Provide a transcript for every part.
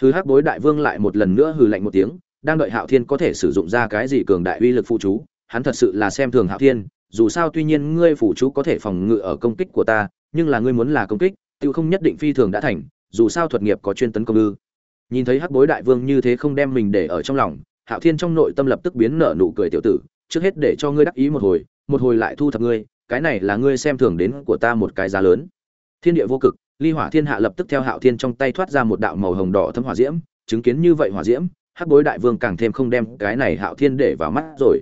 hư hắc bối đại vương lại một lần nữa hừ lạnh một tiếng, đang đợi hạo thiên có thể sử dụng ra cái gì cường đại uy lực phụ chú, hắn thật sự là xem thường hạo thiên, dù sao tuy nhiên ngươi phụ chú có thể phòng ngự ở công kích của ta, nhưng là ngươi muốn là công kích tự không nhất định phi thường đã thành, dù sao thuật nghiệp có chuyên tấn công ư. Nhìn thấy hắc bối đại vương như thế không đem mình để ở trong lòng, hạo thiên trong nội tâm lập tức biến nở nụ cười tiểu tử, trước hết để cho ngươi đắc ý một hồi một hồi lại thu thập ngươi, cái này là ngươi xem thường đến của ta một cái giá lớn. Thiên địa vô cực ly hỏa thiên hạ lập tức theo hạo thiên trong tay thoát ra một đạo màu hồng đỏ thấm hỏa diễm, chứng kiến như vậy hỏa diễm, hắc bối đại vương càng thêm không đem cái này hạo thiên để vào mắt rồi.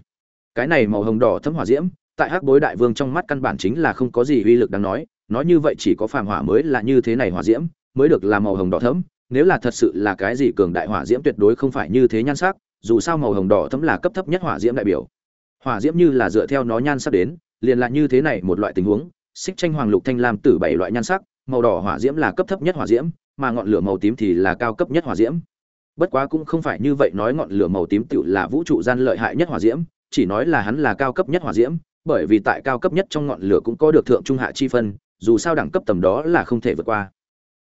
Cái này màu hồng đỏ thấm hỏa diễm, tại hắc bối đại vương trong mắt căn bản chính là không có gì uy lực đáng nói nói như vậy chỉ có phàm hỏa mới là như thế này hỏa diễm, mới được là màu hồng đỏ thấm nếu là thật sự là cái gì cường đại hỏa diễm tuyệt đối không phải như thế nhan sắc, dù sao màu hồng đỏ thấm là cấp thấp nhất hỏa diễm đại biểu. Hỏa diễm như là dựa theo nó nhan sắc đến, liền là như thế này một loại tình huống xích tranh hoàng lục thanh lam tử bảy loại nhan sắc màu đỏ hỏa diễm là cấp thấp nhất hỏa diễm, mà ngọn lửa màu tím thì là cao cấp nhất hỏa diễm. Bất quá cũng không phải như vậy nói ngọn lửa màu tím tiểu là vũ trụ gian lợi hại nhất hỏa diễm, chỉ nói là hắn là cao cấp nhất hỏa diễm, bởi vì tại cao cấp nhất trong ngọn lửa cũng có được thượng trung hạ chi phân, dù sao đẳng cấp tầm đó là không thể vượt qua.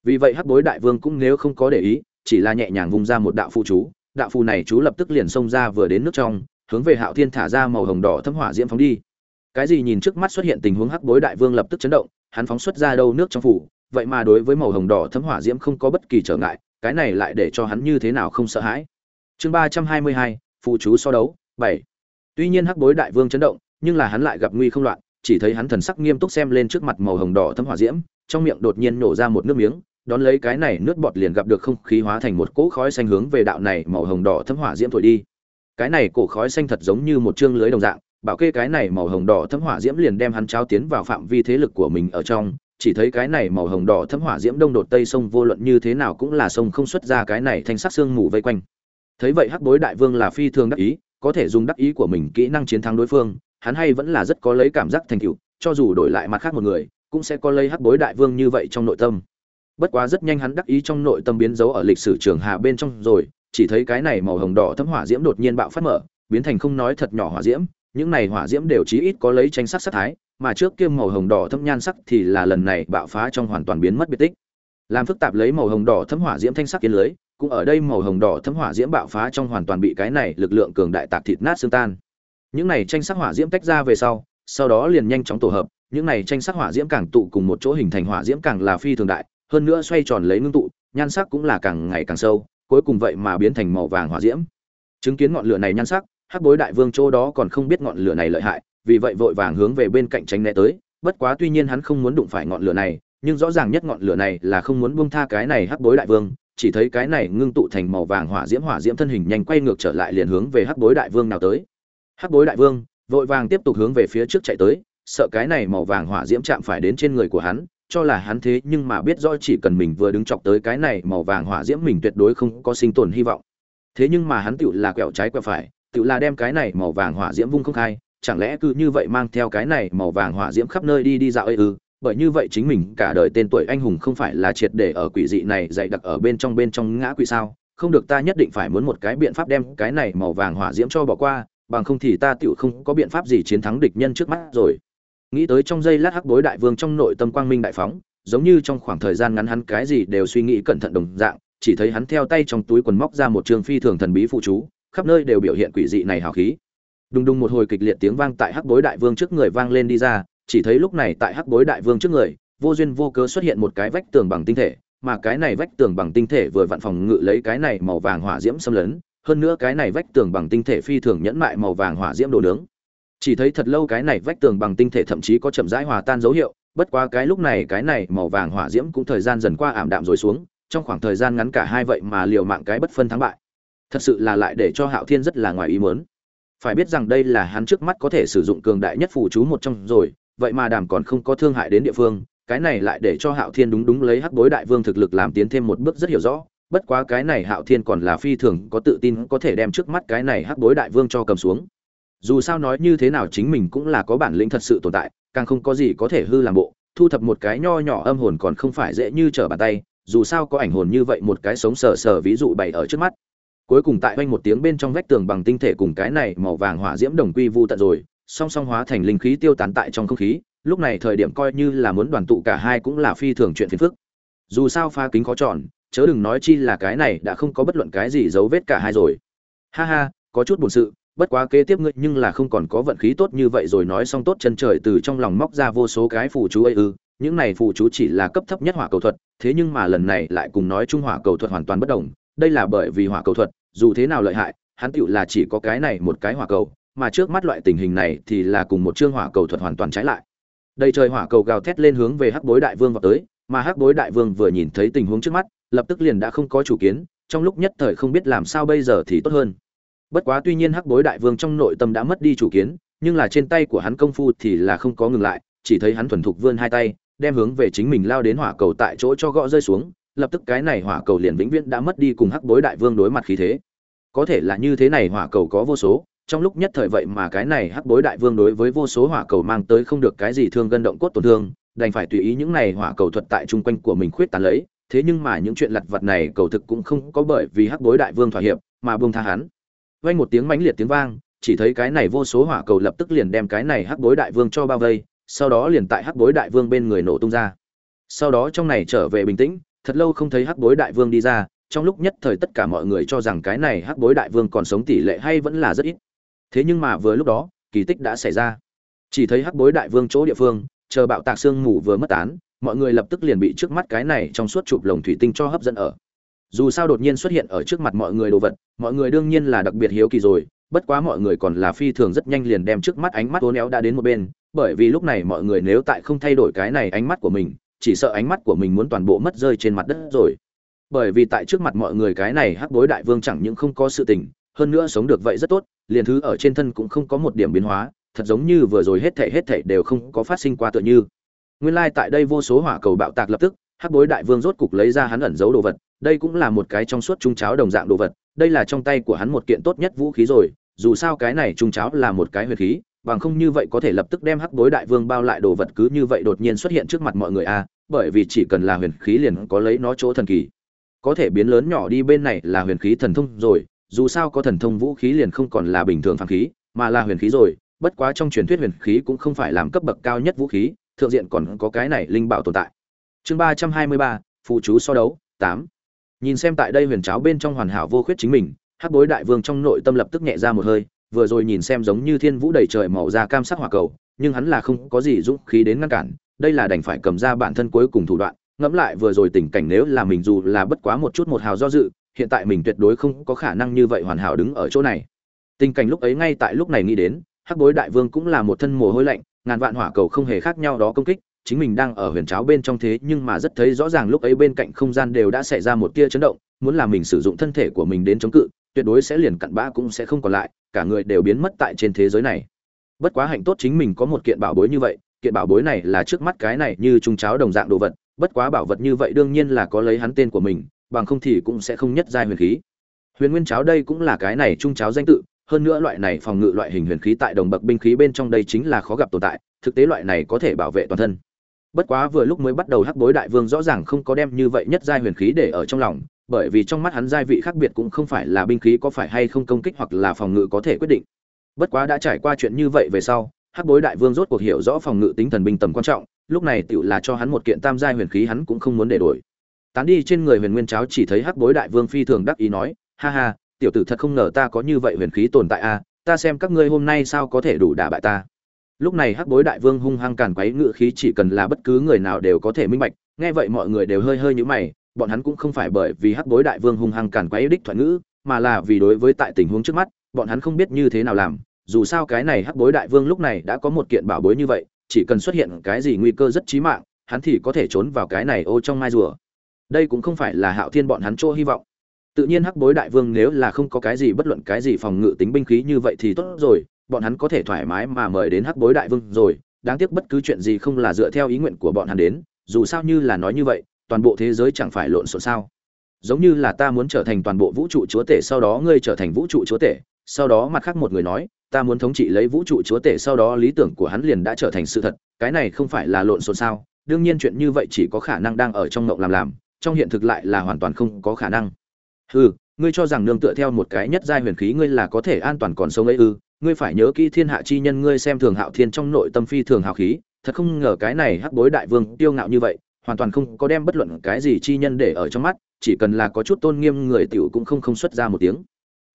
Vì vậy hắc bối đại vương cũng nếu không có để ý, chỉ là nhẹ nhàng vung ra một đạo phù chú, đạo phù này chú lập tức liền xông ra vừa đến nước trong, hướng về hạo thiên thả ra màu hồng đỏ thấm hỏa diễm phóng đi. Cái gì nhìn trước mắt xuất hiện tình huống hắc bối đại vương lập tức chấn động, hắn phóng xuất ra đâu nước trong phủ vậy mà đối với màu hồng đỏ thấm hỏa diễm không có bất kỳ trở ngại, cái này lại để cho hắn như thế nào không sợ hãi. Chương ba trăm hai mươi hai phụ chú so đấu, bảy. Tuy nhiên hắc bối đại vương chấn động, nhưng là hắn lại gặp nguy không loạn, chỉ thấy hắn thần sắc nghiêm túc xem lên trước mặt màu hồng đỏ thấm hỏa diễm, trong miệng đột nhiên nổ ra một nước miếng, đón lấy cái này nước bọt liền gặp được không khí hóa thành một cỗ khói xanh hướng về đạo này màu hồng đỏ thấm hỏa diễm thổi đi. Cái này cổ khói xanh thật giống như một chương lưới đồng dạng, bảo kê cái này màu hồng đỏ thấm hỏa diễm liền đem hắn cháo tiến vào phạm vi thế lực của mình ở trong chỉ thấy cái này màu hồng đỏ thấm hỏa diễm đông đột tây sông vô luận như thế nào cũng là sông không xuất ra cái này thanh sắc xương mù vây quanh. Thấy vậy hắc bối đại vương là phi thường đắc ý, có thể dùng đắc ý của mình kỹ năng chiến thắng đối phương, hắn hay vẫn là rất có lấy cảm giác thành tựu, cho dù đổi lại mặt khác một người, cũng sẽ có lấy hắc bối đại vương như vậy trong nội tâm. Bất quá rất nhanh hắn đắc ý trong nội tâm biến dấu ở lịch sử trường hạ bên trong rồi, chỉ thấy cái này màu hồng đỏ thấm hỏa diễm đột nhiên bạo phát mở, biến thành không nói thật nhỏ hỏa diễm, những này hỏa diễm đều chí ít có lấy tranh sắc sắc thái mà trước kia màu hồng đỏ thâm nhan sắc thì là lần này bạo phá trong hoàn toàn biến mất biệt tích. Làm phức tạp lấy màu hồng đỏ thấm hỏa diễm thanh sắc kiến lưới, cũng ở đây màu hồng đỏ thấm hỏa diễm bạo phá trong hoàn toàn bị cái này lực lượng cường đại tạc thịt nát xương tan. Những này tranh sắc hỏa diễm tách ra về sau sau đó liền nhanh chóng tổ hợp, những này tranh sắc hỏa diễm càng tụ cùng một chỗ hình thành hỏa diễm càng là phi thường đại, hơn nữa xoay tròn lấy ngưng tụ, nhan sắc cũng là càng ngày càng sâu, cuối cùng vậy mà biến thành màu vàng hỏa diễm. Chứng kiến ngọn lửa này nhan sắc, hắc bối đại vương chỗ đó còn không biết ngọn lửa này lợi hại vì vậy vội vàng hướng về bên cạnh tránh né tới. Bất quá tuy nhiên hắn không muốn đụng phải ngọn lửa này, nhưng rõ ràng nhất ngọn lửa này là không muốn buông tha cái này hắc bối đại vương, chỉ thấy cái này ngưng tụ thành màu vàng hỏa diễm hỏa diễm thân hình nhanh quay ngược trở lại liền hướng về hắc bối đại vương nào tới. Hắc bối đại vương, vội vàng tiếp tục hướng về phía trước chạy tới, sợ cái này màu vàng hỏa diễm chạm phải đến trên người của hắn, cho là hắn thế nhưng mà biết rõ chỉ cần mình vừa đứng chọc tới cái này màu vàng hỏa diễm mình tuyệt đối không có sinh tồn hy vọng. Thế nhưng mà hắn tựu là quẹo trái quẹo phải, tựu là đem cái này màu vàng hỏa diễm vung không khai chẳng lẽ cứ như vậy mang theo cái này màu vàng hỏa diễm khắp nơi đi đi dạo ư? Ừ, bởi như vậy chính mình cả đời tên tuổi anh hùng không phải là triệt để ở quỷ dị này dày đặc ở bên trong bên trong ngã quỷ sao? Không được ta nhất định phải muốn một cái biện pháp đem cái này màu vàng hỏa diễm cho bỏ qua bằng không thì ta tựu không có biện pháp gì chiến thắng địch nhân trước mắt rồi. Nghĩ tới trong giây lát hắc bối đại vương trong nội tâm quang minh đại phóng giống như trong khoảng thời gian ngắn hắn cái gì đều suy nghĩ cẩn thận đồng dạng chỉ thấy hắn theo tay trong túi quần móc ra một trường phi thường thần bí phụ chú khắp nơi đều biểu hiện quỷ dị này hào khí đùng đùng một hồi kịch liệt tiếng vang tại hắc bối đại vương trước người vang lên đi ra, chỉ thấy lúc này tại hắc bối đại vương trước người, vô duyên vô cớ xuất hiện một cái vách tường bằng tinh thể, mà cái này vách tường bằng tinh thể vừa vặn phòng ngự lấy cái này màu vàng hỏa diễm xâm lấn, hơn nữa cái này vách tường bằng tinh thể phi thường nhẫn mại màu vàng hỏa diễm đồ nướng. Chỉ thấy thật lâu cái này vách tường bằng tinh thể thậm chí có chậm rãi hòa tan dấu hiệu, bất quá cái lúc này cái này màu vàng hỏa diễm cũng thời gian dần qua ảm đạm rồi xuống, trong khoảng thời gian ngắn cả hai vậy mà liều mạng cái bất phân thắng bại. Thật sự là lại để cho hạo thiên rất là ngoài ý muốn phải biết rằng đây là hắn trước mắt có thể sử dụng cường đại nhất phù chú một trong rồi, vậy mà đàm còn không có thương hại đến địa phương, cái này lại để cho hạo thiên đúng đúng lấy hắc bối đại vương thực lực làm tiến thêm một bước rất hiểu rõ, bất quá cái này hạo thiên còn là phi thường có tự tin có thể đem trước mắt cái này hắc bối đại vương cho cầm xuống. Dù sao nói như thế nào chính mình cũng là có bản lĩnh thật sự tồn tại, càng không có gì có thể hư làm bộ, thu thập một cái nho nhỏ âm hồn còn không phải dễ như trở bàn tay, dù sao có ảnh hồn như vậy một cái sống sờ sờ ví dụ bày ở trước mắt cuối cùng tại quanh một tiếng bên trong vách tường bằng tinh thể cùng cái này màu vàng hỏa diễm đồng quy vu tận rồi, song song hóa thành linh khí tiêu tán tại trong không khí, lúc này thời điểm coi như là muốn đoàn tụ cả hai cũng là phi thường chuyện phiền phức. Dù sao pha kính khó tròn chớ đừng nói chi là cái này đã không có bất luận cái gì dấu vết cả hai rồi. Ha ha, có chút buồn sự, bất quá kế tiếp ngươi nhưng là không còn có vận khí tốt như vậy rồi nói xong tốt chân trời từ trong lòng móc ra vô số cái phù chú ấy ư, những này phù chú chỉ là cấp thấp nhất hỏa cầu thuật, thế nhưng mà lần này lại cùng nói trung hỏa cầu thuật hoàn toàn bất đồng đây là bởi vì hỏa cầu thuật, dù thế nào lợi hại, hắn tựu là chỉ có cái này một cái hỏa cầu, mà trước mắt loại tình hình này thì là cùng một chương hỏa cầu thuật hoàn toàn trái lại. Đây trời hỏa cầu gào thét lên hướng về hắc bối đại vương vào tới, mà hắc bối đại vương vừa nhìn thấy tình huống trước mắt, lập tức liền đã không có chủ kiến, trong lúc nhất thời không biết làm sao bây giờ thì tốt hơn. Bất quá tuy nhiên hắc bối đại vương trong nội tâm đã mất đi chủ kiến, nhưng là trên tay của hắn công phu thì là không có ngừng lại, chỉ thấy hắn thuần thục vươn hai tay, đem hướng về chính mình lao đến hỏa cầu tại chỗ cho gõ rơi xuống lập tức cái này hỏa cầu liền vĩnh viễn đã mất đi cùng hắc bối đại vương đối mặt khí thế. Có thể là như thế này hỏa cầu có vô số, trong lúc nhất thời vậy mà cái này hắc bối đại vương đối với vô số hỏa cầu mang tới không được cái gì thương gân động cốt tổn thương, đành phải tùy ý những này hỏa cầu thuật tại chung quanh của mình khuyết tàn lấy. Thế nhưng mà những chuyện lặt vặt này cầu thực cũng không có bởi vì hắc bối đại vương thỏa hiệp mà buông tha hắn. Vang một tiếng mãnh liệt tiếng vang, chỉ thấy cái này vô số hỏa cầu lập tức liền đem cái này hắc bối đại vương cho bao vây, sau đó liền tại hắc bối đại vương bên người nổ tung ra. Sau đó trong này trở về bình tĩnh thật lâu không thấy hắc bối đại vương đi ra, trong lúc nhất thời tất cả mọi người cho rằng cái này hắc bối đại vương còn sống tỷ lệ hay vẫn là rất ít. Thế nhưng mà vừa lúc đó, kỳ tích đã xảy ra. Chỉ thấy hắc bối đại vương chỗ địa phương, chờ bạo tạc xương mù vừa mất tán, mọi người lập tức liền bị trước mắt cái này trong suốt chụp lồng thủy tinh cho hấp dẫn ở. Dù sao đột nhiên xuất hiện ở trước mặt mọi người đồ vật, mọi người đương nhiên là đặc biệt hiếu kỳ rồi, bất quá mọi người còn là phi thường rất nhanh liền đem trước mắt ánh mắt tố néo đã đến một bên, bởi vì lúc này mọi người nếu tại không thay đổi cái này ánh mắt của mình chỉ sợ ánh mắt của mình muốn toàn bộ mất rơi trên mặt đất rồi. Bởi vì tại trước mặt mọi người cái này hắc bối đại vương chẳng những không có sự tình, hơn nữa sống được vậy rất tốt, liền thứ ở trên thân cũng không có một điểm biến hóa, thật giống như vừa rồi hết thảy hết thảy đều không có phát sinh qua tựa như. Nguyên lai like tại đây vô số hỏa cầu bạo tạc lập tức, hắc bối đại vương rốt cục lấy ra hắn ẩn giấu đồ vật, đây cũng là một cái trong suốt trung cháo đồng dạng đồ vật, đây là trong tay của hắn một kiện tốt nhất vũ khí rồi, dù sao cái này trung cháo là một cái huyền khí, bằng không như vậy có thể lập tức đem hắc bối đại vương bao lại đồ vật cứ như vậy đột nhiên xuất hiện trước mặt mọi người a bởi vì chỉ cần là huyền khí liền có lấy nó chỗ thần kỳ. Có thể biến lớn nhỏ đi bên này là huyền khí thần thông rồi, dù sao có thần thông vũ khí liền không còn là bình thường phàm khí, mà là huyền khí rồi, bất quá trong truyền thuyết huyền khí cũng không phải làm cấp bậc cao nhất vũ khí, thượng diện còn có cái này linh bảo tồn tại. Chương ba trăm hai mươi ba phụ chú so đấu, tám. Nhìn xem tại đây huyền cháo bên trong hoàn hảo vô khuyết chính mình, hắc bối đại vương trong nội tâm lập tức nhẹ ra một hơi, vừa rồi nhìn xem giống như thiên vũ đầy trời màu da cam sắc hỏa cầu, nhưng hắn là không có gì dũng khí đến ngăn cản đây là đành phải cầm ra bản thân cuối cùng thủ đoạn. Ngẫm lại vừa rồi tình cảnh nếu là mình dù là bất quá một chút một hào do dự, hiện tại mình tuyệt đối không có khả năng như vậy hoàn hảo đứng ở chỗ này. Tình cảnh lúc ấy ngay tại lúc này nghĩ đến, hắc bối đại vương cũng là một thân mồ hôi lạnh, ngàn vạn hỏa cầu không hề khác nhau đó công kích, chính mình đang ở huyền cháo bên trong thế nhưng mà rất thấy rõ ràng lúc ấy bên cạnh không gian đều đã xảy ra một tia chấn động, muốn là mình sử dụng thân thể của mình đến chống cự, tuyệt đối sẽ liền cặn bã cũng sẽ không còn lại, cả người đều biến mất tại trên thế giới này. Bất quá hạnh tốt chính mình có một kiện bảo bối như vậy kiện bảo bối này là trước mắt cái này như trung cháo đồng dạng đồ vật, bất quá bảo vật như vậy đương nhiên là có lấy hắn tên của mình, bằng không thì cũng sẽ không nhất giai huyền khí. Huyền nguyên cháo đây cũng là cái này trung cháo danh tự, hơn nữa loại này phòng ngự loại hình huyền khí tại đồng bậc binh khí bên trong đây chính là khó gặp tồn tại, thực tế loại này có thể bảo vệ toàn thân. Bất quá vừa lúc mới bắt đầu hắc bối đại vương rõ ràng không có đem như vậy nhất giai huyền khí để ở trong lòng, bởi vì trong mắt hắn giai vị khác biệt cũng không phải là binh khí có phải hay không công kích hoặc là phòng ngự có thể quyết định. Bất quá đã trải qua chuyện như vậy về sau hắc bối đại vương rốt cuộc hiểu rõ phòng ngự tính thần binh tầm quan trọng, lúc này tựu là cho hắn một kiện tam giai huyền khí hắn cũng không muốn để đổi. Tán đi trên người huyền nguyên cháo chỉ thấy hắc bối đại vương phi thường đắc ý nói, ha ha, tiểu tử thật không ngờ ta có như vậy huyền khí tồn tại a, ta xem các ngươi hôm nay sao có thể đủ đả bại ta. Lúc này hắc bối đại vương hung hăng càn quấy ngự khí chỉ cần là bất cứ người nào đều có thể minh bạch, nghe vậy mọi người đều hơi hơi nhũ mày, bọn hắn cũng không phải bởi vì hắc bối đại vương hung hăng càn quấy đích thoại ngữ, mà là vì đối với tại tình huống trước mắt, bọn hắn không biết như thế nào làm dù sao cái này hắc bối đại vương lúc này đã có một kiện bảo bối như vậy, chỉ cần xuất hiện cái gì nguy cơ rất chí mạng, hắn thì có thể trốn vào cái này ô trong mai rùa. Đây cũng không phải là hạo thiên bọn hắn chỗ hy vọng. Tự nhiên hắc bối đại vương nếu là không có cái gì bất luận cái gì phòng ngự tính binh khí như vậy thì tốt rồi, bọn hắn có thể thoải mái mà mời đến hắc bối đại vương rồi, đáng tiếc bất cứ chuyện gì không là dựa theo ý nguyện của bọn hắn đến, dù sao như là nói như vậy, toàn bộ thế giới chẳng phải lộn xộn sao. Giống như là ta muốn trở thành toàn bộ vũ trụ chúa tể, sau đó ngươi trở thành vũ trụ chúa tể sau đó mặt khác một người nói, ta muốn thống trị lấy vũ trụ chúa tể, sau đó lý tưởng của hắn liền đã trở thành sự thật, cái này không phải là lộn xộn sao? Đương nhiên chuyện như vậy chỉ có khả năng đang ở trong mộng làm làm, trong hiện thực lại là hoàn toàn không có khả năng. Hừ, ngươi cho rằng nương tựa theo một cái nhất giai huyền khí ngươi là có thể an toàn còn sống ấy ư? Ngươi phải nhớ kỹ thiên hạ chi nhân ngươi xem thường hạo thiên trong nội tâm phi thường hào khí, thật không ngờ cái này hắc bối đại vương tiêu ngạo như vậy, hoàn toàn không có đem bất luận cái gì chi nhân để ở trong mắt, chỉ cần là có chút tôn nghiêm người tiểu cũng không không xuất ra một tiếng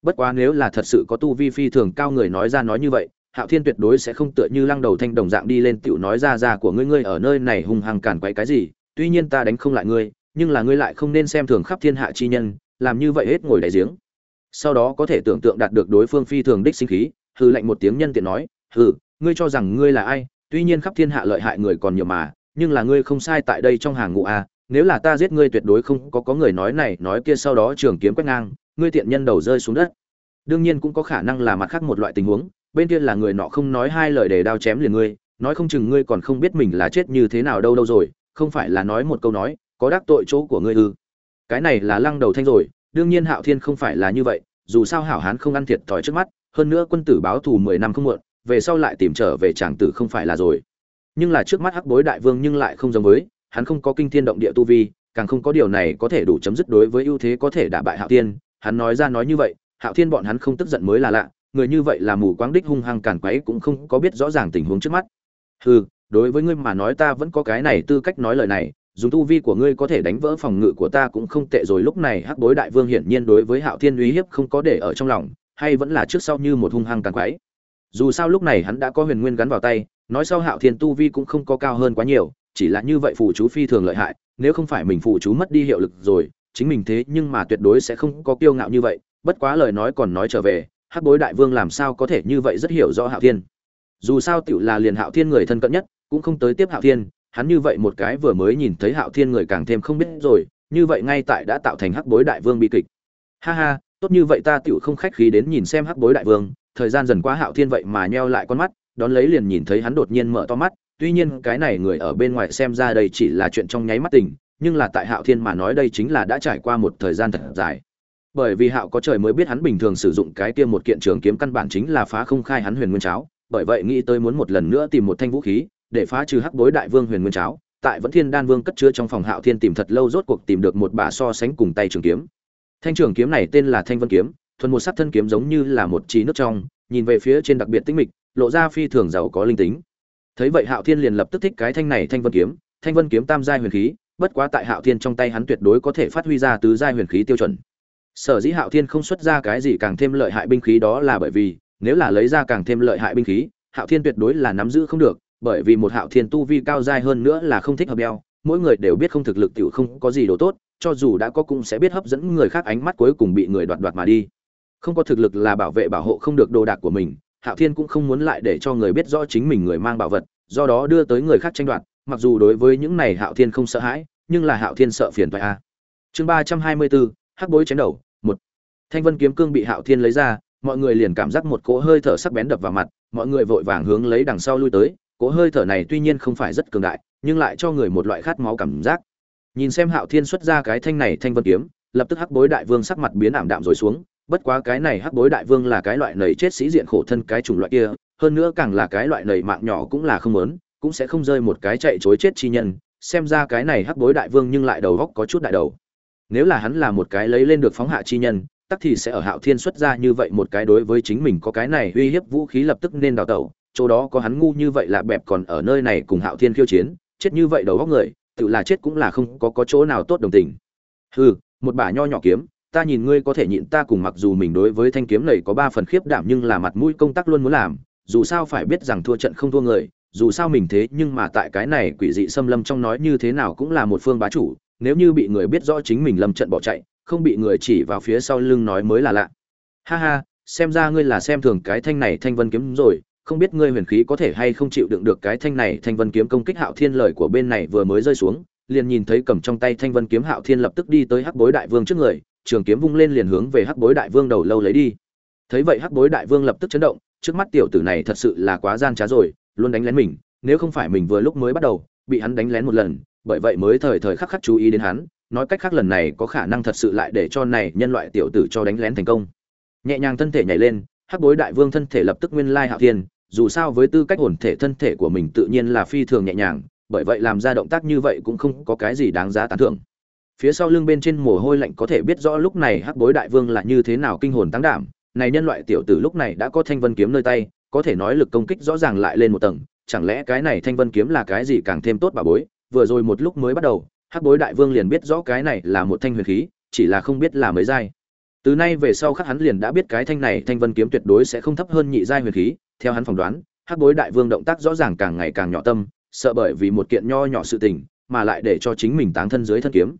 bất quá nếu là thật sự có tu vi phi thường cao người nói ra nói như vậy, hạo thiên tuyệt đối sẽ không tựa như lăng đầu thanh đồng dạng đi lên tiểu nói ra ra của ngươi ngươi ở nơi này hung hăng cản quấy cái gì, tuy nhiên ta đánh không lại ngươi, nhưng là ngươi lại không nên xem thường khắp thiên hạ chi nhân, làm như vậy hết ngồi đại giếng. Sau đó có thể tưởng tượng đạt được đối phương phi thường đích sinh khí hư lệnh một tiếng nhân tiện nói, hừ, ngươi cho rằng ngươi là ai, tuy nhiên khắp thiên hạ lợi hại người còn nhiều mà, nhưng là ngươi không sai tại đây trong hàng ngũ a nếu là ta giết ngươi tuyệt đối không có có người nói này, nói kia sau đó trường kiếm quét ngang ngươi tiện nhân đầu rơi xuống đất. Đương nhiên cũng có khả năng là mặt khác một loại tình huống, bên kia là người nọ không nói hai lời để đao chém liền ngươi, nói không chừng ngươi còn không biết mình là chết như thế nào đâu đâu rồi, không phải là nói một câu nói, có đắc tội chỗ của ngươi ư. Cái này là lăng đầu thanh rồi, đương nhiên hạo thiên không phải là như vậy, dù sao hảo hán không ăn thiệt thòi trước mắt, hơn nữa quân tử báo thù mười năm không muộn, về sau lại tìm trở về tràng tử không phải là rồi. Nhưng là trước mắt hắc bối đại vương nhưng lại không giống với, hắn không có kinh thiên động địa tu vi, càng không có điều này có thể đủ chấm dứt đối với ưu thế có thể đả bại hạo thiên hắn nói ra nói như vậy, hạo thiên bọn hắn không tức giận mới là lạ, người như vậy là mù quáng đích hung hăng càn quấy cũng không có biết rõ ràng tình huống trước mắt. Hừ, đối với ngươi mà nói ta vẫn có cái này tư cách nói lời này, dùng tu vi của ngươi có thể đánh vỡ phòng ngự của ta cũng không tệ rồi. Lúc này hắc bối đại vương hiển nhiên đối với hạo thiên uy hiếp không có để ở trong lòng, hay vẫn là trước sau như một hung hăng càng quái dù sao lúc này hắn đã có huyền nguyên gắn vào tay, nói sau hạo thiên tu vi cũng không có cao hơn quá nhiều, chỉ là như vậy phù chú phi thường lợi hại, nếu không phải mình phù chú mất đi hiệu lực rồi chính mình thế nhưng mà tuyệt đối sẽ không có kiêu ngạo như vậy, bất quá lời nói còn nói trở về, hắc bối đại vương làm sao có thể như vậy rất hiểu rõ hạo thiên. Dù sao tựu là liền hạo thiên người thân cận nhất, cũng không tới tiếp hạo thiên, hắn như vậy một cái vừa mới nhìn thấy hạo thiên người càng thêm không biết rồi, như vậy ngay tại đã tạo thành hắc bối đại vương bi kịch. Ha ha, tốt như vậy ta tựu không khách khí đến nhìn xem hắc bối đại vương, thời gian dần qua hạo thiên vậy mà nheo lại con mắt, đón lấy liền nhìn thấy hắn đột nhiên mở to mắt, tuy nhiên cái này người ở bên ngoài xem ra đây chỉ là chuyện trong nháy mắt tình nhưng là tại hạo thiên mà nói đây chính là đã trải qua một thời gian thật dài. Bởi vì hạo có trời mới biết hắn bình thường sử dụng cái kia một kiện trường kiếm căn bản chính là phá không khai hắn huyền nguyên cháo, bởi vậy nghĩ tới muốn một lần nữa tìm một thanh vũ khí, để phá trừ hắc bối đại vương huyền nguyên cháo, tại vẫn thiên đan vương cất chứa trong phòng hạo thiên tìm thật lâu rốt cuộc tìm được một bà so sánh cùng tay trường kiếm. Thanh trường kiếm này tên là thanh vân kiếm, thuần một sắc thân kiếm giống như là một trí nước trong, nhìn về phía trên đặc biệt tinh mịch, lộ ra phi thường giàu có linh tính. Thấy vậy hạo thiên liền lập tức thích cái thanh này thanh vân kiếm, thanh vân kiếm tam giai huyền khí bất quá tại hạo thiên trong tay hắn tuyệt đối có thể phát huy ra tứ giai huyền khí tiêu chuẩn. Sở dĩ hạo thiên không xuất ra cái gì càng thêm lợi hại binh khí đó là bởi vì, nếu là lấy ra càng thêm lợi hại binh khí, hạo thiên tuyệt đối là nắm giữ không được, bởi vì một hạo thiên tu vi cao giai hơn nữa là không thích hợp đeo, mỗi người đều biết không thực lực tiểu không có gì đồ tốt, cho dù đã có cũng sẽ biết hấp dẫn người khác ánh mắt cuối cùng bị người đoạt đoạt mà đi. Không có thực lực là bảo vệ bảo hộ không được đồ đạc của mình, hạo thiên cũng không muốn lại để cho người biết rõ chính mình người mang bảo vật, do đó đưa tới người khác tranh đoạt mặc dù đối với những này hạo thiên không sợ hãi, nhưng là hạo thiên sợ phiền phải a. Chương ba trăm hai mươi bốn, hắc bối chém đầu, một. Thanh vân kiếm cương bị hạo thiên lấy ra, mọi người liền cảm giác một cỗ hơi thở sắc bén đập vào mặt, mọi người vội vàng hướng lấy đằng sau lui tới, cỗ hơi thở này tuy nhiên không phải rất cường đại, nhưng lại cho người một loại khát máu cảm giác. Nhìn xem hạo thiên xuất ra cái thanh này thanh vân kiếm, lập tức hắc bối đại vương sắc mặt biến ảm đạm rồi xuống, bất quá cái này hắc bối đại vương là cái loại nảy chết sĩ diện khổ thân cái chủng loại kia, hơn nữa càng là cái loại nảy mạng nhỏ cũng là không lớn cũng sẽ không rơi một cái chạy chối chết chi nhân, xem ra cái này hắc bối đại vương nhưng lại đầu góc có chút đại đầu. Nếu là hắn là một cái lấy lên được phóng hạ chi nhân, tắc thì sẽ ở hạo thiên xuất ra như vậy một cái đối với chính mình có cái này uy hiếp vũ khí lập tức nên đào tẩu, chỗ đó có hắn ngu như vậy là bẹp còn ở nơi này cùng hạo thiên khiêu chiến, chết như vậy đầu góc người, tự là chết cũng là không có có chỗ nào tốt đồng tình. Hừ, một bả nho nhỏ kiếm, ta nhìn ngươi có thể nhịn ta cùng mặc dù mình đối với thanh kiếm này có ba phần khiếp đảm nhưng là mặt mũi công tác luôn muốn làm, dù sao phải biết rằng thua trận không thua người dù sao mình thế nhưng mà tại cái này quỷ dị xâm lâm trong nói như thế nào cũng là một phương bá chủ, nếu như bị người biết rõ chính mình lâm trận bỏ chạy, không bị người chỉ vào phía sau lưng nói mới là lạ. Ha ha, xem ra ngươi là xem thường cái thanh này thanh vân kiếm rồi, không biết ngươi huyền khí có thể hay không chịu đựng được cái thanh này thanh vân kiếm công kích hạo thiên lời của bên này vừa mới rơi xuống, liền nhìn thấy cầm trong tay thanh vân kiếm hạo thiên lập tức đi tới hắc bối đại vương trước người, trường kiếm vung lên liền hướng về hắc bối đại vương đầu lâu lấy đi. Thấy vậy hắc bối đại vương lập tức chấn động, trước mắt tiểu tử này thật sự là quá gian trá rồi luôn đánh lén mình, nếu không phải mình vừa lúc mới bắt đầu, bị hắn đánh lén một lần, bởi vậy mới thời thời khắc khắc chú ý đến hắn, nói cách khác lần này có khả năng thật sự lại để cho này nhân loại tiểu tử cho đánh lén thành công. Nhẹ nhàng thân thể nhảy lên, hắc bối đại vương thân thể lập tức nguyên lai hạo thiên, dù sao với tư cách hồn thể thân thể của mình tự nhiên là phi thường nhẹ nhàng, bởi vậy làm ra động tác như vậy cũng không có cái gì đáng giá tán thưởng. Phía sau lưng bên trên mồ hôi lạnh có thể biết rõ lúc này hắc bối đại vương là như thế nào kinh hồn tăng đảm, này nhân loại tiểu tử lúc này đã có thanh vân kiếm nơi tay có thể nói lực công kích rõ ràng lại lên một tầng, chẳng lẽ cái này thanh vân kiếm là cái gì càng thêm tốt bà bối? Vừa rồi một lúc mới bắt đầu, hắc bối đại vương liền biết rõ cái này là một thanh huyền khí, chỉ là không biết là mấy giai. Từ nay về sau khắc hắn liền đã biết cái thanh này thanh vân kiếm tuyệt đối sẽ không thấp hơn nhị giai huyền khí, theo hắn phỏng đoán, hắc bối đại vương động tác rõ ràng càng ngày càng nhỏ tâm, sợ bởi vì một kiện nho nhỏ sự tình, mà lại để cho chính mình táng thân dưới thân kiếm.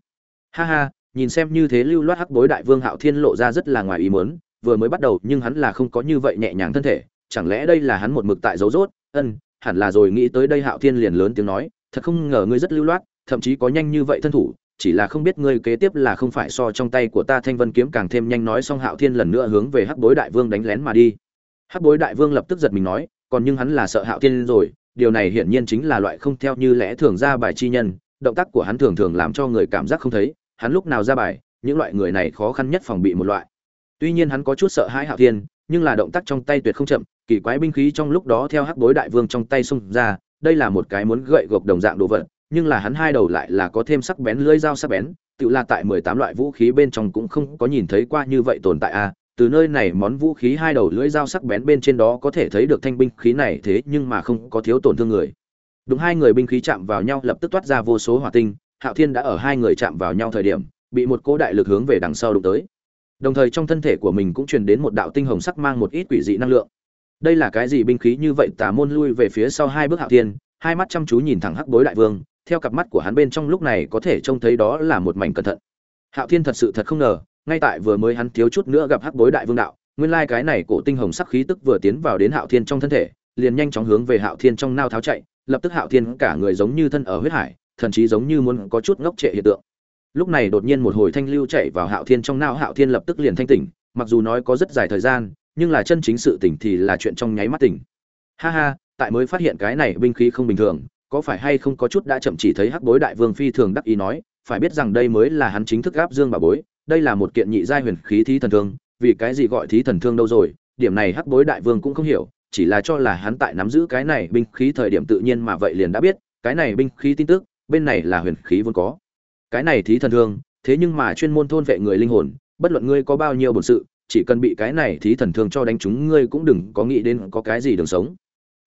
Ha ha, nhìn xem như thế lưu loát hắc bối đại vương hạo thiên lộ ra rất là ngoài ý muốn, vừa mới bắt đầu nhưng hắn là không có như vậy nhẹ nhàng thân thể chẳng lẽ đây là hắn một mực tại dấu rốt? Ân, hẳn là rồi nghĩ tới đây hạo thiên liền lớn tiếng nói, thật không ngờ ngươi rất lưu loát, thậm chí có nhanh như vậy thân thủ, chỉ là không biết ngươi kế tiếp là không phải so trong tay của ta thanh vân kiếm càng thêm nhanh nói xong hạo thiên lần nữa hướng về hắc bối đại vương đánh lén mà đi. Hắc bối đại vương lập tức giật mình nói, còn nhưng hắn là sợ hạo thiên rồi, điều này hiển nhiên chính là loại không theo như lẽ thường ra bài chi nhân, động tác của hắn thường thường làm cho người cảm giác không thấy, hắn lúc nào ra bài, những loại người này khó khăn nhất phòng bị một loại. Tuy nhiên hắn có chút sợ hãi hạo thiên nhưng là động tác trong tay tuyệt không chậm, kỳ quái binh khí trong lúc đó theo hắc bối đại vương trong tay xung ra, đây là một cái muốn gậy gộc đồng dạng đồ vật, nhưng là hắn hai đầu lại là có thêm sắc bén, lưỡi dao sắc bén, tự là tại mười tám loại vũ khí bên trong cũng không có nhìn thấy qua như vậy tồn tại a từ nơi này món vũ khí hai đầu lưỡi dao sắc bén bên trên đó có thể thấy được thanh binh khí này thế nhưng mà không có thiếu tổn thương người. Đúng hai người binh khí chạm vào nhau lập tức toát ra vô số hỏa tinh, hạo thiên đã ở hai người chạm vào nhau thời điểm, bị một cỗ đại lực hướng về đằng sau đụng tới đồng thời trong thân thể của mình cũng truyền đến một đạo tinh hồng sắc mang một ít quỷ dị năng lượng. Đây là cái gì binh khí như vậy? Tà môn lui về phía sau hai bước hạo thiên, hai mắt chăm chú nhìn thẳng hắc bối đại vương, theo cặp mắt của hắn bên trong lúc này có thể trông thấy đó là một mảnh cẩn thận. Hạo thiên thật sự thật không ngờ, ngay tại vừa mới hắn thiếu chút nữa gặp hắc bối đại vương đạo, nguyên lai cái này cổ tinh hồng sắc khí tức vừa tiến vào đến hạo thiên trong thân thể, liền nhanh chóng hướng về hạo thiên trong nao tháo chạy, lập tức hạo thiên cả người giống như thân ở huyết hải thậm chí giống như muốn có chút ngốc trệ hiện tượng lúc này đột nhiên một hồi thanh lưu chạy vào hạo thiên trong nao, hạo thiên lập tức liền thanh tỉnh, mặc dù nói có rất dài thời gian, nhưng là chân chính sự tỉnh thì là chuyện trong nháy mắt tỉnh. Ha ha, tại mới phát hiện cái này binh khí không bình thường, có phải hay không có chút đã chậm chỉ thấy hắc bối đại vương phi thường đắc ý nói, phải biết rằng đây mới là hắn chính thức gáp dương bà bối, đây là một kiện nhị giai huyền khí thí thần thương, vì cái gì gọi thí thần thương đâu rồi, điểm này hắc bối đại vương cũng không hiểu, chỉ là cho là hắn tại nắm giữ cái này binh khí thời điểm tự nhiên mà vậy liền đã biết, cái này binh khí tin tức, bên này là huyền khí vốn có cái này thí thần thương, thế nhưng mà chuyên môn thôn vệ người linh hồn, bất luận ngươi có bao nhiêu bổn sự, chỉ cần bị cái này thí thần thương cho đánh chúng ngươi cũng đừng có nghĩ đến có cái gì đường sống.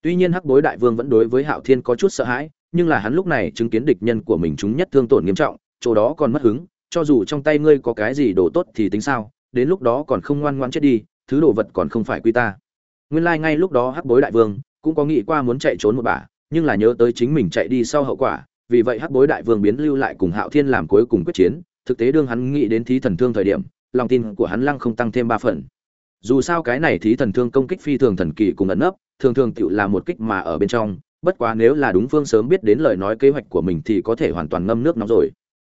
Tuy nhiên hắc bối đại vương vẫn đối với hạo thiên có chút sợ hãi, nhưng là hắn lúc này chứng kiến địch nhân của mình chúng nhất thương tổn nghiêm trọng, chỗ đó còn mất hứng, cho dù trong tay ngươi có cái gì đồ tốt thì tính sao, đến lúc đó còn không ngoan ngoãn chết đi, thứ đồ vật còn không phải quy ta. Nguyên lai like ngay lúc đó hắc bối đại vương cũng có nghĩ qua muốn chạy trốn một bà, nhưng là nhớ tới chính mình chạy đi sau hậu quả vì vậy hắc bối đại vương biến lưu lại cùng hạo thiên làm cuối cùng quyết chiến, thực tế đương hắn nghĩ đến thí thần thương thời điểm, lòng tin của hắn lăng không tăng thêm ba phần. Dù sao cái này thí thần thương công kích phi thường thần kỳ cùng ẩn nấp, thường thường tựu là một kích mà ở bên trong, bất quá nếu là đúng phương sớm biết đến lời nói kế hoạch của mình thì có thể hoàn toàn ngâm nước nóng rồi.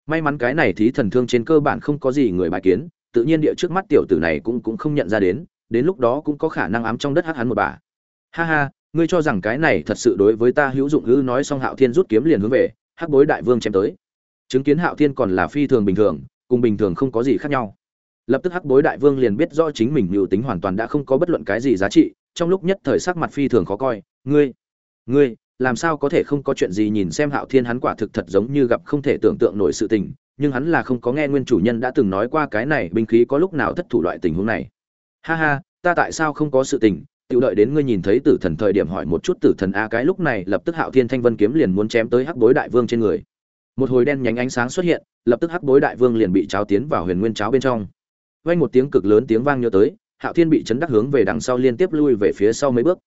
May mắn cái này thí thần thương trên cơ bản không có gì người bài kiến, tự nhiên địa trước mắt tiểu tử này cũng cũng không nhận ra đến đến lúc đó cũng có khả năng ám trong đất hắc hắn một bà. Ha ha ngươi cho rằng cái này thật sự đối với ta hữu dụng ư? Nói xong hạo thiên rút kiếm liền hướng về hắc bối đại vương chém tới. Chứng kiến hạo thiên còn là phi thường bình thường, cùng bình thường không có gì khác nhau. Lập tức hắc bối đại vương liền biết rõ chính mình mưu tính hoàn toàn đã không có bất luận cái gì giá trị, trong lúc nhất thời sắc mặt phi thường khó coi. Ngươi ngươi, làm sao có thể không có chuyện gì nhìn xem hạo thiên hắn quả thực thật giống như gặp không thể tưởng tượng nổi sự tình, nhưng hắn là không có nghe nguyên chủ nhân đã từng nói qua cái này binh khí có lúc nào thất thủ loại tình huống này. Ha ha, ta tại sao không có sự tình tự đợi đến ngươi nhìn thấy tử thần thời điểm hỏi một chút tử thần a, cái lúc này lập tức hạo thiên thanh vân kiếm liền muốn chém tới hắc bối đại vương trên người. Một hồi đen nhánh ánh sáng xuất hiện, lập tức hắc bối đại vương liền bị cháo tiến vào huyền nguyên cháo bên trong. Vang một tiếng cực lớn tiếng vang nhớ tới, hạo thiên bị chấn đắc hướng về đằng sau liên tiếp lui về phía sau mấy bước.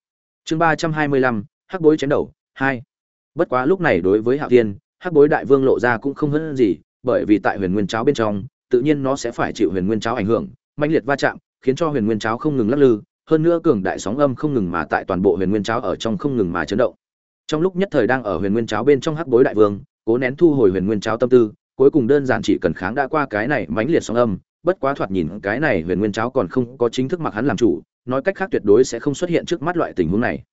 Chương ba trăm hai mươi lăm, hắc bối chém đầu, hai. Bất quá lúc này đối với hạo thiên, hắc bối đại vương lộ ra cũng không hơn gì, bởi vì tại huyền nguyên cháo bên trong, tự nhiên nó sẽ phải chịu huyền nguyên cháo ảnh hưởng mạnh liệt va chạm, khiến cho huyền nguyên cháo không ngừng lắc lư hơn nữa cường đại sóng âm không ngừng mà tại toàn bộ huyền nguyên cháo ở trong không ngừng mà chấn động. Trong lúc nhất thời đang ở huyền nguyên cháo bên trong hắc bối đại vương, cố nén thu hồi huyền nguyên cháo tâm tư, cuối cùng đơn giản chỉ cần kháng đã qua cái này mãnh liệt sóng âm, bất quá thoạt nhìn cái này huyền nguyên cháo còn không có chính thức mặc hắn làm chủ, nói cách khác tuyệt đối sẽ không xuất hiện trước mắt loại tình huống này.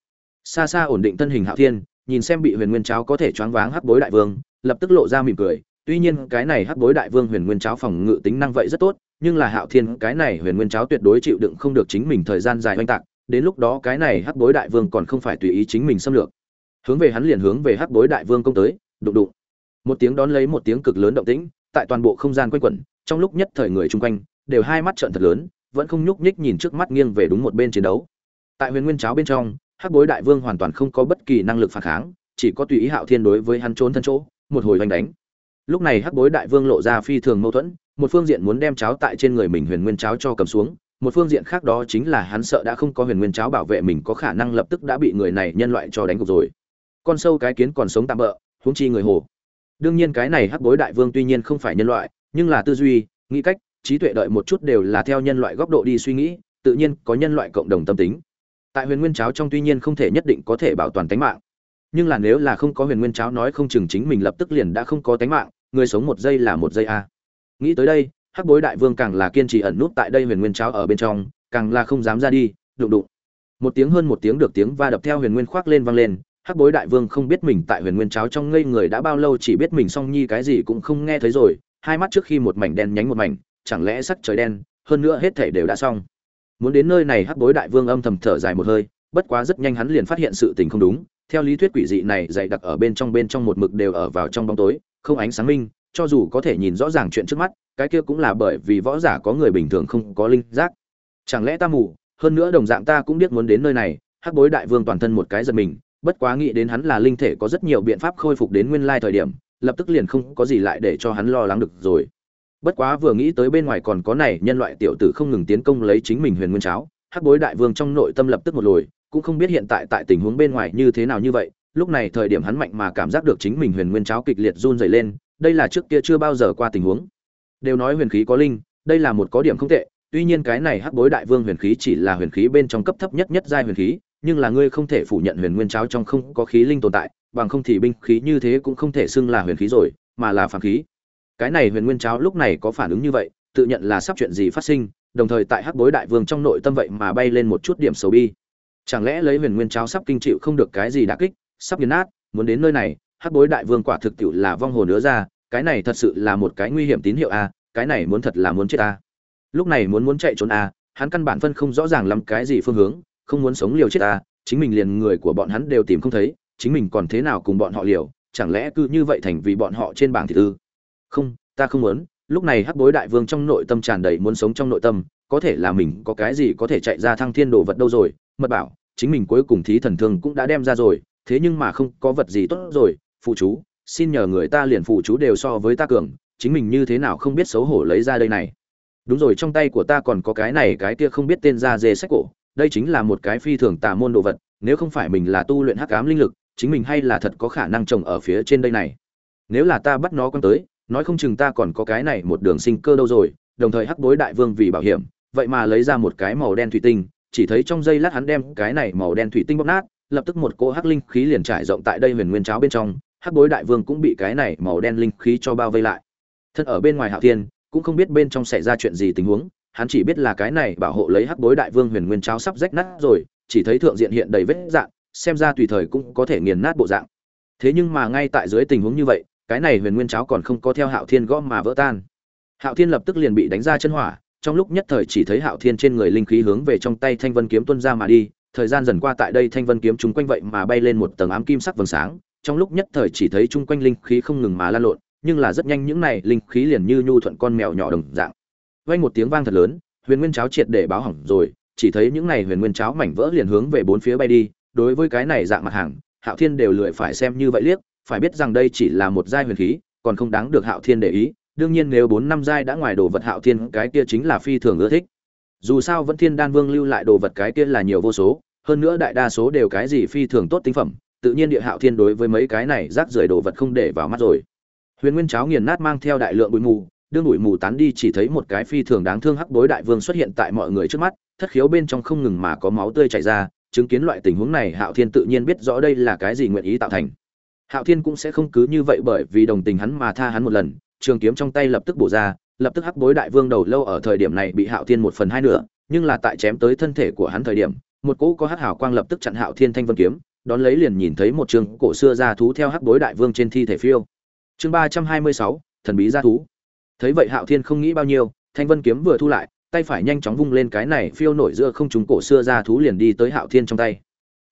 Xa xa ổn định thân hình hạo thiên, nhìn xem bị huyền nguyên cháo có thể choáng váng hắc bối đại vương, lập tức lộ ra mỉm cười tuy nhiên, cái này hắc bối đại vương huyền nguyên cháo phòng ngự tính năng vậy rất tốt, nhưng là hạo thiên, cái này huyền nguyên cháo tuyệt đối chịu đựng không được chính mình thời gian dài oanh tạc, đến lúc đó cái này hắc bối đại vương còn không phải tùy ý chính mình xâm lược. Hướng về hắn liền hướng về hắc bối đại vương công tới, đụng đụng. Một tiếng đón lấy một tiếng cực lớn động tĩnh, tại toàn bộ không gian quanh quẩn, trong lúc nhất thời người chung quanh, đều hai mắt trợn thật lớn, vẫn không nhúc nhích nhìn trước mắt nghiêng về đúng một bên chiến đấu. Tại huyền nguyên cháo bên trong, hắc bối đại vương hoàn toàn không có bất kỳ năng lực phản kháng, chỉ có tùy ý hạo thiên đối với hắn trốn thân chỗ, một hồi hoành đánh lúc này hắc bối đại vương lộ ra phi thường mâu thuẫn, một phương diện muốn đem cháo tại trên người mình huyền nguyên cháo cho cầm xuống, một phương diện khác đó chính là hắn sợ đã không có huyền nguyên cháo bảo vệ mình có khả năng lập tức đã bị người này nhân loại cho đánh gục rồi. Con sâu cái kiến còn sống tạm bỡ huống chi người hồ. Đương nhiên cái này hắc bối đại vương tuy nhiên không phải nhân loại, nhưng là tư duy, nghĩ cách, trí tuệ đợi một chút đều là theo nhân loại góc độ đi suy nghĩ, tự nhiên có nhân loại cộng đồng tâm tính. Tại huyền nguyên cháo trong tuy nhiên không thể nhất định có thể bảo toàn tính mạng nhưng là nếu là không có huyền nguyên cháo nói không chừng chính mình lập tức liền đã không có tính mạng, người sống một giây là một giây a. Nghĩ tới đây, hắc bối đại vương càng là kiên trì ẩn nút tại đây huyền nguyên cháo ở bên trong, càng là không dám ra đi, đụng đụng. Một tiếng hơn một tiếng được tiếng va đập theo huyền nguyên khoác lên vang lên, hắc bối đại vương không biết mình tại huyền nguyên cháo trong ngây người đã bao lâu chỉ biết mình song nhi cái gì cũng không nghe thấy rồi, hai mắt trước khi một mảnh đen nhánh một mảnh, chẳng lẽ sắc trời đen, hơn nữa hết thể đều đã xong. Muốn đến nơi này hắc bối đại vương âm thầm thở dài một hơi, bất quá rất nhanh hắn liền phát hiện sự tình không đúng theo lý thuyết quỷ dị này dày đặc ở bên trong bên trong một mực đều ở vào trong bóng tối, không ánh sáng minh, cho dù có thể nhìn rõ ràng chuyện trước mắt, cái kia cũng là bởi vì võ giả có người bình thường không có linh giác. Chẳng lẽ ta mù, hơn nữa đồng dạng ta cũng biết muốn đến nơi này, hắc bối đại vương toàn thân một cái giật mình, bất quá nghĩ đến hắn là linh thể có rất nhiều biện pháp khôi phục đến nguyên lai thời điểm, lập tức liền không có gì lại để cho hắn lo lắng được rồi. Bất quá vừa nghĩ tới bên ngoài còn có này, nhân loại tiểu tử không ngừng tiến công lấy chính mình huyền nguyên cháo, hắc bối đại vương trong nội tâm lập tức một lồi cũng không biết hiện tại tại tình huống bên ngoài như thế nào như vậy, lúc này thời điểm hắn mạnh mà cảm giác được chính mình huyền nguyên cháo kịch liệt run dày lên, đây là trước kia chưa bao giờ qua tình huống. Đều nói huyền khí có linh, đây là một có điểm không tệ, tuy nhiên cái này hắc bối đại vương huyền khí chỉ là huyền khí bên trong cấp thấp nhất nhất giai huyền khí, nhưng là ngươi không thể phủ nhận huyền nguyên cháo trong không có khí linh tồn tại, bằng không thì binh khí như thế cũng không thể xưng là huyền khí rồi, mà là phản khí. Cái này huyền nguyên cháo lúc này có phản ứng như vậy, tự nhận là sắp chuyện gì phát sinh, đồng thời tại hắc bối đại vương trong nội tâm vậy mà bay lên một chút điểm xấu bi chẳng lẽ lấy huyền nguyên cháo sắp kinh chịu không được cái gì đả kích, sắp nghiền nát, muốn đến nơi này, hắc bối đại vương quả thực tiệu là vong hồn nữa ra, cái này thật sự là một cái nguy hiểm tín hiệu a, cái này muốn thật là muốn chết a. Lúc này muốn muốn chạy trốn a, hắn căn bản phân không rõ ràng lắm cái gì phương hướng, không muốn sống liều chết a, chính mình liền người của bọn hắn đều tìm không thấy, chính mình còn thế nào cùng bọn họ liều, chẳng lẽ cứ như vậy thành vì bọn họ trên bảng thị tư? Không, ta không muốn, lúc này hắc bối đại vương trong nội tâm tràn đầy muốn sống trong nội tâm, có thể là mình có cái gì có thể chạy ra thăng thiên đồ vật đâu rồi mật bảo, chính mình cuối cùng thí thần thương cũng đã đem ra rồi, thế nhưng mà không có vật gì tốt rồi, phụ chú, xin nhờ người ta liền phụ chú đều so với ta cường, chính mình như thế nào không biết xấu hổ lấy ra đây này. Đúng rồi, trong tay của ta còn có cái này, cái kia không biết tên ra dê sách cổ, đây chính là một cái phi thường tà môn đồ vật, nếu không phải mình là tu luyện hắc ám linh lực, chính mình hay là thật có khả năng trồng ở phía trên đây này. Nếu là ta bắt nó con tới, nói không chừng ta còn có cái này một đường sinh cơ đâu rồi, đồng thời hắc bối đại vương vì bảo hiểm, vậy mà lấy ra một cái màu đen thủy tinh chỉ thấy trong giây lát hắn đem cái này màu đen thủy tinh bóp nát, lập tức một cỗ hắc linh khí liền trải rộng tại đây huyền nguyên cháo bên trong, hắc bối đại vương cũng bị cái này màu đen linh khí cho bao vây lại. Thân ở bên ngoài hạo thiên, cũng không biết bên trong xảy ra chuyện gì tình huống, hắn chỉ biết là cái này bảo hộ lấy hắc bối đại vương huyền nguyên cháo sắp rách nát rồi, chỉ thấy thượng diện hiện đầy vết dạng, xem ra tùy thời cũng có thể nghiền nát bộ dạng. Thế nhưng mà ngay tại dưới tình huống như vậy, cái này huyền nguyên cháo còn không có theo hạo thiên gõ mà vỡ tan. Hạo thiên lập tức liền bị đánh ra chân hỏa trong lúc nhất thời chỉ thấy hạo thiên trên người linh khí hướng về trong tay thanh vân kiếm tuân ra mà đi, thời gian dần qua tại đây thanh vân kiếm chúng quanh vậy mà bay lên một tầng ám kim sắc vầng sáng, trong lúc nhất thời chỉ thấy chung quanh linh khí không ngừng mà lan lộn, nhưng là rất nhanh những này linh khí liền như nhu thuận con mèo nhỏ đồng dạng. Vang một tiếng vang thật lớn, huyền nguyên cháo triệt để báo hỏng rồi, chỉ thấy những này huyền nguyên cháo mảnh vỡ liền hướng về bốn phía bay đi, đối với cái này dạng mặt hàng, hạo thiên đều lười phải xem như vậy liếc, phải biết rằng đây chỉ là một giai huyền khí, còn không đáng được hạo thiên để ý đương nhiên nếu bốn năm giai đã ngoài đồ vật hạo thiên, cái kia chính là phi thường ưa thích. Dù sao vẫn thiên đan vương lưu lại đồ vật cái kia là nhiều vô số, hơn nữa đại đa số đều cái gì phi thường tốt tinh phẩm, tự nhiên địa hạo thiên đối với mấy cái này rác rưởi đồ vật không để vào mắt rồi. Huyền nguyên cháo nghiền nát mang theo đại lượng bụi mù, đương bụi mù tán đi chỉ thấy một cái phi thường đáng thương hắc bối đại vương xuất hiện tại mọi người trước mắt, thất khiếu bên trong không ngừng mà có máu tươi chảy ra, chứng kiến loại tình huống này hạo thiên tự nhiên biết rõ đây là cái gì nguyện ý tạo thành. Hạo thiên cũng sẽ không cứ như vậy bởi vì đồng tình hắn mà tha hắn một lần trường kiếm trong tay lập tức bổ ra, lập tức hắc bối đại vương đầu lâu ở thời điểm này bị hạo thiên một phần hai nửa, nhưng là tại chém tới thân thể của hắn thời điểm, một cỗ có hắc hào quang lập tức chặn hạo thiên thanh vân kiếm, đón lấy liền nhìn thấy một trường cổ xưa ra thú theo hắc bối đại vương trên thi thể phiêu. Chương ba trăm hai mươi sáu, thần bí gia thú. Thấy vậy hạo thiên không nghĩ bao nhiêu, thanh vân kiếm vừa thu lại, tay phải nhanh chóng vung lên cái này phiêu nổi giữa không trung cổ xưa ra thú liền đi tới hạo thiên trong tay.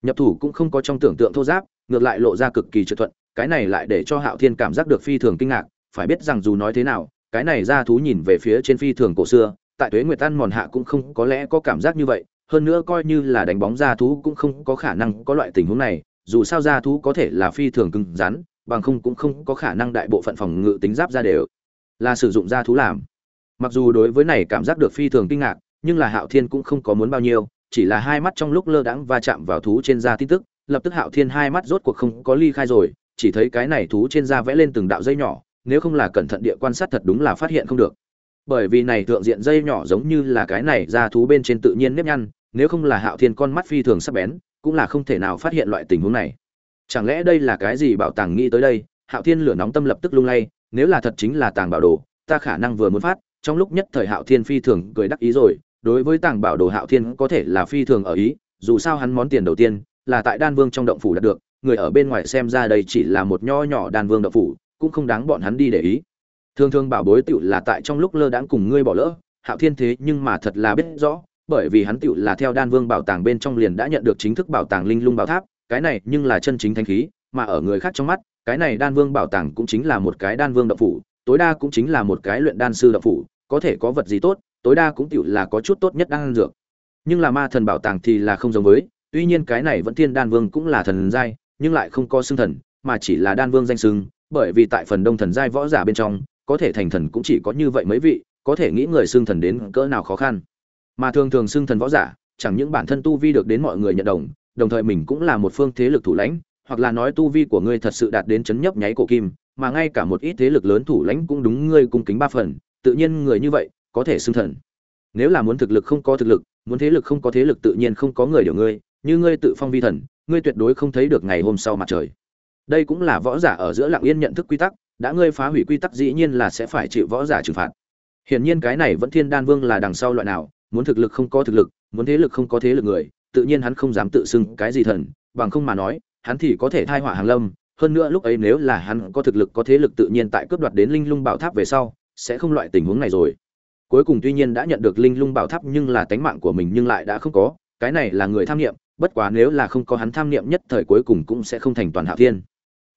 Nhập thủ cũng không có trong tưởng tượng thô giáp, ngược lại lộ ra cực kỳ trượt thuận, cái này lại để cho hạo thiên cảm giác được phi thường kinh ngạc phải biết rằng dù nói thế nào, cái này ra thú nhìn về phía trên phi thường cổ xưa, tại tuế nguyệt tan mòn hạ cũng không có lẽ có cảm giác như vậy, hơn nữa coi như là đánh bóng ra thú cũng không có khả năng có loại tình huống này, dù sao ra thú có thể là phi thường cứng rắn, bằng không cũng không có khả năng đại bộ phận phòng ngự tính giáp ra đều là sử dụng ra thú làm. Mặc dù đối với này cảm giác được phi thường kinh ngạc, nhưng là hạo thiên cũng không có muốn bao nhiêu, chỉ là hai mắt trong lúc lơ đãng va chạm vào thú trên da tin tức, lập tức hạo thiên hai mắt rốt cuộc không có ly khai rồi, chỉ thấy cái này thú trên da vẽ lên từng đạo dây nhỏ nếu không là cẩn thận địa quan sát thật đúng là phát hiện không được. Bởi vì này thượng diện dây nhỏ giống như là cái này ra thú bên trên tự nhiên nếp nhăn, nếu không là hạo thiên con mắt phi thường sắc bén, cũng là không thể nào phát hiện loại tình huống này. Chẳng lẽ đây là cái gì bảo tàng nghĩ tới đây? Hạo thiên lửa nóng tâm lập tức lung lay, nếu là thật chính là tàng bảo đồ, ta khả năng vừa muốn phát, trong lúc nhất thời hạo thiên phi thường cười đắc ý rồi, đối với tàng bảo đồ hạo thiên có thể là phi thường ở ý, dù sao hắn món tiền đầu tiên là tại đan vương trong động phủ đạt được, người ở bên ngoài xem ra đây chỉ là một nho nhỏ đan vương động phủ cũng không đáng bọn hắn đi để ý. Thường thường bảo bối tựu là tại trong lúc lơ đãng cùng ngươi bỏ lỡ, hạo thiên thế nhưng mà thật là biết rõ, bởi vì hắn tựu là theo đan vương bảo tàng bên trong liền đã nhận được chính thức bảo tàng linh lung bảo tháp, cái này nhưng là chân chính thanh khí, mà ở người khác trong mắt, cái này đan vương bảo tàng cũng chính là một cái đan vương động phủ, tối đa cũng chính là một cái luyện đan sư động phủ, có thể có vật gì tốt, tối đa cũng tựu là có chút tốt nhất đan dược. Nhưng là ma thần bảo tàng thì là không giống với, tuy nhiên cái này vẫn thiên đan vương cũng là thần giai, nhưng lại không có xưng thần, mà chỉ là đan vương danh xưng bởi vì tại phần đông thần giai võ giả bên trong, có thể thành thần cũng chỉ có như vậy mấy vị, có thể nghĩ người xưng thần đến cỡ nào khó khăn. Mà thường thường xưng thần võ giả, chẳng những bản thân tu vi được đến mọi người nhận đồng đồng thời mình cũng là một phương thế lực thủ lãnh, hoặc là nói tu vi của ngươi thật sự đạt đến chấn nhấp nháy cổ kim, mà ngay cả một ít thế lực lớn thủ lãnh cũng đúng ngươi cung kính ba phần, tự nhiên người như vậy có thể xưng thần. Nếu là muốn thực lực không có thực lực, muốn thế lực không có thế lực tự nhiên không có người điều ngươi, như ngươi tự phong vi thần, ngươi tuyệt đối không thấy được ngày hôm sau mặt trời đây cũng là võ giả ở giữa lặng yên nhận thức quy tắc, đã ngươi phá hủy quy tắc dĩ nhiên là sẽ phải chịu võ giả trừng phạt. Hiển nhiên cái này vẫn thiên đan vương là đằng sau loại nào, muốn thực lực không có thực lực, muốn thế lực không có thế lực người, tự nhiên hắn không dám tự xưng cái gì thần, bằng không mà nói, hắn thì có thể thai hỏa hàng lâm, hơn nữa lúc ấy nếu là hắn có thực lực có thế lực tự nhiên tại cướp đoạt đến linh lung bảo tháp về sau, sẽ không loại tình huống này rồi. Cuối cùng tuy nhiên đã nhận được linh lung bảo tháp nhưng là tánh mạng của mình nhưng lại đã không có, cái này là người tham nghiệm bất quá nếu là không có hắn tham nghiệm nhất thời cuối cùng cũng sẽ không thành toàn hạ thiên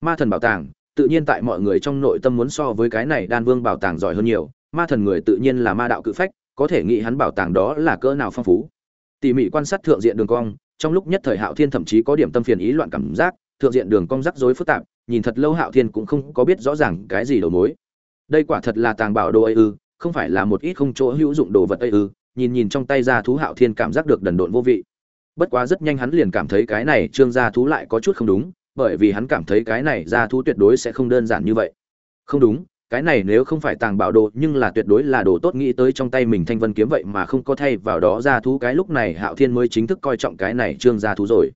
ma thần bảo tàng, tự nhiên tại mọi người trong nội tâm muốn so với cái này đan vương bảo tàng giỏi hơn nhiều, ma thần người tự nhiên là ma đạo cự phách, có thể nghĩ hắn bảo tàng đó là cỡ nào phong phú. Tỉ mỉ quan sát thượng diện đường cong, trong lúc nhất thời hạo thiên thậm chí có điểm tâm phiền ý loạn cảm giác, thượng diện đường cong rắc rối phức tạp, nhìn thật lâu hạo thiên cũng không có biết rõ ràng cái gì đầu mối. Đây quả thật là tàng bảo đồ ấy ư, không phải là một ít không chỗ hữu dụng đồ vật ấy ư, nhìn nhìn trong tay ra thú hạo thiên cảm giác được đần độn vô vị. Bất quá rất nhanh hắn liền cảm thấy cái này trương gia thú lại có chút không đúng bởi vì hắn cảm thấy cái này gia thú tuyệt đối sẽ không đơn giản như vậy. Không đúng, cái này nếu không phải tàng bảo đồ, nhưng là tuyệt đối là đồ tốt nghĩ tới trong tay mình thanh vân kiếm vậy mà không có thay vào đó gia thú, cái lúc này hạo thiên mới chính thức coi trọng cái này trương gia thú rồi.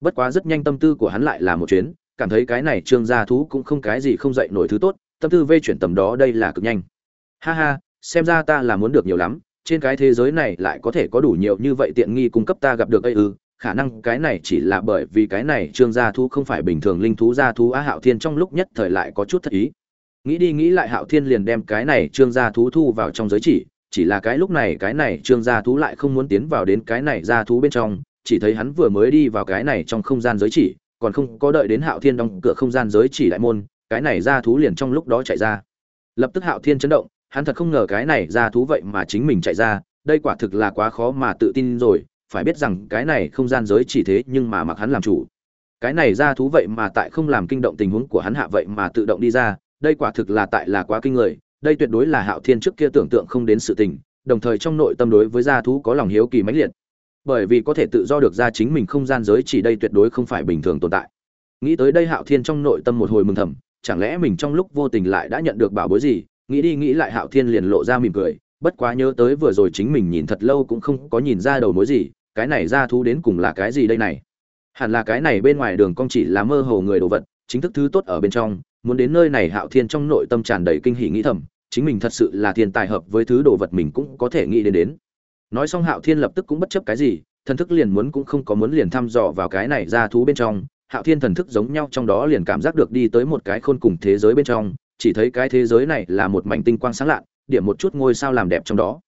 Bất quá rất nhanh tâm tư của hắn lại là một chuyến, cảm thấy cái này trương gia thú cũng không cái gì không dậy nổi thứ tốt, tâm tư vây chuyển tầm đó đây là cực nhanh. Ha ha, xem ra ta là muốn được nhiều lắm, trên cái thế giới này lại có thể có đủ nhiều như vậy tiện nghi cung cấp ta gặp được ây ư khả năng cái này chỉ là bởi vì cái này trương gia thú không phải bình thường linh thú gia thú á hạo thiên trong lúc nhất thời lại có chút thất ý. Nghĩ đi nghĩ lại hạo thiên liền đem cái này trương gia thú thu vào trong giới chỉ chỉ là cái lúc này cái này trương gia thú lại không muốn tiến vào đến cái này gia thú bên trong, chỉ thấy hắn vừa mới đi vào cái này trong không gian giới chỉ, còn không có đợi đến hạo thiên đóng cửa không gian giới chỉ đại môn, cái này gia thú liền trong lúc đó chạy ra. Lập tức hạo thiên chấn động, hắn thật không ngờ cái này gia thú vậy mà chính mình chạy ra, đây quả thực là quá khó mà tự tin rồi phải biết rằng cái này không gian giới chỉ thế nhưng mà mặc hắn làm chủ. Cái này gia thú vậy mà tại không làm kinh động tình huống của hắn hạ vậy mà tự động đi ra, đây quả thực là tại là quá kinh người, đây tuyệt đối là hạo thiên trước kia tưởng tượng không đến sự tình, đồng thời trong nội tâm đối với gia thú có lòng hiếu kỳ mãnh liệt. Bởi vì có thể tự do được ra chính mình không gian giới chỉ đây tuyệt đối không phải bình thường tồn tại. Nghĩ tới đây hạo thiên trong nội tâm một hồi mừng thầm, chẳng lẽ mình trong lúc vô tình lại đã nhận được bảo bối gì? Nghĩ đi nghĩ lại hạo thiên liền lộ ra mỉm cười, bất quá nhớ tới vừa rồi chính mình nhìn thật lâu cũng không có nhìn ra đầu mối gì cái này ra thú đến cùng là cái gì đây này? Hẳn là cái này bên ngoài đường cong chỉ là mơ hồ người đồ vật, chính thức thứ tốt ở bên trong, muốn đến nơi này hạo thiên trong nội tâm tràn đầy kinh hỉ nghĩ thầm, chính mình thật sự là thiên tài hợp với thứ đồ vật mình cũng có thể nghĩ đến đến. Nói xong hạo thiên lập tức cũng bất chấp cái gì, thần thức liền muốn cũng không có muốn liền thăm dò vào cái này ra thú bên trong. Hạo thiên thần thức giống nhau trong đó liền cảm giác được đi tới một cái khôn cùng thế giới bên trong, chỉ thấy cái thế giới này là một mảnh tinh quang sáng lạn điểm một chút ngôi sao làm đẹp trong đó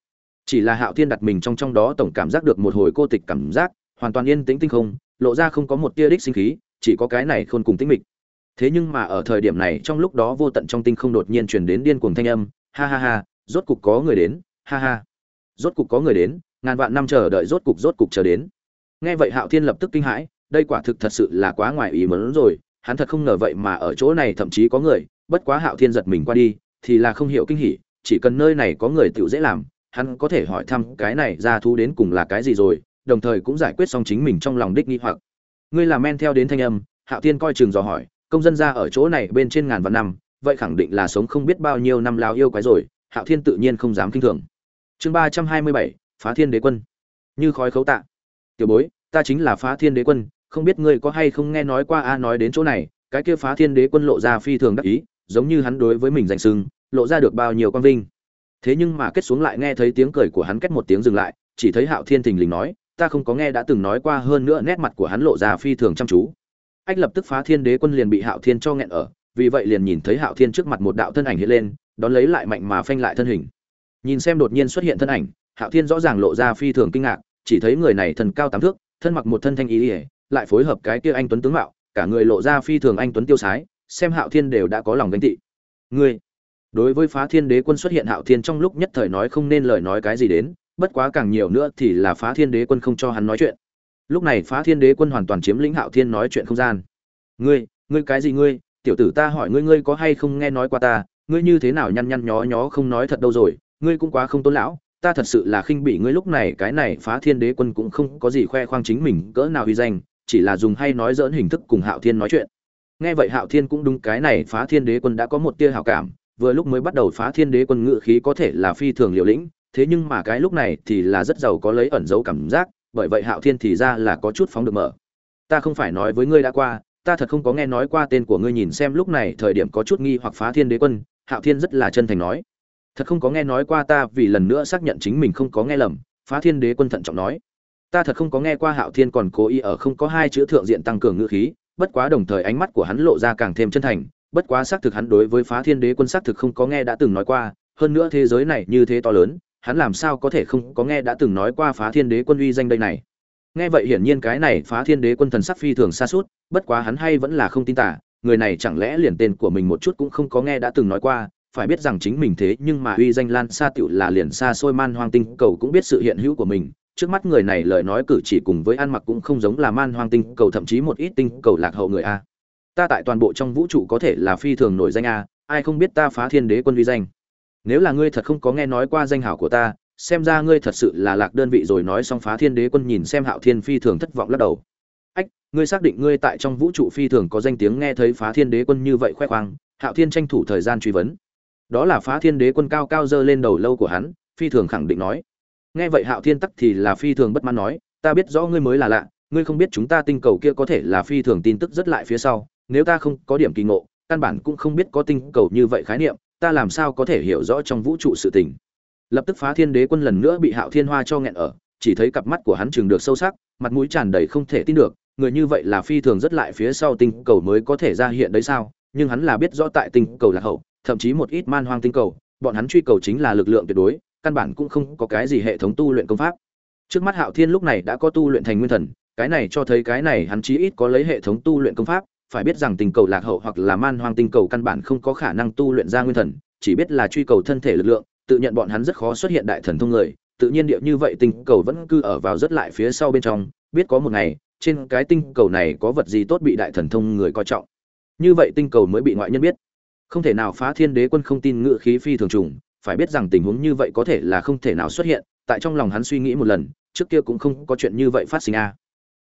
chỉ là hạo thiên đặt mình trong trong đó tổng cảm giác được một hồi cô tịch cảm giác, hoàn toàn yên tĩnh tinh không, lộ ra không có một tia đích sinh khí, chỉ có cái này khôn cùng tĩnh mịch. Thế nhưng mà ở thời điểm này trong lúc đó vô tận trong tinh không đột nhiên truyền đến điên cuồng thanh âm, ha ha ha, rốt cục có người đến, ha ha. Rốt cục có người đến, ngàn vạn năm chờ đợi rốt cục rốt cục chờ đến. Nghe vậy hạo thiên lập tức kinh hãi, đây quả thực thật sự là quá ngoài ý muốn rồi, hắn thật không ngờ vậy mà ở chỗ này thậm chí có người, bất quá hạo thiên giật mình qua đi, thì là không hiểu kinh hỉ, chỉ cần nơi này có người tựu dễ làm hắn có thể hỏi thăm cái này ra thú đến cùng là cái gì rồi, đồng thời cũng giải quyết xong chính mình trong lòng đích nghi hoặc. Ngươi là men theo đến thanh âm, hạo thiên coi chừng dò hỏi, công dân ra ở chỗ này bên trên ngàn vạn năm, vậy khẳng định là sống không biết bao nhiêu năm lao yêu quái rồi, hạo thiên tự nhiên không dám kinh thường. Chương ba trăm hai mươi bảy, phá thiên đế quân. Như khói khấu tạ. Tiểu bối, ta chính là phá thiên đế quân, không biết ngươi có hay không nghe nói qua a nói đến chỗ này, cái kia phá thiên đế quân lộ ra phi thường đắc ý, giống như hắn đối với mình danh sưng lộ ra được bao nhiêu quan vinh thế nhưng mà kết xuống lại nghe thấy tiếng cười của hắn kết một tiếng dừng lại, chỉ thấy hạo thiên thình lình nói, ta không có nghe đã từng nói qua hơn nữa nét mặt của hắn lộ ra phi thường chăm chú. Ách lập tức phá thiên đế quân liền bị hạo thiên cho nghẹn ở, vì vậy liền nhìn thấy hạo thiên trước mặt một đạo thân ảnh hiện lên, đón lấy lại mạnh mà phanh lại thân hình. Nhìn xem đột nhiên xuất hiện thân ảnh, hạo thiên rõ ràng lộ ra phi thường kinh ngạc, chỉ thấy người này thần cao tám thước, thân mặc một thân thanh ý ỉa lại phối hợp cái kia anh tuấn tướng mạo, cả người lộ ra phi thường anh tuấn tiêu sái, xem hạo thiên đều đã có lòng gánh tị. Ngươi đối với phá thiên đế quân xuất hiện hạo thiên trong lúc nhất thời nói không nên lời nói cái gì đến, bất quá càng nhiều nữa thì là phá thiên đế quân không cho hắn nói chuyện. Lúc này phá thiên đế quân hoàn toàn chiếm lĩnh hạo thiên nói chuyện không gian. Ngươi ngươi cái gì ngươi? Tiểu tử ta hỏi ngươi ngươi có hay không nghe nói qua ta? Ngươi như thế nào nhăn nhăn nhó nhó không nói thật đâu rồi? Ngươi cũng quá không tôn lão, ta thật sự là khinh bị ngươi lúc này, cái này phá thiên đế quân cũng không có gì khoe khoang chính mình, cỡ nào uy danh, chỉ là dùng hay nói dỡn hình thức cùng hạo thiên nói chuyện. Nghe vậy hạo thiên cũng đúng, cái này phá thiên đế quân đã có một tia hảo cảm vừa lúc mới bắt đầu phá thiên đế quân ngự khí có thể là phi thường liều lĩnh, thế nhưng mà cái lúc này thì là rất giàu có lấy ẩn dấu cảm giác, bởi vậy hạo thiên thì ra là có chút phóng được mở. Ta không phải nói với ngươi đã qua, ta thật không có nghe nói qua tên của ngươi nhìn xem lúc này thời điểm có chút nghi hoặc phá thiên đế quân, hạo thiên rất là chân thành nói. Thật không có nghe nói qua ta vì lần nữa xác nhận chính mình không có nghe lầm, phá thiên đế quân thận trọng nói. Ta thật không có nghe qua hạo thiên còn cố ý ở không có hai chữ thượng diện tăng cường ngữ khí, bất quá đồng thời ánh mắt của hắn lộ ra càng thêm chân thành bất quá xác thực hắn đối với phá thiên đế quân xác thực không có nghe đã từng nói qua, hơn nữa thế giới này như thế to lớn, hắn làm sao có thể không có nghe đã từng nói qua phá thiên đế quân uy danh đây này? Nghe vậy hiển nhiên cái này phá thiên đế quân thần sắc phi thường xa suốt, bất quá hắn hay vẫn là không tin tả, người này chẳng lẽ liền tên của mình một chút cũng không có nghe đã từng nói qua, phải biết rằng chính mình thế nhưng mà uy danh lan xa tựu là liền xa xôi man hoang tinh, cầu cũng biết sự hiện hữu của mình. Trước mắt người này lời nói cử chỉ cùng với ăn mặc cũng không giống là man hoang tinh, cầu thậm chí một ít tinh, cầu lạc hậu người a ta tại toàn bộ trong vũ trụ có thể là phi thường nổi danh a, ai không biết ta phá thiên đế quân uy danh. Nếu là ngươi thật không có nghe nói qua danh hảo của ta, xem ra ngươi thật sự là lạc đơn vị rồi nói xong phá thiên đế quân nhìn xem hạo thiên phi thường thất vọng lắc đầu. Ách, ngươi xác định ngươi tại trong vũ trụ phi thường có danh tiếng nghe thấy phá thiên đế quân như vậy khoe khoang, hạo thiên tranh thủ thời gian truy vấn. Đó là phá thiên đế quân cao cao dơ lên đầu lâu của hắn, phi thường khẳng định nói. Nghe vậy hạo thiên tắc thì là phi thường bất mãn nói, ta biết rõ ngươi mới là lạ, ngươi không biết chúng ta tinh cầu kia có thể là phi thường tin tức rất lại phía sau nếu ta không có điểm kỳ ngộ, căn bản cũng không biết có tinh cầu như vậy khái niệm, ta làm sao có thể hiểu rõ trong vũ trụ sự tình. Lập tức phá thiên đế quân lần nữa bị hạo thiên hoa cho nghẹn ở, chỉ thấy cặp mắt của hắn chừng được sâu sắc, mặt mũi tràn đầy không thể tin được, người như vậy là phi thường rất lại phía sau tinh cầu mới có thể ra hiện đấy sao? Nhưng hắn là biết rõ tại tinh cầu là hậu, thậm chí một ít man hoang tinh cầu, bọn hắn truy cầu chính là lực lượng tuyệt đối, căn bản cũng không có cái gì hệ thống tu luyện công pháp. Trước mắt hạo thiên lúc này đã có tu luyện thành nguyên thần, cái này cho thấy cái này hắn chí ít có lấy hệ thống tu luyện công pháp phải biết rằng tinh cầu lạc hậu hoặc là man hoang tinh cầu căn bản không có khả năng tu luyện ra nguyên thần, chỉ biết là truy cầu thân thể lực lượng, tự nhận bọn hắn rất khó xuất hiện đại thần thông người, tự nhiên điệu như vậy tinh cầu vẫn cư ở vào rất lại phía sau bên trong, biết có một ngày, trên cái tinh cầu này có vật gì tốt bị đại thần thông người coi trọng. Như vậy tinh cầu mới bị ngoại nhân biết. Không thể nào phá thiên đế quân không tin ngự khí phi thường trùng, phải biết rằng tình huống như vậy có thể là không thể nào xuất hiện, tại trong lòng hắn suy nghĩ một lần, trước kia cũng không có chuyện như vậy phát sinh a.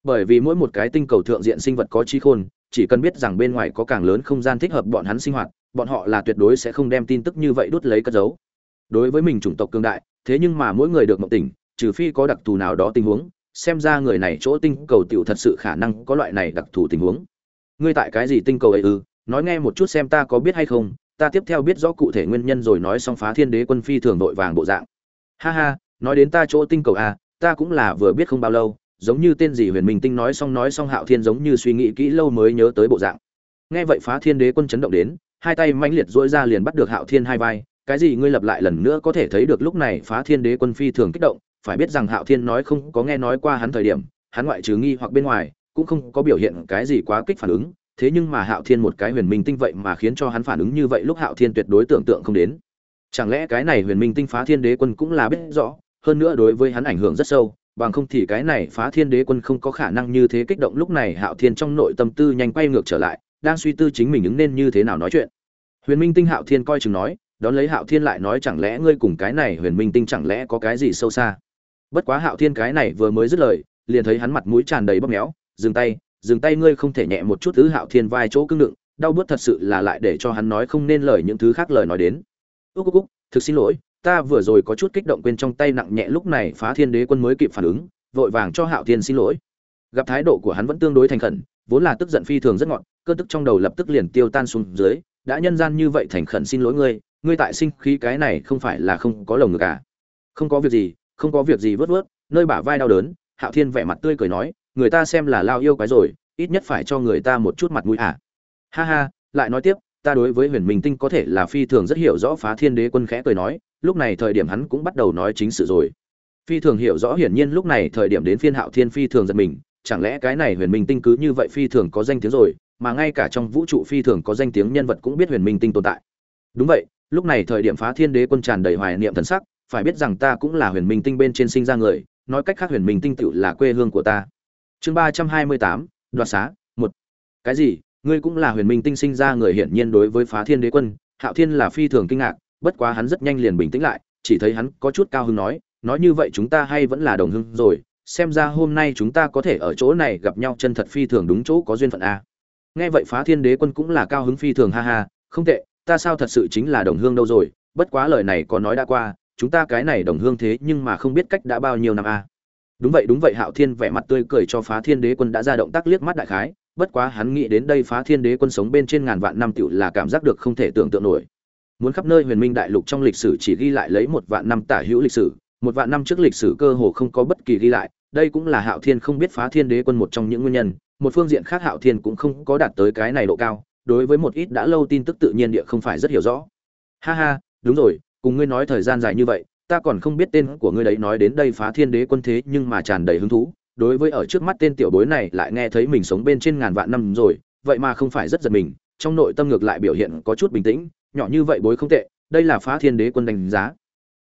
Bởi vì mỗi một cái tinh cầu thượng diện sinh vật có trí khôn chỉ cần biết rằng bên ngoài có càng lớn không gian thích hợp bọn hắn sinh hoạt bọn họ là tuyệt đối sẽ không đem tin tức như vậy đút lấy cất giấu. Đối với mình chủng tộc cường đại thế nhưng mà mỗi người được mộng tỉnh trừ phi có đặc thù nào đó tình huống xem ra người này chỗ tinh cầu tiểu thật sự khả năng có loại này đặc thù tình huống. Ngươi tại cái gì tinh cầu ấy ư? Nói nghe một chút xem ta có biết hay không ta tiếp theo biết rõ cụ thể nguyên nhân rồi nói xong phá thiên đế quân phi thường đội vàng bộ dạng. Ha ha nói đến ta chỗ tinh cầu à, ta cũng là vừa biết không bao lâu giống như tên gì huyền minh tinh nói xong nói xong hạo thiên giống như suy nghĩ kỹ lâu mới nhớ tới bộ dạng. Nghe vậy phá thiên đế quân chấn động đến, hai tay mãnh liệt dỗi ra liền bắt được hạo thiên hai vai, cái gì ngươi lập lại lần nữa có thể thấy được lúc này phá thiên đế quân phi thường kích động, phải biết rằng hạo thiên nói không có nghe nói qua hắn thời điểm, hắn ngoại trừ nghi hoặc bên ngoài, cũng không có biểu hiện cái gì quá kích phản ứng, thế nhưng mà hạo thiên một cái huyền minh tinh vậy mà khiến cho hắn phản ứng như vậy lúc hạo thiên tuyệt đối tưởng tượng không đến. Chẳng lẽ cái này huyền minh tinh phá thiên đế quân cũng là biết rõ, hơn nữa đối với hắn ảnh hưởng rất sâu bằng không thì cái này phá thiên đế quân không có khả năng như thế kích động. Lúc này hạo thiên trong nội tâm tư nhanh quay ngược trở lại, đang suy tư chính mình ứng nên như thế nào nói chuyện. Huyền minh tinh hạo thiên coi chừng nói, đón lấy hạo thiên lại nói, chẳng lẽ ngươi cùng cái này huyền minh tinh chẳng lẽ có cái gì sâu xa? Bất quá hạo thiên cái này vừa mới dứt lời, liền thấy hắn mặt mũi tràn đầy bóp méo, dừng tay dừng tay, ngươi không thể nhẹ một chút thứ hạo thiên vai chỗ cưng đựng, đau bớt thật sự là lại để cho hắn nói không nên lời những thứ khác lời nói đến. Ước ước thực xin lỗi ta vừa rồi có chút kích động quên trong tay nặng nhẹ lúc này phá thiên đế quân mới kịp phản ứng vội vàng cho hạo thiên xin lỗi. Gặp thái độ của hắn vẫn tương đối thành khẩn vốn là tức giận phi thường rất ngọn, cơn tức trong đầu lập tức liền tiêu tan xuống dưới đã nhân gian như vậy thành khẩn xin lỗi ngươi ngươi tại sinh khí cái này không phải là không có lồng ngực à? Không có việc gì không có việc gì vớt vớt. Nơi bả vai đau đớn hạo thiên vẻ mặt tươi cười nói người ta xem là lao yêu quái rồi ít nhất phải cho người ta một chút mặt mũi à. Ha ha lại nói tiếp ta đối với huyền minh tinh có thể là phi thường rất hiểu rõ phá thiên đế quân khẽ cười nói lúc này thời điểm hắn cũng bắt đầu nói chính sự rồi. Phi thường hiểu rõ hiển nhiên lúc này thời điểm đến phiên hạo thiên phi thường giật mình, chẳng lẽ cái này huyền minh tinh cứ như vậy phi thường có danh tiếng rồi, mà ngay cả trong vũ trụ phi thường có danh tiếng nhân vật cũng biết huyền minh tinh tồn tại. Đúng vậy, lúc này thời điểm phá thiên đế quân tràn đầy hoài niệm thần sắc, phải biết rằng ta cũng là huyền minh tinh bên trên sinh ra người, nói cách khác huyền minh tinh tựu là quê hương của ta. Chương ba trăm hai mươi tám, đoạt xá, một. Cái gì? Ngươi cũng là huyền minh tinh sinh ra người hiển nhiên đối với phá thiên đế quân, hạo thiên là phi thường kinh ngạc bất quá hắn rất nhanh liền bình tĩnh lại, chỉ thấy hắn có chút cao hứng nói nói như vậy chúng ta hay vẫn là đồng hương rồi, xem ra hôm nay chúng ta có thể ở chỗ này gặp nhau chân thật phi thường đúng chỗ có duyên phận a. Nghe vậy phá thiên đế quân cũng là cao hứng phi thường ha ha, không tệ, ta sao thật sự chính là đồng hương đâu rồi, bất quá lời này có nói đã qua, chúng ta cái này đồng hương thế nhưng mà không biết cách đã bao nhiêu năm a. Đúng vậy đúng vậy, hạo thiên vẻ mặt tươi cười cho phá thiên đế quân đã ra động tác liếc mắt đại khái, bất quá hắn nghĩ đến đây phá thiên đế quân sống bên trên ngàn vạn năm tiểu là cảm giác được không thể tưởng tượng nổi muốn khắp nơi huyền minh đại lục trong lịch sử chỉ ghi lại lấy một vạn năm tả hữu lịch sử, một vạn năm trước lịch sử cơ hồ không có bất kỳ ghi lại, đây cũng là hạo thiên không biết phá thiên đế quân một trong những nguyên nhân, một phương diện khác hạo thiên cũng không có đạt tới cái này độ cao, đối với một ít đã lâu tin tức tự nhiên địa không phải rất hiểu rõ. Ha ha, đúng rồi, cùng ngươi nói thời gian dài như vậy, ta còn không biết tên của ngươi đấy nói đến đây phá thiên đế quân thế nhưng mà tràn đầy hứng thú, đối với ở trước mắt tên tiểu bối này lại nghe thấy mình sống bên trên ngàn vạn năm rồi, vậy mà không phải rất giật mình trong nội tâm ngược lại biểu hiện có chút bình tĩnh, nhỏ như vậy bối không tệ, đây là phá thiên đế quân đánh giá.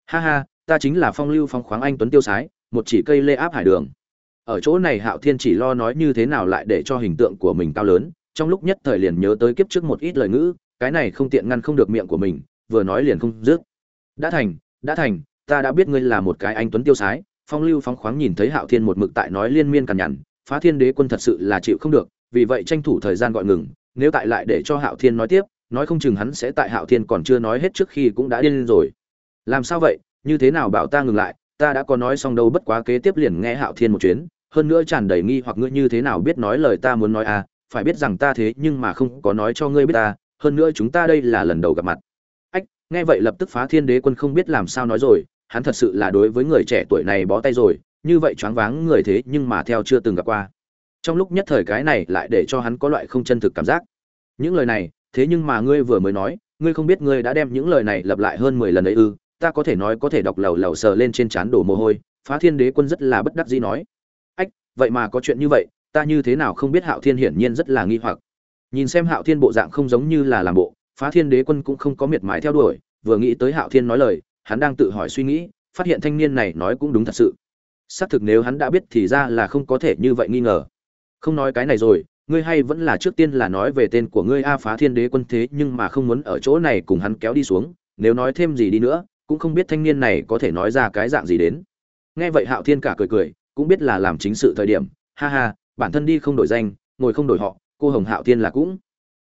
Ha ha, ta chính là phong lưu phong khoáng anh tuấn tiêu sái, một chỉ cây lê áp hải đường. Ở chỗ này hạo thiên chỉ lo nói như thế nào lại để cho hình tượng của mình cao lớn, trong lúc nhất thời liền nhớ tới kiếp trước một ít lời ngữ, cái này không tiện ngăn không được miệng của mình, vừa nói liền không dứt. Đã thành đã thành, ta đã biết ngươi là một cái anh tuấn tiêu sái, phong lưu phóng khoáng nhìn thấy hạo thiên một mực tại nói liên miên cằn nhằn, phá thiên đế quân thật sự là chịu không được, vì vậy tranh thủ thời gian gọi ngừng nếu tại lại để cho hạo thiên nói tiếp, nói không chừng hắn sẽ tại hạo thiên còn chưa nói hết trước khi cũng đã điên rồi. Làm sao vậy? Như thế nào bảo ta ngừng lại? Ta đã có nói xong đâu, bất quá kế tiếp liền nghe hạo thiên một chuyến. Hơn nữa tràn đầy nghi hoặc ngươi như thế nào biết nói lời ta muốn nói à? Phải biết rằng ta thế nhưng mà không có nói cho ngươi biết ta. Hơn nữa chúng ta đây là lần đầu gặp mặt. Ách, nghe vậy lập tức phá thiên đế quân không biết làm sao nói rồi. Hắn thật sự là đối với người trẻ tuổi này bó tay rồi. Như vậy choáng váng người thế nhưng mà theo chưa từng gặp qua trong lúc nhất thời cái này lại để cho hắn có loại không chân thực cảm giác. Những lời này, thế nhưng mà ngươi vừa mới nói, ngươi không biết ngươi đã đem những lời này lặp lại hơn mười lần ấy ư, ta có thể nói có thể đọc lầu lầu sờ lên trên trán đổ mồ hôi, phá thiên đế quân rất là bất đắc dĩ nói. Ách, vậy mà có chuyện như vậy, ta như thế nào không biết hạo thiên hiển nhiên rất là nghi hoặc. Nhìn xem hạo thiên bộ dạng không giống như là làm bộ, phá thiên đế quân cũng không có miệt mài theo đuổi, vừa nghĩ tới hạo thiên nói lời, hắn đang tự hỏi suy nghĩ, phát hiện thanh niên này nói cũng đúng thật sự. Xác thực nếu hắn đã biết thì ra là không có thể như vậy nghi ngờ không nói cái này rồi, ngươi hay vẫn là trước tiên là nói về tên của ngươi a phá thiên đế quân thế, nhưng mà không muốn ở chỗ này cùng hắn kéo đi xuống, nếu nói thêm gì đi nữa, cũng không biết thanh niên này có thể nói ra cái dạng gì đến. Nghe vậy hạo thiên cả cười cười, cũng biết là làm chính sự thời điểm, ha ha, bản thân đi không đổi danh, ngồi không đổi họ, cô hồng hạo thiên là cũng.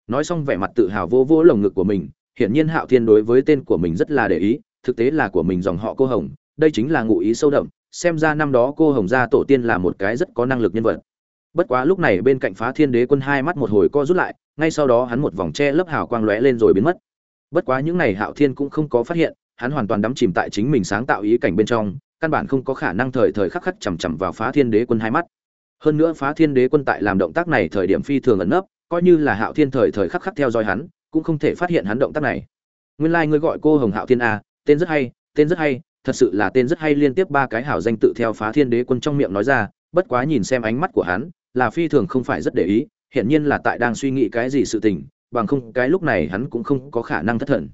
Nói xong vẻ mặt tự hào vô vô lồng ngực của mình, hiển nhiên hạo thiên đối với tên của mình rất là để ý, thực tế là của mình dòng họ cô hồng, đây chính là ngụ ý sâu đậm, xem ra năm đó cô hồng gia tổ tiên là một cái rất có năng lực nhân vật bất quá lúc này bên cạnh phá thiên đế quân hai mắt một hồi co rút lại, ngay sau đó hắn một vòng tre lớp hào quang lóe lên rồi biến mất. Bất quá những này hạo thiên cũng không có phát hiện, hắn hoàn toàn đắm chìm tại chính mình sáng tạo ý cảnh bên trong, căn bản không có khả năng thời thời khắc khắc chằm chằm vào phá thiên đế quân hai mắt. Hơn nữa phá thiên đế quân tại làm động tác này thời điểm phi thường ẩn nấp, coi như là hạo thiên thời thời khắc khắc theo dõi hắn, cũng không thể phát hiện hắn động tác này. Nguyên lai、like、ngươi gọi cô hồng hạo thiên a tên rất hay, tên rất hay, thật sự là tên rất hay liên tiếp ba cái hảo danh tự theo phá thiên đế quân trong miệng nói ra, bất quá nhìn xem ánh mắt của hắn là phi thường không phải rất để ý, hiển nhiên là tại đang suy nghĩ cái gì sự tình, bằng không cái lúc này hắn cũng không có khả năng thất thần.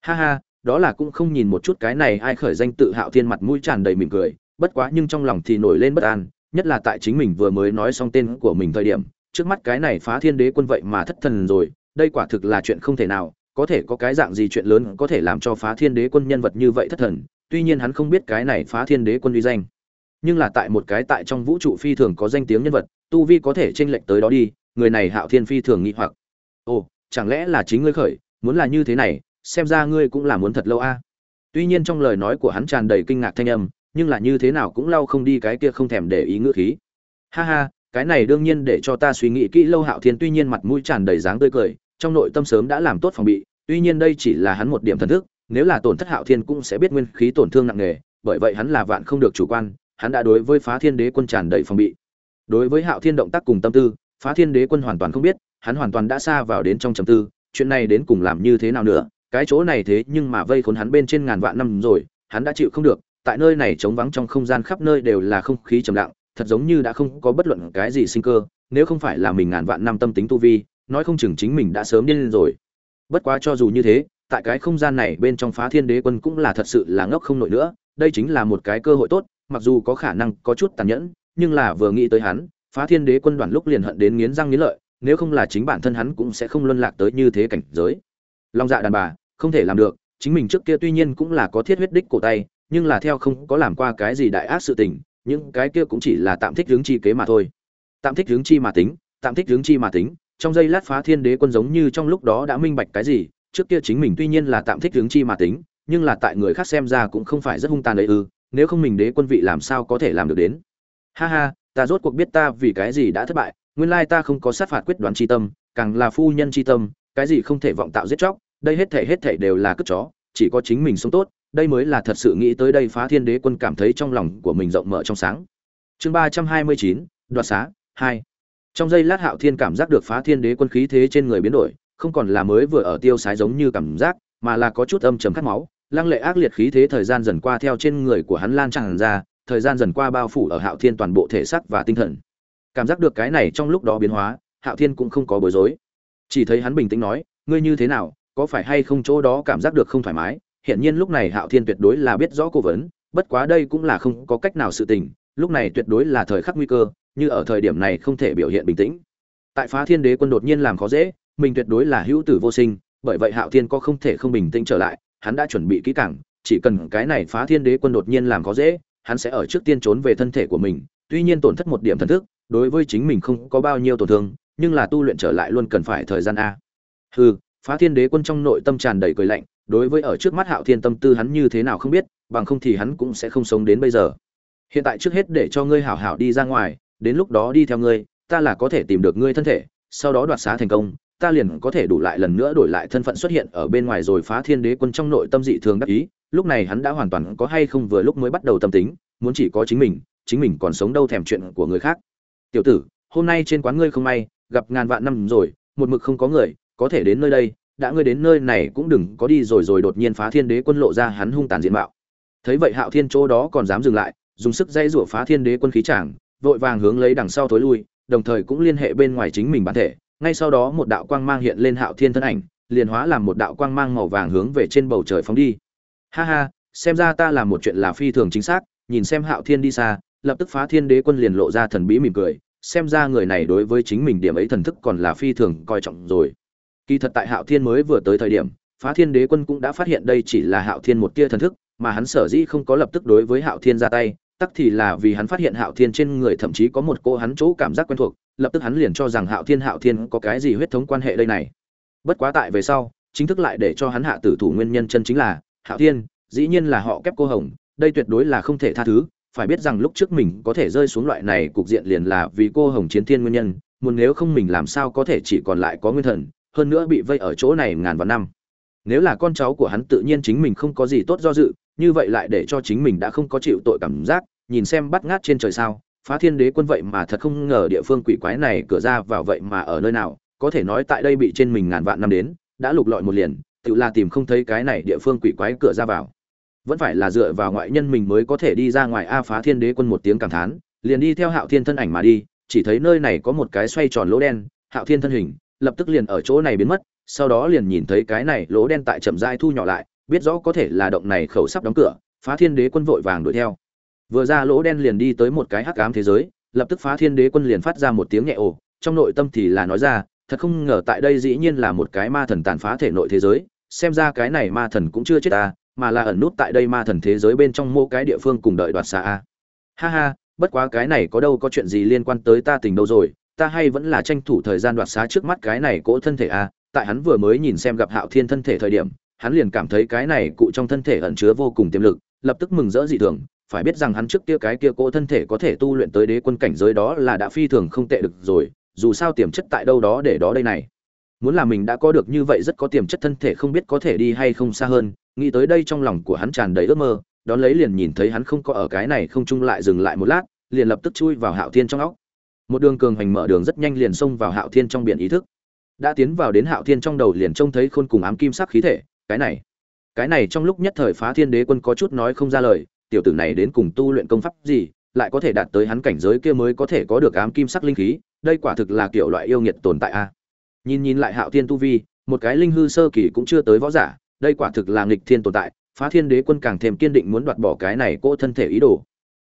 Ha ha, đó là cũng không nhìn một chút cái này ai khởi danh tự hạo thiên mặt mũi tràn đầy mỉm cười, bất quá nhưng trong lòng thì nổi lên bất an, nhất là tại chính mình vừa mới nói xong tên của mình thời điểm, trước mắt cái này phá thiên đế quân vậy mà thất thần rồi, đây quả thực là chuyện không thể nào, có thể có cái dạng gì chuyện lớn có thể làm cho phá thiên đế quân nhân vật như vậy thất thần, tuy nhiên hắn không biết cái này phá thiên đế quân uy danh. Nhưng là tại một cái tại trong vũ trụ phi thường có danh tiếng nhân vật tu vi có thể chênh lệch tới đó đi, người này hạo thiên phi thường nghi hoặc. Ồ, chẳng lẽ là chính ngươi khởi, muốn là như thế này, xem ra ngươi cũng là muốn thật lâu a. Tuy nhiên trong lời nói của hắn tràn đầy kinh ngạc thanh âm, nhưng là như thế nào cũng lau không đi cái kia không thèm để ý ngữ khí. Ha ha, cái này đương nhiên để cho ta suy nghĩ kỹ lâu hạo thiên, tuy nhiên mặt mũi tràn đầy dáng tươi cười, trong nội tâm sớm đã làm tốt phòng bị, tuy nhiên đây chỉ là hắn một điểm thần thức, nếu là tổn thất hạo thiên cũng sẽ biết nguyên khí tổn thương nặng nề, bởi vậy hắn là vạn không được chủ quan, hắn đã đối với phá thiên đế quân tràn đầy phòng bị đối với hạo thiên động tác cùng tâm tư, phá thiên đế quân hoàn toàn không biết, hắn hoàn toàn đã xa vào đến trong trầm tư, chuyện này đến cùng làm như thế nào nữa, cái chỗ này thế nhưng mà vây khốn hắn bên trên ngàn vạn năm rồi, hắn đã chịu không được, tại nơi này trống vắng trong không gian khắp nơi đều là không khí trầm lặng, thật giống như đã không có bất luận cái gì sinh cơ, nếu không phải là mình ngàn vạn năm tâm tính tu vi, nói không chừng chính mình đã sớm điên lên rồi. Bất quá cho dù như thế, tại cái không gian này bên trong phá thiên đế quân cũng là thật sự là ngốc không nổi nữa, đây chính là một cái cơ hội tốt, mặc dù có khả năng có chút tàn nhẫn nhưng là vừa nghĩ tới hắn, phá thiên đế quân đoàn lúc liền hận đến nghiến răng nghiến lợi, nếu không là chính bản thân hắn cũng sẽ không luân lạc tới như thế cảnh giới. Long dạ đàn bà, không thể làm được, chính mình trước kia tuy nhiên cũng là có thiết huyết đích cổ tay, nhưng là theo không có làm qua cái gì đại ác sự tình, những cái kia cũng chỉ là tạm thích hướng chi kế mà thôi. Tạm thích hướng chi mà tính, tạm thích hướng chi mà tính, trong giây lát phá thiên đế quân giống như trong lúc đó đã minh bạch cái gì, trước kia chính mình tuy nhiên là tạm thích hướng chi mà tính, nhưng là tại người khác xem ra cũng không phải rất hung tàn đấy ư, nếu không mình đế quân vị làm sao có thể làm được đến? Ha ha, ta rốt cuộc biết ta vì cái gì đã thất bại, nguyên lai ta không có sát phạt quyết đoán chi tâm, càng là phu nhân chi tâm, cái gì không thể vọng tạo giết chóc, đây hết thể hết thể đều là cất chó, chỉ có chính mình sống tốt, đây mới là thật sự nghĩ tới đây phá thiên đế quân cảm thấy trong lòng của mình rộng mở trong sáng. Chương ba trăm hai mươi chín, đoạt xá, hai. Trong giây lát hạo thiên cảm giác được phá thiên đế quân khí thế trên người biến đổi, không còn là mới vừa ở tiêu sái giống như cảm giác, mà là có chút âm trầm khát máu, lăng lệ ác liệt khí thế thời gian dần qua theo trên người của hắn lan tràn ra thời gian dần qua bao phủ ở hạo thiên toàn bộ thể xác và tinh thần. Cảm giác được cái này trong lúc đó biến hóa, hạo thiên cũng không có bối rối. Chỉ thấy hắn bình tĩnh nói, ngươi như thế nào, có phải hay không chỗ đó cảm giác được không thoải mái? Hiện nhiên lúc này hạo thiên tuyệt đối là biết rõ cô vấn, bất quá đây cũng là không có cách nào sự tình, lúc này tuyệt đối là thời khắc nguy cơ, như ở thời điểm này không thể biểu hiện bình tĩnh. Tại phá thiên đế quân đột nhiên làm khó dễ, mình tuyệt đối là hữu tử vô sinh, bởi vậy hạo thiên có không thể không bình tĩnh trở lại, hắn đã chuẩn bị kỹ càng, chỉ cần cái này phá thiên đế quân đột nhiên làm khó dễ hắn sẽ ở trước tiên trốn về thân thể của mình, tuy nhiên tổn thất một điểm thần thức, đối với chính mình không có bao nhiêu tổn thương, nhưng là tu luyện trở lại luôn cần phải thời gian a. Hừ, phá thiên đế quân trong nội tâm tràn đầy cười lạnh, đối với ở trước mắt hạo thiên tâm tư hắn như thế nào không biết, bằng không thì hắn cũng sẽ không sống đến bây giờ. Hiện tại trước hết để cho ngươi hảo hảo đi ra ngoài, đến lúc đó đi theo ngươi, ta là có thể tìm được ngươi thân thể, sau đó đoạt xá thành công, ta liền có thể đủ lại lần nữa đổi lại thân phận xuất hiện ở bên ngoài rồi phá thiên đế quân trong nội tâm dị thường đắc ý lúc này hắn đã hoàn toàn có hay không vừa lúc mới bắt đầu tâm tính, muốn chỉ có chính mình chính mình còn sống đâu thèm chuyện của người khác. Tiểu tử, hôm nay trên quán ngươi không may, gặp ngàn vạn năm rồi, một mực không có người, có thể đến nơi đây, đã ngươi đến nơi này cũng đừng có đi rồi rồi đột nhiên phá thiên đế quân lộ ra hắn hung tàn diện mạo. Thấy vậy hạo thiên chỗ đó còn dám dừng lại, dùng sức dây rủa phá thiên đế quân khí chàng, vội vàng hướng lấy đằng sau thối lui, đồng thời cũng liên hệ bên ngoài chính mình bản thể. Ngay sau đó một đạo quang mang hiện lên hạo thiên thân ảnh, liền hóa làm một đạo quang mang màu vàng hướng về trên bầu trời phóng đi ha ha, xem ra ta làm một chuyện là phi thường chính xác, nhìn xem hạo thiên đi xa, lập tức phá thiên đế quân liền lộ ra thần bí mỉm cười, xem ra người này đối với chính mình điểm ấy thần thức còn là phi thường coi trọng rồi. Kỳ thật tại hạo thiên mới vừa tới thời điểm, phá thiên đế quân cũng đã phát hiện đây chỉ là hạo thiên một tia thần thức, mà hắn sở dĩ không có lập tức đối với hạo thiên ra tay, tắc thì là vì hắn phát hiện hạo thiên trên người thậm chí có một cô hắn chỗ cảm giác quen thuộc, lập tức hắn liền cho rằng hạo thiên hạo thiên có cái gì huyết thống quan hệ đây này. Bất quá tại về sau, chính thức lại để cho hắn hạ tử thủ nguyên nhân chân chính là hạo thiên, dĩ nhiên là họ kép cô hồng, đây tuyệt đối là không thể tha thứ. Phải biết rằng lúc trước mình có thể rơi xuống loại này cục diện liền là vì cô hồng chiến thiên nguyên nhân, muốn nếu không mình làm sao có thể chỉ còn lại có nguyên thần, hơn nữa bị vây ở chỗ này ngàn vạn năm. Nếu là con cháu của hắn tự nhiên chính mình không có gì tốt do dự, như vậy lại để cho chính mình đã không có chịu tội cảm giác, nhìn xem bắt ngát trên trời sao, phá thiên đế quân vậy mà thật không ngờ địa phương quỷ quái này cửa ra vào vậy mà ở nơi nào, có thể nói tại đây bị trên mình ngàn vạn năm đến, đã lục lọi một liền tự là tìm không thấy cái này địa phương quỷ quái cửa ra vào. Vẫn phải là dựa vào ngoại nhân mình mới có thể đi ra ngoài a phá thiên đế quân một tiếng cảm thán, liền đi theo hạo thiên thân ảnh mà đi, chỉ thấy nơi này có một cái xoay tròn lỗ đen, hạo thiên thân hình, lập tức liền ở chỗ này biến mất, sau đó liền nhìn thấy cái này lỗ đen tại chậm dai thu nhỏ lại, biết rõ có thể là động này khẩu sắp đóng cửa, phá thiên đế quân vội vàng đuổi theo. Vừa ra lỗ đen liền đi tới một cái hắc ám thế giới, lập tức phá thiên đế quân liền phát ra một tiếng nhẹ ồ, trong nội tâm thì là nói ra, thật không ngờ tại đây dĩ nhiên là một cái ma thần tàn phá thể nội thế giới xem ra cái này ma thần cũng chưa chết ta, mà là ẩn nút tại đây ma thần thế giới bên trong mô cái địa phương cùng đợi đoạt xa a. Ha ha, bất quá cái này có đâu có chuyện gì liên quan tới ta tình đâu rồi, ta hay vẫn là tranh thủ thời gian đoạt xá trước mắt cái này cỗ thân thể a. Tại hắn vừa mới nhìn xem gặp hạo thiên thân thể thời điểm, hắn liền cảm thấy cái này cụ trong thân thể ẩn chứa vô cùng tiềm lực, lập tức mừng rỡ dị thường, phải biết rằng hắn trước kia cái kia cỗ thân thể có thể tu luyện tới đế quân cảnh giới đó là đã phi thường không tệ được rồi, dù sao tiềm chất tại đâu đó để đó đây này muốn là mình đã có được như vậy rất có tiềm chất thân thể không biết có thể đi hay không xa hơn, nghĩ tới đây trong lòng của hắn tràn đầy ước mơ, đón lấy liền nhìn thấy hắn không có ở cái này không chung lại dừng lại một lát, liền lập tức chui vào hạo thiên trong óc. Một đường cường hành mở đường rất nhanh liền xông vào hạo thiên trong biển ý thức. Đã tiến vào đến hạo thiên trong đầu liền trông thấy khôn cùng ám kim sắc khí thể, cái này cái này trong lúc nhất thời phá thiên đế quân có chút nói không ra lời, tiểu tử này đến cùng tu luyện công pháp gì, lại có thể đạt tới hắn cảnh giới kia mới có thể có được ám kim sắc linh khí, đây quả thực là kiểu loại yêu nghiệt tồn tại a nhìn nhìn lại hạo thiên tu vi, một cái linh hư sơ kỳ cũng chưa tới võ giả, đây quả thực là nghịch thiên tồn tại, phá thiên đế quân càng thêm kiên định muốn đoạt bỏ cái này cỗ thân thể ý đồ.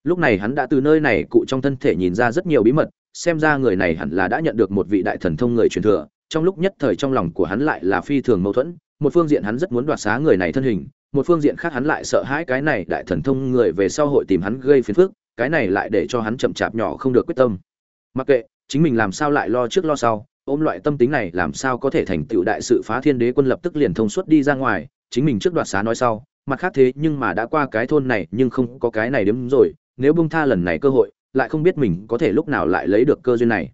Lúc này hắn đã từ nơi này cụ trong thân thể nhìn ra rất nhiều bí mật, xem ra người này hẳn là đã nhận được một vị đại thần thông người truyền thừa, trong lúc nhất thời trong lòng của hắn lại là phi thường mâu thuẫn, một phương diện hắn rất muốn đoạt xá người này thân hình, một phương diện khác hắn lại sợ hãi cái này đại thần thông người về sau hội tìm hắn gây phiền phức, cái này lại để cho hắn chậm chạp nhỏ không được quyết tâm. Mặc kệ, chính mình làm sao lại lo trước lo sau ôm loại tâm tính này làm sao có thể thành tựu đại sự phá thiên đế quân lập tức liền thông suốt đi ra ngoài, chính mình trước đoạt xá nói sau, mặt khác thế nhưng mà đã qua cái thôn này, nhưng không có cái này đếm rồi, nếu bông tha lần này cơ hội, lại không biết mình có thể lúc nào lại lấy được cơ duyên này.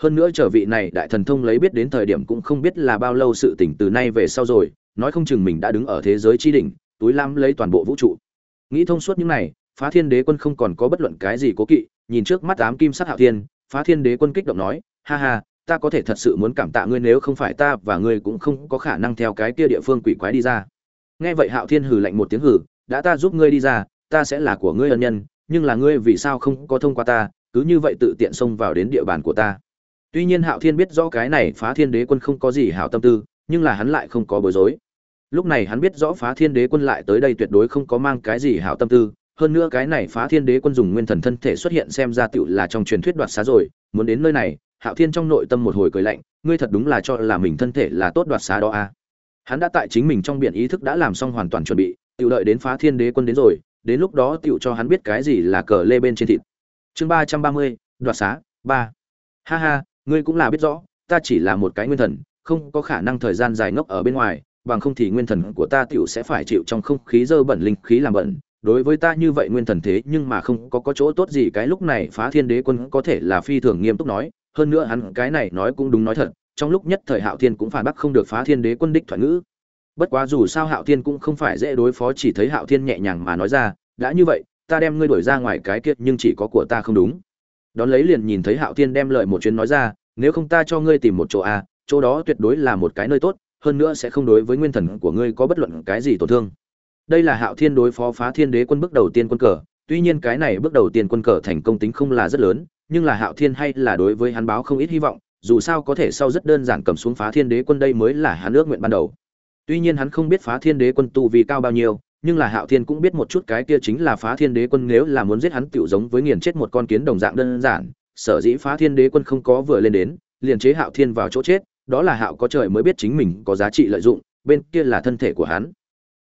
Hơn nữa trở vị này đại thần thông lấy biết đến thời điểm cũng không biết là bao lâu sự tỉnh từ nay về sau rồi, nói không chừng mình đã đứng ở thế giới tri đỉnh, túi lam lấy toàn bộ vũ trụ. Nghĩ thông suốt những này, phá thiên đế quân không còn có bất luận cái gì cố kỵ, nhìn trước mắt ám kim sắc hạo thiên, phá thiên đế quân kích động nói, ha ha ta có thể thật sự muốn cảm tạ ngươi nếu không phải ta và ngươi cũng không có khả năng theo cái kia địa phương quỷ quái đi ra. Nghe vậy hạo thiên hừ lạnh một tiếng hừ, đã ta giúp ngươi đi ra, ta sẽ là của ngươi ân nhân, nhưng là ngươi vì sao không có thông qua ta, cứ như vậy tự tiện xông vào đến địa bàn của ta. Tuy nhiên hạo thiên biết rõ cái này phá thiên đế quân không có gì hảo tâm tư, nhưng là hắn lại không có bối rối. Lúc này hắn biết rõ phá thiên đế quân lại tới đây tuyệt đối không có mang cái gì hảo tâm tư, hơn nữa cái này phá thiên đế quân dùng nguyên thần thân thể xuất hiện xem ra tựu là trong truyền thuyết đoạt xá rồi, muốn đến nơi này hạo thiên trong nội tâm một hồi cười lạnh, ngươi thật đúng là cho là mình thân thể là tốt đoạt xá đó à. hắn đã tại chính mình trong biển ý thức đã làm xong hoàn toàn chuẩn bị tự đợi đến phá thiên đế quân đến rồi, đến lúc đó tựu cho hắn biết cái gì là cờ lê bên trên thịt. Chương ba trăm ba mươi, đoạt xá, ba. Ha ha, ngươi cũng là biết rõ, ta chỉ là một cái nguyên thần, không có khả năng thời gian dài ngốc ở bên ngoài, bằng không thì nguyên thần của ta tựu sẽ phải chịu trong không khí dơ bẩn linh khí làm bẩn. Đối với ta như vậy nguyên thần thế nhưng mà không có có chỗ tốt gì cái lúc này phá thiên đế quân có thể là phi thường nghiêm túc nói hơn nữa hắn cái này nói cũng đúng nói thật, trong lúc nhất thời hạo thiên cũng phản bác không được phá thiên đế quân đích thoại ngữ. Bất quá dù sao hạo thiên cũng không phải dễ đối phó, chỉ thấy hạo thiên nhẹ nhàng mà nói ra, đã như vậy, ta đem ngươi đuổi ra ngoài cái kiệt nhưng chỉ có của ta không đúng. Đón lấy liền nhìn thấy hạo thiên đem lời một chuyến nói ra, nếu không ta cho ngươi tìm một chỗ a chỗ đó tuyệt đối là một cái nơi tốt, hơn nữa sẽ không đối với nguyên thần của ngươi có bất luận cái gì tổn thương. Đây là hạo thiên đối phó phá thiên đế quân bước đầu tiên quân cờ, tuy nhiên cái này bước đầu tiên quân cờ thành công tính không là rất lớn nhưng là hạo thiên hay là đối với hắn báo không ít hy vọng, dù sao có thể sau rất đơn giản cầm xuống phá thiên đế quân đây mới là hắn ước nguyện ban đầu. Tuy nhiên hắn không biết phá thiên đế quân tu vì cao bao nhiêu, nhưng là hạo thiên cũng biết một chút cái kia chính là phá thiên đế quân nếu là muốn giết hắn tiểu giống với nghiền chết một con kiến đồng dạng đơn giản, sở dĩ phá thiên đế quân không có vừa lên đến, liền chế hạo thiên vào chỗ chết, đó là hạo có trời mới biết chính mình có giá trị lợi dụng, bên kia là thân thể của hắn.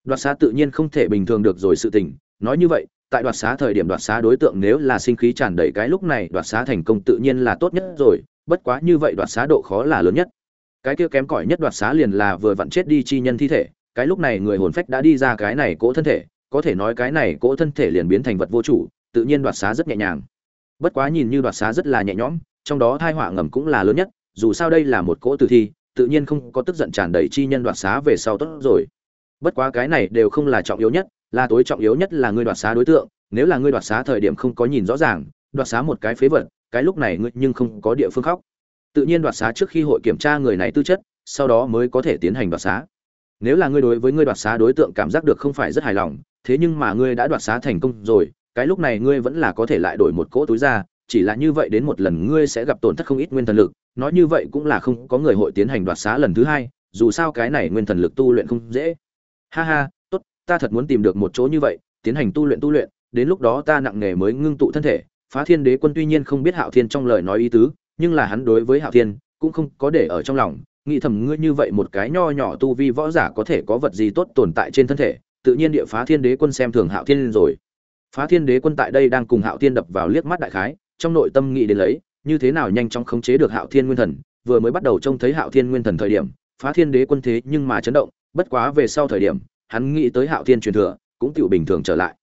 Đoạt xá tự nhiên không thể bình thường được rồi sự tình, nói như vậy tại đoạt xá thời điểm đoạt xá đối tượng nếu là sinh khí tràn đầy cái lúc này đoạt xá thành công tự nhiên là tốt nhất rồi, bất quá như vậy đoạt xá độ khó là lớn nhất. Cái kia kém cỏi nhất đoạt xá liền là vừa vặn chết đi chi nhân thi thể, cái lúc này người hồn phách đã đi ra cái này cỗ thân thể, có thể nói cái này cỗ thân thể liền biến thành vật vô chủ, tự nhiên đoạt xá rất nhẹ nhàng. Bất quá nhìn như đoạt xá rất là nhẹ nhõm, trong đó thai họa ngầm cũng là lớn nhất, dù sao đây là một cỗ tử thi, tự nhiên không có tức giận tràn đầy chi nhân đoạt xá về sau tốt rồi. Bất quá cái này đều không là trọng yếu nhất là tối trọng yếu nhất là ngươi đoạt xá đối tượng, nếu là ngươi đoạt xá thời điểm không có nhìn rõ ràng, đoạt xá một cái phế vật, cái lúc này ngươi nhưng không có địa phương khóc. Tự nhiên đoạt xá trước khi hội kiểm tra người này tư chất, sau đó mới có thể tiến hành đoạt xá. Nếu là ngươi đối với ngươi đoạt xá đối tượng cảm giác được không phải rất hài lòng, thế nhưng mà ngươi đã đoạt xá thành công rồi, cái lúc này ngươi vẫn là có thể lại đổi một cỗ túi ra, chỉ là như vậy đến một lần ngươi sẽ gặp tổn thất không ít nguyên thần lực, nói như vậy cũng là không có người hội tiến hành đoạt xá lần thứ hai, dù sao cái này nguyên thần lực tu luyện không dễ. Ha ha ta thật muốn tìm được một chỗ như vậy, tiến hành tu luyện tu luyện, đến lúc đó ta nặng nghề mới ngưng tụ thân thể. Phá thiên đế quân tuy nhiên không biết hạo thiên trong lời nói ý tứ, nhưng là hắn đối với hạo thiên cũng không có để ở trong lòng. Nghĩ thầm ngươi như vậy một cái nho nhỏ tu vi võ giả có thể có vật gì tốt tồn tại trên thân thể, tự nhiên địa phá thiên đế quân xem thường hạo thiên rồi. Phá thiên đế quân tại đây đang cùng hạo thiên đập vào liếc mắt đại khái, trong nội tâm nghĩ đến lấy, như thế nào nhanh chóng khống chế được hạo thiên nguyên thần, vừa mới bắt đầu trông thấy hạo thiên nguyên thần thời điểm, phá thiên đế quân thế nhưng mà chấn động, bất quá về sau thời điểm hắn nghĩ tới hạo thiên truyền thừa, cũng tự bình thường trở lại.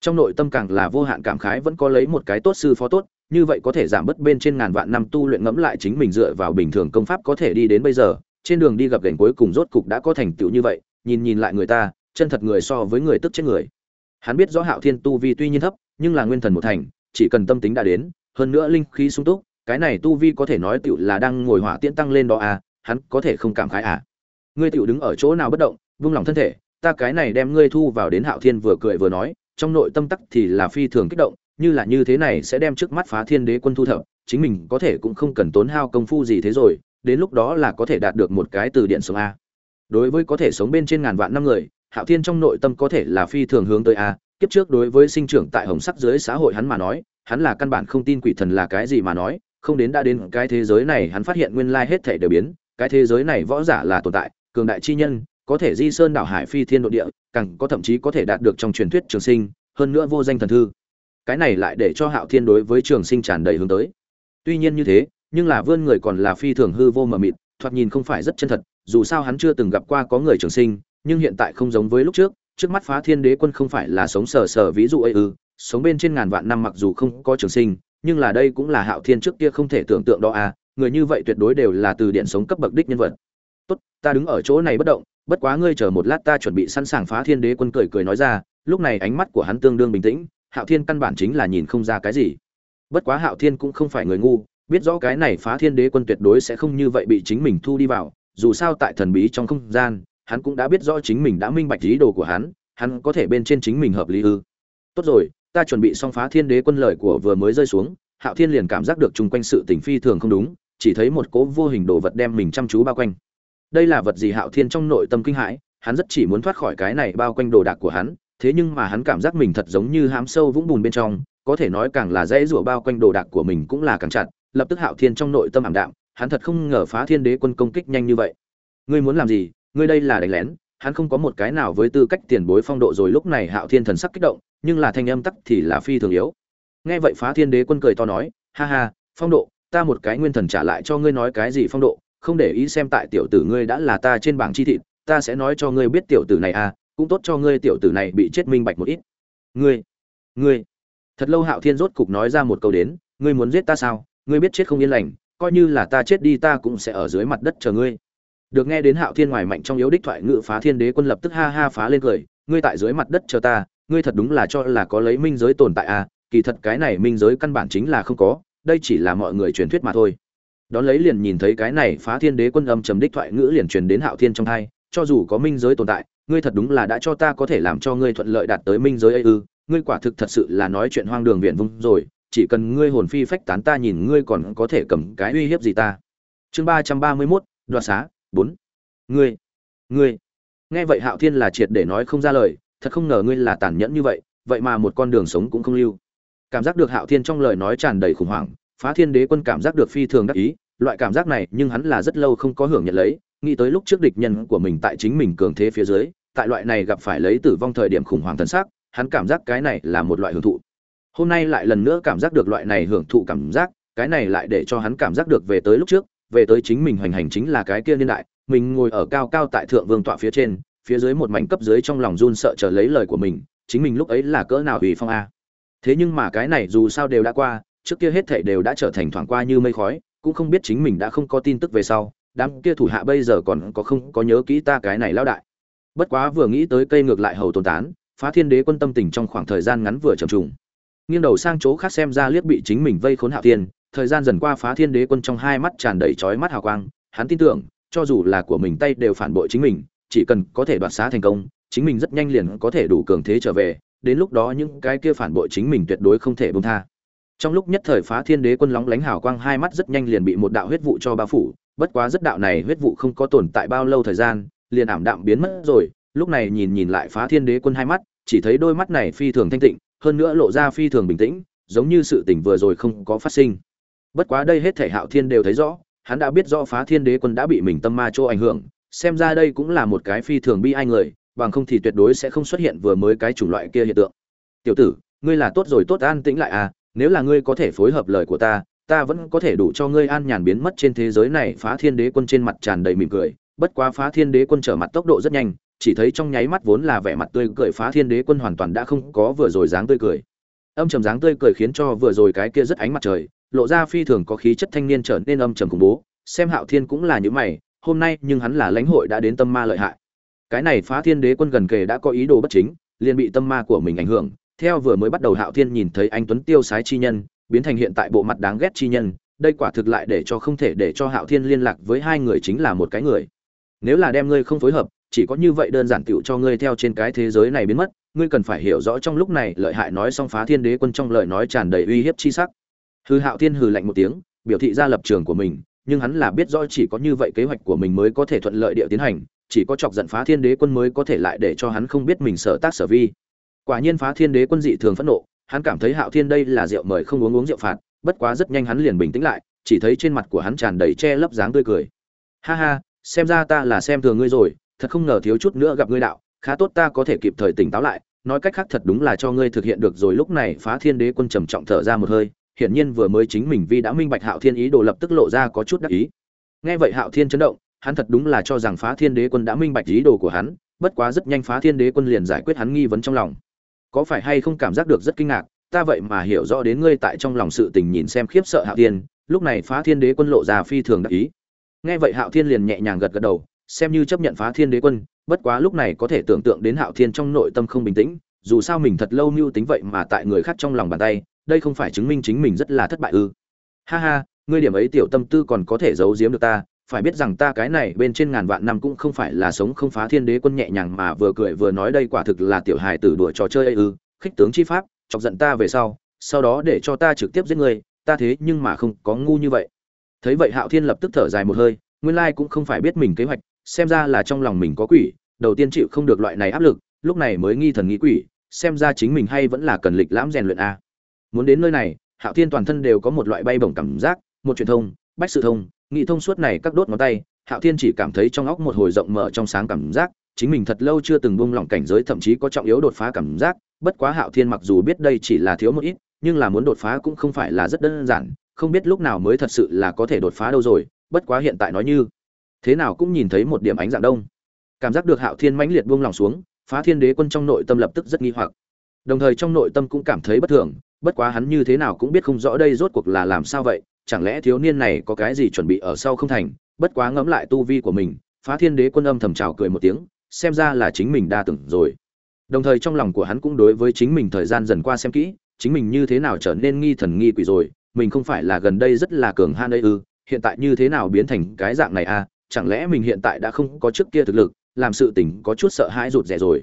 Trong nội tâm càng là vô hạn cảm khái vẫn có lấy một cái tốt sư phó tốt, như vậy có thể giảm bớt bên trên ngàn vạn năm tu luyện ngẫm lại chính mình dựa vào bình thường công pháp có thể đi đến bây giờ. Trên đường đi gặp gành cuối cùng rốt cục đã có thành tựu như vậy, nhìn nhìn lại người ta, chân thật người so với người tức chết người. Hắn biết rõ hạo thiên tu vi tuy nhiên thấp, nhưng là nguyên thần một thành, chỉ cần tâm tính đã đến, hơn nữa linh khí sung túc, cái này tu vi có thể nói tựu là đang ngồi hỏa tiễn tăng lên đó à hắn có thể không cảm khái à. Ngươi tựu đứng ở chỗ nào bất động, vung lòng thân thể ta cái này đem ngươi thu vào đến hạo thiên vừa cười vừa nói, trong nội tâm tắc thì là phi thường kích động, như là như thế này sẽ đem trước mắt phá thiên đế quân thu thập, chính mình có thể cũng không cần tốn hao công phu gì thế rồi, đến lúc đó là có thể đạt được một cái từ điện sống a. Đối với có thể sống bên trên ngàn vạn năm người, hạo thiên trong nội tâm có thể là phi thường hướng tới a, kiếp trước đối với sinh trưởng tại hồng sắc dưới xã hội hắn mà nói, hắn là căn bản không tin quỷ thần là cái gì mà nói, không đến đã đến cái thế giới này hắn phát hiện nguyên lai hết thể đều biến, cái thế giới này võ giả là tồn tại, cường đại chi nhân có thể di sơn đảo hải phi thiên nội địa, càng có thậm chí có thể đạt được trong truyền thuyết trường sinh, hơn nữa vô danh thần thư. Cái này lại để cho hạo thiên đối với trường sinh tràn đầy hướng tới. Tuy nhiên như thế, nhưng là vươn người còn là phi thường hư vô mờ mịt, thoạt nhìn không phải rất chân thật, dù sao hắn chưa từng gặp qua có người trường sinh, nhưng hiện tại không giống với lúc trước trước mắt phá thiên đế quân không phải là sống sờ sờ ví dụ ấy ư, sống bên trên ngàn vạn năm mặc dù không có trường sinh, nhưng là đây cũng là hạo thiên trước kia không thể tưởng tượng đó à người như vậy tuyệt đối đều là từ điện sống cấp bậc đích nhân vật. Tốt, ta đứng ở chỗ này bất động bất quá ngươi chờ một lát ta chuẩn bị sẵn sàng phá thiên đế quân cười cười nói ra, lúc này ánh mắt của hắn tương đương bình tĩnh, hạo thiên căn bản chính là nhìn không ra cái gì. Bất quá hạo thiên cũng không phải người ngu, biết rõ cái này phá thiên đế quân tuyệt đối sẽ không như vậy bị chính mình thu đi vào, dù sao tại thần bí trong không gian, hắn cũng đã biết rõ chính mình đã minh bạch ý đồ của hắn hắn có thể bên trên chính mình hợp lý ư. Tốt rồi, ta chuẩn bị xong phá thiên đế quân lời của vừa mới rơi xuống, hạo thiên liền cảm giác được chung quanh sự tình phi thường không đúng, chỉ thấy một cố vô hình đồ vật đem mình chăm chú bao quanh đây là vật gì hạo thiên trong nội tâm kinh hãi, hắn rất chỉ muốn thoát khỏi cái này bao quanh đồ đạc của hắn, thế nhưng mà hắn cảm giác mình thật giống như hám sâu vũng bùn bên trong, có thể nói càng là dễ rủa bao quanh đồ đạc của mình cũng là càng chặt, lập tức hạo thiên trong nội tâm ảm đạm, hắn thật không ngờ phá thiên đế quân công kích nhanh như vậy. Ngươi muốn làm gì? Ngươi đây là đánh lén, hắn không có một cái nào với tư cách tiền bối phong độ rồi lúc này hạo thiên thần sắc kích động, nhưng là thanh âm tắc thì là phi thường yếu. Nghe vậy phá thiên đế quân cười to nói, ha ha, phong độ, ta một cái nguyên thần trả lại cho ngươi nói cái gì phong độ không để ý xem tại tiểu tử ngươi đã là ta trên bảng chi thịt, ta sẽ nói cho ngươi biết tiểu tử này à cũng tốt cho ngươi tiểu tử này bị chết minh bạch một ít. Ngươi ngươi. Thật lâu hạo thiên rốt cục nói ra một câu đến, ngươi muốn giết ta sao? Ngươi biết chết không yên lành, coi như là ta chết đi ta cũng sẽ ở dưới mặt đất chờ ngươi. Được nghe đến hạo thiên ngoài mạnh trong yếu đích thoại ngự phá thiên đế quân lập tức ha ha phá lên cười, ngươi tại dưới mặt đất chờ ta, ngươi thật đúng là cho là có lấy minh giới tồn tại à kỳ thật cái này minh giới căn bản chính là không có, đây chỉ là mọi người truyền thuyết mà thôi đón lấy liền nhìn thấy cái này phá thiên đế quân âm trầm đích thoại ngữ liền truyền đến hạo thiên trong thai cho dù có minh giới tồn tại, ngươi thật đúng là đã cho ta có thể làm cho ngươi thuận lợi đạt tới minh giới ấy ư, ngươi quả thực thật sự là nói chuyện hoang đường viện vung rồi, chỉ cần ngươi hồn phi phách tán ta nhìn ngươi còn có thể cầm cái uy hiếp gì ta. Chương ba trăm ba mươi mốt, đoạt xá, bốn. Ngươi ngươi. Nghe vậy hạo thiên là triệt để nói không ra lời, thật không ngờ ngươi là tàn nhẫn như vậy vậy mà một con đường sống cũng không lưu. Cảm giác được hạo thiên trong lời nói tràn đầy khủng hoảng phá thiên đế quân cảm giác được phi thường đắc ý, loại cảm giác này nhưng hắn là rất lâu không có hưởng nhận lấy, nghĩ tới lúc trước địch nhân của mình tại chính mình cường thế phía dưới, tại loại này gặp phải lấy tử vong thời điểm khủng hoảng thần sắc, hắn cảm giác cái này là một loại hưởng thụ. Hôm nay lại lần nữa cảm giác được loại này hưởng thụ cảm giác, cái này lại để cho hắn cảm giác được về tới lúc trước, về tới chính mình hoành hành chính là cái kia niên đại, mình ngồi ở cao cao tại thượng vương tọa phía trên, phía dưới một mảnh cấp dưới trong lòng run sợ chờ lấy lời của mình, chính mình lúc ấy là cỡ nào ủy phong a. Thế nhưng mà cái này dù sao đều đã qua trước kia hết thảy đều đã trở thành thoảng qua như mây khói, cũng không biết chính mình đã không có tin tức về sau, đám kia thủ hạ bây giờ còn có không có nhớ kỹ ta cái này lão đại. Bất quá vừa nghĩ tới cây ngược lại hầu tồn tán, phá thiên đế quân tâm tình trong khoảng thời gian ngắn vừa trầm trùng. Nghiêng đầu sang chỗ khác xem ra liếc bị chính mình vây khốn hạo thiên, thời gian dần qua phá thiên đế quân trong hai mắt tràn đầy chói mắt hào quang, hắn tin tưởng, cho dù là của mình tay đều phản bội chính mình, chỉ cần có thể đoạt xá thành công, chính mình rất nhanh liền có thể đủ cường thế trở về, đến lúc đó những cái kia phản bội chính mình tuyệt đối không thể buông tha trong lúc nhất thời phá thiên đế quân lóng lánh hào quang, hai mắt rất nhanh liền bị một đạo huyết vụ cho bao phủ. Bất quá rất đạo này huyết vụ không có tồn tại bao lâu thời gian, liền ảm đạm biến mất rồi. Lúc này nhìn nhìn lại phá thiên đế quân hai mắt, chỉ thấy đôi mắt này phi thường thanh tịnh, hơn nữa lộ ra phi thường bình tĩnh, giống như sự tỉnh vừa rồi không có phát sinh. Bất quá đây hết thể hạo thiên đều thấy rõ, hắn đã biết rõ phá thiên đế quân đã bị mình tâm ma chỗ ảnh hưởng. Xem ra đây cũng là một cái phi thường bi ai người, bằng không thì tuyệt đối sẽ không xuất hiện vừa mới cái chủng loại kia hiện tượng. Tiểu tử, ngươi là tốt rồi, tốt an tĩnh lại à nếu là ngươi có thể phối hợp lời của ta ta vẫn có thể đủ cho ngươi an nhàn biến mất trên thế giới này phá thiên đế quân trên mặt tràn đầy mỉm cười. Bất quá phá thiên đế quân trở mặt tốc độ rất nhanh, chỉ thấy trong nháy mắt vốn là vẻ mặt tươi cười phá thiên đế quân hoàn toàn đã không có vừa rồi dáng tươi cười. Âm trầm dáng tươi cười khiến cho vừa rồi cái kia rất ánh mặt trời, lộ ra phi thường có khí chất thanh niên trở nên âm trầm khủng bố. Xem hạo thiên cũng là những mày, hôm nay nhưng hắn là lãnh hội đã đến tâm ma lợi hại. Cái này phá thiên đế quân gần kề đã có ý đồ bất chính, liền bị tâm ma của mình ảnh hưởng theo vừa mới bắt đầu hạo thiên nhìn thấy anh tuấn tiêu sái chi nhân, biến thành hiện tại bộ mặt đáng ghét chi nhân, đây quả thực lại để cho không thể để cho hạo thiên liên lạc với hai người chính là một cái người. Nếu là đem ngươi không phối hợp, chỉ có như vậy đơn giản tựu cho ngươi theo trên cái thế giới này biến mất, ngươi cần phải hiểu rõ trong lúc này lợi hại nói xong phá thiên đế quân trong lời nói tràn đầy uy hiếp chi sắc. Hư hạo thiên hừ lạnh một tiếng, biểu thị ra lập trường của mình, nhưng hắn là biết rõ chỉ có như vậy kế hoạch của mình mới có thể thuận lợi địa tiến hành, chỉ có chọc giận phá thiên đế quân mới có thể lại để cho hắn không biết mình sở tác sở vi quả nhiên phá thiên đế quân dị thường phẫn nộ, hắn cảm thấy hạo thiên đây là rượu mời không uống uống rượu phạt, bất quá rất nhanh hắn liền bình tĩnh lại, chỉ thấy trên mặt của hắn tràn đầy che lấp dáng tươi cười. Ha ha, xem ra ta là xem thường ngươi rồi, thật không ngờ thiếu chút nữa gặp ngươi đạo, khá tốt ta có thể kịp thời tỉnh táo lại, nói cách khác thật đúng là cho ngươi thực hiện được rồi. Lúc này phá thiên đế quân trầm trọng thở ra một hơi, hiển nhiên vừa mới chính mình vi đã minh bạch hạo thiên ý đồ lập tức lộ ra có chút đắc ý. Nghe vậy hạo thiên chấn động, hắn thật đúng là cho rằng phá thiên đế quân đã minh bạch ý đồ của hắn, bất quá rất nhanh phá thiên đế quân liền giải quyết hắn nghi vấn trong lòng có phải hay không cảm giác được rất kinh ngạc, ta vậy mà hiểu rõ đến ngươi tại trong lòng sự tình nhìn xem khiếp sợ hạo thiên, lúc này phá thiên đế quân lộ ra phi thường đắc ý. Nghe vậy hạo thiên liền nhẹ nhàng gật gật đầu, xem như chấp nhận phá thiên đế quân, bất quá lúc này có thể tưởng tượng đến hạo thiên trong nội tâm không bình tĩnh, dù sao mình thật lâu mưu tính vậy mà tại người khác trong lòng bàn tay, đây không phải chứng minh chính mình rất là thất bại ư. Ha ha, ngươi điểm ấy tiểu tâm tư còn có thể giấu giếm được ta phải biết rằng ta cái này bên trên ngàn vạn năm cũng không phải là sống không phá thiên đế quân nhẹ nhàng mà vừa cười vừa nói đây quả thực là tiểu hài tử đùa trò chơi ấy ư, khích tướng chi pháp, chọc giận ta về sau sau đó để cho ta trực tiếp giết ngươi ta thế nhưng mà không có ngu như vậy. Thấy vậy hạo thiên lập tức thở dài một hơi, nguyên lai cũng không phải biết mình kế hoạch, xem ra là trong lòng mình có quỷ, đầu tiên chịu không được loại này áp lực, lúc này mới nghi thần nghĩ quỷ, xem ra chính mình hay vẫn là cần lịch lãm rèn luyện a. Muốn đến nơi này, hạo thiên toàn thân đều có một loại bay bổng cảm giác, một truyền thông, bách sự thông nghị thông suốt này, các đốt ngón tay, hạo thiên chỉ cảm thấy trong óc một hồi rộng mở trong sáng cảm giác, chính mình thật lâu chưa từng buông lỏng cảnh giới, thậm chí có trọng yếu đột phá cảm giác. Bất quá hạo thiên mặc dù biết đây chỉ là thiếu một ít, nhưng là muốn đột phá cũng không phải là rất đơn giản, không biết lúc nào mới thật sự là có thể đột phá đâu rồi, bất quá hiện tại nói như thế nào cũng nhìn thấy một điểm ánh dạng đông. Cảm giác được hạo thiên mãnh liệt buông lỏng xuống, phá thiên đế quân trong nội tâm lập tức rất nghi hoặc. Đồng thời trong nội tâm cũng cảm thấy bất thường, bất quá hắn như thế nào cũng biết không rõ đây rốt cuộc là làm sao vậy chẳng lẽ thiếu niên này có cái gì chuẩn bị ở sau không thành? Bất quá ngẫm lại tu vi của mình, phá thiên đế quân âm thầm trào cười một tiếng, xem ra là chính mình đa tưởng rồi. Đồng thời trong lòng của hắn cũng đối với chính mình thời gian dần qua xem kỹ, chính mình như thế nào trở nên nghi thần nghi quỷ rồi, mình không phải là gần đây rất là cường han đây ư, hiện tại như thế nào biến thành cái dạng này à? Chẳng lẽ mình hiện tại đã không có trước kia thực lực, làm sự tình có chút sợ hãi rụt rè rồi?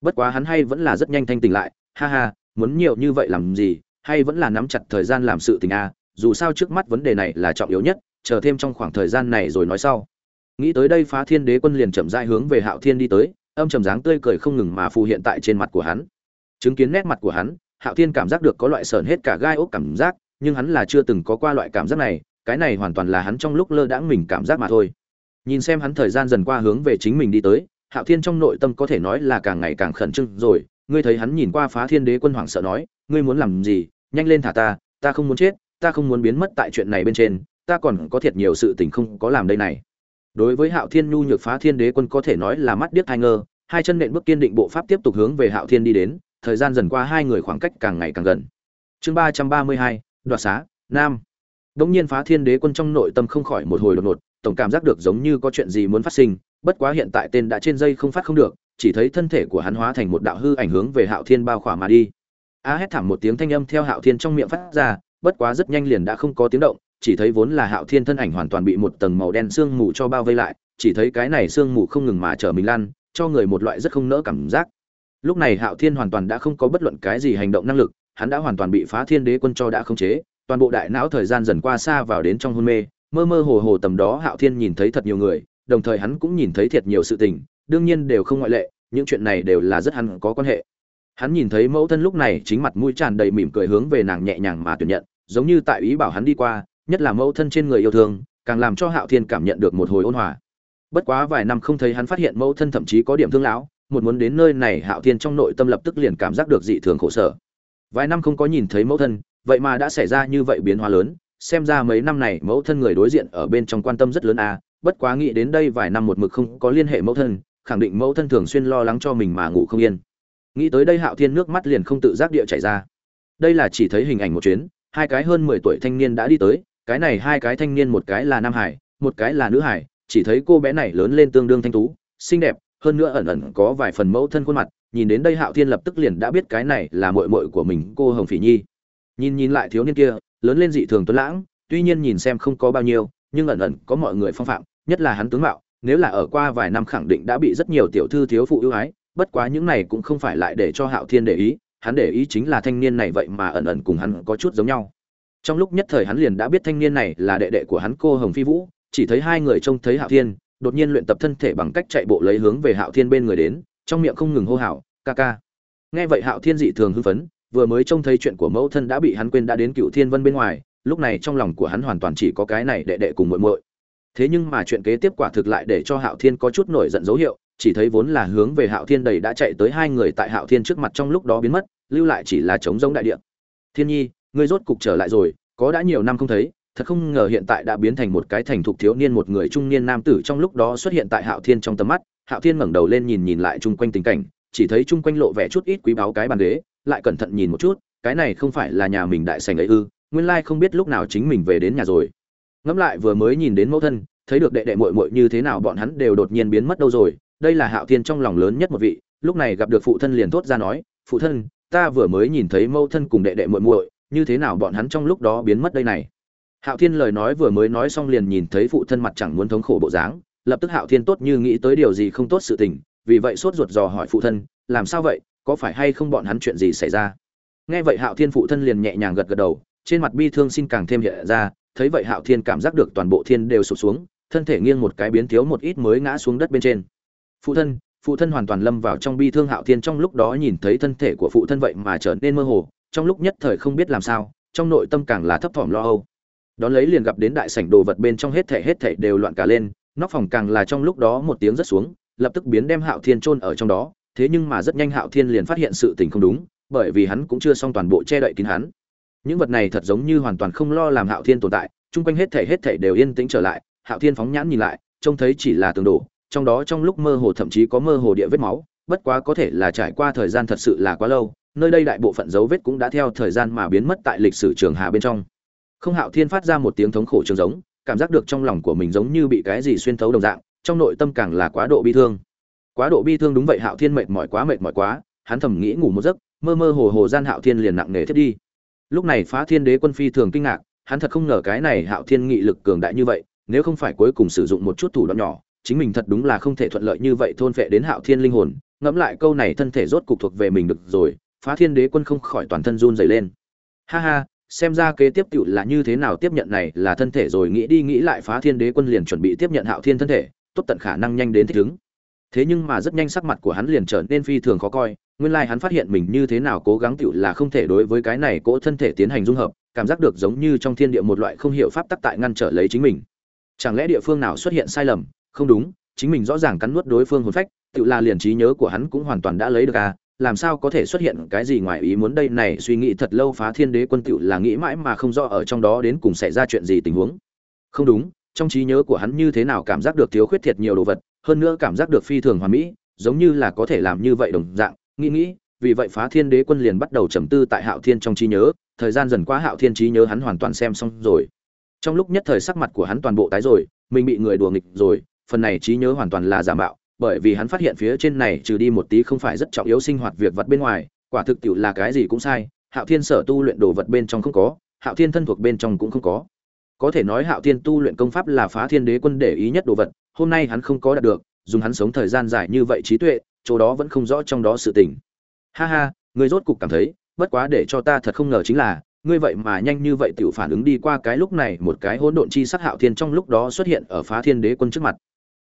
Bất quá hắn hay vẫn là rất nhanh thanh tỉnh lại, ha ha, muốn nhiều như vậy làm gì, hay vẫn là nắm chặt thời gian làm sự tình a à? Dù sao trước mắt vấn đề này là trọng yếu nhất, chờ thêm trong khoảng thời gian này rồi nói sau. Nghĩ tới đây phá thiên đế quân liền chậm rãi hướng về hạo thiên đi tới, âm trầm dáng tươi cười không ngừng mà phù hiện tại trên mặt của hắn. Chứng kiến nét mặt của hắn, hạo thiên cảm giác được có loại sờn hết cả gai ốc cảm giác, nhưng hắn là chưa từng có qua loại cảm giác này, cái này hoàn toàn là hắn trong lúc lơ đãng mình cảm giác mà thôi. Nhìn xem hắn thời gian dần qua hướng về chính mình đi tới, hạo thiên trong nội tâm có thể nói là càng ngày càng khẩn trương rồi. Ngươi thấy hắn nhìn qua phá thiên đế quân hoảng sợ nói, ngươi muốn làm gì? Nhanh lên thả ta ta không muốn chết ta không muốn biến mất tại chuyện này bên trên, ta còn có thiệt nhiều sự tình không có làm đây này. Đối với hạo thiên nhu nhược phá thiên đế quân có thể nói là mắt điếc hai ngơ, hai chân nện bước kiên định bộ pháp tiếp tục hướng về hạo thiên đi đến, thời gian dần qua hai người khoảng cách càng ngày càng gần. Chương ba trăm ba mươi hai, đoạt xá, nam. Đống nhiên phá thiên đế quân trong nội tâm không khỏi một hồi đột ngột, tổng cảm giác được giống như có chuyện gì muốn phát sinh, bất quá hiện tại tên đã trên dây không phát không được, chỉ thấy thân thể của hắn hóa thành một đạo hư ảnh hướng về hạo thiên bao khỏa mà đi. A hét thảm một tiếng thanh âm theo hạo thiên trong miệng phát ra bất quá rất nhanh liền đã không có tiếng động, chỉ thấy vốn là hạo thiên thân ảnh hoàn toàn bị một tầng màu đen sương mù cho bao vây lại, chỉ thấy cái này sương mù không ngừng mà chở mình lan, cho người một loại rất không nỡ cảm giác. Lúc này hạo thiên hoàn toàn đã không có bất luận cái gì hành động năng lực, hắn đã hoàn toàn bị phá thiên đế quân cho đã khống chế, toàn bộ đại não thời gian dần qua xa vào đến trong hôn mê, mơ mơ hồ hồ tầm đó hạo thiên nhìn thấy thật nhiều người, đồng thời hắn cũng nhìn thấy thiệt nhiều sự tình, đương nhiên đều không ngoại lệ, những chuyện này đều là rất hắn có quan hệ. Hắn nhìn thấy mẫu thân lúc này chính mặt mũi tràn đầy mỉm cười hướng về nàng nhẹ nhàng mà tuyển nhận giống như tại ý bảo hắn đi qua, nhất là mẫu thân trên người yêu thương, càng làm cho hạo thiên cảm nhận được một hồi ôn hòa. Bất quá vài năm không thấy hắn phát hiện mẫu thân thậm chí có điểm thương lão, một muốn đến nơi này, hạo thiên trong nội tâm lập tức liền cảm giác được dị thường khổ sở. Vài năm không có nhìn thấy mẫu thân, vậy mà đã xảy ra như vậy biến hóa lớn, xem ra mấy năm này mẫu thân người đối diện ở bên trong quan tâm rất lớn à bất quá nghĩ đến đây vài năm một mực không có liên hệ mẫu thân, khẳng định mẫu thân thường xuyên lo lắng cho mình mà ngủ không yên. Nghĩ tới đây hạo thiên nước mắt liền không tự giác địa chảy ra. Đây là chỉ thấy hình ảnh một chuyến hai cái hơn mười tuổi thanh niên đã đi tới, cái này hai cái thanh niên một cái là nam hải, một cái là nữ hải, chỉ thấy cô bé này lớn lên tương đương thanh tú, xinh đẹp, hơn nữa ẩn ẩn có vài phần mẫu thân khuôn mặt, nhìn đến đây hạo thiên lập tức liền đã biết cái này là muội muội của mình, cô hồng phỉ nhi. Nhìn nhìn lại thiếu niên kia, lớn lên dị thường tuấn lãng, tuy nhiên nhìn xem không có bao nhiêu, nhưng ẩn ẩn có mọi người phong phạm, nhất là hắn tướng mạo, nếu là ở qua vài năm khẳng định đã bị rất nhiều tiểu thư thiếu phụ ưu ái, bất quá những này cũng không phải lại để cho hạo thiên để ý hắn để ý chính là thanh niên này vậy mà ẩn ẩn cùng hắn có chút giống nhau. Trong lúc nhất thời hắn liền đã biết thanh niên này là đệ đệ của hắn cô hồng phi vũ, chỉ thấy hai người trông thấy hạo thiên, đột nhiên luyện tập thân thể bằng cách chạy bộ lấy hướng về hạo thiên bên người đến, trong miệng không ngừng hô hào, ca ca. Nghe vậy hạo thiên dị thường hưng phấn, vừa mới trông thấy chuyện của mẫu thân đã bị hắn quên đã đến cựu thiên vân bên ngoài, lúc này trong lòng của hắn hoàn toàn chỉ có cái này đệ đệ cùng muội muội. Thế nhưng mà chuyện kế tiếp quả thực lại để cho hạo thiên có chút nổi giận dấu hiệu chỉ thấy vốn là hướng về hạo thiên đầy đã chạy tới hai người tại hạo thiên trước mặt trong lúc đó biến mất, lưu lại chỉ là trống rỗng đại địa. Thiên nhi, ngươi rốt cục trở lại rồi, có đã nhiều năm không thấy, thật không ngờ hiện tại đã biến thành một cái thành thục thiếu niên, một người trung niên nam tử trong lúc đó xuất hiện tại hạo thiên trong tầm mắt. Hạo thiên ngẩng đầu lên nhìn nhìn lại chung quanh tình cảnh, chỉ thấy chung quanh lộ vẻ chút ít quý báu cái bàn ghế, lại cẩn thận nhìn một chút, cái này không phải là nhà mình đại sành ấy ư, nguyên lai không biết lúc nào chính mình về đến nhà rồi. Ngẫm lại vừa mới nhìn đến mẫu thân, thấy được đệ đệ muội muội như thế nào, bọn hắn đều đột nhiên biến mất đâu rồi đây là hạo thiên trong lòng lớn nhất một vị, lúc này gặp được phụ thân liền thốt ra nói, phụ thân, ta vừa mới nhìn thấy mâu thân cùng đệ đệ muội muội, như thế nào bọn hắn trong lúc đó biến mất đây này? Hạo thiên lời nói vừa mới nói xong liền nhìn thấy phụ thân mặt chẳng muốn thống khổ bộ dáng, lập tức hạo thiên tốt như nghĩ tới điều gì không tốt sự tình, vì vậy sốt ruột dò hỏi phụ thân, làm sao vậy, có phải hay không bọn hắn chuyện gì xảy ra? Nghe vậy hạo thiên phụ thân liền nhẹ nhàng gật gật đầu, trên mặt bi thương xin càng thêm hiện ra, thấy vậy hạo thiên cảm giác được toàn bộ thiên đều sụp xuống, thân thể nghiêng một cái biến thiếu một ít mới ngã xuống đất bên trên phụ thân phụ thân hoàn toàn lâm vào trong bi thương hạo thiên trong lúc đó nhìn thấy thân thể của phụ thân vậy mà trở nên mơ hồ, trong lúc nhất thời không biết làm sao, trong nội tâm càng là thấp thỏm lo âu. Đón lấy liền gặp đến đại sảnh đồ vật bên trong hết thảy hết thảy đều loạn cả lên, nóc phòng càng là trong lúc đó một tiếng rất xuống, lập tức biến đem hạo thiên chôn ở trong đó, thế nhưng mà rất nhanh hạo thiên liền phát hiện sự tình không đúng, bởi vì hắn cũng chưa xong toàn bộ che đậy kín hắn. Những vật này thật giống như hoàn toàn không lo làm hạo thiên tồn tại, chung quanh hết thảy hết thảy đều yên tĩnh trở lại, hạo thiên phóng nhãn nhìn lại, trông thấy chỉ là tường đổ trong đó trong lúc mơ hồ thậm chí có mơ hồ địa vết máu, bất quá có thể là trải qua thời gian thật sự là quá lâu, nơi đây đại bộ phận dấu vết cũng đã theo thời gian mà biến mất tại lịch sử trường hà bên trong. Không hạo thiên phát ra một tiếng thống khổ trường giống, cảm giác được trong lòng của mình giống như bị cái gì xuyên thấu đồng dạng, trong nội tâm càng là quá độ bi thương. Quá độ bi thương đúng vậy hạo thiên mệt mỏi quá, mệt mỏi quá, hắn thầm nghĩ ngủ một giấc, mơ mơ hồ hồ gian hạo thiên liền nặng nề thiết đi. Lúc này phá thiên đế quân phi thường kinh ngạc, hắn thật không ngờ cái này hạo thiên nghị lực cường đại như vậy, nếu không phải cuối cùng sử dụng một chút thủ đoạn nhỏ chính mình thật đúng là không thể thuận lợi như vậy thôn phệ đến hạo thiên linh hồn. Ngẫm lại câu này thân thể rốt cục thuộc về mình được rồi, phá thiên đế quân không khỏi toàn thân run dày lên. Ha ha, xem ra kế tiếp tựu là như thế nào tiếp nhận này là thân thể rồi nghĩ đi nghĩ lại phá thiên đế quân liền chuẩn bị tiếp nhận hạo thiên thân thể, tốt tận khả năng nhanh đến thích ứng. Thế nhưng mà rất nhanh sắc mặt của hắn liền trở nên phi thường khó coi, nguyên lai hắn phát hiện mình như thế nào cố gắng tựu là không thể đối với cái này cỗ thân thể tiến hành dung hợp, cảm giác được giống như trong thiên địa một loại không hiểu pháp tắc tại ngăn trở lấy chính mình. Chẳng lẽ địa phương nào xuất hiện sai lầm không đúng, chính mình rõ ràng cắn nuốt đối phương hồn phách, tự là liền trí nhớ của hắn cũng hoàn toàn đã lấy được à làm sao có thể xuất hiện cái gì ngoài ý muốn đây này, suy nghĩ thật lâu phá thiên đế quân tựu là nghĩ mãi mà không rõ ở trong đó đến cùng xảy ra chuyện gì tình huống. Không đúng, trong trí nhớ của hắn như thế nào cảm giác được thiếu khuyết thiệt nhiều đồ vật, hơn nữa cảm giác được phi thường hoàn mỹ, giống như là có thể làm như vậy đồng dạng, nghĩ nghĩ, vì vậy phá thiên đế quân liền bắt đầu trầm tư tại hạo thiên trong trí nhớ, thời gian dần qua hạo thiên trí nhớ hắn hoàn toàn xem xong rồi. Trong lúc nhất thời sắc mặt của hắn toàn bộ tái rồi, mình bị người đùa nghịch rồi phần này trí nhớ hoàn toàn là giả mạo, bởi vì hắn phát hiện phía trên này trừ đi một tí không phải rất trọng yếu sinh hoạt việc vật bên ngoài, quả thực tiệu là cái gì cũng sai, hạo thiên sở tu luyện đồ vật bên trong không có, hạo thiên thân thuộc bên trong cũng không có. Có thể nói hạo thiên tu luyện công pháp là phá thiên đế quân để ý nhất đồ vật, hôm nay hắn không có đạt được, dùng hắn sống thời gian dài như vậy trí tuệ, chỗ đó vẫn không rõ trong đó sự tình. Ha ha, người rốt cục cảm thấy, bất quá để cho ta thật không ngờ chính là, ngươi vậy mà nhanh như vậy tiểu phản ứng đi qua cái lúc này, một cái hỗn độn chi sắc hạo thiên trong lúc đó xuất hiện ở phá thiên đế quân trước mặt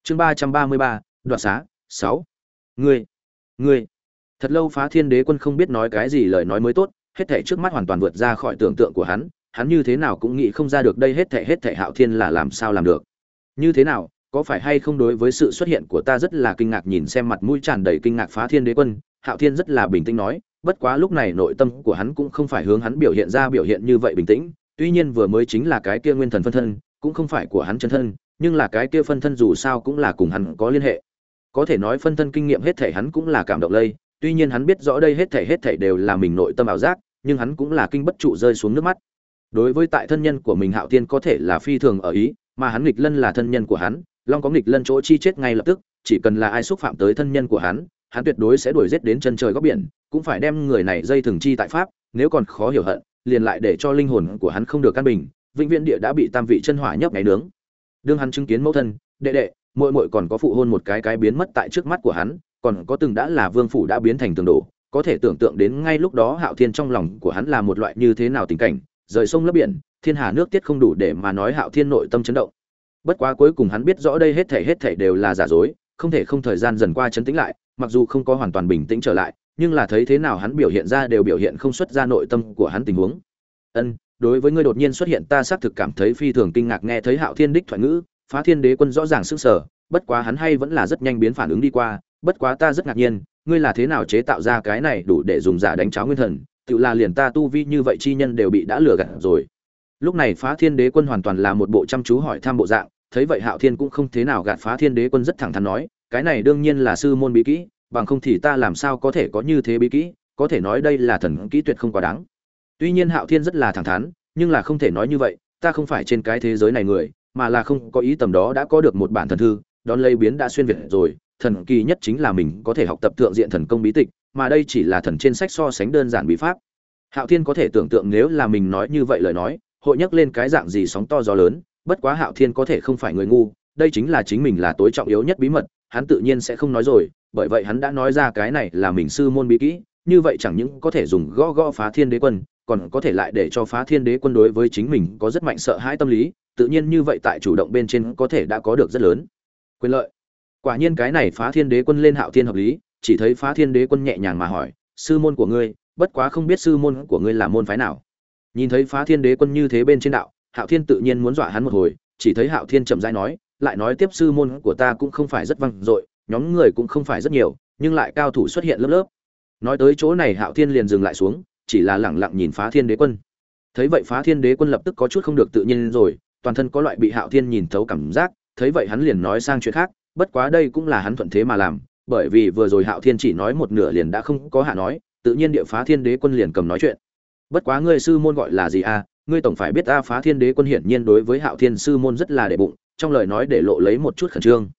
chương ba trăm ba mươi ba đoạt xá sáu ngươi ngươi thật lâu phá thiên đế quân không biết nói cái gì lời nói mới tốt hết thảy trước mắt hoàn toàn vượt ra khỏi tưởng tượng của hắn hắn như thế nào cũng nghĩ không ra được đây hết thảy hết thảy Hạo Thiên là làm sao làm được. Như thế nào, có phải hay không đối với sự xuất hiện của ta rất là kinh ngạc nhìn xem mặt mũi tràn đầy kinh ngạc phá thiên đế quân, Hạo Thiên rất là bình tĩnh nói, bất quá lúc này nội tâm của hắn cũng không phải hướng hắn biểu hiện ra biểu hiện như vậy bình tĩnh, tuy nhiên vừa mới chính là cái kia nguyên thần phân thân, cũng không phải của hắn chân thân, nhưng là cái kia phân thân dù sao cũng là cùng hắn có liên hệ. Có thể nói phân thân kinh nghiệm hết thảy hắn cũng là cảm động lây, tuy nhiên hắn biết rõ đây hết thảy hết thảy đều là mình nội tâm ảo giác, nhưng hắn cũng là kinh bất trụ rơi xuống nước mắt. Đối với tại thân nhân của mình Hạo Thiên có thể là phi thường ở ý, mà hắn nghịch lân là thân nhân của hắn, Long có nghịch lân chỗ chi chết ngay lập tức, chỉ cần là ai xúc phạm tới thân nhân của hắn, hắn tuyệt đối sẽ đuổi giết đến chân trời góc biển, cũng phải đem người này dây thường chi tại pháp, nếu còn khó hiểu hận, liền lại để cho linh hồn của hắn không được căn bình, vĩnh viễn địa đã bị tam vị chân hỏa nhấp nháy nướng. Đương hắn chứng kiến mẫu thân, đệ đệ, muội muội còn có phụ hôn một cái cái biến mất tại trước mắt của hắn, còn có từng đã là vương phủ đã biến thành tường đổ, có thể tưởng tượng đến ngay lúc đó Hạo Thiên trong lòng của hắn là một loại như thế nào tình cảnh, rời sông lấp biển, thiên hà nước tiết không đủ để mà nói Hạo Thiên nội tâm chấn động. Bất quá cuối cùng hắn biết rõ đây hết thảy hết thảy đều là giả dối, không thể không thời gian dần qua chấn tĩnh lại, mặc dù không có hoàn toàn bình tĩnh trở lại, nhưng là thấy thế nào hắn biểu hiện ra đều biểu hiện không xuất ra nội tâm của hắn tình huống. Ân, đối với ngươi đột nhiên xuất hiện ta xác thực cảm thấy phi thường kinh ngạc nghe thấy Hạo Thiên đích thoại ngữ, Phá Thiên Đế quân rõ ràng sức sở, bất quá hắn hay vẫn là rất nhanh biến phản ứng đi qua, bất quá ta rất ngạc nhiên, ngươi là thế nào chế tạo ra cái này đủ để dùng giả đánh cháo nguyên thần, tự là liền ta tu vi như vậy chi nhân đều bị đã lừa gạt rồi. Lúc này Phá Thiên Đế quân hoàn toàn là một bộ chăm chú hỏi thăm bộ dạng, thấy vậy Hạo Thiên cũng không thế nào gạt Phá Thiên Đế quân rất thẳng thắn nói, cái này đương nhiên là sư môn bí kỹ, bằng không thì ta làm sao có thể có như thế bí kỹ, có thể nói đây là thần kỹ tuyệt không quá đáng. Tuy nhiên Hạo Thiên rất là thẳng thắn, nhưng là không thể nói như vậy, ta không phải trên cái thế giới này người, mà là không có ý tầm đó đã có được một bản thần thư, đón lấy biến đã xuyên việt rồi, thần kỳ nhất chính là mình có thể học tập thượng diện thần công bí tịch, mà đây chỉ là thần trên sách so sánh đơn giản bí pháp. Hạo Thiên có thể tưởng tượng nếu là mình nói như vậy lời nói, hội nhắc lên cái dạng gì sóng to gió lớn, bất quá Hạo Thiên có thể không phải người ngu, đây chính là chính mình là tối trọng yếu nhất bí mật, hắn tự nhiên sẽ không nói rồi, bởi vậy hắn đã nói ra cái này là mình sư môn bí kỹ, như vậy chẳng những có thể dùng gõ gõ phá thiên đế quân, còn có thể lại để cho phá thiên đế quân đối với chính mình có rất mạnh sợ hãi tâm lý, tự nhiên như vậy tại chủ động bên trên có thể đã có được rất lớn quyền lợi. Quả nhiên cái này phá thiên đế quân lên hạo thiên hợp lý, chỉ thấy phá thiên đế quân nhẹ nhàng mà hỏi, sư môn của ngươi, bất quá không biết sư môn của ngươi là môn phái nào. Nhìn thấy phá thiên đế quân như thế bên trên đạo, hạo thiên tự nhiên muốn dọa hắn một hồi, chỉ thấy hạo thiên chậm rãi nói, lại nói tiếp sư môn của ta cũng không phải rất vang dội, nhóm người cũng không phải rất nhiều, nhưng lại cao thủ xuất hiện lớp lớp. Nói tới chỗ này Hạo Thiên liền dừng lại xuống, chỉ là lẳng lặng nhìn Phá Thiên Đế Quân. Thấy vậy Phá Thiên Đế Quân lập tức có chút không được tự nhiên rồi, toàn thân có loại bị Hạo Thiên nhìn thấu cảm giác, thấy vậy hắn liền nói sang chuyện khác, bất quá đây cũng là hắn thuận thế mà làm, bởi vì vừa rồi Hạo Thiên chỉ nói một nửa liền đã không có hạ nói, tự nhiên địa Phá Thiên Đế Quân liền cầm nói chuyện. Bất quá ngươi sư môn gọi là gì a? À? Ngươi tổng phải biết a Phá Thiên Đế Quân hiển nhiên đối với Hạo Thiên sư môn rất là để bụng, trong lời nói để lộ lấy một chút khẩn trương.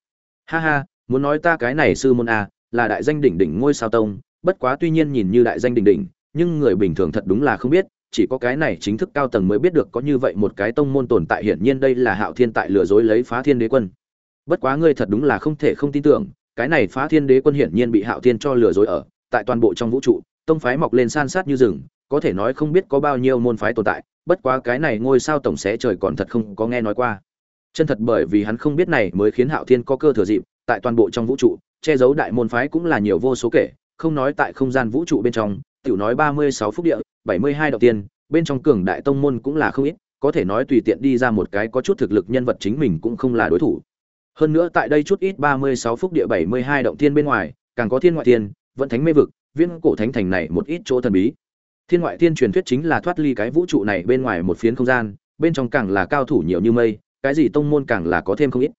Ha ha, muốn nói ta cái này sư môn a, là đại danh đỉnh đỉnh ngôi sao tông, bất quá tuy nhiên nhìn như đại danh đỉnh đỉnh, nhưng người bình thường thật đúng là không biết, chỉ có cái này chính thức cao tầng mới biết được có như vậy một cái tông môn tồn tại hiển nhiên đây là Hạo Thiên tại lừa dối lấy Phá Thiên Đế quân. Bất quá ngươi thật đúng là không thể không tin tưởng, cái này Phá Thiên Đế quân hiển nhiên bị Hạo Thiên cho lừa dối ở, tại toàn bộ trong vũ trụ, tông phái mọc lên san sát như rừng, có thể nói không biết có bao nhiêu môn phái tồn tại, bất quá cái này ngôi sao tổng xé trời còn thật không có nghe nói qua. Chân thật bởi vì hắn không biết này mới khiến Hạo Thiên có cơ thừa dịp, tại toàn bộ trong vũ trụ, che giấu đại môn phái cũng là nhiều vô số kể, không nói tại không gian vũ trụ bên trong, tiểu nói 36 phúc địa, 72 đầu tiên, bên trong cường đại tông môn cũng là không ít, có thể nói tùy tiện đi ra một cái có chút thực lực nhân vật chính mình cũng không là đối thủ. Hơn nữa tại đây chút ít 36 phúc địa 72 động thiên bên ngoài, càng có thiên ngoại thiên, vẫn thánh mê vực, viên cổ thánh thành này một ít chỗ thần bí. Thiên ngoại thiên truyền thuyết chính là thoát ly cái vũ trụ này bên ngoài một phiến không gian, bên trong càng là cao thủ nhiều như mây, cái gì tông môn càng là có thêm không ít.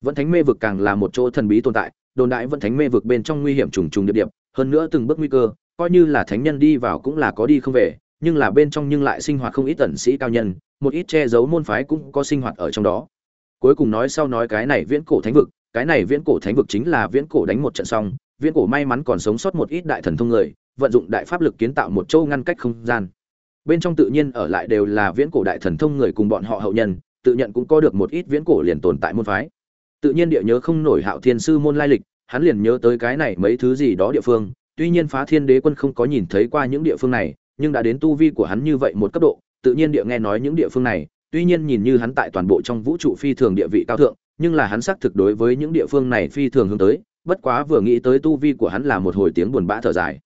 Vẫn thánh mê vực càng là một chỗ thần bí tồn tại, đồn đại vẫn thánh mê vực bên trong nguy hiểm trùng trùng điệp điệp, hơn nữa từng bước nguy cơ, coi như là thánh nhân đi vào cũng là có đi không về, nhưng là bên trong nhưng lại sinh hoạt không ít tần sĩ cao nhân, một ít che giấu môn phái cũng có sinh hoạt ở trong đó. Cuối cùng nói sau nói cái này viễn cổ thánh vực, cái này viễn cổ thánh vực chính là viễn cổ đánh một trận xong, viễn cổ may mắn còn sống sót một ít đại thần thông người, vận dụng đại pháp lực kiến tạo một châu ngăn cách không gian. Bên trong tự nhiên ở lại đều là viễn cổ đại thần thông người cùng bọn họ hậu nhân, tự nhận cũng có được một ít viễn cổ liền tồn tại môn phái. Tự nhiên địa nhớ không nổi Hạo Thiên sư môn lai lịch, hắn liền nhớ tới cái này mấy thứ gì đó địa phương, tuy nhiên Phá Thiên Đế quân không có nhìn thấy qua những địa phương này, nhưng đã đến tu vi của hắn như vậy một cấp độ, tự nhiên địa nghe nói những địa phương này, tuy nhiên nhìn như hắn tại toàn bộ trong vũ trụ phi thường địa vị cao thượng, nhưng là hắn xác thực đối với những địa phương này phi thường hướng tới, bất quá vừa nghĩ tới tu vi của hắn là một hồi tiếng buồn bã thở dài.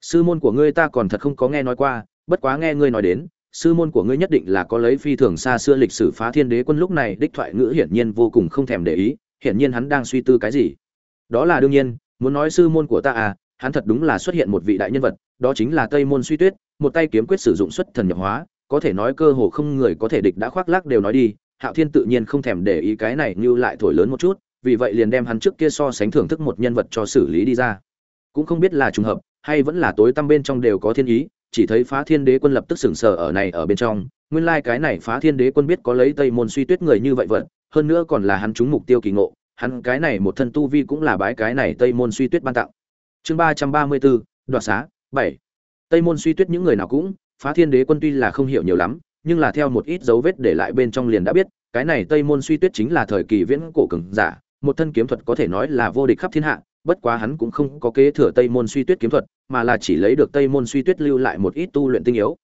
Sư môn của ngươi ta còn thật không có nghe nói qua, bất quá nghe ngươi nói đến, sư môn của ngươi nhất định là có lấy phi thường xa xưa lịch sử phá thiên đế quân lúc này đích thoại ngữ hiển nhiên vô cùng không thèm để ý hiển nhiên hắn đang suy tư cái gì đó là đương nhiên muốn nói sư môn của ta à hắn thật đúng là xuất hiện một vị đại nhân vật, đó chính là tây môn suy tuyết, một tay kiếm quyết sử dụng xuất thần nhập hóa, có thể nói cơ hồ không người có thể địch đã khoác lác đều nói đi, hạo thiên tự nhiên không thèm để ý cái này như lại thổi lớn một chút, vì vậy liền đem hắn trước kia so sánh thưởng thức một nhân vật cho xử lý đi ra. Cũng không biết là trùng hợp, hay vẫn là tối tăm bên trong đều có thiên ý, chỉ thấy phá thiên đế quân lập tức sững sờ ở này ở bên trong, nguyên lai cái này phá thiên đế quân biết có lấy tây môn suy tuyết người như vậy vật, hơn nữa còn là hắn trúng mục tiêu kỳ ngộ, hắn cái này một thân tu vi cũng là bái cái này tây môn suy tuyết ban tặng chương ba trăm ba mươi bốn, đoạt xá, bảy. Tây môn suy tuyết những người nào cũng, phá thiên đế quân tuy là không hiểu nhiều lắm, nhưng là theo một ít dấu vết để lại bên trong liền đã biết, cái này tây môn suy tuyết chính là thời kỳ viễn cổ cường giả, một thân kiếm thuật có thể nói là vô địch khắp thiên hạ, bất quá hắn cũng không có kế thừa tây môn suy tuyết kiếm thuật, mà là chỉ lấy được tây môn suy tuyết lưu lại một ít tu luyện tinh yếu.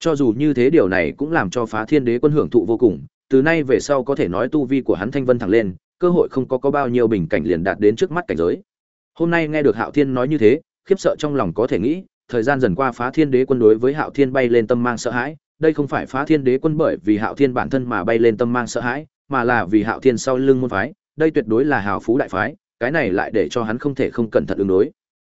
Cho dù như thế điều này cũng làm cho phá thiên đế quân hưởng thụ vô cùng, từ nay về sau có thể nói tu vi của hắn thanh vân thẳng lên, cơ hội không có có bao nhiêu bình cảnh liền đạt đến trước mắt cảnh giới hôm nay nghe được hạo thiên nói như thế, khiếp sợ trong lòng có thể nghĩ, thời gian dần qua phá thiên đế quân đối với hạo thiên bay lên tâm mang sợ hãi. Đây không phải phá thiên đế quân bởi vì hạo thiên bản thân mà bay lên tâm mang sợ hãi, mà là vì hạo thiên sau lưng môn phái. Đây tuyệt đối là hào phú đại phái, cái này lại để cho hắn không thể không cẩn thận ứng đối.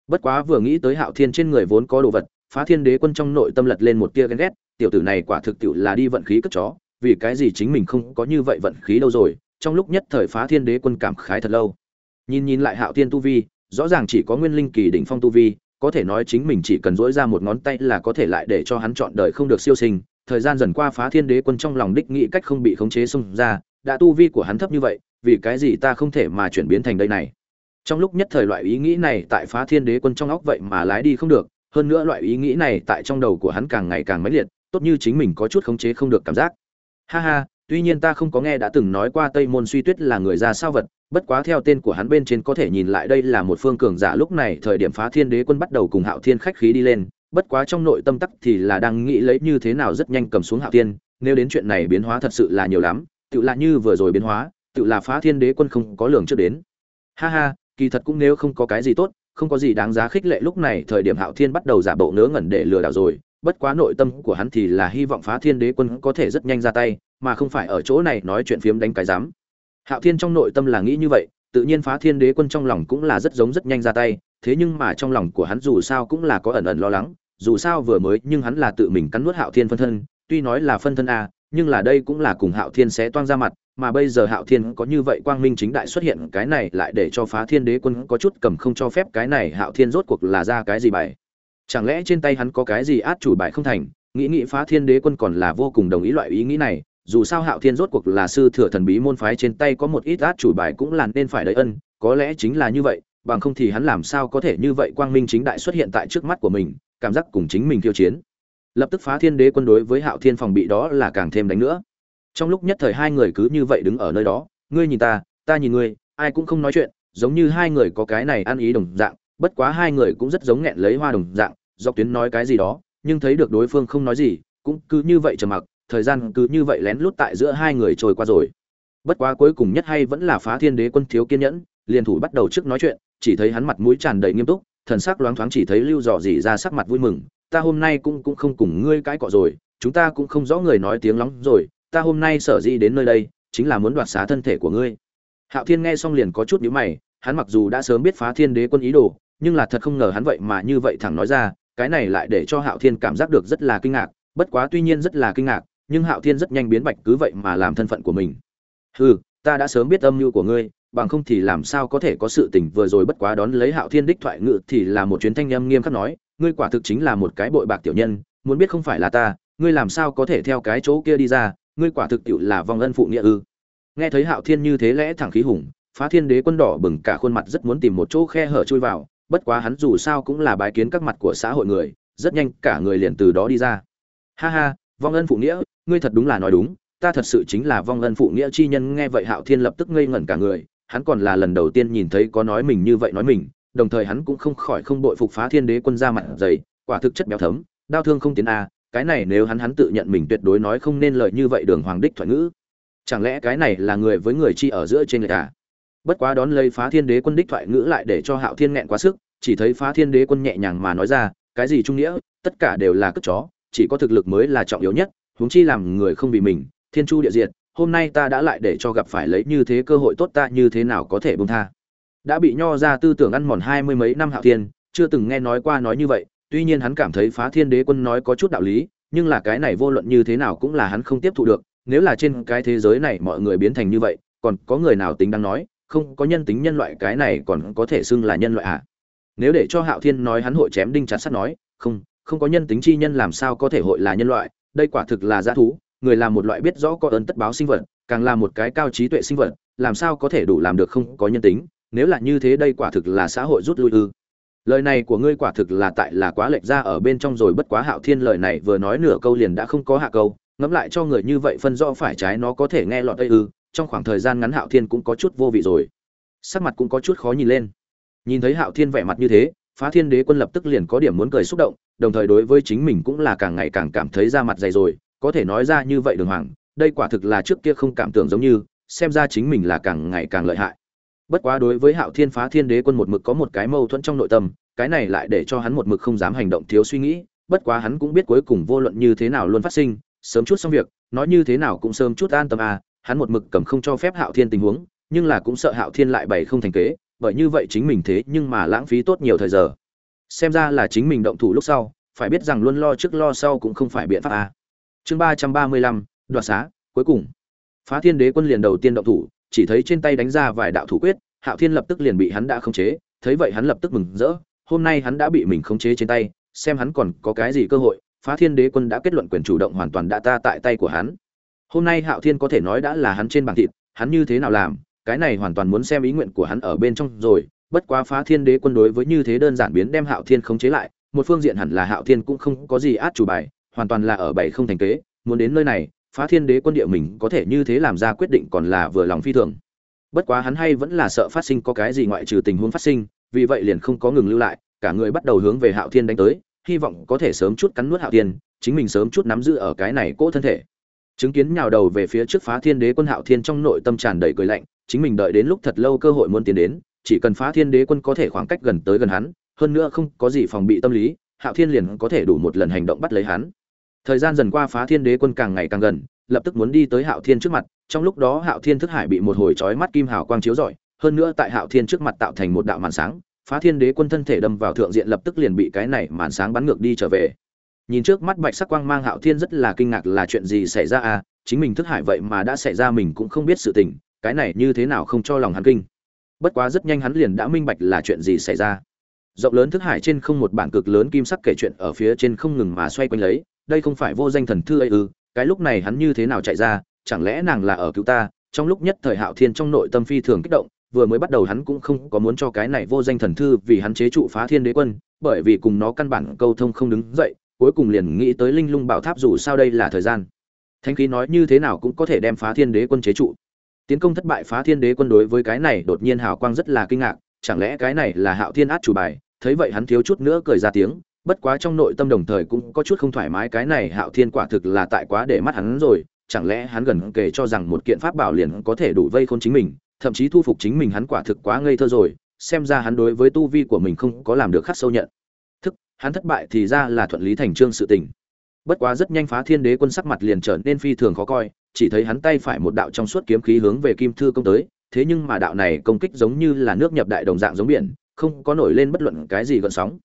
Bất quá vừa nghĩ tới hạo thiên trên người vốn có đồ vật, phá thiên đế quân trong nội tâm lật lên một tia ghen ghét, tiểu tử này quả thực tiệu là đi vận khí cất chó, vì cái gì chính mình không có như vậy vận khí đâu rồi, trong lúc nhất thời phá thiên đế quân cảm khái thật lâu. Nhìn nhìn lại hạo thiên tu vi rõ ràng chỉ có nguyên linh kỳ đỉnh phong tu vi, có thể nói chính mình chỉ cần duỗi ra một ngón tay là có thể lại để cho hắn chọn đời không được siêu sinh. Thời gian dần qua phá thiên đế quân trong lòng đích nghĩ cách không bị khống chế xung ra, đã tu vi của hắn thấp như vậy, vì cái gì ta không thể mà chuyển biến thành đây này? Trong lúc nhất thời loại ý nghĩ này tại phá thiên đế quân trong óc vậy mà lái đi không được, hơn nữa loại ý nghĩ này tại trong đầu của hắn càng ngày càng mãnh liệt, tốt như chính mình có chút khống chế không được cảm giác. Ha ha, tuy nhiên ta không có nghe đã từng nói qua tây môn suy tuyết là người ra sao vật bất quá theo tên của hắn bên trên có thể nhìn lại đây là một phương cường giả lúc này thời điểm phá thiên đế quân bắt đầu cùng hạo thiên khách khí đi lên, bất quá trong nội tâm tắc thì là đang nghĩ lấy như thế nào rất nhanh cầm xuống hạo thiên, nếu đến chuyện này biến hóa thật sự là nhiều lắm, tự là như vừa rồi biến hóa, tự là phá thiên đế quân không có lường trước đến. Ha ha, kỳ thật cũng nếu không có cái gì tốt, không có gì đáng giá khích lệ lúc này thời điểm hạo thiên bắt đầu giả bộ ngớ ngẩn để lừa đảo rồi, bất quá nội tâm của hắn thì là hy vọng phá thiên đế quân có thể rất nhanh ra tay, mà không phải ở chỗ này nói chuyện phiếm đánh cái dám hạo thiên trong nội tâm là nghĩ như vậy, tự nhiên phá thiên đế quân trong lòng cũng là rất giống rất nhanh ra tay, thế nhưng mà trong lòng của hắn dù sao cũng là có ẩn ẩn lo lắng, dù sao vừa mới nhưng hắn là tự mình cắn nuốt hạo thiên phân thân, tuy nói là phân thân a, nhưng là đây cũng là cùng hạo thiên sẽ toang ra mặt, mà bây giờ hạo thiên có như vậy quang minh chính đại xuất hiện, cái này lại để cho phá thiên đế quân có chút cầm không cho phép, cái này hạo thiên rốt cuộc là ra cái gì bài? Chẳng lẽ trên tay hắn có cái gì át chủ bài không thành? Nghĩ nghĩ phá thiên đế quân còn là vô cùng đồng ý loại ý nghĩ này dù sao hạo thiên rốt cuộc là sư thừa thần bí môn phái trên tay có một ít át chủ bài cũng là nên phải đợi ân, có lẽ chính là như vậy, bằng không thì hắn làm sao có thể như vậy quang minh chính đại xuất hiện tại trước mắt của mình, cảm giác cùng chính mình khiêu chiến. Lập tức phá thiên đế quân đối với hạo thiên phòng bị đó là càng thêm đánh nữa. Trong lúc nhất thời hai người cứ như vậy đứng ở nơi đó, ngươi nhìn ta ta nhìn ngươi, ai cũng không nói chuyện, giống như hai người có cái này ăn ý đồng dạng, bất quá hai người cũng rất giống nghẹn lấy hoa đồng dạng, dọc tuyến nói cái gì đó, nhưng thấy được đối phương không nói gì, cũng cứ như vậy trầm mặc thời gian cứ như vậy lén lút tại giữa hai người trôi qua rồi. Bất quá cuối cùng nhất hay vẫn là phá thiên đế quân thiếu kiên nhẫn, liền thủ bắt đầu trước nói chuyện, chỉ thấy hắn mặt mũi tràn đầy nghiêm túc, thần sắc loáng thoáng chỉ thấy lưu dò dỉ ra sắc mặt vui mừng, ta hôm nay cũng cũng không cùng ngươi cãi cọ rồi, chúng ta cũng không rõ người nói tiếng lắm rồi, ta hôm nay sở dĩ đến nơi đây, chính là muốn đoạt xá thân thể của ngươi. Hạo thiên nghe xong liền có chút nhíu mày, hắn mặc dù đã sớm biết phá thiên đế quân ý đồ, nhưng là thật không ngờ hắn vậy mà như vậy thẳng nói ra, cái này lại để cho hạo thiên cảm giác được rất là kinh ngạc, bất quá tuy nhiên rất là kinh ngạc nhưng hạo thiên rất nhanh biến bạch cứ vậy mà làm thân phận của mình. Hừ, ta đã sớm biết âm mưu của ngươi, bằng không thì làm sao có thể có sự tình vừa rồi bất quá đón lấy hạo thiên đích thoại ngự thì là một chuyến thanh âm nghiêm khắc nói, ngươi quả thực chính là một cái bội bạc tiểu nhân, muốn biết không phải là ta, ngươi làm sao có thể theo cái chỗ kia đi ra, ngươi quả thực tiểu là vong ân phụ nghĩa ư. Nghe thấy hạo thiên như thế lẽ thẳng khí hùng, phá thiên đế quân đỏ bừng cả khuôn mặt rất muốn tìm một chỗ khe hở chui vào, bất quá hắn dù sao cũng là bái kiến các mặt của xã hội người, rất nhanh cả người liền từ đó đi ra. Ha ha, vong ân phụ nghĩa ngươi thật đúng là nói đúng, ta thật sự chính là vong ân phụ nghĩa chi nhân, nghe vậy hạo thiên lập tức ngây ngẩn cả người, hắn còn là lần đầu tiên nhìn thấy có nói mình như vậy nói mình, đồng thời hắn cũng không khỏi không bội phục phá thiên đế quân ra mặt dày, quả thực chất béo thấm, đau thương không tiến a, cái này nếu hắn hắn tự nhận mình tuyệt đối nói không nên lời như vậy đường hoàng đích thoại ngữ. Chẳng lẽ cái này là người với người chi ở giữa trên người cả bất quá đón lấy phá thiên đế quân đích thoại ngữ lại để cho hạo thiên nghẹn quá sức, chỉ thấy phá thiên đế quân nhẹ nhàng mà nói ra, cái gì trung nghĩa, tất cả đều là cất chó, chỉ có thực lực mới là trọng yếu nhất huống chi làm người không vì mình, thiên chu địa diệt, hôm nay ta đã lại để cho gặp phải lấy như thế cơ hội tốt ta như thế nào có thể buông tha. Đã bị nho ra tư tưởng ăn mòn hai mươi mấy năm hạo thiên, chưa từng nghe nói qua nói như vậy, tuy nhiên hắn cảm thấy phá thiên đế quân nói có chút đạo lý, nhưng là cái này vô luận như thế nào cũng là hắn không tiếp thu được, nếu là trên cái thế giới này mọi người biến thành như vậy, còn có người nào tính đang nói, không có nhân tính nhân loại cái này còn có thể xưng là nhân loại à? Nếu để cho hạo thiên nói hắn hội chém đinh chặt sắt nói, không không có nhân tính chi nhân làm sao có thể hội là nhân loại đây quả thực là dã thú, người là một loại biết rõ có ơn tất báo sinh vật, càng là một cái cao trí tuệ sinh vật, làm sao có thể đủ làm được không có nhân tính, nếu là như thế đây quả thực là xã hội rút lui ư. Lời này của ngươi quả thực là tại là quá lệch ra ở bên trong rồi, bất quá hạo thiên lời này vừa nói nửa câu liền đã không có hạ câu, ngẫm lại cho người như vậy phân rõ phải trái nó có thể nghe lọt đây ư, trong khoảng thời gian ngắn hạo thiên cũng có chút vô vị rồi. Sắc mặt cũng có chút khó nhìn lên. Nhìn thấy hạo thiên vẻ mặt như thế phá thiên đế quân lập tức liền có điểm muốn cười xúc động, đồng thời đối với chính mình cũng là càng ngày càng cảm thấy ra mặt dày rồi, có thể nói ra như vậy đường hoàng, đây quả thực là trước kia không cảm tưởng giống như, xem ra chính mình là càng ngày càng lợi hại. Bất quá đối với hạo thiên phá thiên đế quân một mực có một cái mâu thuẫn trong nội tâm, cái này lại để cho hắn một mực không dám hành động thiếu suy nghĩ, bất quá hắn cũng biết cuối cùng vô luận như thế nào luôn phát sinh, sớm chút xong việc, nói như thế nào cũng sớm chút an tâm à hắn một mực cầm không cho phép hạo thiên tình huống, nhưng là cũng sợ hạo thiên lại bày không thành kế bởi như vậy chính mình thế nhưng mà lãng phí tốt nhiều thời giờ. Xem ra là chính mình động thủ lúc sau, phải biết rằng luôn lo trước lo sau cũng không phải biện pháp à. chương ba trăm ba mươi lăm, đoạt xá, cuối cùng. Phá thiên đế quân liền đầu tiên động thủ, chỉ thấy trên tay đánh ra vài đạo thủ quyết, hạo thiên lập tức liền bị hắn đã khống chế, thấy vậy hắn lập tức mừng rỡ, hôm nay hắn đã bị mình khống chế trên tay, xem hắn còn có cái gì cơ hội, phá thiên đế quân đã kết luận quyền chủ động hoàn toàn đã ta tại tay của hắn. Hôm nay hạo thiên có thể nói đã là hắn trên bảng thịt, hắn như thế nào làm cái này hoàn toàn muốn xem ý nguyện của hắn ở bên trong rồi, bất quá phá thiên đế quân đối với như thế đơn giản biến đem hạo thiên khống chế lại, một phương diện hẳn là hạo thiên cũng không có gì át chủ bài, hoàn toàn là ở bảy không thành kế, muốn đến nơi này, phá thiên đế quân địa mình có thể như thế làm ra quyết định còn là vừa lòng phi thường. Bất quá hắn hay vẫn là sợ phát sinh có cái gì ngoại trừ tình huống phát sinh, vì vậy liền không có ngừng lưu lại, cả người bắt đầu hướng về hạo thiên đánh tới, hy vọng có thể sớm chút cắn nuốt hạo thiên, chính mình sớm chút nắm giữ ở cái này cỗ thân thể. Chứng kiến nhào đầu về phía trước phá thiên đế quân hạo thiên trong nội tâm tràn đầy cười lạnh chính mình đợi đến lúc thật lâu cơ hội muốn tiến đến, chỉ cần phá thiên đế quân có thể khoảng cách gần tới gần hắn, hơn nữa không có gì phòng bị tâm lý, hạo thiên liền có thể đủ một lần hành động bắt lấy hắn. Thời gian dần qua phá thiên đế quân càng ngày càng gần, lập tức muốn đi tới hạo thiên trước mặt, trong lúc đó hạo thiên thức hải bị một hồi chói mắt kim hào quang chiếu rọi, hơn nữa tại hạo thiên trước mặt tạo thành một đạo màn sáng, phá thiên đế quân thân thể đâm vào thượng diện lập tức liền bị cái này màn sáng bắn ngược đi trở về. Nhìn trước mắt bạch sắc quang mang, hạo thiên rất là kinh ngạc là chuyện gì xảy ra à chính mình thức hải vậy mà đã xảy ra mình cũng không biết sự tình cái này như thế nào không cho lòng hắn kinh. Bất quá rất nhanh hắn liền đã minh bạch là chuyện gì xảy ra. Rộng lớn thức hải trên không một bản cực lớn kim sắc kể chuyện ở phía trên không ngừng mà xoay quanh lấy, đây không phải vô danh thần thư ấy ư, cái lúc này hắn như thế nào chạy ra, chẳng lẽ nàng là ở cứu ta? Trong lúc nhất thời hạo thiên trong nội tâm phi thường kích động, vừa mới bắt đầu hắn cũng không có muốn cho cái này vô danh thần thư vì hắn chế trụ phá thiên đế quân, bởi vì cùng nó căn bản câu thông không đứng dậy, cuối cùng liền nghĩ tới linh lung bảo tháp dù sao đây là thời gian. Thánh khí nói như thế nào cũng có thể đem phá thiên đế quân chế trụ tiến công thất bại phá thiên đế quân đối với cái này đột nhiên hào quang rất là kinh ngạc, chẳng lẽ cái này là hạo thiên át chủ bài? Thấy vậy hắn thiếu chút nữa cười ra tiếng, bất quá trong nội tâm đồng thời cũng có chút không thoải mái, cái này hạo thiên quả thực là tại quá để mắt hắn rồi, chẳng lẽ hắn gần kể cho rằng một kiện pháp bảo liền có thể đủ vây khôn chính mình, thậm chí thu phục chính mình hắn quả thực quá ngây thơ rồi, xem ra hắn đối với tu vi của mình không có làm được khắc sâu nhận. Thức, hắn thất bại thì ra là thuận lý thành trương sự tình. Bất quá rất nhanh phá thiên đế quân sắc mặt liền trở nên phi thường khó coi chỉ thấy hắn tay phải một đạo trong suốt kiếm khí hướng về kim thư công tới, thế nhưng mà đạo này công kích giống như là nước nhập đại đồng dạng giống biển, không có nổi lên bất luận cái gì gợn sóng.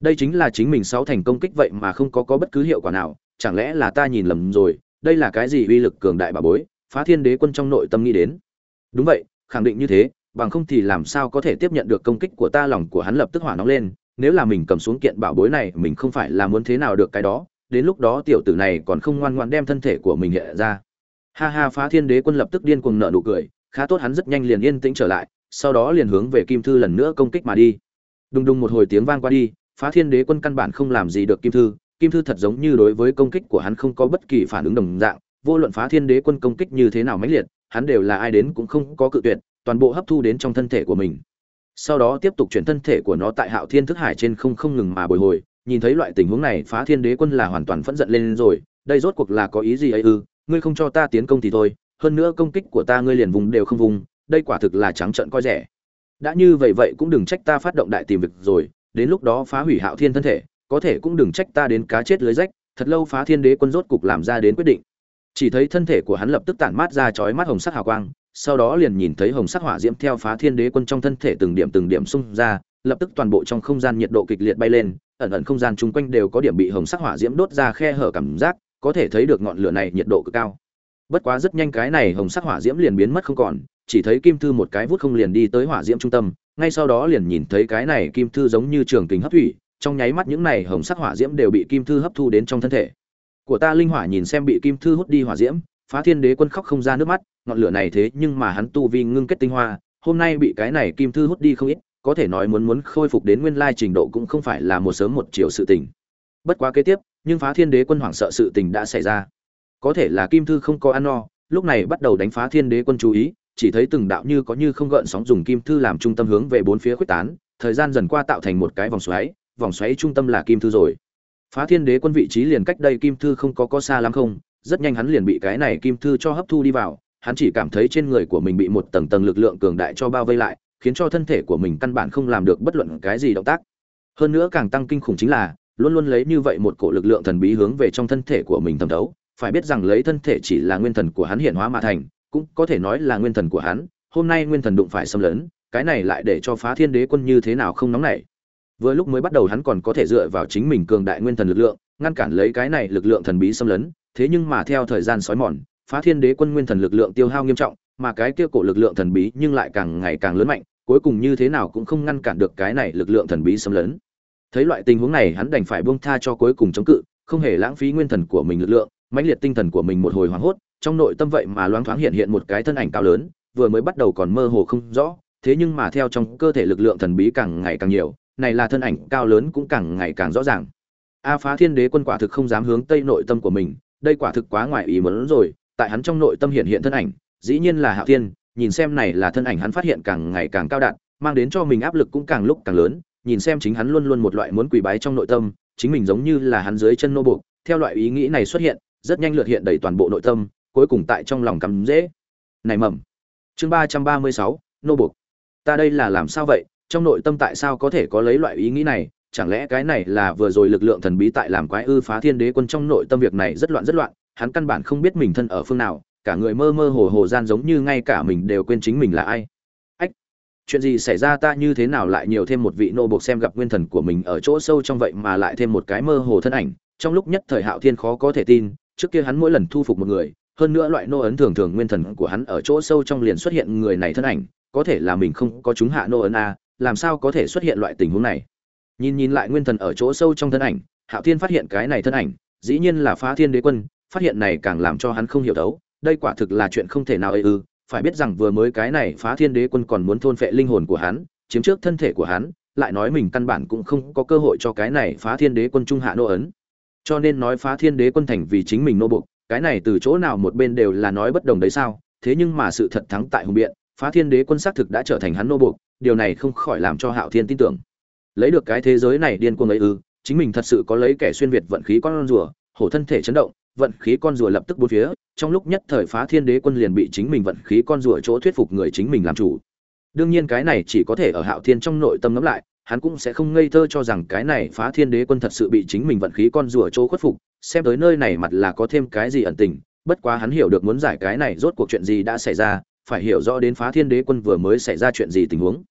Đây chính là chính mình sáu thành công kích vậy mà không có có bất cứ hiệu quả nào, chẳng lẽ là ta nhìn lầm rồi, đây là cái gì uy lực cường đại bà bối, phá thiên đế quân trong nội tâm nghĩ đến. Đúng vậy, khẳng định như thế, bằng không thì làm sao có thể tiếp nhận được công kích của ta, lòng của hắn lập tức hỏa nóng lên, nếu là mình cầm xuống kiện bảo bối này, mình không phải là muốn thế nào được cái đó, đến lúc đó tiểu tử này còn không ngoan ngoan đem thân thể của mình hiện ra ha ha, phá thiên đế quân lập tức điên cuồng nợ nụ cười, khá tốt hắn rất nhanh liền yên tĩnh trở lại, sau đó liền hướng về kim thư lần nữa công kích mà đi. Đùng đùng một hồi tiếng vang qua đi, phá thiên đế quân căn bản không làm gì được kim thư kim thư thật giống như đối với công kích của hắn không có bất kỳ phản ứng đồng dạng, vô luận phá thiên đế quân công kích như thế nào mãnh liệt, hắn đều là ai đến cũng không có cự tuyệt, toàn bộ hấp thu đến trong thân thể của mình. Sau đó tiếp tục chuyển thân thể của nó tại hạo thiên thức hải trên không không ngừng mà bồi hồi, nhìn thấy loại tình huống này, phá thiên đế quân là hoàn toàn phẫn giận lên rồi, đây rốt cuộc là có ý gì ấy ư? Ngươi không cho ta tiến công thì thôi, hơn nữa công kích của ta ngươi liền vùng đều không vùng, đây quả thực là trắng trợn coi rẻ. Đã như vậy vậy cũng đừng trách ta phát động đại tìm việc rồi, đến lúc đó phá hủy hạo thiên thân thể, có thể cũng đừng trách ta đến cá chết lưới rách, thật lâu phá thiên đế quân rốt cục làm ra đến quyết định. Chỉ thấy thân thể của hắn lập tức tản mát ra chói mắt hồng sắc hào quang, sau đó liền nhìn thấy hồng sắc hỏa diễm theo phá thiên đế quân trong thân thể từng điểm từng điểm xung ra, lập tức toàn bộ trong không gian nhiệt độ kịch liệt bay lên, ẩn ẩn không gian chung quanh đều có điểm bị hồng sắc hỏa diễm đốt ra khe hở cảm giác có thể thấy được ngọn lửa này nhiệt độ cực cao. Bất quá rất nhanh cái này hồng sắc hỏa diễm liền biến mất không còn, chỉ thấy kim thư một cái vút không liền đi tới hỏa diễm trung tâm, ngay sau đó liền nhìn thấy cái này kim thư giống như trường kính hấp thủy, trong nháy mắt những này hồng sắc hỏa diễm đều bị kim thư hấp thu đến trong thân thể. Của ta linh hỏa nhìn xem bị kim thư hút đi hỏa diễm, phá thiên đế quân khóc không ra nước mắt, ngọn lửa này thế nhưng mà hắn tu vi ngưng kết tinh hoa, hôm nay bị cái này kim thư hút đi không ít, có thể nói muốn muốn khôi phục đến nguyên lai trình độ cũng không phải là một sớm một chiều sự tình. Bất quá kế tiếp nhưng phá thiên đế quân hoảng sợ sự tình đã xảy ra. Có thể là kim thư không có ăn no, lúc này bắt đầu đánh phá thiên đế quân chú ý, chỉ thấy từng đạo như có như không gợn sóng dùng kim thư làm trung tâm hướng về bốn phía khuếch tán, thời gian dần qua tạo thành một cái vòng xoáy vòng xoáy trung tâm là kim thư rồi. Phá thiên đế quân vị trí liền cách đây kim thư không có có xa lắm không, rất nhanh hắn liền bị cái này kim thư cho hấp thu đi vào, hắn chỉ cảm thấy trên người của mình bị một tầng tầng lực lượng cường đại cho bao vây lại, khiến cho thân thể của mình căn bản không làm được bất luận cái gì động tác. Hơn nữa càng tăng kinh khủng chính là luôn luôn lấy như vậy một cổ lực lượng thần bí hướng về trong thân thể của mình thẩm thấu. Phải biết rằng lấy thân thể chỉ là nguyên thần của hắn hiện hóa mà thành, cũng có thể nói là nguyên thần của hắn. Hôm nay nguyên thần đụng phải xâm lấn, cái này lại để cho phá thiên đế quân như thế nào không nóng nảy. Vừa lúc mới bắt đầu hắn còn có thể dựa vào chính mình cường đại nguyên thần lực lượng, ngăn cản lấy cái này lực lượng thần bí xâm lấn, thế nhưng mà theo thời gian sói mòn, phá thiên đế quân nguyên thần lực lượng tiêu hao nghiêm trọng, mà cái kia cổ lực lượng thần bí nhưng lại càng ngày càng lớn mạnh, cuối cùng như thế nào cũng không ngăn cản được cái này lực lượng thần bí xâm lấn thấy loại tình huống này, hắn đành phải buông tha cho cuối cùng chống cự, không hề lãng phí nguyên thần của mình lực lượng, mãnh liệt tinh thần của mình một hồi hoảng hốt, trong nội tâm vậy mà loáng thoáng hiện hiện một cái thân ảnh cao lớn, vừa mới bắt đầu còn mơ hồ không rõ, thế nhưng mà theo trong cơ thể lực lượng thần bí càng ngày càng nhiều, này là thân ảnh cao lớn cũng càng ngày càng rõ ràng. A phá thiên đế quân quả thực không dám hướng tây nội tâm của mình, đây quả thực quá ngoài ý muốn rồi, tại hắn trong nội tâm hiện hiện thân ảnh, dĩ nhiên là hạo thiên, nhìn xem này là thân ảnh hắn phát hiện càng ngày càng cao đạn, mang đến cho mình áp lực cũng càng lúc càng lớn nhìn xem chính hắn luôn luôn một loại muốn quỳ bái trong nội tâm, chính mình giống như là hắn dưới chân nô buộc, theo loại ý nghĩ này xuất hiện, rất nhanh lượt hiện đầy toàn bộ nội tâm, cuối cùng tại trong lòng cắm dễ. Này mầm. Chương ba trăm ba mươi sáu, nô buộc. Ta đây là làm sao vậy? Trong nội tâm tại sao có thể có lấy loại ý nghĩ này? Chẳng lẽ cái này là vừa rồi lực lượng thần bí tại làm quái ư phá thiên đế quân trong nội tâm việc này rất loạn rất loạn, hắn căn bản không biết mình thân ở phương nào, cả người mơ mơ hồ hồ gian giống như ngay cả mình đều quên chính mình là ai chuyện gì xảy ra ta như thế nào lại nhiều thêm một vị nô buộc xem gặp nguyên thần của mình ở chỗ sâu trong vậy mà lại thêm một cái mơ hồ thân ảnh. Trong lúc nhất thời hạo thiên khó có thể tin, trước kia hắn mỗi lần thu phục một người, hơn nữa loại nô ấn thường thường nguyên thần của hắn ở chỗ sâu trong liền xuất hiện người này thân ảnh, có thể là mình không có chúng hạ nô ấn a, làm sao có thể xuất hiện loại tình huống này? Nhìn nhìn lại nguyên thần ở chỗ sâu trong thân ảnh, hạo thiên phát hiện cái này thân ảnh, dĩ nhiên là phá thiên đế quân, phát hiện này càng làm cho hắn không hiểu đấu đây quả thực là chuyện không thể nào ấy ư phải biết rằng vừa mới cái này phá thiên đế quân còn muốn thôn phệ linh hồn của hắn, chiếm trước thân thể của hắn, lại nói mình căn bản cũng không có cơ hội cho cái này phá thiên đế quân trung hạ nô ấn. Cho nên nói phá thiên đế quân thành vì chính mình nô buộc, cái này từ chỗ nào một bên đều là nói bất đồng đấy sao? Thế nhưng mà sự thật thắng tại hùng biện, phá thiên đế quân xác thực đã trở thành hắn nô buộc, điều này không khỏi làm cho hạo thiên tin tưởng. Lấy được cái thế giới này điên cuồng ấy ư, chính mình thật sự có lấy kẻ xuyên việt vận khí con rùa, hổ thân thể chấn động vận khí con rùa lập tức bốn phía trong lúc nhất thời phá thiên đế quân liền bị chính mình vận khí con rùa chỗ thuyết phục người chính mình làm chủ. Đương nhiên cái này chỉ có thể ở hạo thiên trong nội tâm ngẫm lại hắn cũng sẽ không ngây thơ cho rằng cái này phá thiên đế quân thật sự bị chính mình vận khí con rùa chỗ khuất phục xem tới nơi này mặt là có thêm cái gì ẩn tình bất quá hắn hiểu được muốn giải cái này rốt cuộc chuyện gì đã xảy ra phải hiểu rõ đến phá thiên đế quân vừa mới xảy ra chuyện gì tình huống.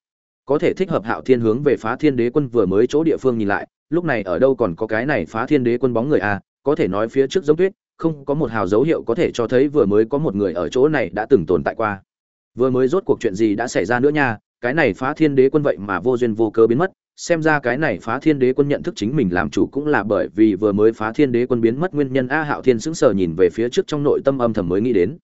Có thể thích hợp hạo thiên hướng về phá thiên đế quân vừa mới chỗ địa phương nhìn lại lúc này ở đâu còn có cái này phá thiên đế quân bóng người a à, có thể nói phía trước giống tuyết, không có một hào dấu hiệu có thể cho thấy vừa mới có một người ở chỗ này đã từng tồn tại qua. Vừa mới rốt cuộc chuyện gì đã xảy ra nữa nha, cái này phá thiên đế quân vậy mà vô duyên vô cớ biến mất, xem ra cái này phá thiên đế quân nhận thức chính mình làm chủ cũng là bởi vì vừa mới phá thiên đế quân biến mất nguyên nhân a hạo thiên sững sờ nhìn về phía trước trong nội tâm âm thầm mới nghĩ đến.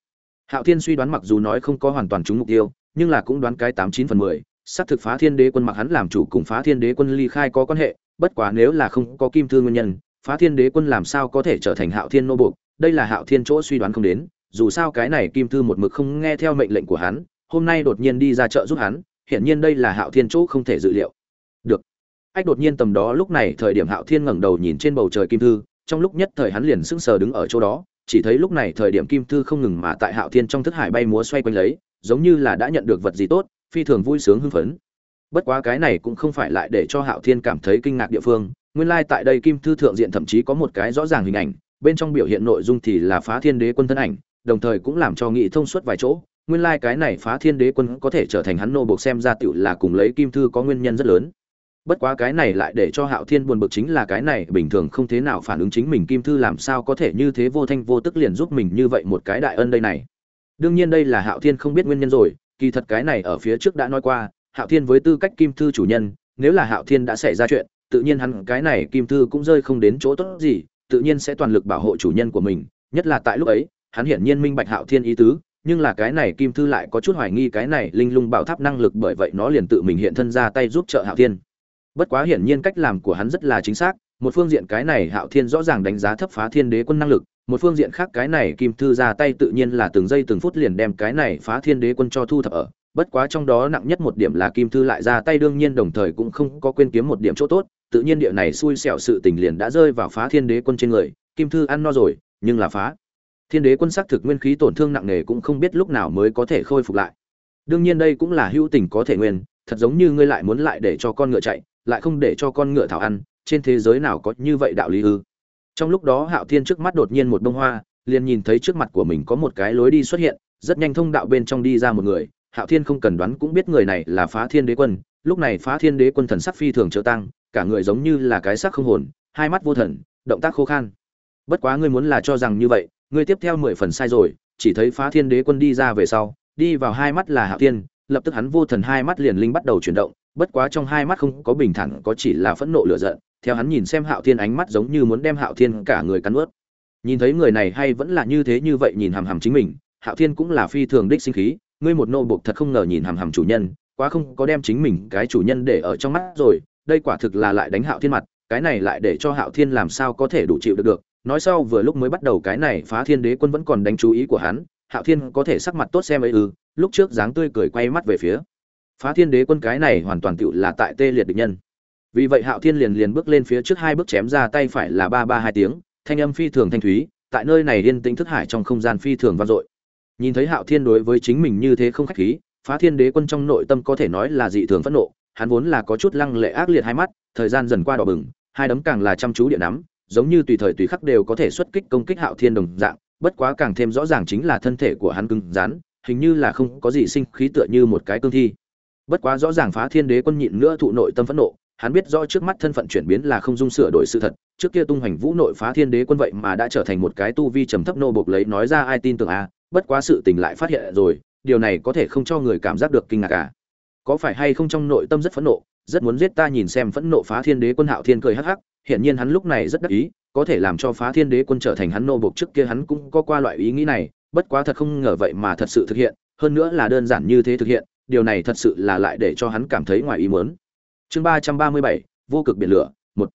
Hạo thiên suy đoán mặc dù nói không có hoàn toàn trúng mục tiêu, nhưng là cũng đoán cái tám chín phần mười, xác thực phá thiên đế quân mặc hắn làm chủ cùng phá thiên đế quân ly khai có quan hệ, bất quá nếu là không có kim thư nguyên nhân phá thiên đế quân làm sao có thể trở thành hạo thiên nô buộc? Đây là hạo thiên chỗ suy đoán không đến, dù sao cái này kim thư một mực không nghe theo mệnh lệnh của hắn, hôm nay đột nhiên đi ra chợ giúp hắn hiện nhiên đây là hạo thiên chỗ không thể dự liệu. Được. Ách đột nhiên tầm đó lúc này thời điểm hạo thiên ngẩng đầu nhìn trên bầu trời kim thư, trong lúc nhất thời hắn liền sững sờ đứng ở chỗ đó, chỉ thấy lúc này thời điểm kim thư không ngừng mà tại hạo thiên trong thức hải bay múa xoay quanh lấy, giống như là đã nhận được vật gì tốt, phi thường vui sướng hưng phấn. Bất quá cái này cũng không phải lại để cho hạo thiên cảm thấy kinh ngạc địa phương nguyên lai tại đây kim thư thượng diện thậm chí có một cái rõ ràng hình ảnh, bên trong biểu hiện nội dung thì là phá thiên đế quân thân ảnh, đồng thời cũng làm cho nghị thông suốt vài chỗ. Nguyên lai cái này phá thiên đế quân có thể trở thành hắn nô buộc xem ra tựu là cùng lấy kim thư có nguyên nhân rất lớn. Bất quá cái này lại để cho hạo thiên buồn bực chính là cái này bình thường không thế nào phản ứng chính mình kim thư làm sao có thể như thế vô thanh vô tức liền giúp mình như vậy một cái đại ân đây này. Đương nhiên đây là hạo thiên không biết nguyên nhân rồi, kỳ thật cái này ở phía trước đã nói qua, hạo thiên với tư cách kim thư chủ nhân, nếu là hạo thiên đã xảy ra chuyện tự nhiên hắn cái này kim thư cũng rơi không đến chỗ tốt gì, tự nhiên sẽ toàn lực bảo hộ chủ nhân của mình, nhất là tại lúc ấy, hắn hiển nhiên minh bạch hạo thiên ý tứ, nhưng là cái này kim thư lại có chút hoài nghi cái này linh lung bảo tháp năng lực bởi vậy nó liền tự mình hiện thân ra tay giúp trợ hạo thiên. Bất quá hiển nhiên cách làm của hắn rất là chính xác, một phương diện cái này hạo thiên rõ ràng đánh giá thấp phá thiên đế quân năng lực, một phương diện khác cái này kim thư ra tay tự nhiên là từng giây từng phút liền đem cái này phá thiên đế quân cho thu thập ở, bất quá trong đó nặng nhất một điểm là kim thư lại ra tay đương nhiên đồng thời cũng không có quên kiếm một điểm chỗ tốt tự nhiên địa này xui xẻo sự tình liền đã rơi vào phá thiên đế quân trên người, kim thư ăn no rồi, nhưng là phá. Thiên đế quân xác thực nguyên khí tổn thương nặng nề cũng không biết lúc nào mới có thể khôi phục lại. Đương nhiên đây cũng là hữu tình có thể nguyên, thật giống như ngươi lại muốn lại để cho con ngựa chạy, lại không để cho con ngựa thảo ăn, trên thế giới nào có như vậy đạo lý ư? Trong lúc đó hạo thiên trước mắt đột nhiên một bông hoa, liền nhìn thấy trước mặt của mình có một cái lối đi xuất hiện, rất nhanh thông đạo bên trong đi ra một người. Hạo thiên không cần đoán cũng biết người này là phá thiên đế quân, lúc này phá thiên đế quân thần sắc phi thường trợ tăng cả người giống như là cái xác không hồn, hai mắt vô thần, động tác khô khan. Bất quá ngươi muốn là cho rằng như vậy, ngươi tiếp theo mười phần sai rồi, chỉ thấy phá thiên đế quân đi ra về sau, đi vào hai mắt là hạo thiên, lập tức hắn vô thần hai mắt liền linh bắt đầu chuyển động, bất quá trong hai mắt không có bình thản, có chỉ là phẫn nộ lửa giận, theo hắn nhìn xem hạo thiên ánh mắt giống như muốn đem hạo thiên cả người cắn ướt nhìn thấy người này hay vẫn là như thế như vậy nhìn hằm hằm chính mình hạo thiên cũng là phi thường đích sinh khí, ngươi một nô buộc thật không ngờ nhìn hằm hằm chủ nhân, quá không có đem chính mình cái chủ nhân để ở trong mắt rồi đây quả thực là lại đánh hạo thiên mặt, cái này lại để cho hạo thiên làm sao có thể đủ chịu được được. Nói sau vừa lúc mới bắt đầu cái này phá thiên đế quân vẫn còn đánh chú ý của hắn, hạo thiên có thể sắc mặt tốt xem ấy ư, lúc trước dáng tươi cười quay mắt về phía. Phá thiên đế quân cái này hoàn toàn tựu là tại tê liệt địch nhân. Vì vậy hạo thiên liền liền bước lên phía trước hai bước chém ra tay phải là ba ba hai tiếng, thanh âm phi thường thanh thúy, tại nơi này yên tĩnh thức hải trong không gian phi thường vang dội. Nhìn thấy hạo thiên đối với chính mình như thế không khách khí, phá thiên đế quân trong nội tâm có thể nói là dị thường phẫn nộ hắn vốn là có chút lăng lệ ác liệt hai mắt thời gian dần qua đỏ bừng hai đấm càng là chăm chú điện nắm giống như tùy thời tùy khắc đều có thể xuất kích công kích hạo thiên đồng dạng bất quá càng thêm rõ ràng chính là thân thể của hắn cứng rắn hình như là không có gì sinh khí tựa như một cái cương thi. Bất quá rõ ràng phá thiên đế quân nhịn nữa thụ nội tâm phẫn nộ hắn biết rõ trước mắt thân phận chuyển biến là không dung sửa đổi sự thật trước kia tung hoành vũ nội phá thiên đế quân vậy mà đã trở thành một cái tu vi trầm thấp nô bộc lấy nói ra ai tin tưởng a à, bất quá sự tình lại phát hiện rồi điều này có thể không cho người cảm giác được kinh ngạc à có phải hay không trong nội tâm rất phẫn nộ, rất muốn giết ta nhìn xem phẫn nộ phá thiên đế quân hạo thiên cười hắc hắc hiện nhiên hắn lúc này rất đắc ý, có thể làm cho phá thiên đế quân trở thành hắn nô bộc trước kia hắn cũng có qua loại ý nghĩ này, bất quá thật không ngờ vậy mà thật sự thực hiện, hơn nữa là đơn giản như thế thực hiện, điều này thật sự là lại để cho hắn cảm thấy ngoài ý muốn. Chương ba trăm ba mươi bảy, vô cực biển lửa, một.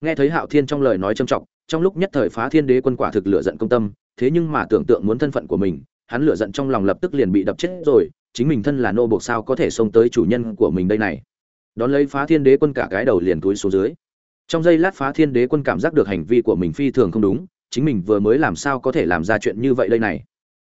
Nghe thấy hạo thiên trong lời nói trầm trọng, trong lúc nhất thời phá thiên đế quân quả thực lửa giận công tâm, thế nhưng mà tưởng tượng muốn thân phận của mình hắn lửa giận trong lòng lập tức liền bị đập chết rồi, chính mình thân là nô bộc sao có thể xông tới chủ nhân của mình đây này. Đón lấy phá thiên đế quân cả cái đầu liền túi xuống dưới. Trong giây lát phá thiên đế quân cảm giác được hành vi của mình phi thường không đúng, chính mình vừa mới làm sao có thể làm ra chuyện như vậy đây này.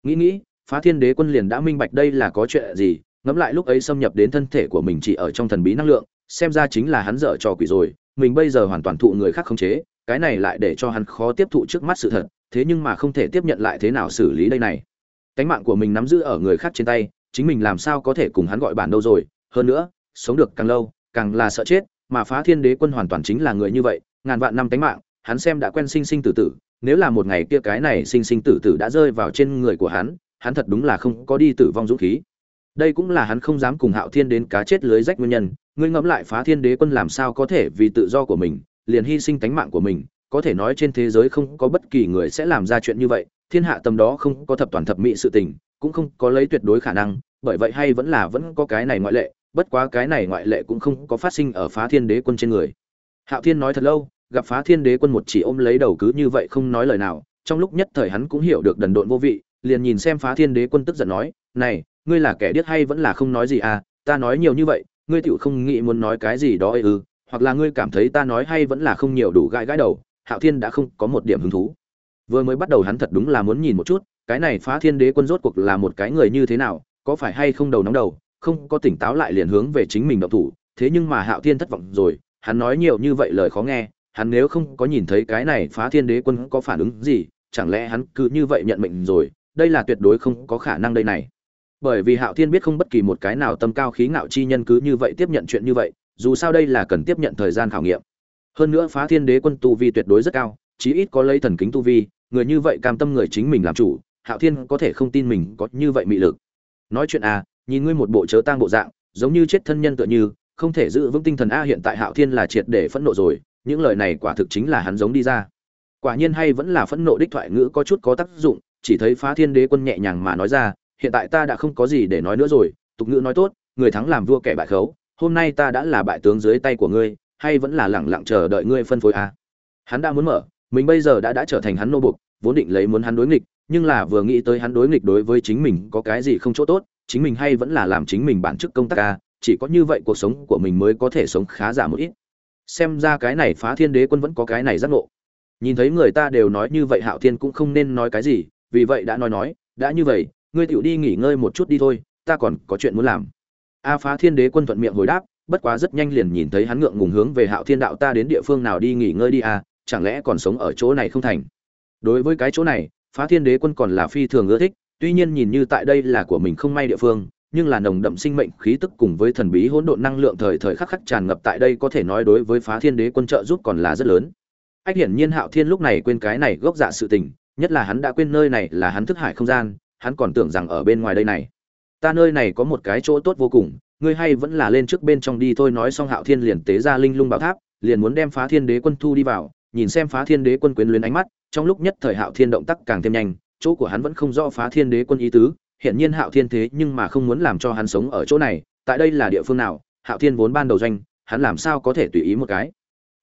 Nghĩ nghĩ, phá thiên đế quân liền đã minh bạch đây là có chuyện gì, ngẫm lại lúc ấy xâm nhập đến thân thể của mình chỉ ở trong thần bí năng lượng, xem ra chính là hắn dở trò quỷ rồi, mình bây giờ hoàn toàn thụ người khác khống chế, cái này lại để cho hắn khó tiếp thụ trước mắt sự thật, thế nhưng mà không thể tiếp nhận lại thế nào xử lý đây này cánh mạng của mình nắm giữ ở người khác trên tay, chính mình làm sao có thể cùng hắn gọi bản đâu rồi? Hơn nữa, sống được càng lâu, càng là sợ chết, mà phá thiên đế quân hoàn toàn chính là người như vậy, ngàn vạn năm cánh mạng, hắn xem đã quen sinh sinh tử tử, nếu là một ngày kia cái này sinh sinh tử tử đã rơi vào trên người của hắn hắn thật đúng là không có đi tử vong dũng khí. Đây cũng là hắn không dám cùng hạo thiên đến cá chết lưới rách nguyên nhân, ngươi ngẫm lại phá thiên đế quân làm sao có thể vì tự do của mình, liền hy sinh tánh mạng của mình, có thể nói trên thế giới không có bất kỳ người sẽ làm ra chuyện như vậy thiên hạ tầm đó không có thập toàn thập mỹ sự tình, cũng không có lấy tuyệt đối khả năng, bởi vậy hay vẫn là vẫn có cái này ngoại lệ, bất quá cái này ngoại lệ cũng không có phát sinh ở phá thiên đế quân trên người. Hạo thiên nói thật lâu, gặp phá thiên đế quân một chỉ ôm lấy đầu cứ như vậy không nói lời nào, trong lúc nhất thời hắn cũng hiểu được đần độn vô vị, liền nhìn xem phá thiên đế quân tức giận nói, này, ngươi là kẻ điếc hay vẫn là không nói gì à ta nói nhiều như vậy, ngươi tiểu không nghĩ muốn nói cái gì đó ư, hoặc là ngươi cảm thấy ta nói hay vẫn là không nhiều đủ gãi gãi đầu. Hạo thiên đã không có một điểm hứng thú vừa mới bắt đầu hắn thật đúng là muốn nhìn một chút, cái này phá thiên đế quân rốt cuộc là một cái người như thế nào, có phải hay không đầu nóng đầu, không có tỉnh táo lại liền hướng về chính mình động thủ, thế nhưng mà hạo thiên thất vọng rồi, hắn nói nhiều như vậy lời khó nghe, hắn nếu không có nhìn thấy cái này phá thiên đế quân có phản ứng gì, chẳng lẽ hắn cứ như vậy nhận mệnh rồi, đây là tuyệt đối không có khả năng đây này. Bởi vì hạo thiên biết không bất kỳ một cái nào tâm cao khí ngạo chi nhân cứ như vậy tiếp nhận chuyện như vậy, dù sao đây là cần tiếp nhận thời gian khảo nghiệm. Hơn nữa phá thiên đế quân tu vi tuyệt đối rất cao, chí ít có lấy thần kính tu vi người như vậy cam tâm người chính mình làm chủ, hạo thiên có thể không tin mình có như vậy mị lực. Nói chuyện à nhìn ngươi một bộ chớ tang bộ dạng, giống như chết thân nhân tựa như, không thể giữ vững tinh thần a, hiện tại hạo thiên là triệt để phẫn nộ rồi, những lời này quả thực chính là hắn giống đi ra. Quả nhiên hay vẫn là phẫn nộ đích thoại ngữ có chút có tác dụng, chỉ thấy phá thiên đế quân nhẹ nhàng mà nói ra, hiện tại ta đã không có gì để nói nữa rồi, tục ngữ nói tốt, người thắng làm vua kẻ bại khấu, hôm nay ta đã là bại tướng dưới tay của ngươi, hay vẫn là lẳng lặng chờ đợi ngươi phân phối a. Hắn đã muốn mở mình bây giờ đã đã trở thành hắn nô buộc, vốn định lấy muốn hắn đối nghịch nhưng là vừa nghĩ tới hắn đối nghịch đối với chính mình có cái gì không chỗ tốt chính mình hay vẫn là làm chính mình bản chức công tác a chỉ có như vậy cuộc sống của mình mới có thể sống khá giả một ít. Xem ra cái này phá thiên đế quân vẫn có cái này giác ngộ. Nhìn thấy người ta đều nói như vậy hạo thiên cũng không nên nói cái gì vì vậy đã nói nói đã như vậy ngươi tựu đi nghỉ ngơi một chút đi thôi ta còn có chuyện muốn làm. A phá thiên đế quân thuận miệng hồi đáp bất quá rất nhanh liền nhìn thấy hắn ngượng ngùng hướng về hạo thiên đạo ta đến địa phương nào đi nghỉ ngơi đi a chẳng lẽ còn sống ở chỗ này không thành? Đối với cái chỗ này, phá thiên đế quân còn là phi thường ưa thích, tuy nhiên nhìn như tại đây là của mình không may địa phương, nhưng là nồng đậm sinh mệnh khí tức cùng với thần bí hỗn độn năng lượng thời thời khắc khắc tràn ngập tại đây có thể nói đối với phá thiên đế quân trợ giúp còn là rất lớn. Ách hiển nhiên hạo thiên lúc này quên cái này gốc dạ sự tình, nhất là hắn đã quên nơi này là hắn thức hải không gian, hắn còn tưởng rằng ở bên ngoài đây này. Ta nơi này có một cái chỗ tốt vô cùng, ngươi hay vẫn là lên trước bên trong đi thôi, nói xong hạo thiên liền tế ra linh lung bảo tháp, liền muốn đem phá thiên đế quân thu đi vào nhìn xem phá thiên đế quân quyến luyến ánh mắt, trong lúc nhất thời hạo thiên động tác càng thêm nhanh, chỗ của hắn vẫn không rõ phá thiên đế quân ý tứ hiện nhiên hạo thiên thế nhưng mà không muốn làm cho hắn sống ở chỗ này, tại đây là địa phương nào, hạo thiên vốn ban đầu doanh, hắn làm sao có thể tùy ý một cái?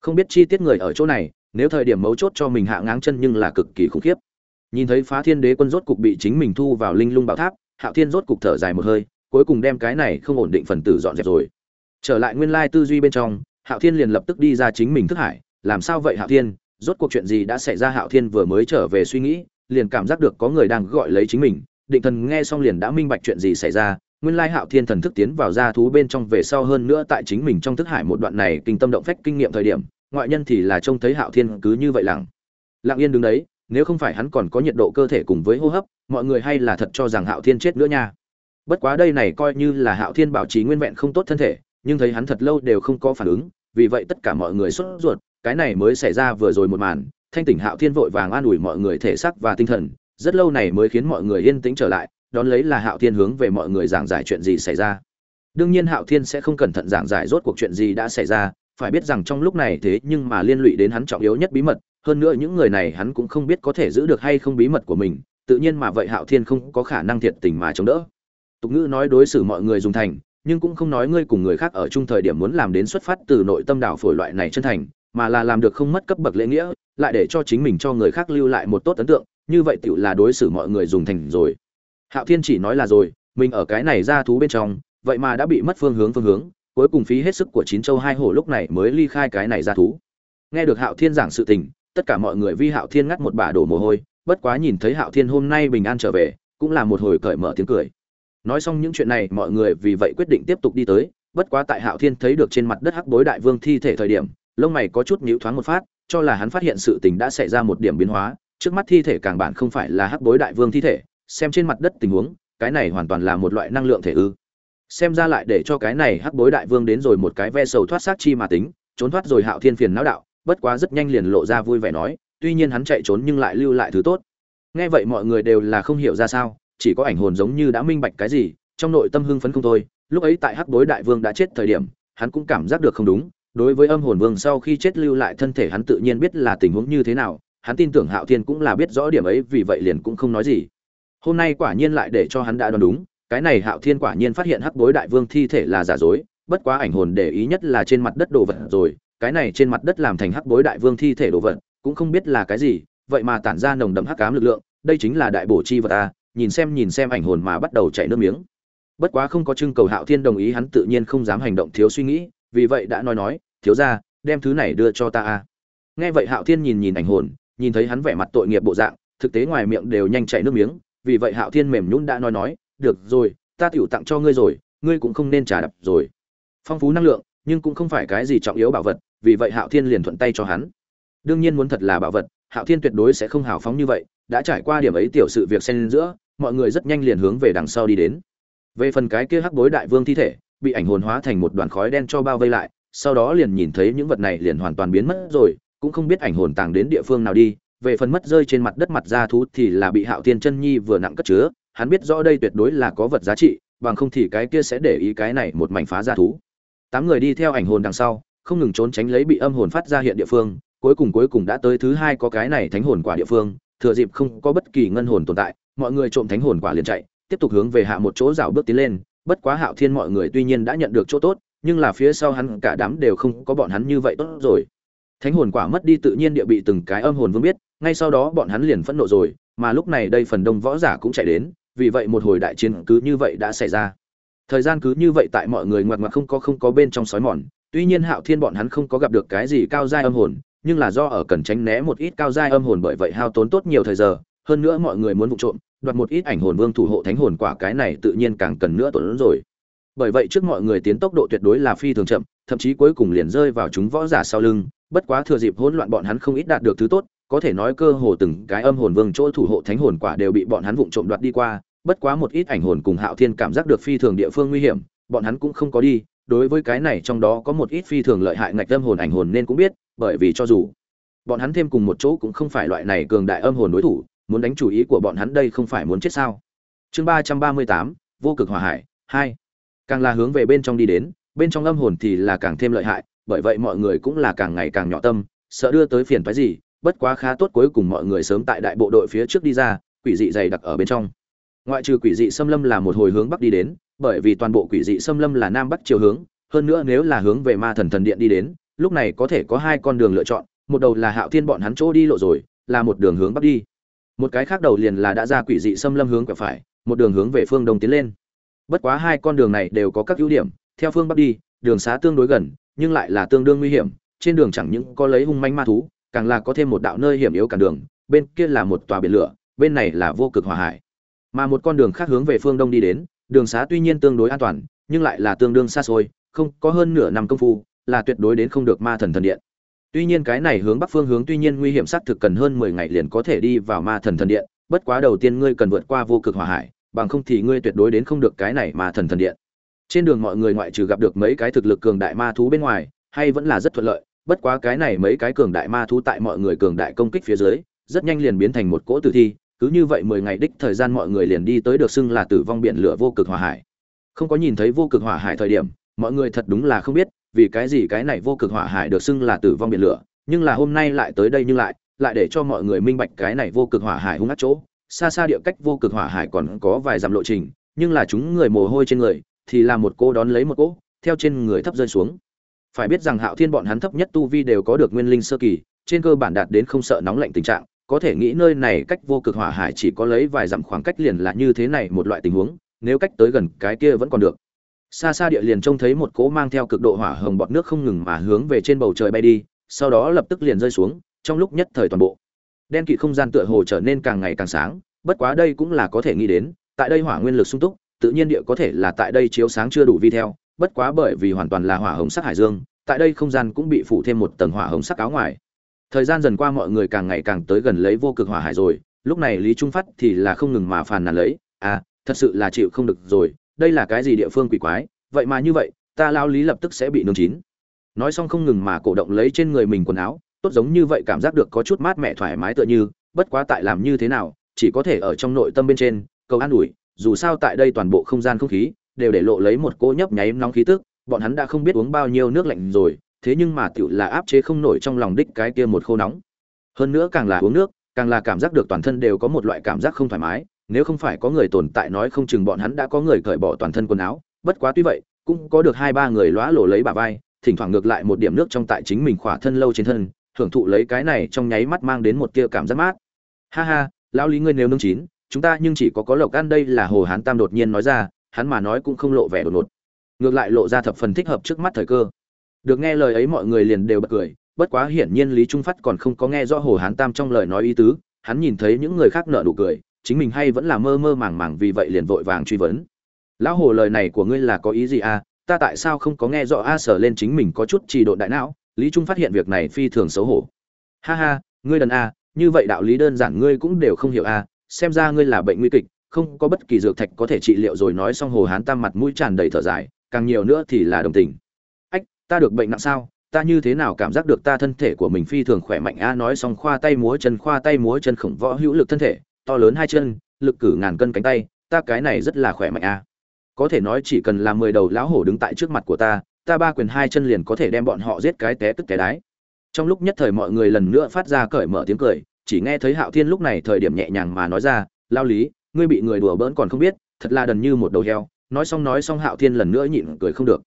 Không biết chi tiết người ở chỗ này, nếu thời điểm mấu chốt cho mình hạ ngáng chân nhưng là cực kỳ khủng khiếp. Nhìn thấy phá thiên đế quân rốt cục bị chính mình thu vào linh lung bảo tháp, hạo thiên rốt cục thở dài một hơi, cuối cùng đem cái này không ổn định phần tử dọn dẹp rồi. Trở lại nguyên lai tư duy bên trong, hạo thiên liền lập tức đi ra chính mình thức hải làm sao vậy hạo thiên? Rốt cuộc chuyện gì đã xảy ra? Hạo thiên vừa mới trở về suy nghĩ, liền cảm giác được có người đang gọi lấy chính mình. Định thần nghe xong liền đã minh bạch chuyện gì xảy ra. Nguyên lai hạo thiên thần thức tiến vào ra thú bên trong về sau hơn nữa tại chính mình trong thức hải một đoạn này kinh tâm động phách kinh nghiệm thời điểm, ngoại nhân thì là trông thấy hạo thiên cứ như vậy lặng. Lặng yên đứng đấy, nếu không phải hắn còn có nhiệt độ cơ thể cùng với hô hấp, mọi người hay là thật cho rằng hạo thiên chết nữa nha. Bất quá đây này coi như là hạo thiên bảo trì nguyên vẹn không tốt thân thể, nhưng thấy hắn thật lâu đều không có phản ứng, vì vậy tất cả mọi người sốt ruột cái này mới xảy ra vừa rồi một màn, thanh tỉnh hạo thiên vội vàng an ủi mọi người thể xác và tinh thần, rất lâu này mới khiến mọi người yên tĩnh trở lại, đón lấy là hạo thiên hướng về mọi người giảng giải chuyện gì xảy ra. Đương nhiên hạo thiên sẽ không cẩn thận giảng giải rốt cuộc chuyện gì đã xảy ra, phải biết rằng trong lúc này thế nhưng mà liên lụy đến hắn trọng yếu nhất bí mật, hơn nữa những người này hắn cũng không biết có thể giữ được hay không bí mật của mình, tự nhiên mà vậy hạo thiên không có khả năng thiệt tình mà chống đỡ. Tục ngữ nói đối xử mọi người dùng thành, nhưng cũng không nói ngươi cùng người khác ở chung thời điểm muốn làm đến xuất phát từ nội tâm đảo phổi loại này chân thành mà là làm được không mất cấp bậc lễ nghĩa, lại để cho chính mình cho người khác lưu lại một tốt ấn tượng, như vậy tựu là đối xử mọi người dùng thành rồi. Hạo thiên chỉ nói là rồi, mình ở cái này ra thú bên trong, vậy mà đã bị mất phương hướng phương hướng, cuối cùng phí hết sức của chín châu hai hổ lúc này mới ly khai cái này ra thú. Nghe được hạo thiên giảng sự tình, tất cả mọi người vi hạo thiên ngắt một bà đổ mồ hôi, bất quá nhìn thấy hạo thiên hôm nay bình an trở về, cũng là một hồi cởi mở tiếng cười. Nói xong những chuyện này, mọi người vì vậy quyết định tiếp tục đi tới, bất quá tại hạo thiên thấy được trên mặt đất hắc bối đại vương thi thể thời điểm lông mày có chút nhíu thoáng một phát, cho là hắn phát hiện sự tình đã xảy ra một điểm biến hóa, trước mắt thi thể càng bản không phải là hắc bối đại vương thi thể, xem trên mặt đất tình huống, cái này hoàn toàn là một loại năng lượng thể ư. Xem ra lại để cho cái này hắc bối đại vương đến rồi một cái ve sầu thoát xác chi mà tính, trốn thoát rồi hạo thiên phiền não đạo, bất quá rất nhanh liền lộ ra vui vẻ nói, tuy nhiên hắn chạy trốn nhưng lại lưu lại thứ tốt. Nghe vậy mọi người đều là không hiểu ra sao, chỉ có ảnh hồn giống như đã minh bạch cái gì, trong nội tâm hưng phấn không thôi, lúc ấy tại hắc bối đại vương đã chết thời điểm, hắn cũng cảm giác được không đúng đối với âm hồn vương sau khi chết lưu lại thân thể hắn tự nhiên biết là tình huống như thế nào, hắn tin tưởng hạo thiên cũng là biết rõ điểm ấy, vì vậy liền cũng không nói gì. Hôm nay quả nhiên lại để cho hắn đã đoán đúng, cái này hạo thiên quả nhiên phát hiện hắc bối đại vương thi thể là giả dối, bất quá ảnh hồn để ý nhất là trên mặt đất đồ vật rồi, cái này trên mặt đất làm thành hắc bối đại vương thi thể đồ vật, cũng không biết là cái gì, vậy mà tản ra nồng đậm hắc cám lực lượng, đây chính là đại bổ chi vật ta nhìn xem nhìn xem ảnh hồn mà bắt đầu chảy nước miếng. Bất quá không có trưng cầu hạo thiên đồng ý, hắn tự nhiên không dám hành động thiếu suy nghĩ vì vậy đã nói nói, thiếu ra đem thứ này đưa cho ta a. Nghe vậy hạo thiên nhìn nhìn ảnh hồn, nhìn thấy hắn vẻ mặt tội nghiệp bộ dạng, thực tế ngoài miệng đều nhanh chảy nước miếng, vì vậy hạo thiên mềm nhún đã nói nói, được rồi, ta tiểu tặng cho ngươi rồi, ngươi cũng không nên trả đập rồi. Phong phú năng lượng, nhưng cũng không phải cái gì trọng yếu bảo vật, vì vậy hạo thiên liền thuận tay cho hắn. Đương nhiên muốn thật là bảo vật, hạo thiên tuyệt đối sẽ không hào phóng như vậy, đã trải qua điểm ấy tiểu sự việc xen giữa, mọi người rất nhanh liền hướng về đằng sau đi đến. Về phần cái kia hắc bối đại vương thi thể bị ảnh hồn hóa thành một đoàn khói đen cho bao vây lại, sau đó liền nhìn thấy những vật này liền hoàn toàn biến mất rồi, cũng không biết ảnh hồn tàng đến địa phương nào đi, về phần mất rơi trên mặt đất mặt da thú thì là bị hạo thiên chân nhi vừa nặng cất chứa, hắn biết rõ đây tuyệt đối là có vật giá trị, bằng không thì cái kia sẽ để ý cái này một mảnh phá da thú. Tám người đi theo ảnh hồn đằng sau, không ngừng trốn tránh lấy bị âm hồn phát ra hiện địa phương, cuối cùng cuối cùng đã tới thứ hai có cái này thánh hồn quả địa phương, thừa dịp không có bất kỳ ngân hồn tồn tại, mọi người trộm thánh hồn quả liền chạy, tiếp tục hướng về hạ một chỗ rào bước tiến lên bất quá hạo thiên mọi người tuy nhiên đã nhận được chỗ tốt, nhưng là phía sau hắn cả đám đều không có bọn hắn như vậy tốt rồi. Thánh hồn quả mất đi tự nhiên địa bị từng cái âm hồn vương biết, ngay sau đó bọn hắn liền phẫn nộ rồi, mà lúc này đây phần đông võ giả cũng chạy đến, vì vậy một hồi đại chiến cứ như vậy đã xảy ra. Thời gian cứ như vậy tại mọi người ngoặt ngoặt không có không có bên trong sói mòn, tuy nhiên hạo thiên bọn hắn không có gặp được cái gì cao giai âm hồn, nhưng là do ở cần tránh né một ít cao giai âm hồn bởi vậy hao tốn tốt nhiều thời giờ, hơn nữa mọi người muốn vụ trộm đoạt một ít ảnh hồn vương thủ hộ thánh hồn quả cái này tự nhiên càng cần nữa tuấn rồi. Bởi vậy trước mọi người tiến tốc độ tuyệt đối là phi thường chậm, thậm chí cuối cùng liền rơi vào chúng võ giả sau lưng, bất quá thừa dịp hỗn loạn bọn hắn không ít đạt được thứ tốt, có thể nói cơ hồ từng cái âm hồn vương chỗ thủ hộ thánh hồn quả đều bị bọn hắn vụng trộm đoạt đi qua, bất quá một ít ảnh hồn cùng hạo thiên cảm giác được phi thường địa phương nguy hiểm, bọn hắn cũng không có đi, đối với cái này trong đó có một ít phi thường lợi hại ngạch âm hồn ảnh hồn nên cũng biết, bởi vì cho dù bọn hắn thêm cùng một chỗ cũng không phải loại này cường đại âm hồn đối thủ muốn đánh chủ ý của bọn hắn đây không phải muốn chết sao? Chương ba trăm ba mươi tám, vô cực hỏa hải, hai. Càng là hướng về bên trong đi đến, bên trong âm hồn thì là càng thêm lợi hại, bởi vậy mọi người cũng là càng ngày càng nhỏ tâm, sợ đưa tới phiền phái gì, bất quá khá tốt cuối cùng mọi người sớm tại đại bộ đội phía trước đi ra, quỷ dị dày đặc ở bên trong. Ngoại trừ quỷ dị xâm lâm là một hồi hướng bắc đi đến, bởi vì toàn bộ quỷ dị xâm lâm là nam bắc chiều hướng, hơn nữa nếu là hướng về ma thần thần điện đi đến, lúc này có thể có hai con đường lựa chọn, một đầu là hạo thiên bọn hắn chỗ đi lộ rồi, là một đường hướng bắc đi một cái khác đầu liền là đã ra quỷ dị xâm lâm hướng quẹo phải, một đường hướng về phương đông tiến lên. Bất quá hai con đường này đều có các ưu điểm, theo phương bắc đi, đường xá tương đối gần, nhưng lại là tương đương nguy hiểm, trên đường chẳng những có lấy hung manh ma thú, càng là có thêm một đạo nơi hiểm yếu cản đường, bên kia là một tòa biển lửa, bên này là vô cực hỏa hải. Mà một con đường khác hướng về phương đông đi đến, đường xá tuy nhiên tương đối an toàn, nhưng lại là tương đương xa xôi, không có hơn nửa năm công phu, là tuyệt đối đến không được ma thần thần điện tuy nhiên cái này hướng bắc phương hướng tuy nhiên nguy hiểm xác thực cần hơn mười ngày liền có thể đi vào ma thần thần điện, bất quá đầu tiên ngươi cần vượt qua vô cực hỏa hải, bằng không thì ngươi tuyệt đối đến không được cái này ma thần thần điện. Trên đường mọi người ngoại trừ gặp được mấy cái thực lực cường đại ma thú bên ngoài, hay vẫn là rất thuận lợi, bất quá cái này mấy cái cường đại ma thú tại mọi người cường đại công kích phía dưới, rất nhanh liền biến thành một cỗ tử thi, cứ như vậy mười ngày đích thời gian mọi người liền đi tới được xưng là tử vong biển lửa vô cực hỏa hải. Không có nhìn thấy vô cực hỏa hải thời điểm, mọi người thật đúng là không biết vì cái gì cái này vô cực hỏa hải được xưng là tử vong biển lửa, nhưng là hôm nay lại tới đây nhưng lại lại để cho mọi người minh bạch cái này vô cực hỏa hải hung ác chỗ. Xa xa địa cách vô cực hỏa hải còn có vài dặm lộ trình, nhưng là chúng người mồ hôi trên người, thì là một cô đón lấy một cỗ theo trên người thấp rơi xuống. Phải biết rằng hạo thiên bọn hắn thấp nhất tu vi đều có được nguyên linh sơ kỳ, trên cơ bản đạt đến không sợ nóng lạnh tình trạng, có thể nghĩ nơi này cách vô cực hỏa hải chỉ có lấy vài dặm khoảng cách liền là như thế này một loại tình huống, nếu cách tới gần cái kia vẫn còn được xa xa địa liền trông thấy một cỗ mang theo cực độ hỏa hồng bọt nước không ngừng mà hướng về trên bầu trời bay đi, sau đó lập tức liền rơi xuống, trong lúc nhất thời toàn bộ. Đen kịt không gian tựa hồ trở nên càng ngày càng sáng, bất quá đây cũng là có thể nghĩ đến, tại đây hỏa nguyên lực sung túc, tự nhiên địa có thể là tại đây chiếu sáng chưa đủ vi theo, bất quá bởi vì hoàn toàn là hỏa hồng sắc hải dương, tại đây không gian cũng bị phủ thêm một tầng hỏa hồng sắc áo ngoài. Thời gian dần qua mọi người càng ngày càng tới gần lấy vô cực hỏa hải rồi, lúc này lý trung phát thì là không ngừng mà phàn nàn lấy à thật sự là chịu không được rồi đây là cái gì địa phương quỷ quái, vậy mà như vậy, ta lao lý lập tức sẽ bị nương chín. Nói xong không ngừng mà cổ động lấy trên người mình quần áo, tốt giống như vậy cảm giác được có chút mát mẻ thoải mái tựa như, bất quá tại làm như thế nào, chỉ có thể ở trong nội tâm bên trên, cầu an ủi, dù sao tại đây toàn bộ không gian không khí, đều để lộ lấy một cỗ nhấp nháy nóng khí tức, bọn hắn đã không biết uống bao nhiêu nước lạnh rồi, thế nhưng mà tiểu là áp chế không nổi trong lòng đích cái kia một khô nóng. Hơn nữa càng là uống nước, càng là cảm giác được toàn thân đều có một loại cảm giác không thoải mái nếu không phải có người tồn tại nói không chừng bọn hắn đã có người cởi bỏ toàn thân quần áo, bất quá tuy vậy, cũng có được hai ba người lóa lổ lấy bà vai, thỉnh thoảng ngược lại một điểm nước trong tại chính mình khỏa thân lâu trên thân, hưởng thụ lấy cái này trong nháy mắt mang đến một tia cảm giác mát. Ha ha, lão lý ngươi nếu nương chín, chúng ta nhưng chỉ có có lộc ăn đây là hồ hán tam đột nhiên nói ra, hắn mà nói cũng không lộ vẻ đột ngột. Ngược lại lộ ra thập phần thích hợp trước mắt thời cơ. Được nghe lời ấy mọi người liền đều bật cười, bất quá hiển nhiên lý trung phát còn không có nghe rõ hồ hán tam trong lời nói ý tứ, hắn nhìn thấy những người khác nợ nụ cười chính mình hay vẫn là mơ mơ màng màng vì vậy liền vội vàng truy vấn. Lão hồ lời này của ngươi là có ý gì à? Ta tại sao không có nghe rõ a sở lên chính mình có chút trì độ đại não? Lý trung phát hiện việc này phi thường xấu hổ. Ha ha, ngươi đần a như vậy đạo lý đơn giản ngươi cũng đều không hiểu a xem ra ngươi là bệnh nguy kịch, không có bất kỳ dược thạch có thể trị liệu rồi nói xong hồ hán tam mặt mũi tràn đầy thở dài, càng nhiều nữa thì là đồng tình. Ách, ta được bệnh nặng sao? Ta như thế nào cảm giác được ta thân thể của mình phi thường khỏe mạnh a nói xong khoa tay múa chân, khoa tay múa chân khổng võ hữu lực thân thể to lớn hai chân, lực cử ngàn cân cánh tay, ta cái này rất là khỏe mạnh a có thể nói chỉ cần là mười đầu lão hổ đứng tại trước mặt của ta ta ba quyền hai chân liền có thể đem bọn họ giết cái té tức té đái. Trong lúc nhất thời mọi người lần nữa phát ra cởi mở tiếng cười, chỉ nghe thấy hạo thiên lúc này thời điểm nhẹ nhàng mà nói ra, lao lý, ngươi bị người đùa bỡn còn không biết, thật là đần như một đầu heo. Nói xong nói xong hạo thiên lần nữa nhịn cười không được.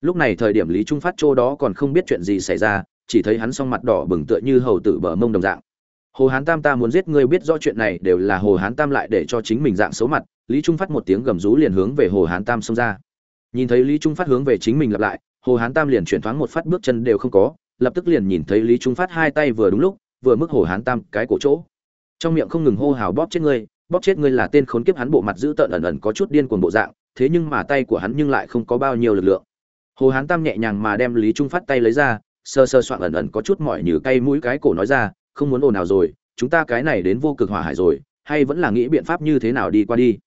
Lúc này thời điểm lý trung phát châu đó còn không biết chuyện gì xảy ra, chỉ thấy hắn song mặt đỏ bừng tựa như hầu tử bờ mông đồng dạng hồ hán tam ta muốn giết ngươi biết rõ chuyện này đều là hồ hán tam lại để cho chính mình dạng xấu mặt. Lý trung phát một tiếng gầm rú liền hướng về hồ hán tam xông ra. Nhìn thấy lý trung phát hướng về chính mình lặp lại, hồ hán tam liền chuyển thoáng một phát bước chân đều không có, lập tức liền nhìn thấy lý trung phát hai tay vừa đúng lúc, vừa mức hồ hán tam cái cổ chỗ. Trong miệng không ngừng hô hào bóp chết ngươi, bóp chết ngươi là tên khốn kiếp hắn bộ mặt giữ tợn ẩn ẩn có chút điên cuồng bộ dạng, thế nhưng mà tay của hắn nhưng lại không có bao nhiêu lực lượng. Hồ hán tam nhẹ nhàng mà đem lý trung phát tay lấy ra, sơ sơ soạn ẩn ẩn có chút mỏi như cay mũi cái cổ nói ra không muốn ồn nào rồi, chúng ta cái này đến vô cực hỏa hải rồi, hay vẫn là nghĩ biện pháp như thế nào đi qua đi.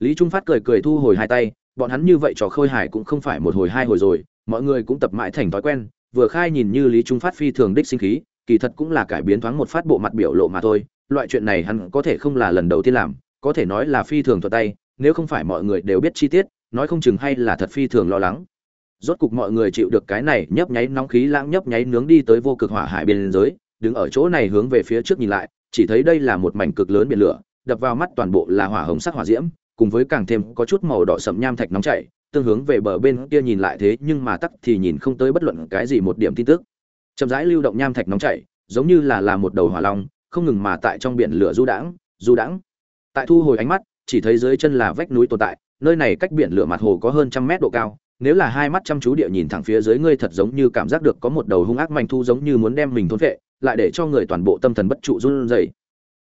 Lý trung phát cười cười thu hồi hai tay, bọn hắn như vậy trò khôi hải cũng không phải một hồi hai hồi rồi, mọi người cũng tập mãi thành thói quen, vừa khai nhìn như lý trung phát phi thường đích sinh khí, kỳ thật cũng là cải biến thoáng một phát bộ mặt biểu lộ mà thôi, loại chuyện này hắn có thể không là lần đầu tiên làm, có thể nói là phi thường thuật tay, nếu không phải mọi người đều biết chi tiết, nói không chừng hay là thật phi thường lo lắng. Rốt cục mọi người chịu được cái này nhấp nháy nóng khí lãng nhấp nháy nướng đi tới vô cực hỏa hải biên giới đứng ở chỗ này hướng về phía trước nhìn lại, chỉ thấy đây là một mảnh cực lớn biển lửa, đập vào mắt toàn bộ là hỏa hồng sắc hỏa diễm, cùng với càng thêm có chút màu đỏ sẫm nham thạch nóng chảy, tương hướng về bờ bên kia nhìn lại thế nhưng mà tắc thì nhìn không tới bất luận cái gì một điểm tin tức. Chậm rãi lưu động nham thạch nóng chảy, giống như là là một đầu hỏa long, không ngừng mà tại trong biển lửa du đãng du đãng. Tại thu hồi ánh mắt, chỉ thấy dưới chân là vách núi tồn tại, nơi này cách biển lửa mặt hồ có hơn trăm mét độ cao, nếu là hai mắt chăm chú địa nhìn thẳng phía dưới ngươi thật giống như cảm giác được có một đầu hung ác manh thu giống như muốn đem mình thôn vệ lại để cho người toàn bộ tâm thần bất trụ run rẩy.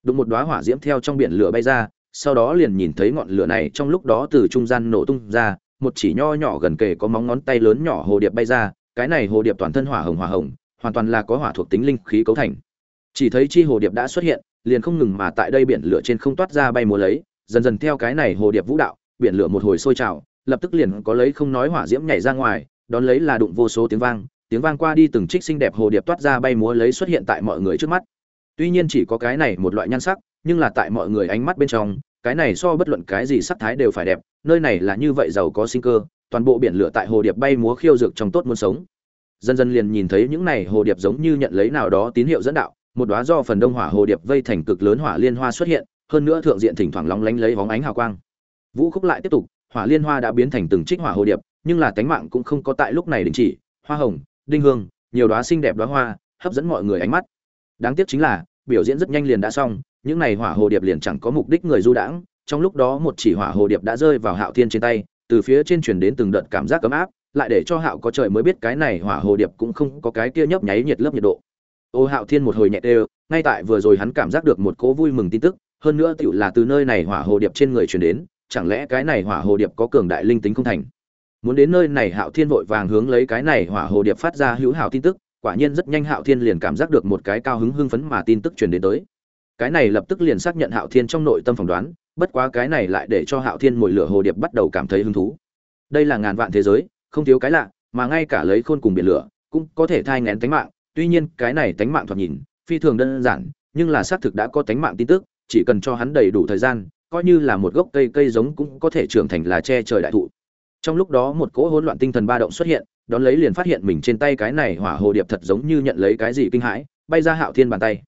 Đụng một đóa hỏa diễm theo trong biển lửa bay ra, sau đó liền nhìn thấy ngọn lửa này trong lúc đó từ trung gian nổ tung ra, một chỉ nho nhỏ gần kề có móng ngón tay lớn nhỏ hồ điệp bay ra, cái này hồ điệp toàn thân hỏa hồng hỏa hồng, hoàn toàn là có hỏa thuộc tính linh khí cấu thành. Chỉ thấy chi hồ điệp đã xuất hiện, liền không ngừng mà tại đây biển lửa trên không toát ra bay múa lấy, dần dần theo cái này hồ điệp vũ đạo, biển lửa một hồi sôi trào, lập tức liền có lấy không nói hỏa diễm nhảy ra ngoài, đón lấy là đụng vô số tiếng vang tiếng vang qua đi từng trích xinh đẹp hồ điệp toát ra bay múa lấy xuất hiện tại mọi người trước mắt. Tuy nhiên chỉ có cái này một loại nhan sắc, nhưng là tại mọi người ánh mắt bên trong, cái này so bất luận cái gì sắc thái đều phải đẹp, nơi này là như vậy giàu có sinh cơ, toàn bộ biển lửa tại hồ điệp bay múa khiêu dược trong tốt muốn sống. Dần dần liền nhìn thấy những này hồ điệp giống như nhận lấy nào đó tín hiệu dẫn đạo, một đóa do phần đông hỏa hồ điệp vây thành cực lớn hỏa liên hoa xuất hiện, hơn nữa thượng diện thỉnh thoảng lóng lánh lấy hóng ánh hào quang. Vũ khúc lại tiếp tục, hỏa liên hoa đã biến thành từng trích hỏa hồ điệp, nhưng là tánh mạng cũng không có tại lúc này đình chỉ, hoa hồng đinh hương, nhiều đóa xinh đẹp đóa hoa, hấp dẫn mọi người ánh mắt. Đáng tiếc chính là, biểu diễn rất nhanh liền đã xong, những này hỏa hồ điệp liền chẳng có mục đích người du đãng. Trong lúc đó một chỉ hỏa hồ điệp đã rơi vào hạo thiên trên tay, từ phía trên truyền đến từng đợt cảm giác ấm áp, lại để cho hạo có trời mới biết cái này hỏa hồ điệp cũng không có cái kia nhấp nháy nhiệt lớp nhiệt độ. Ô hạo thiên một hồi nhẹ đều, ngay tại vừa rồi hắn cảm giác được một cố vui mừng tin tức, hơn nữa tựu là từ nơi này hỏa hồ điệp trên người truyền đến, chẳng lẽ cái này hỏa hồ điệp có cường đại linh tính không thành? Muốn đến nơi này hạo thiên vội vàng hướng lấy cái này hỏa hồ điệp phát ra hữu hảo tin tức, quả nhiên rất nhanh hạo thiên liền cảm giác được một cái cao hứng hưng phấn mà tin tức truyền đến tới. Cái này lập tức liền xác nhận hạo thiên trong nội tâm phỏng đoán, bất quá cái này lại để cho hạo thiên mồi lửa hồ điệp bắt đầu cảm thấy hứng thú. Đây là ngàn vạn thế giới, không thiếu cái lạ, mà ngay cả lấy khôn cùng biển lửa, cũng có thể thai ngén tánh mạng, tuy nhiên cái này tánh mạng thoạt nhìn, phi thường đơn giản, nhưng là xác thực đã có tánh mạng tin tức, chỉ cần cho hắn đầy đủ thời gian, coi như là một gốc cây cây giống cũng có thể trưởng thành là che trời đại thụ trong lúc đó một cỗ hỗn loạn tinh thần ba động xuất hiện, đón lấy liền phát hiện mình trên tay cái này hỏa hồ điệp thật giống như nhận lấy cái gì kinh hãi, bay ra hạo thiên bàn tay.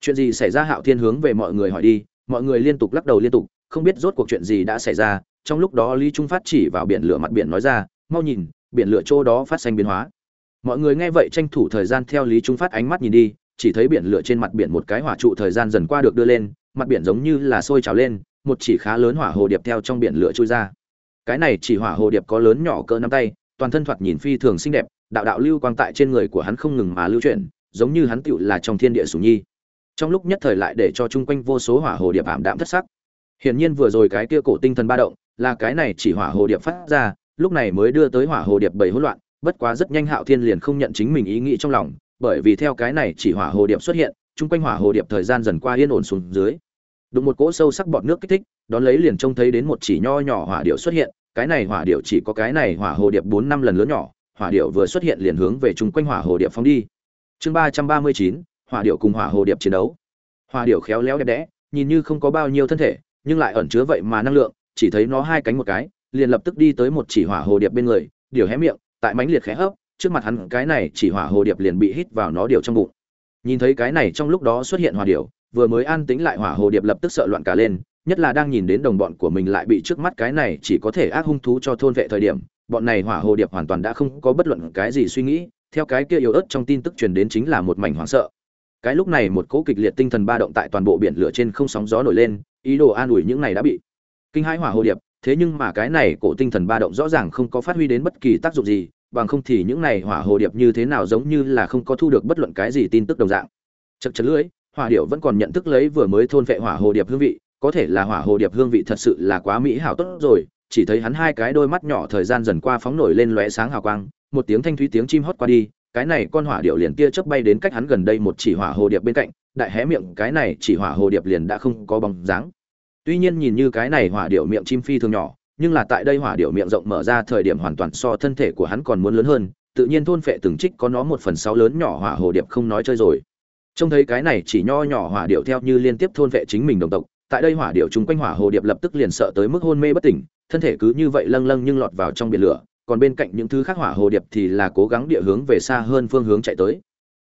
Chuyện gì xảy ra hạo thiên hướng về mọi người hỏi đi, mọi người liên tục lắc đầu liên tục, không biết rốt cuộc chuyện gì đã xảy ra, trong lúc đó lý trung phát chỉ vào biển lửa mặt biển nói ra, mau nhìn, biển lửa chỗ đó phát sinh biến hóa. Mọi người nghe vậy tranh thủ thời gian theo lý trung phát ánh mắt nhìn đi, chỉ thấy biển lửa trên mặt biển một cái hỏa trụ thời gian dần qua được đưa lên, mặt biển giống như là sôi trào lên, một chỉ khá lớn hỏa hồ điệp theo trong biển lửa trôi ra cái này chỉ hỏa hồ điệp có lớn nhỏ cỡ nắm tay, toàn thân thoạt nhìn phi thường xinh đẹp, đạo đạo lưu quang tại trên người của hắn không ngừng mà lưu chuyển, giống như hắn tựu là trong thiên địa sủng nhi. Trong lúc nhất thời lại để cho chung quanh vô số hỏa hồ điệp ảm đạm thất sắc. Hiển nhiên vừa rồi cái kia cổ tinh thần ba động, là cái này chỉ hỏa hồ điệp phát ra, lúc này mới đưa tới hỏa hồ điệp bảy hỗn loạn, bất quá rất nhanh hạo thiên liền không nhận chính mình ý nghĩ trong lòng, bởi vì theo cái này chỉ hỏa hồ điệp xuất hiện, chung quanh hỏa hồ điệp thời gian dần qua yên ổn xuống dưới. Đụng một cỗ sâu sắc bọt nước kích thích, đón lấy liền trông thấy đến một chỉ nho nhỏ hỏa điệu xuất hiện cái này hỏa điệu chỉ có cái này hỏa hồ điệp bốn năm lần lớn nhỏ, hỏa điệu vừa xuất hiện liền hướng về chung quanh hỏa hồ điệp phóng đi. Chương ba trăm ba mươi chín, hỏa điệu cùng hỏa hồ điệp chiến đấu. Hỏa điệu khéo léo đẹp đẽ, nhìn như không có bao nhiêu thân thể, nhưng lại ẩn chứa vậy mà năng lượng, chỉ thấy nó hai cánh một cái, liền lập tức đi tới một chỉ hỏa hồ điệp bên người, điều hé miệng, tại mãnh liệt khẽ hấp, trước mặt hắn cái này chỉ hỏa hồ điệp liền bị hít vào nó điều trong bụng. Nhìn thấy cái này trong lúc đó xuất hiện hỏa điệu vừa mới an tĩnh lại hỏa hồ điệp lập tức sợ loạn cả lên nhất là đang nhìn đến đồng bọn của mình lại bị trước mắt cái này chỉ có thể ác hung thú cho thôn vệ thời điểm, bọn này hỏa hồ điệp hoàn toàn đã không có bất luận cái gì suy nghĩ, theo cái kia yếu ớt trong tin tức truyền đến chính là một mảnh hoảng sợ. Cái lúc này một cỗ kịch liệt tinh thần ba động tại toàn bộ biển lửa trên không sóng gió nổi lên, ý đồ an ủi những này đã bị kinh hãi hỏa hồ điệp, thế nhưng mà cái này cổ tinh thần ba động rõ ràng không có phát huy đến bất kỳ tác dụng gì, bằng không thì những này hỏa hồ điệp như thế nào giống như là không có thu được bất luận cái gì tin tức đồng dạng. Chật chật lưỡi, hỏa điệu vẫn còn nhận thức lấy vừa mới thôn vệ hỏa hồ điệp hương vị có thể là hỏa hồ điệp hương vị thật sự là quá mỹ hảo tốt rồi, chỉ thấy hắn hai cái đôi mắt nhỏ thời gian dần qua phóng nổi lên lóe sáng hào quang, một tiếng thanh thúy tiếng chim hót qua đi, cái này con hỏa điệu liền tia chớp bay đến cách hắn gần đây một chỉ hỏa hồ điệp bên cạnh, đại hé miệng, cái này chỉ hỏa hồ điệp liền đã không có bóng dáng. Tuy nhiên nhìn như cái này hỏa điệu miệng chim phi thường nhỏ, nhưng là tại đây hỏa điệu miệng rộng mở ra thời điểm hoàn toàn so thân thể của hắn còn muốn lớn hơn, tự nhiên thôn phệ từng trích có nó một phần sáu lớn nhỏ hỏa hồ điệp không nói chơi rồi. Trông thấy cái này chỉ nho nhỏ hỏa điệu theo như liên tiếp thôn vệ chính mình đồng tộc tại đây hỏa điệu chúng quanh hỏa hồ điệp lập tức liền sợ tới mức hôn mê bất tỉnh, thân thể cứ như vậy lâng lâng nhưng lọt vào trong biển lửa, còn bên cạnh những thứ khác hỏa hồ điệp thì là cố gắng địa hướng về xa hơn phương hướng chạy tới.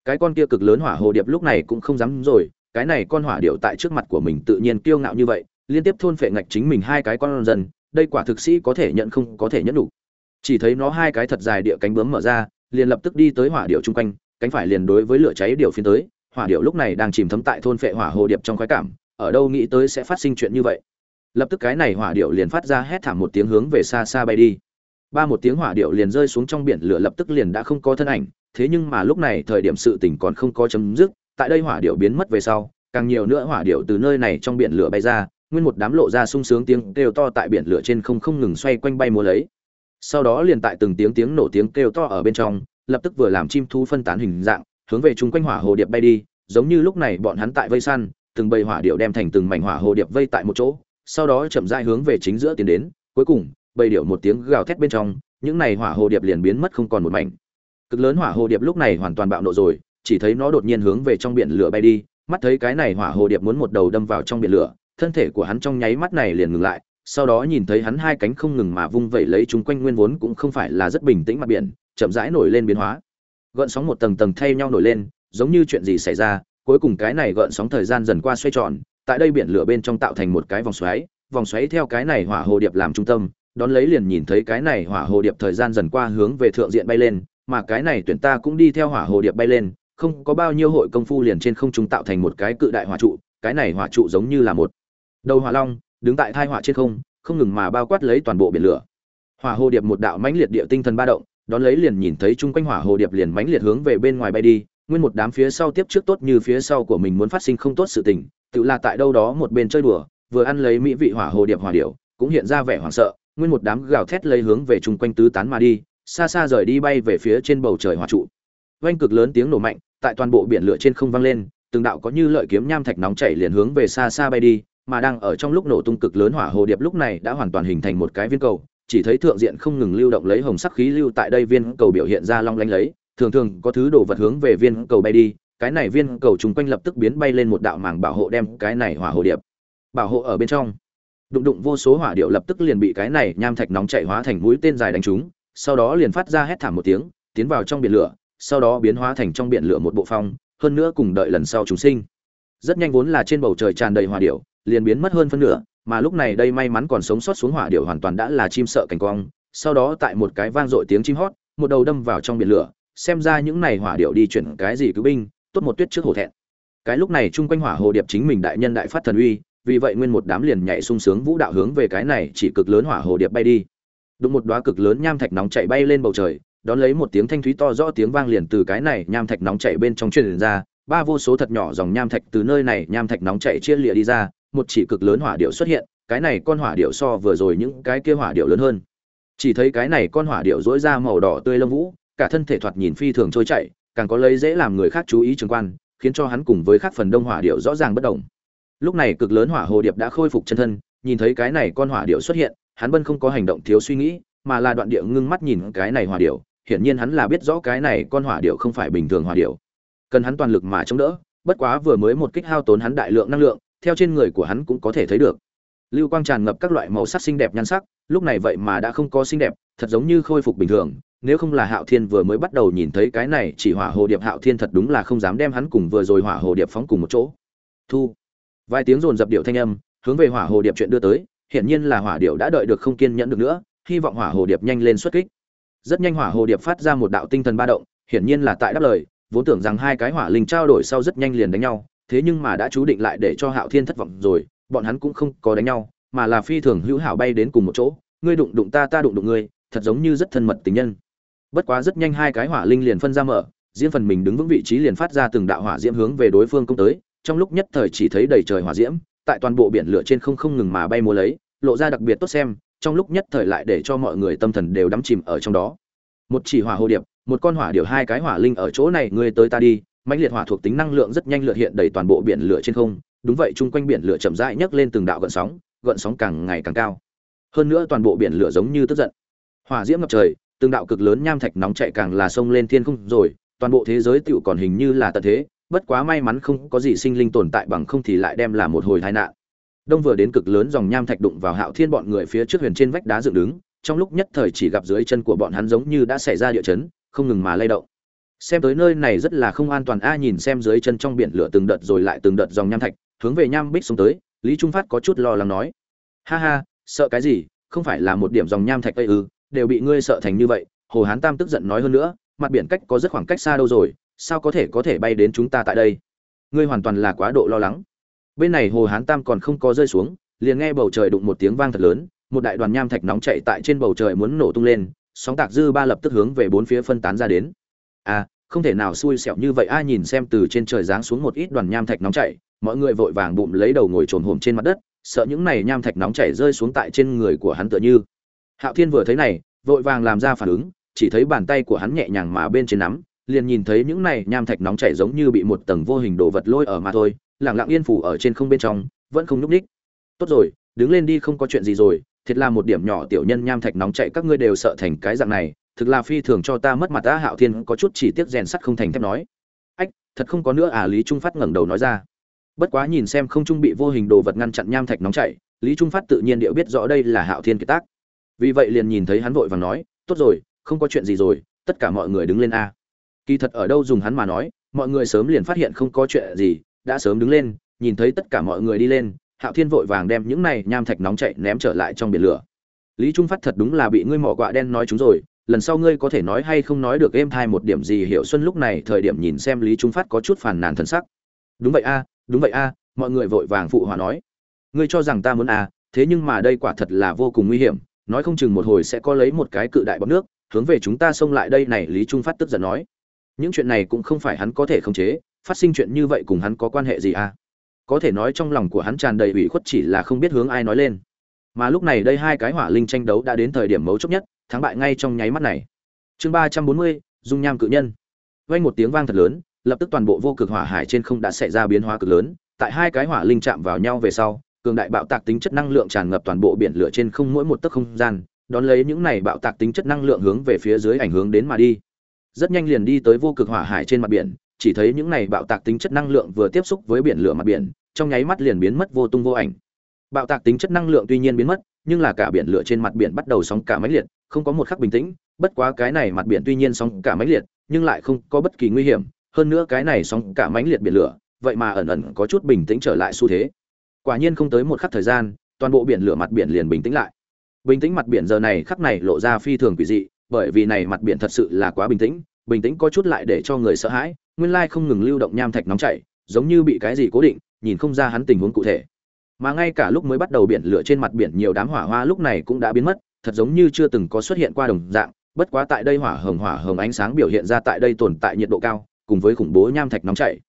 Cái con kia cực lớn hỏa hồ điệp lúc này cũng không dám rồi, cái này con hỏa điệu tại trước mặt của mình tự nhiên kiêu ngạo như vậy, liên tiếp thôn phệ ngạch chính mình hai cái con dần đây quả thực sĩ có thể nhận không có thể nhẫn đủ. Chỉ thấy nó hai cái thật dài địa cánh bướm mở ra, liền lập tức đi tới hỏa điệu chung quanh, cánh phải liền đối với lửa cháy điệu phiến tới, hỏa điệu lúc này đang chìm thấm tại thôn phệ hỏa hồ điệp trong khoái cảm ở đâu nghĩ tới sẽ phát sinh chuyện như vậy. Lập tức cái này hỏa điệu liền phát ra hét thảm một tiếng hướng về xa xa bay đi. Ba một tiếng hỏa điệu liền rơi xuống trong biển lửa lập tức liền đã không có thân ảnh, thế nhưng mà lúc này thời điểm sự tình còn không có chấm dứt, tại đây hỏa điệu biến mất về sau, càng nhiều nữa hỏa điệu từ nơi này trong biển lửa bay ra, nguyên một đám lộ ra sung sướng tiếng kêu to tại biển lửa trên không không ngừng xoay quanh bay múa lấy. Sau đó liền tại từng tiếng tiếng nổ tiếng kêu to ở bên trong, lập tức vừa làm chim thu phân tán hình dạng, hướng về chung quanh hỏa hồ điệp bay đi, giống như lúc này bọn hắn tại vây săn từng bầy hỏa điệu đem thành từng mảnh hỏa hồ điệp vây tại một chỗ, sau đó chậm rãi hướng về chính giữa tiến đến, cuối cùng, bầy điệu một tiếng gào thét bên trong, những này hỏa hồ điệp liền biến mất không còn một mảnh. Cực lớn hỏa hồ điệp lúc này hoàn toàn bạo nộ rồi, chỉ thấy nó đột nhiên hướng về trong biển lửa bay đi, mắt thấy cái này hỏa hồ điệp muốn một đầu đâm vào trong biển lửa, thân thể của hắn trong nháy mắt này liền ngừng lại, sau đó nhìn thấy hắn hai cánh không ngừng mà vung vẩy lấy chúng quanh nguyên vốn cũng không phải là rất bình tĩnh mặt biển, chậm rãi nổi lên biến hóa. Gợn sóng một tầng tầng thay nhau nổi lên, giống như chuyện gì xảy ra cuối cùng cái này gợn sóng thời gian dần qua xoay tròn, tại đây biển lửa bên trong tạo thành một cái vòng xoáy vòng xoáy theo cái này hỏa hồ điệp làm trung tâm, đón lấy liền nhìn thấy cái này hỏa hồ điệp thời gian dần qua hướng về thượng diện bay lên, mà cái này tuyển ta cũng đi theo hỏa hồ điệp bay lên, không có bao nhiêu hội công phu liền trên không trung tạo thành một cái cự đại hỏa trụ, cái này hỏa trụ giống như là một đầu hỏa long, đứng tại thai hỏa trên không không ngừng mà bao quát lấy toàn bộ biển lửa. Hỏa hồ điệp một đạo mãnh liệt địa tinh thần ba động, đón lấy liền nhìn thấy chung quanh hỏa hồ điệp liền mãnh liệt hướng về bên ngoài bay đi nguyên một đám phía sau tiếp trước tốt như phía sau của mình muốn phát sinh không tốt sự tình, tự là tại đâu đó một bên chơi đùa, vừa ăn lấy mỹ vị hỏa hồ điệp hỏa điệu cũng hiện ra vẻ hoảng sợ, nguyên một đám gào thét lấy hướng về chung quanh tứ tán mà đi, xa xa rời đi bay về phía trên bầu trời hỏa trụ. Oanh cực lớn tiếng nổ mạnh, tại toàn bộ biển lửa trên không vang lên, từng đạo có như lợi kiếm nham thạch nóng chảy liền hướng về xa xa bay đi, mà đang ở trong lúc nổ tung cực lớn hỏa hồ điệp lúc này đã hoàn toàn hình thành một cái viên cầu, chỉ thấy thượng diện không ngừng lưu động lấy hồng sắc khí lưu tại đây viên cầu biểu hiện ra long lanh lấy thường thường có thứ đồ vật hướng về viên cầu bay đi, cái này viên cầu chung quanh lập tức biến bay lên một đạo màng bảo hộ đem cái này hỏa hồ điệp bảo hộ ở bên trong. Đụng đụng vô số hỏa điệu lập tức liền bị cái này nham thạch nóng chạy hóa thành mũi tên dài đánh trúng, sau đó liền phát ra hét thảm một tiếng, tiến vào trong biển lửa, sau đó biến hóa thành trong biển lửa một bộ phong, hơn nữa cùng đợi lần sau chúng sinh. Rất nhanh vốn là trên bầu trời tràn đầy hỏa điệu, liền biến mất hơn phân nửa, mà lúc này đây may mắn còn sống sót xuống hỏa điệu hoàn toàn đã là chim sợ cảnh quang, sau đó tại một cái vang dội tiếng chim hót, một đầu đâm vào trong biển lửa xem ra những này hỏa điệu đi chuyển cái gì cứu binh, tốt một tuyết trước hổ thẹn. Cái lúc này chung quanh hỏa hồ điệp chính mình đại nhân đại phát thần uy, vì vậy nguyên một đám liền nhảy sung sướng vũ đạo hướng về cái này chỉ cực lớn hỏa hồ điệp bay đi. Đụng một đóa cực lớn nham thạch nóng chạy bay lên bầu trời, đón lấy một tiếng thanh thúy to rõ tiếng vang liền từ cái này nham thạch nóng chạy bên trong truyền ra, ba vô số thật nhỏ dòng nham thạch từ nơi này nham thạch nóng chạy chia lịa đi ra, một chỉ cực lớn hỏa điệu xuất hiện, cái này con hỏa điệu so vừa rồi những cái kia hỏa điệu lớn hơn. Chỉ thấy cái này con hỏa điệu dỗi ra màu đỏ tươi lông vũ cả thân thể thoạt nhìn phi thường trôi chảy, càng có lấy dễ làm người khác chú ý trường quan, khiến cho hắn cùng với các phần đông hỏa điệu rõ ràng bất động. lúc này cực lớn hỏa hồ điệp đã khôi phục chân thân, nhìn thấy cái này con hỏa điệu xuất hiện, hắn bân không có hành động thiếu suy nghĩ, mà là đoạn địa ngưng mắt nhìn cái này hỏa điệu hiển nhiên hắn là biết rõ cái này con hỏa điệu không phải bình thường hỏa điệu cần hắn toàn lực mà chống đỡ, bất quá vừa mới một kích hao tốn hắn đại lượng năng lượng, theo trên người của hắn cũng có thể thấy được lưu quang tràn ngập các loại màu sắc xinh đẹp nhan sắc, lúc này vậy mà đã không có xinh đẹp, thật giống như khôi phục bình thường nếu không là hạo thiên vừa mới bắt đầu nhìn thấy cái này, chỉ hỏa hồ điệp hạo thiên thật đúng là không dám đem hắn cùng vừa rồi hỏa hồ điệp phóng cùng một chỗ. Thu. Vài tiếng rồn dập điệu thanh âm, hướng về hỏa hồ điệp chuyện đưa tới, hiển nhiên là hỏa điệu đã đợi được không kiên nhẫn được nữa, hy vọng hỏa hồ điệp nhanh lên xuất kích. Rất nhanh hỏa hồ điệp phát ra một đạo tinh thần ba động, hiển nhiên là tại đáp lời, vốn tưởng rằng hai cái hỏa linh trao đổi sau rất nhanh liền đánh nhau, thế nhưng mà đã chú định lại để cho hạo thiên thất vọng rồi, bọn hắn cũng không có đánh nhau, mà là phi thường hữu hảo bay đến cùng một chỗ, ngươi đụng đụng ta ta đụng đụng ngươi, thật giống như rất thân mật tình nhân bất quá rất nhanh hai cái hỏa linh liền phân ra mở, riêng phần mình đứng vững vị trí liền phát ra từng đạo hỏa diễm hướng về đối phương công tới, trong lúc nhất thời chỉ thấy đầy trời hỏa diễm, tại toàn bộ biển lửa trên không không ngừng mà bay múa lấy, lộ ra đặc biệt tốt xem, trong lúc nhất thời lại để cho mọi người tâm thần đều đắm chìm ở trong đó. Một chỉ hỏa hồ điệp, một con hỏa điệu hai cái hỏa linh ở chỗ này, ngươi tới ta đi, mãnh liệt hỏa thuộc tính năng lượng rất nhanh lượn hiện đầy toàn bộ biển lửa trên không, đúng vậy, chung quanh biển lửa chậm rãi nhấc lên từng đạo gợn sóng gợn sóng càng ngày càng cao. Hơn nữa toàn bộ biển lửa giống như tức giận. Hỏa diễm ngập trời từng đạo cực lớn nham thạch nóng chạy càng là sông lên thiên không rồi, toàn bộ thế giới tựu còn hình như là tận thế, bất quá may mắn không có gì sinh linh tồn tại bằng không thì lại đem là một hồi tai nạn. Đông vừa đến cực lớn dòng nham thạch đụng vào hạo thiên bọn người phía trước huyền trên vách đá dựng đứng, trong lúc nhất thời chỉ gặp dưới chân của bọn hắn giống như đã xảy ra địa chấn, không ngừng mà lay động. Xem tới nơi này rất là không an toàn, a, nhìn xem dưới chân trong biển lửa từng đợt rồi lại từng đợt dòng nham thạch, hướng về nham bích xuống tới, lý trung phát có chút lo lắng nói. Ha ha, sợ cái gì, không phải là một điểm dòng nham thạch ư? Đều bị ngươi sợ thành như vậy, hồ hán tam tức giận nói hơn nữa, mặt biển cách có rất khoảng cách xa đâu rồi, sao có thể có thể bay đến chúng ta tại đây? Ngươi hoàn toàn là quá độ lo lắng. Bên này hồ hán tam còn không có rơi xuống, liền nghe bầu trời đụng một tiếng vang thật lớn, một đại đoàn nham thạch nóng chạy tại trên bầu trời muốn nổ tung lên, sóng tạc dư ba lập tức hướng về bốn phía phân tán ra đến. À không thể nào xui xẻo như vậy, ai nhìn xem từ trên trời giáng xuống một ít đoàn nham thạch nóng chảy mọi người vội vàng bụng lấy đầu ngồi trồm hồm trên mặt đất, sợ những này nham thạch nóng chảy rơi xuống tại trên người của hắn tựa như hạo thiên vừa thấy này, vội vàng làm ra phản ứng, chỉ thấy bàn tay của hắn nhẹ nhàng mà bên trên nắm, liền nhìn thấy những này nham thạch nóng chảy giống như bị một tầng vô hình đồ vật lôi ở mà thôi lẳng lặng yên phủ ở trên không bên trong, vẫn không nhúc ních tốt rồi, đứng lên đi không có chuyện gì rồi, thiệt là một điểm nhỏ tiểu nhân nham thạch nóng chạy các ngươi đều sợ thành cái dạng này, thực là phi thường cho ta mất mặt ta hạo thiên có chút chỉ tiếc rèn sắt không thành thép nói. Ách, thật không có nữa à? Lý trung phát ngẩng đầu nói ra. Bất quá nhìn xem không trung bị vô hình đồ vật ngăn chặn nham thạch nóng chảy, lý trung phát tự nhiên điệu biết rõ đây là hạo thiên kiệt tác vì vậy liền nhìn thấy hắn vội và nói, tốt rồi, không có chuyện gì rồi, tất cả mọi người đứng lên a. Kỳ thật ở đâu dùng hắn mà nói, mọi người sớm liền phát hiện không có chuyện gì, đã sớm đứng lên, nhìn thấy tất cả mọi người đi lên, hạo thiên vội vàng đem những này nham thạch nóng chạy ném trở lại trong biển lửa. Lý trung phát thật đúng là bị ngươi mỏ quạ đen nói chúng rồi, lần sau ngươi có thể nói hay không nói được êm thai một điểm gì hiểu xuân lúc này thời điểm nhìn xem lý trung phát có chút phàn nàn thân sắc. Đúng vậy a, đúng vậy a, mọi người vội vàng phụ hòa nói. Ngươi cho rằng ta muốn a, thế nhưng mà đây quả thật là vô cùng nguy hiểm nói không chừng một hồi sẽ có lấy một cái cự đại bọt nước, hướng về chúng ta xông lại đây này, lý trung phát tức giận nói. Những chuyện này cũng không phải hắn có thể khống chế, phát sinh chuyện như vậy cùng hắn có quan hệ gì à? có thể nói trong lòng của hắn tràn đầy ủy khuất chỉ là không biết hướng ai nói lên. Mà lúc này đây hai cái hỏa linh tranh đấu đã đến thời điểm mấu chốt nhất, thắng bại ngay trong nháy mắt này. Chương ba trăm bốn mươi, dung nham cự nhân. Vang một tiếng vang thật lớn, lập tức toàn bộ vô cực hỏa hải trên không đã xảy ra biến hóa cực lớn, tại hai cái hỏa linh chạm vào nhau về sau cường đại bạo tạc tính chất năng lượng tràn ngập toàn bộ biển lửa trên không mỗi một tấc không gian, đón lấy những này bạo tạc tính chất năng lượng hướng về phía dưới ảnh hưởng đến mà đi. Rất nhanh liền đi tới vô cực hỏa hải trên mặt biển, chỉ thấy những này bạo tạc tính chất năng lượng vừa tiếp xúc với biển lửa mặt biển, trong nháy mắt liền biến mất vô tung vô ảnh. Bạo tạc tính chất năng lượng tuy nhiên biến mất, nhưng là cả biển lửa trên mặt biển bắt đầu sóng cả máy liệt, không có một khắc bình tĩnh, bất quá cái này mặt biển tuy nhiên sóng cả máy liệt, nhưng lại không có bất kỳ nguy hiểm, hơn nữa cái này sóng cả mãnh liệt biển lửa, vậy mà ẩn ẩn có chút bình tĩnh trở lại xu thế quả nhiên không tới một khắc thời gian, toàn bộ biển lửa mặt biển liền bình tĩnh lại. Bình tĩnh mặt biển giờ này khắc này lộ ra phi thường quỷ dị, bởi vì này mặt biển thật sự là quá bình tĩnh bình tĩnh có chút lại để cho người sợ hãi, nguyên lai không ngừng lưu động nham thạch nóng chảy, giống như bị cái gì cố định, nhìn không ra hắn tình huống cụ thể. Mà ngay cả lúc mới bắt đầu biển lửa trên mặt biển nhiều đám hỏa hoa lúc này cũng đã biến mất, thật giống như chưa từng có xuất hiện qua đồng dạng, bất quá tại đây hỏa hồng hỏa hồng ánh sáng biểu hiện ra tại đây tồn tại nhiệt độ cao, cùng với khủng bố nham thạch nóng chảy.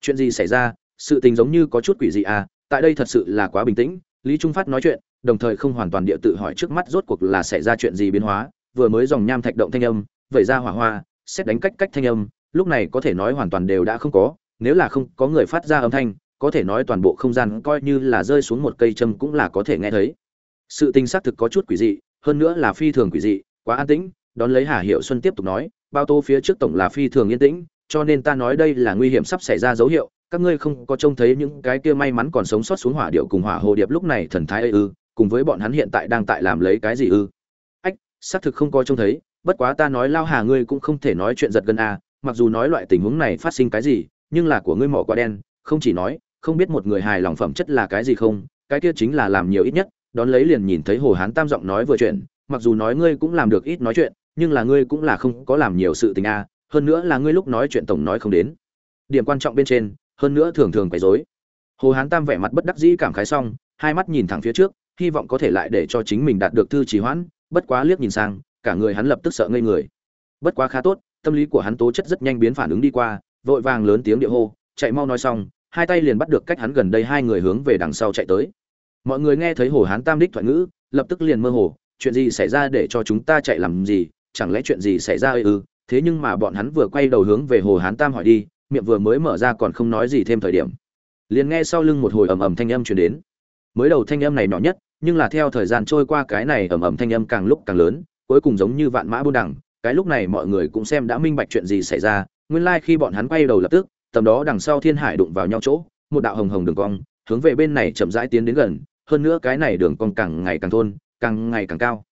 Chuyện gì xảy ra? Sự tình giống như có chút quỷ dị à tại đây thật sự là quá bình tĩnh, lý trung phát nói chuyện, đồng thời không hoàn toàn địa tự hỏi trước mắt rốt cuộc là xảy ra chuyện gì biến hóa, vừa mới dòng nham thạch động thanh âm, vẩy ra hỏa hoa, xét đánh cách cách thanh âm, lúc này có thể nói hoàn toàn đều đã không có, nếu là không có người phát ra âm thanh, có thể nói toàn bộ không gian coi như là rơi xuống một cây châm cũng là có thể nghe thấy. Sự tình xác thực có chút quỷ dị, hơn nữa là phi thường quỷ dị, quá an tĩnh, đón lấy hà hiệu xuân tiếp tục nói, bao tô phía trước tổng là phi thường yên tĩnh, cho nên ta nói đây là nguy hiểm sắp xảy ra dấu hiệu các ngươi không có trông thấy những cái kia may mắn còn sống sót xuống hỏa điệu cùng hỏa hồ điệp lúc này thần thái ư, cùng với bọn hắn hiện tại đang tại làm lấy cái gì ư? Ách, xác thực không có trông thấy, bất quá ta nói lao hà ngươi cũng không thể nói chuyện giật gân a, mặc dù nói loại tình huống này phát sinh cái gì, nhưng là của ngươi mỏ quá đen, không chỉ nói, không biết một người hài lòng phẩm chất là cái gì không, cái kia chính là làm nhiều ít nhất, đón lấy liền nhìn thấy hồ hán tam giọng nói vừa chuyện mặc dù nói ngươi cũng làm được ít nói chuyện, nhưng là ngươi cũng là không có làm nhiều sự tình a, hơn nữa là ngươi lúc nói chuyện tổng nói không đến. Điểm quan trọng bên trên hơn nữa thường thường quấy rối. Hồ hán tam vẻ mặt bất đắc dĩ cảm khái xong, hai mắt nhìn thẳng phía trước, hy vọng có thể lại để cho chính mình đạt được thư trì hoãn, bất quá liếc nhìn sang, cả người hắn lập tức sợ ngây người. Bất quá khá tốt, tâm lý của hắn tố chất rất nhanh biến phản ứng đi qua, vội vàng lớn tiếng địa hô, chạy mau nói xong, hai tay liền bắt được cách hắn gần đây hai người hướng về đằng sau chạy tới. Mọi người nghe thấy hồ hán tam đích thoại ngữ, lập tức liền mơ hồ, chuyện gì xảy ra để cho chúng ta chạy làm gì, chẳng lẽ chuyện gì xảy ra ư? Thế nhưng mà bọn hắn vừa quay đầu hướng về hồ hán tam hỏi đi miệng vừa mới mở ra còn không nói gì thêm thời điểm. Liền nghe sau lưng một hồi ầm ầm thanh âm truyền đến. Mới đầu thanh âm này nhỏ nhất, nhưng là theo thời gian trôi qua cái này ầm ầm thanh âm càng lúc càng lớn, cuối cùng giống như vạn mã buôn đẳng cái lúc này mọi người cũng xem đã minh bạch chuyện gì xảy ra, nguyên lai like khi bọn hắn quay đầu lập tức, tầm đó đằng sau thiên hải đụng vào nhau chỗ, một đạo hồng hồng đường cong, hướng về bên này chậm rãi tiến đến gần, hơn nữa cái này đường cong càng ngày càng thôn, càng ngày càng cao.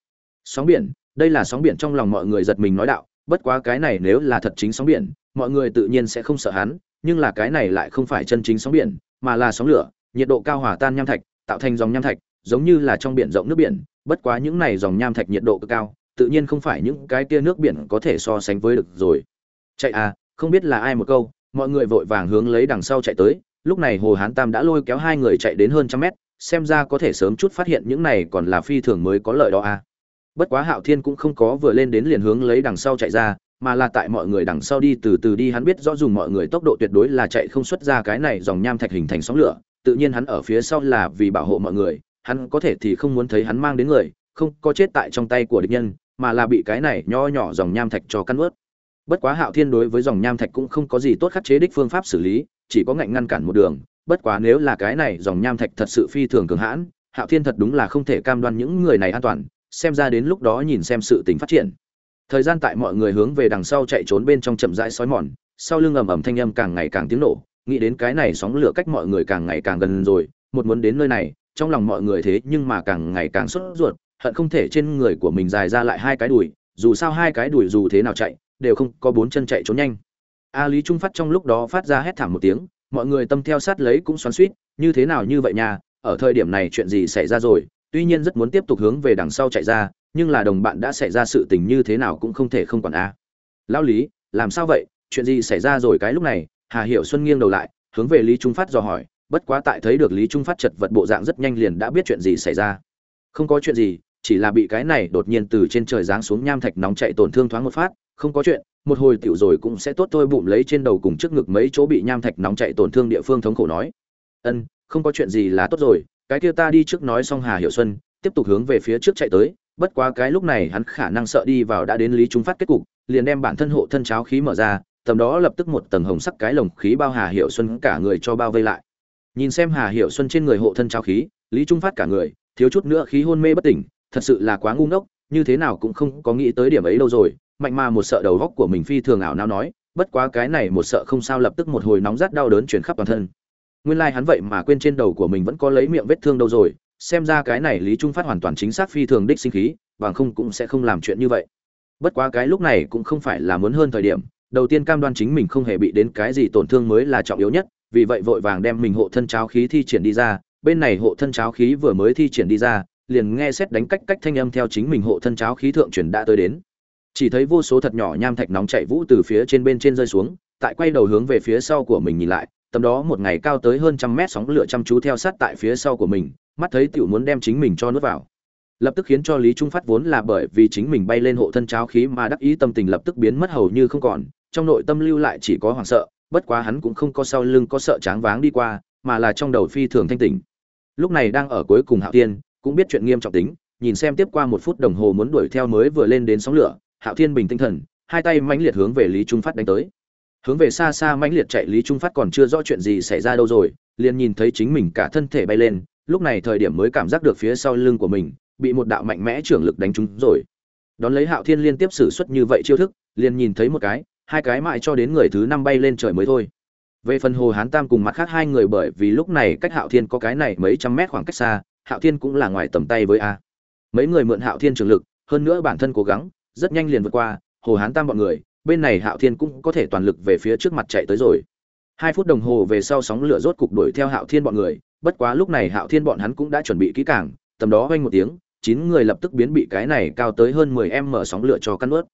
Sóng biển, đây là sóng biển trong lòng mọi người giật mình nói đạo bất quá cái này nếu là thật chính sóng biển, mọi người tự nhiên sẽ không sợ hắn, nhưng là cái này lại không phải chân chính sóng biển, mà là sóng lửa, nhiệt độ cao hòa tan nham thạch, tạo thành dòng nham thạch, giống như là trong biển rộng nước biển, bất quá những này dòng nham thạch nhiệt độ cực cao, tự nhiên không phải những cái kia nước biển có thể so sánh với được rồi. Chạy à không biết là ai một câu, mọi người vội vàng hướng lấy đằng sau chạy tới, lúc này hồ hán tam đã lôi kéo hai người chạy đến hơn trăm mét, xem ra có thể sớm chút phát hiện những này còn là phi thường mới có lợi đó à bất quá hạo thiên cũng không có vừa lên đến liền hướng lấy đằng sau chạy ra, mà là tại mọi người đằng sau đi từ từ đi, hắn biết rõ dùng mọi người tốc độ tuyệt đối là chạy không xuất ra cái này dòng nham thạch hình thành sóng lửa, tự nhiên hắn ở phía sau là vì bảo hộ mọi người, hắn có thể thì không muốn thấy hắn mang đến người, không có chết tại trong tay của địch nhân, mà là bị cái này nho nhỏ dòng nham thạch cho căn ướt. Bất quá hạo thiên đối với dòng nham thạch cũng không có gì tốt khắc chế đích phương pháp xử lý, chỉ có ngạnh ngăn cản một đường, bất quá nếu là cái này dòng nham thạch thật sự phi thường cường hãn, hạo thiên thật đúng là không thể cam đoan những người này an toàn xem ra đến lúc đó nhìn xem sự tình phát triển. Thời gian tại mọi người hướng về đằng sau chạy trốn bên trong chậm rãi sói mòn, sau lưng ầm ầm thanh âm càng ngày càng tiếng nổ, nghĩ đến cái này sóng lửa cách mọi người càng ngày càng gần rồi, một muốn đến nơi này, trong lòng mọi người thế nhưng mà càng ngày càng sốt ruột, hận không thể trên người của mình dài ra lại hai cái đùi, dù sao hai cái đùi dù thế nào chạy, đều không có bốn chân chạy trốn nhanh. A lý trung phát trong lúc đó phát ra hét thảm một tiếng, mọi người tâm theo sát lấy cũng xoắn suýt như thế nào như vậy nha, ở thời điểm này chuyện gì xảy ra rồi tuy nhiên rất muốn tiếp tục hướng về đằng sau chạy ra, nhưng là đồng bạn đã xảy ra sự tình như thế nào cũng không thể không quản a. À. lão lý, làm sao vậy? Chuyện gì xảy ra rồi cái lúc này? Hà Hiểu xuân nghiêng đầu lại, hướng về lý trung phát dò hỏi, bất quá tại thấy được lý trung phát chật vật bộ dạng rất nhanh liền đã biết chuyện gì xảy ra. Không có chuyện gì, chỉ là bị cái này đột nhiên từ trên trời giáng xuống nham thạch nóng chạy tổn thương thoáng một phát, không có chuyện, một hồi tiểu rồi cũng sẽ tốt thôi bụng lấy trên đầu cùng trước ngực mấy chỗ bị nham thạch nóng chạy tổn thương địa phương thống khổ nói. Ân, không có chuyện gì là tốt rồi cái kia ta đi trước nói xong hà hiệu xuân, tiếp tục hướng về phía trước chạy tới, bất quá cái lúc này hắn khả năng sợ đi vào đã đến lý trung phát kết cục, liền đem bản thân hộ thân cháo khí mở ra, tầm đó lập tức một tầng hồng sắc cái lồng khí bao hà hiệu xuân cả người cho bao vây lại. Nhìn xem hà hiệu xuân trên người hộ thân cháo khí, lý trung phát cả người, thiếu chút nữa khí hôn mê bất tỉnh, thật sự là quá ngu ngốc, như thế nào cũng không có nghĩ tới điểm ấy đâu rồi, mạnh mà một sợ đầu góc của mình phi thường ảo nào nói, bất quá cái này một sợ không sao lập tức một hồi nóng rát đau đớn chuyển khắp toàn thân nguyên lai like hắn vậy mà quên trên đầu của mình vẫn có lấy miệng vết thương đâu rồi, xem ra cái này lý trung phát hoàn toàn chính xác phi thường đích sinh khí, bằng không cũng sẽ không làm chuyện như vậy. Bất quá cái lúc này cũng không phải là muốn hơn thời điểm, đầu tiên cam đoan chính mình không hề bị đến cái gì tổn thương mới là trọng yếu nhất, vì vậy vội vàng đem mình hộ thân cháo khí thi triển đi ra, bên này hộ thân cháo khí vừa mới thi triển đi ra, liền nghe xét đánh cách cách thanh âm theo chính mình hộ thân cháo khí thượng truyền đã tới đến. Chỉ thấy vô số thật nhỏ nham thạch nóng chạy vũ từ phía trên bên trên rơi xuống, tại quay đầu hướng về phía sau của mình nhìn lại tầm đó một ngày cao tới hơn trăm mét sóng lửa chăm chú theo sát tại phía sau của mình, mắt thấy tiểu muốn đem chính mình cho nuốt vào. Lập tức khiến cho lý trung phát vốn là bởi vì chính mình bay lên hộ thân cháo khí mà đắc ý tâm tình lập tức biến mất hầu như không còn, trong nội tâm lưu lại chỉ có hoảng sợ, bất quá hắn cũng không có sau lưng có sợ tráng váng đi qua, mà là trong đầu phi thường thanh tỉnh. Lúc này đang ở cuối cùng hạo tiên cũng biết chuyện nghiêm trọng tính, nhìn xem tiếp qua một phút đồng hồ muốn đuổi theo mới vừa lên đến sóng lửa, hạo thiên bình tinh thần, hai tay mãnh liệt hướng về lý trung phát đánh tới hướng về xa xa mãnh liệt chạy lý trung phát còn chưa rõ chuyện gì xảy ra đâu rồi, liền nhìn thấy chính mình cả thân thể bay lên, lúc này thời điểm mới cảm giác được phía sau lưng của mình bị một đạo mạnh mẽ trưởng lực đánh trúng rồi. Đón lấy hạo thiên liên tiếp xử suất như vậy chiêu thức, liền nhìn thấy một cái, hai cái mãi cho đến người thứ năm bay lên trời mới thôi. Về phần hồ hán tam cùng mặt khác hai người bởi vì lúc này cách hạo thiên có cái này mấy trăm mét khoảng cách xa, hạo thiên cũng là ngoài tầm tay với a. Mấy người mượn hạo thiên trường lực, hơn nữa bản thân cố gắng, rất nhanh liền vượt qua, hồ hán tam bọn người bên này hạo thiên cũng có thể toàn lực về phía trước mặt chạy tới rồi. Hai phút đồng hồ về sau sóng lửa rốt cục đuổi theo hạo thiên bọn người, bất quá lúc này hạo thiên bọn hắn cũng đã chuẩn bị kỹ càng, tầm đó vang một tiếng, chín người lập tức biến bị cái này cao tới hơn mười em mở sóng lửa cho căn ướt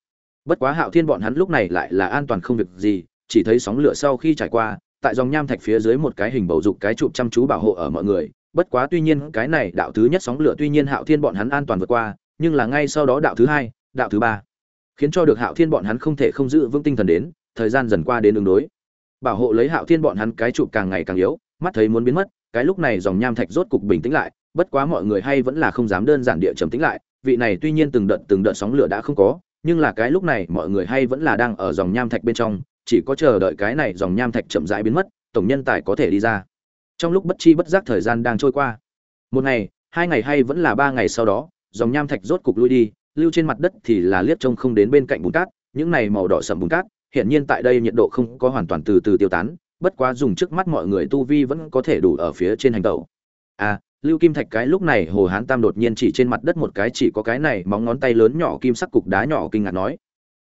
bất quá hạo thiên bọn hắn lúc này lại là an toàn không việc gì, chỉ thấy sóng lửa sau khi trải qua, tại dòng nham thạch phía dưới một cái hình bầu dục cái chụp chăm chú bảo hộ ở mọi người. Bất quá tuy nhiên cái này đạo thứ nhất sóng lửa tuy nhiên hạo thiên bọn hắn an toàn vượt qua, nhưng là ngay sau đó đạo thứ hai, đạo thứ ba khiến cho được hạo thiên bọn hắn không thể không giữ vững tinh thần đến, thời gian dần qua đến ứng đối. Bảo hộ lấy hạo thiên bọn hắn cái chụp càng ngày càng yếu, mắt thấy muốn biến mất, cái lúc này dòng nham thạch rốt cục bình tĩnh lại, bất quá mọi người hay vẫn là không dám đơn giản địa trầm tĩnh lại, vị này tuy nhiên từng đợt từng đợt sóng lửa đã không có, nhưng là cái lúc này mọi người hay vẫn là đang ở dòng nham thạch bên trong, chỉ có chờ đợi cái này dòng nham thạch chậm rãi biến mất, tổng nhân tài có thể đi ra. Trong lúc bất chi bất giác thời gian đang trôi qua, một ngày, hai ngày hay vẫn là ba ngày sau đó, dòng nham thạch rốt cục lui đi lưu trên mặt đất thì là liếc trông không đến bên cạnh bùn cát, những này màu đỏ sậm bùn cát hiện nhiên tại đây nhiệt độ không có hoàn toàn từ từ tiêu tán, bất quá dùng trước mắt mọi người tu vi vẫn có thể đủ ở phía trên hành tẩu. À lưu kim thạch cái lúc này hồ hán tam đột nhiên chỉ trên mặt đất một cái chỉ có cái này móng ngón tay lớn nhỏ kim sắc cục đá nhỏ kinh ngạc nói.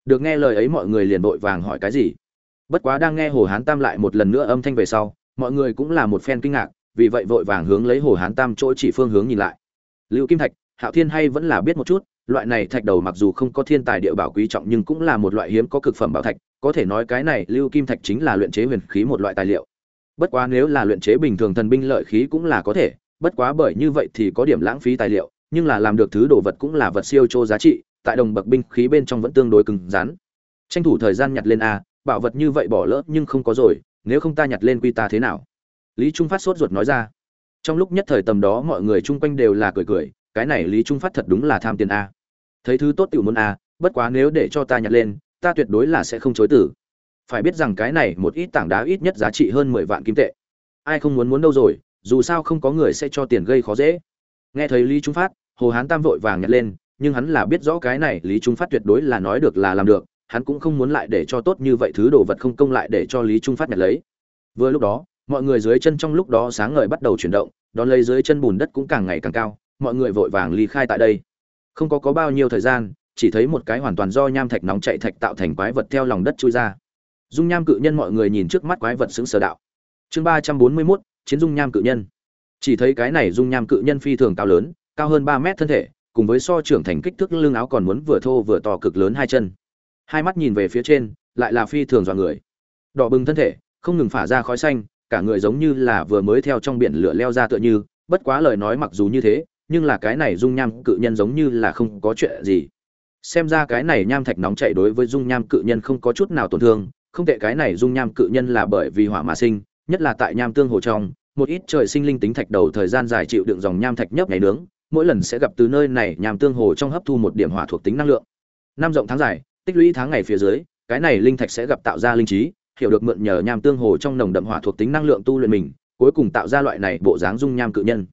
Được nghe lời ấy mọi người liền vội vàng hỏi cái gì. Bất quá đang nghe hồ hán tam lại một lần nữa âm thanh về sau, mọi người cũng là một phen kinh ngạc, vì vậy vội vàng hướng lấy hồ hán tam chỗ chỉ phương hướng nhìn lại. Lưu kim thạch, hạo thiên hay vẫn là biết một chút loại này thạch đầu mặc dù không có thiên tài địa bảo quý trọng nhưng cũng là một loại hiếm có cực phẩm bảo thạch, có thể nói cái này lưu kim thạch chính là luyện chế huyền khí một loại tài liệu. Bất quá nếu là luyện chế bình thường thần binh lợi khí cũng là có thể, bất quá bởi như vậy thì có điểm lãng phí tài liệu, nhưng là làm được thứ đồ vật cũng là vật siêu trô giá trị, tại đồng bậc binh khí bên trong vẫn tương đối cứng rắn. Tranh thủ thời gian nhặt lên a, bảo vật như vậy bỏ lỡ nhưng không có rồi, nếu không ta nhặt lên quy ta thế nào? Lý trung phát sốt ruột nói ra. Trong lúc nhất thời tầm đó mọi người chung quanh đều là cười cười, cái này lý trung phát thật đúng là tham tiền a thấy thứ tốt tiểu muốn a à, bất quá nếu để cho ta nhặt lên, ta tuyệt đối là sẽ không chối tử phải biết rằng cái này một ít tảng đá ít nhất giá trị hơn mười vạn kim tệ. Ai không muốn muốn đâu rồi, dù sao không có người sẽ cho tiền gây khó dễ. Nghe thấy lý trung phát, hồ hán tam vội vàng nhặt lên, nhưng hắn là biết rõ cái này lý trung phát tuyệt đối là nói được là làm được, hắn cũng không muốn lại để cho tốt như vậy thứ đồ vật không công lại để cho lý trung phát nhặt lấy. Vừa lúc đó, mọi người dưới chân trong lúc đó sáng ngời bắt đầu chuyển động, đón lấy dưới chân bùn đất cũng càng ngày càng cao, mọi người vội vàng ly khai tại đây không có có bao nhiêu thời gian, chỉ thấy một cái hoàn toàn do nham thạch nóng chạy thạch tạo thành quái vật theo lòng đất chui ra. Dung nham cự nhân mọi người nhìn trước mắt quái vật xứng sở đạo. Chương ba trăm bốn mươi mốt, chiến dung nham cự nhân. Chỉ thấy cái này dung nham cự nhân phi thường cao lớn, cao hơn ba mét thân thể, cùng với so trưởng thành kích thước lưng áo còn muốn vừa thô vừa to cực lớn hai chân. Hai mắt nhìn về phía trên, lại là phi thường dọa người. Đỏ bừng thân thể, không ngừng phả ra khói xanh, cả người giống như là vừa mới theo trong biển lửa leo ra tựa như, bất quá lời nói mặc dù như thế nhưng là cái này dung nham cự nhân giống như là không có chuyện gì. Xem ra cái này nham thạch nóng chạy đối với dung nham cự nhân không có chút nào tổn thương, không tệ cái này dung nham cự nhân là bởi vì hỏa mà sinh, nhất là tại nham tương hồ trong, một ít trời sinh linh tính thạch đầu thời gian dài chịu đựng dòng nham thạch nhấp ngày nướng, mỗi lần sẽ gặp từ nơi này nham tương hồ trong hấp thu một điểm hỏa thuộc tính năng lượng. Năm rộng tháng dài, tích lũy tháng ngày phía dưới, cái này linh thạch sẽ gặp tạo ra linh trí, hiểu được mượn nhờ nham tương hồ trong nồng đậm hỏa thuộc tính năng lượng tu luyện mình, cuối cùng tạo ra loại này bộ dáng dung nham cự nhân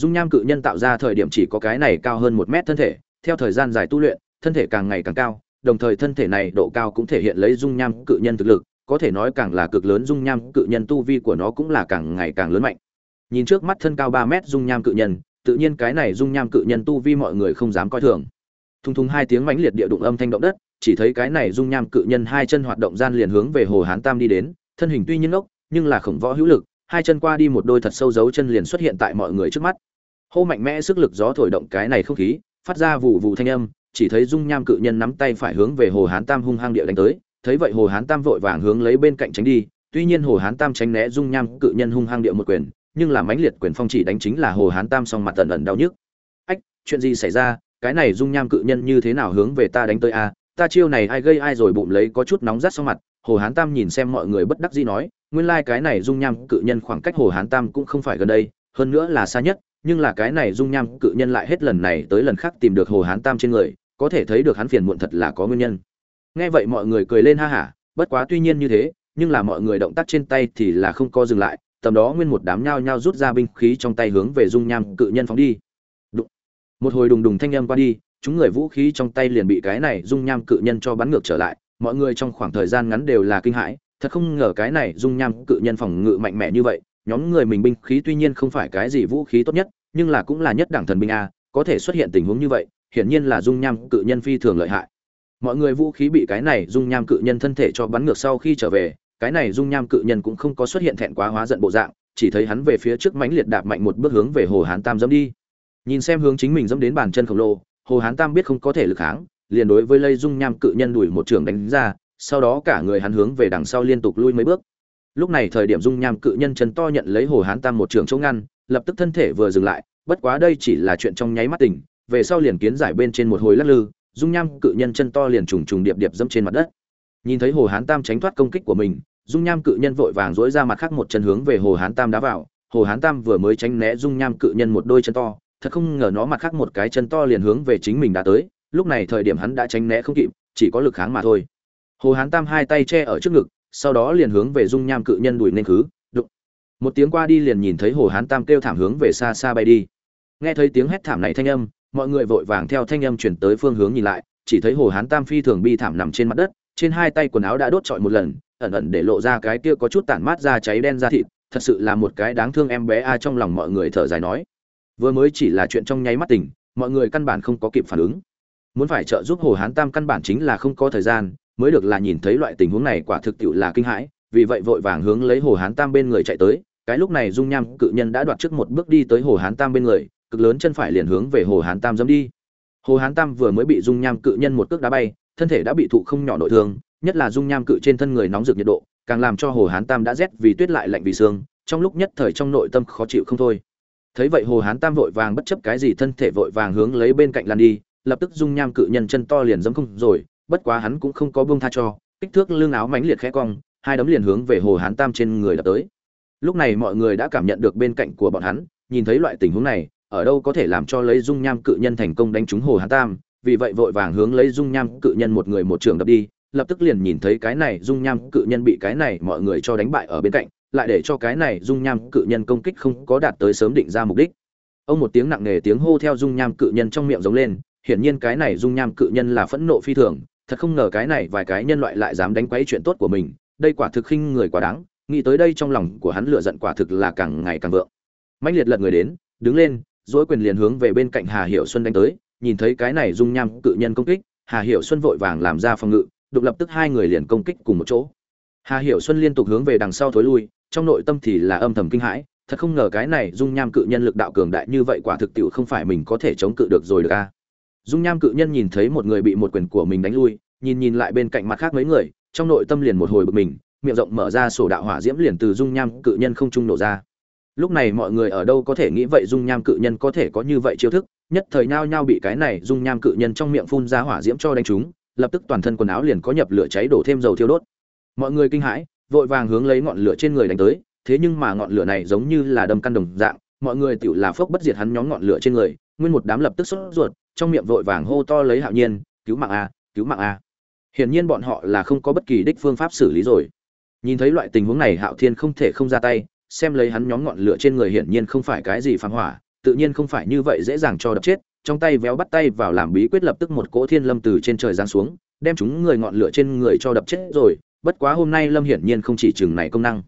dung nham cự nhân tạo ra thời điểm chỉ có cái này cao hơn một mét thân thể, theo thời gian dài tu luyện, thân thể càng ngày càng cao, đồng thời thân thể này độ cao cũng thể hiện lấy dung nham cự nhân thực lực, có thể nói càng là cực lớn, dung nham cự nhân tu vi của nó cũng là càng ngày càng lớn mạnh. Nhìn trước mắt thân cao ba mét dung nham cự nhân, tự nhiên cái này dung nham cự nhân tu vi mọi người không dám coi thường. Thung thung hai tiếng mãnh liệt địa đụng âm thanh động đất, chỉ thấy cái này dung nham cự nhân hai chân hoạt động gian liền hướng về hồ hán tam đi đến, thân hình tuy nhiên ốc nhưng là khổng võ hữu lực, hai chân qua đi một đôi thật sâu dấu chân liền xuất hiện tại mọi người trước mắt hô mạnh mẽ sức lực gió thổi động cái này không khí, phát ra vụ vụ thanh âm, chỉ thấy dung nham cự nhân nắm tay phải hướng về hồ hán tam hung hăng địa đánh tới, thấy vậy hồ hán tam vội vàng hướng lấy bên cạnh tránh đi, tuy nhiên hồ hán tam tránh né dung nham cự nhân hung hăng địa một quyền, nhưng là mãnh liệt quyền phong chỉ đánh chính là hồ hán tam song mặt tần ẩn đau nhức. Ách, chuyện gì xảy ra? Cái này dung nham cự nhân như thế nào hướng về ta đánh tới a ta chiêu này ai gây ai rồi bụng lấy có chút nóng rát sau mặt. Hồ hán tam nhìn xem mọi người bất đắc dĩ nói, nguyên lai cái này dung nham cự nhân khoảng cách hồ hán tam cũng không phải gần đây, hơn nữa là xa nhất nhưng là cái này dung nham cự nhân lại hết lần này tới lần khác tìm được hồ hán tam trên người, có thể thấy được hắn phiền muộn thật là có nguyên nhân. Nghe vậy mọi người cười lên ha hả, bất quá tuy nhiên như thế, nhưng là mọi người động tác trên tay thì là không co dừng lại, tầm đó nguyên một đám nhao nhao rút ra binh khí trong tay hướng về dung nham cự nhân phóng đi. Đụng. Một hồi đùng đùng thanh âm qua đi, chúng người vũ khí trong tay liền bị cái này dung nham cự nhân cho bắn ngược trở lại, mọi người trong khoảng thời gian ngắn đều là kinh hãi, thật không ngờ cái này dung nham cự nhân phòng ngự mạnh mẽ như vậy nhóm người mình binh khí tuy nhiên không phải cái gì vũ khí tốt nhất, nhưng là cũng là nhất đẳng thần binh a, có thể xuất hiện tình huống như vậy, hiển nhiên là dung nham cự nhân phi thường lợi hại. Mọi người vũ khí bị cái này dung nham cự nhân thân thể cho bắn ngược sau khi trở về, cái này dung nham cự nhân cũng không có xuất hiện thẹn quá hóa giận bộ dạng, chỉ thấy hắn về phía trước mãnh liệt đạp mạnh một bước hướng về hồ hán tam dẫm đi. Nhìn xem hướng chính mình dẫm đến bàn chân khổng lồ, hồ hán tam biết không có thể lực kháng, liền đối với lây dung nham cự nhân đuổi một trường đánh ra, sau đó cả người hắn hướng về đằng sau liên tục lui mấy bước lúc này thời điểm dung nham cự nhân chân to nhận lấy hồ hán tam một trường chống ngăn, lập tức thân thể vừa dừng lại, bất quá đây chỉ là chuyện trong nháy mắt tỉnh, về sau liền kiến giải bên trên một hồi lắc lư, dung nham cự nhân chân to liền trùng trùng điệp điệp dẫm trên mặt đất. Nhìn thấy hồ hán tam tránh thoát công kích của mình, dung nham cự nhân vội vàng dỗi ra mặt khác một chân hướng về hồ hán tam đá vào, hồ hán tam vừa mới tránh né dung nham cự nhân một đôi chân to, thật không ngờ nó mặt khác một cái chân to liền hướng về chính mình đã tới, lúc này thời điểm hắn đã tránh né không kịp, chỉ có lực kháng mà thôi. Hồ hán tam hai tay che ở trước ngực sau đó liền hướng về dung nham cự nhân đuổi nên khứ, đụng. Một tiếng qua đi liền nhìn thấy hồ hán tam kêu thảm hướng về xa xa bay đi. Nghe thấy tiếng hét thảm này thanh âm, mọi người vội vàng theo thanh âm chuyển tới phương hướng nhìn lại, chỉ thấy hồ hán tam phi thường bi thảm nằm trên mặt đất, trên hai tay quần áo đã đốt trọi một lần, ẩn ẩn để lộ ra cái kia có chút tản mát ra cháy đen ra thịt, thật sự là một cái đáng thương em bé a trong lòng mọi người thở dài nói. Vừa mới chỉ là chuyện trong nháy mắt tình mọi người căn bản không có kịp phản ứng. Muốn phải trợ giúp hồ hán tam căn bản chính là không có thời gian mới được là nhìn thấy loại tình huống này quả thực tiệu là kinh hãi, vì vậy vội vàng hướng lấy hồ hán tam bên người chạy tới, cái lúc này dung nham cự nhân đã đoạt trước một bước đi tới hồ hán tam bên người, cực lớn chân phải liền hướng về hồ hán tam giẫm đi. Hồ hán tam vừa mới bị dung nham cự nhân một cước đá bay, thân thể đã bị thụ không nhỏ nội thương, nhất là dung nham cự trên thân người nóng rực nhiệt độ, càng làm cho hồ hán tam đã rét vì tuyết lại lạnh vì xương trong lúc nhất thời trong nội tâm khó chịu không thôi. Thấy vậy hồ hán tam vội vàng bất chấp cái gì thân thể vội vàng hướng lấy bên cạnh lan đi, lập tức dung nham cự nhân chân to liền giẫm không rồi bất quá hắn cũng không có buông tha cho, kích thước lưng áo mãnh liệt khẽ cong, hai đấm liền hướng về hồ hán tam trên người đập tới. Lúc này mọi người đã cảm nhận được bên cạnh của bọn hắn, nhìn thấy loại tình huống này, ở đâu có thể làm cho lấy dung nham cự nhân thành công đánh trúng hồ hán tam, vì vậy vội vàng hướng lấy dung nham cự nhân một người một trường đập đi, lập tức liền nhìn thấy cái này dung nham cự nhân bị cái này mọi người cho đánh bại ở bên cạnh, lại để cho cái này dung nham cự nhân công kích không có đạt tới sớm định ra mục đích. Ông một tiếng nặng nề tiếng hô theo dung nham cự nhân trong miệng giống lên, hiển nhiên cái này dung nham cự nhân là phẫn nộ phi thường thật không ngờ cái này vài cái nhân loại lại dám đánh quấy chuyện tốt của mình, đây quả thực khinh người quá đáng, nghĩ tới đây trong lòng của hắn lửa giận quả thực là càng ngày càng vượng. Mãnh liệt lật người đến, đứng lên duỗi quyền liền hướng về bên cạnh hà hiệu xuân đánh tới, nhìn thấy cái này dung nham cự nhân công kích, hà hiệu xuân vội vàng làm ra phòng ngự đục lập tức hai người liền công kích cùng một chỗ. Hà hiệu xuân liên tục hướng về đằng sau thối lui, trong nội tâm thì là âm thầm kinh hãi, thật không ngờ cái này dung nham cự nhân lực đạo cường đại như vậy quả thực tiểu không phải mình có thể chống cự được rồi được a dung nham cự nhân nhìn thấy một người bị một quyền của mình đánh lui, nhìn nhìn lại bên cạnh mặt khác mấy người, trong nội tâm liền một hồi bực mình, miệng rộng mở ra sổ đạo hỏa diễm liền từ dung nham cự nhân không trung nổ ra. Lúc này mọi người ở đâu có thể nghĩ vậy dung nham cự nhân có thể có như vậy chiêu thức, nhất thời nhao nhao bị cái này dung nham cự nhân trong miệng phun ra hỏa diễm cho đánh chúng lập tức toàn thân quần áo liền có nhập lửa cháy đổ thêm dầu thiêu đốt. Mọi người kinh hãi, vội vàng hướng lấy ngọn lửa trên người đánh tới, thế nhưng mà ngọn lửa này giống như là đâm căn đồng dạng, mọi người tiểu là phốc bất diệt hắn nhóm ngọn lửa trên người, nguyên một đám lập tức sốt ruột trong miệng vội vàng hô to lấy hạo nhiên, cứu mạng a, cứu mạng a. Hiển nhiên bọn họ là không có bất kỳ đích phương pháp xử lý rồi. Nhìn thấy loại tình huống này, hạo thiên không thể không ra tay, xem lấy hắn nhóm ngọn lửa trên người hiển nhiên không phải cái gì phản hỏa, tự nhiên không phải như vậy dễ dàng cho đập chết, trong tay véo bắt tay vào làm bí quyết lập tức một cỗ thiên lâm từ trên trời giáng xuống, đem chúng người ngọn lửa trên người cho đập chết rồi, bất quá hôm nay lâm hiển nhiên không chỉ chừng này công năng.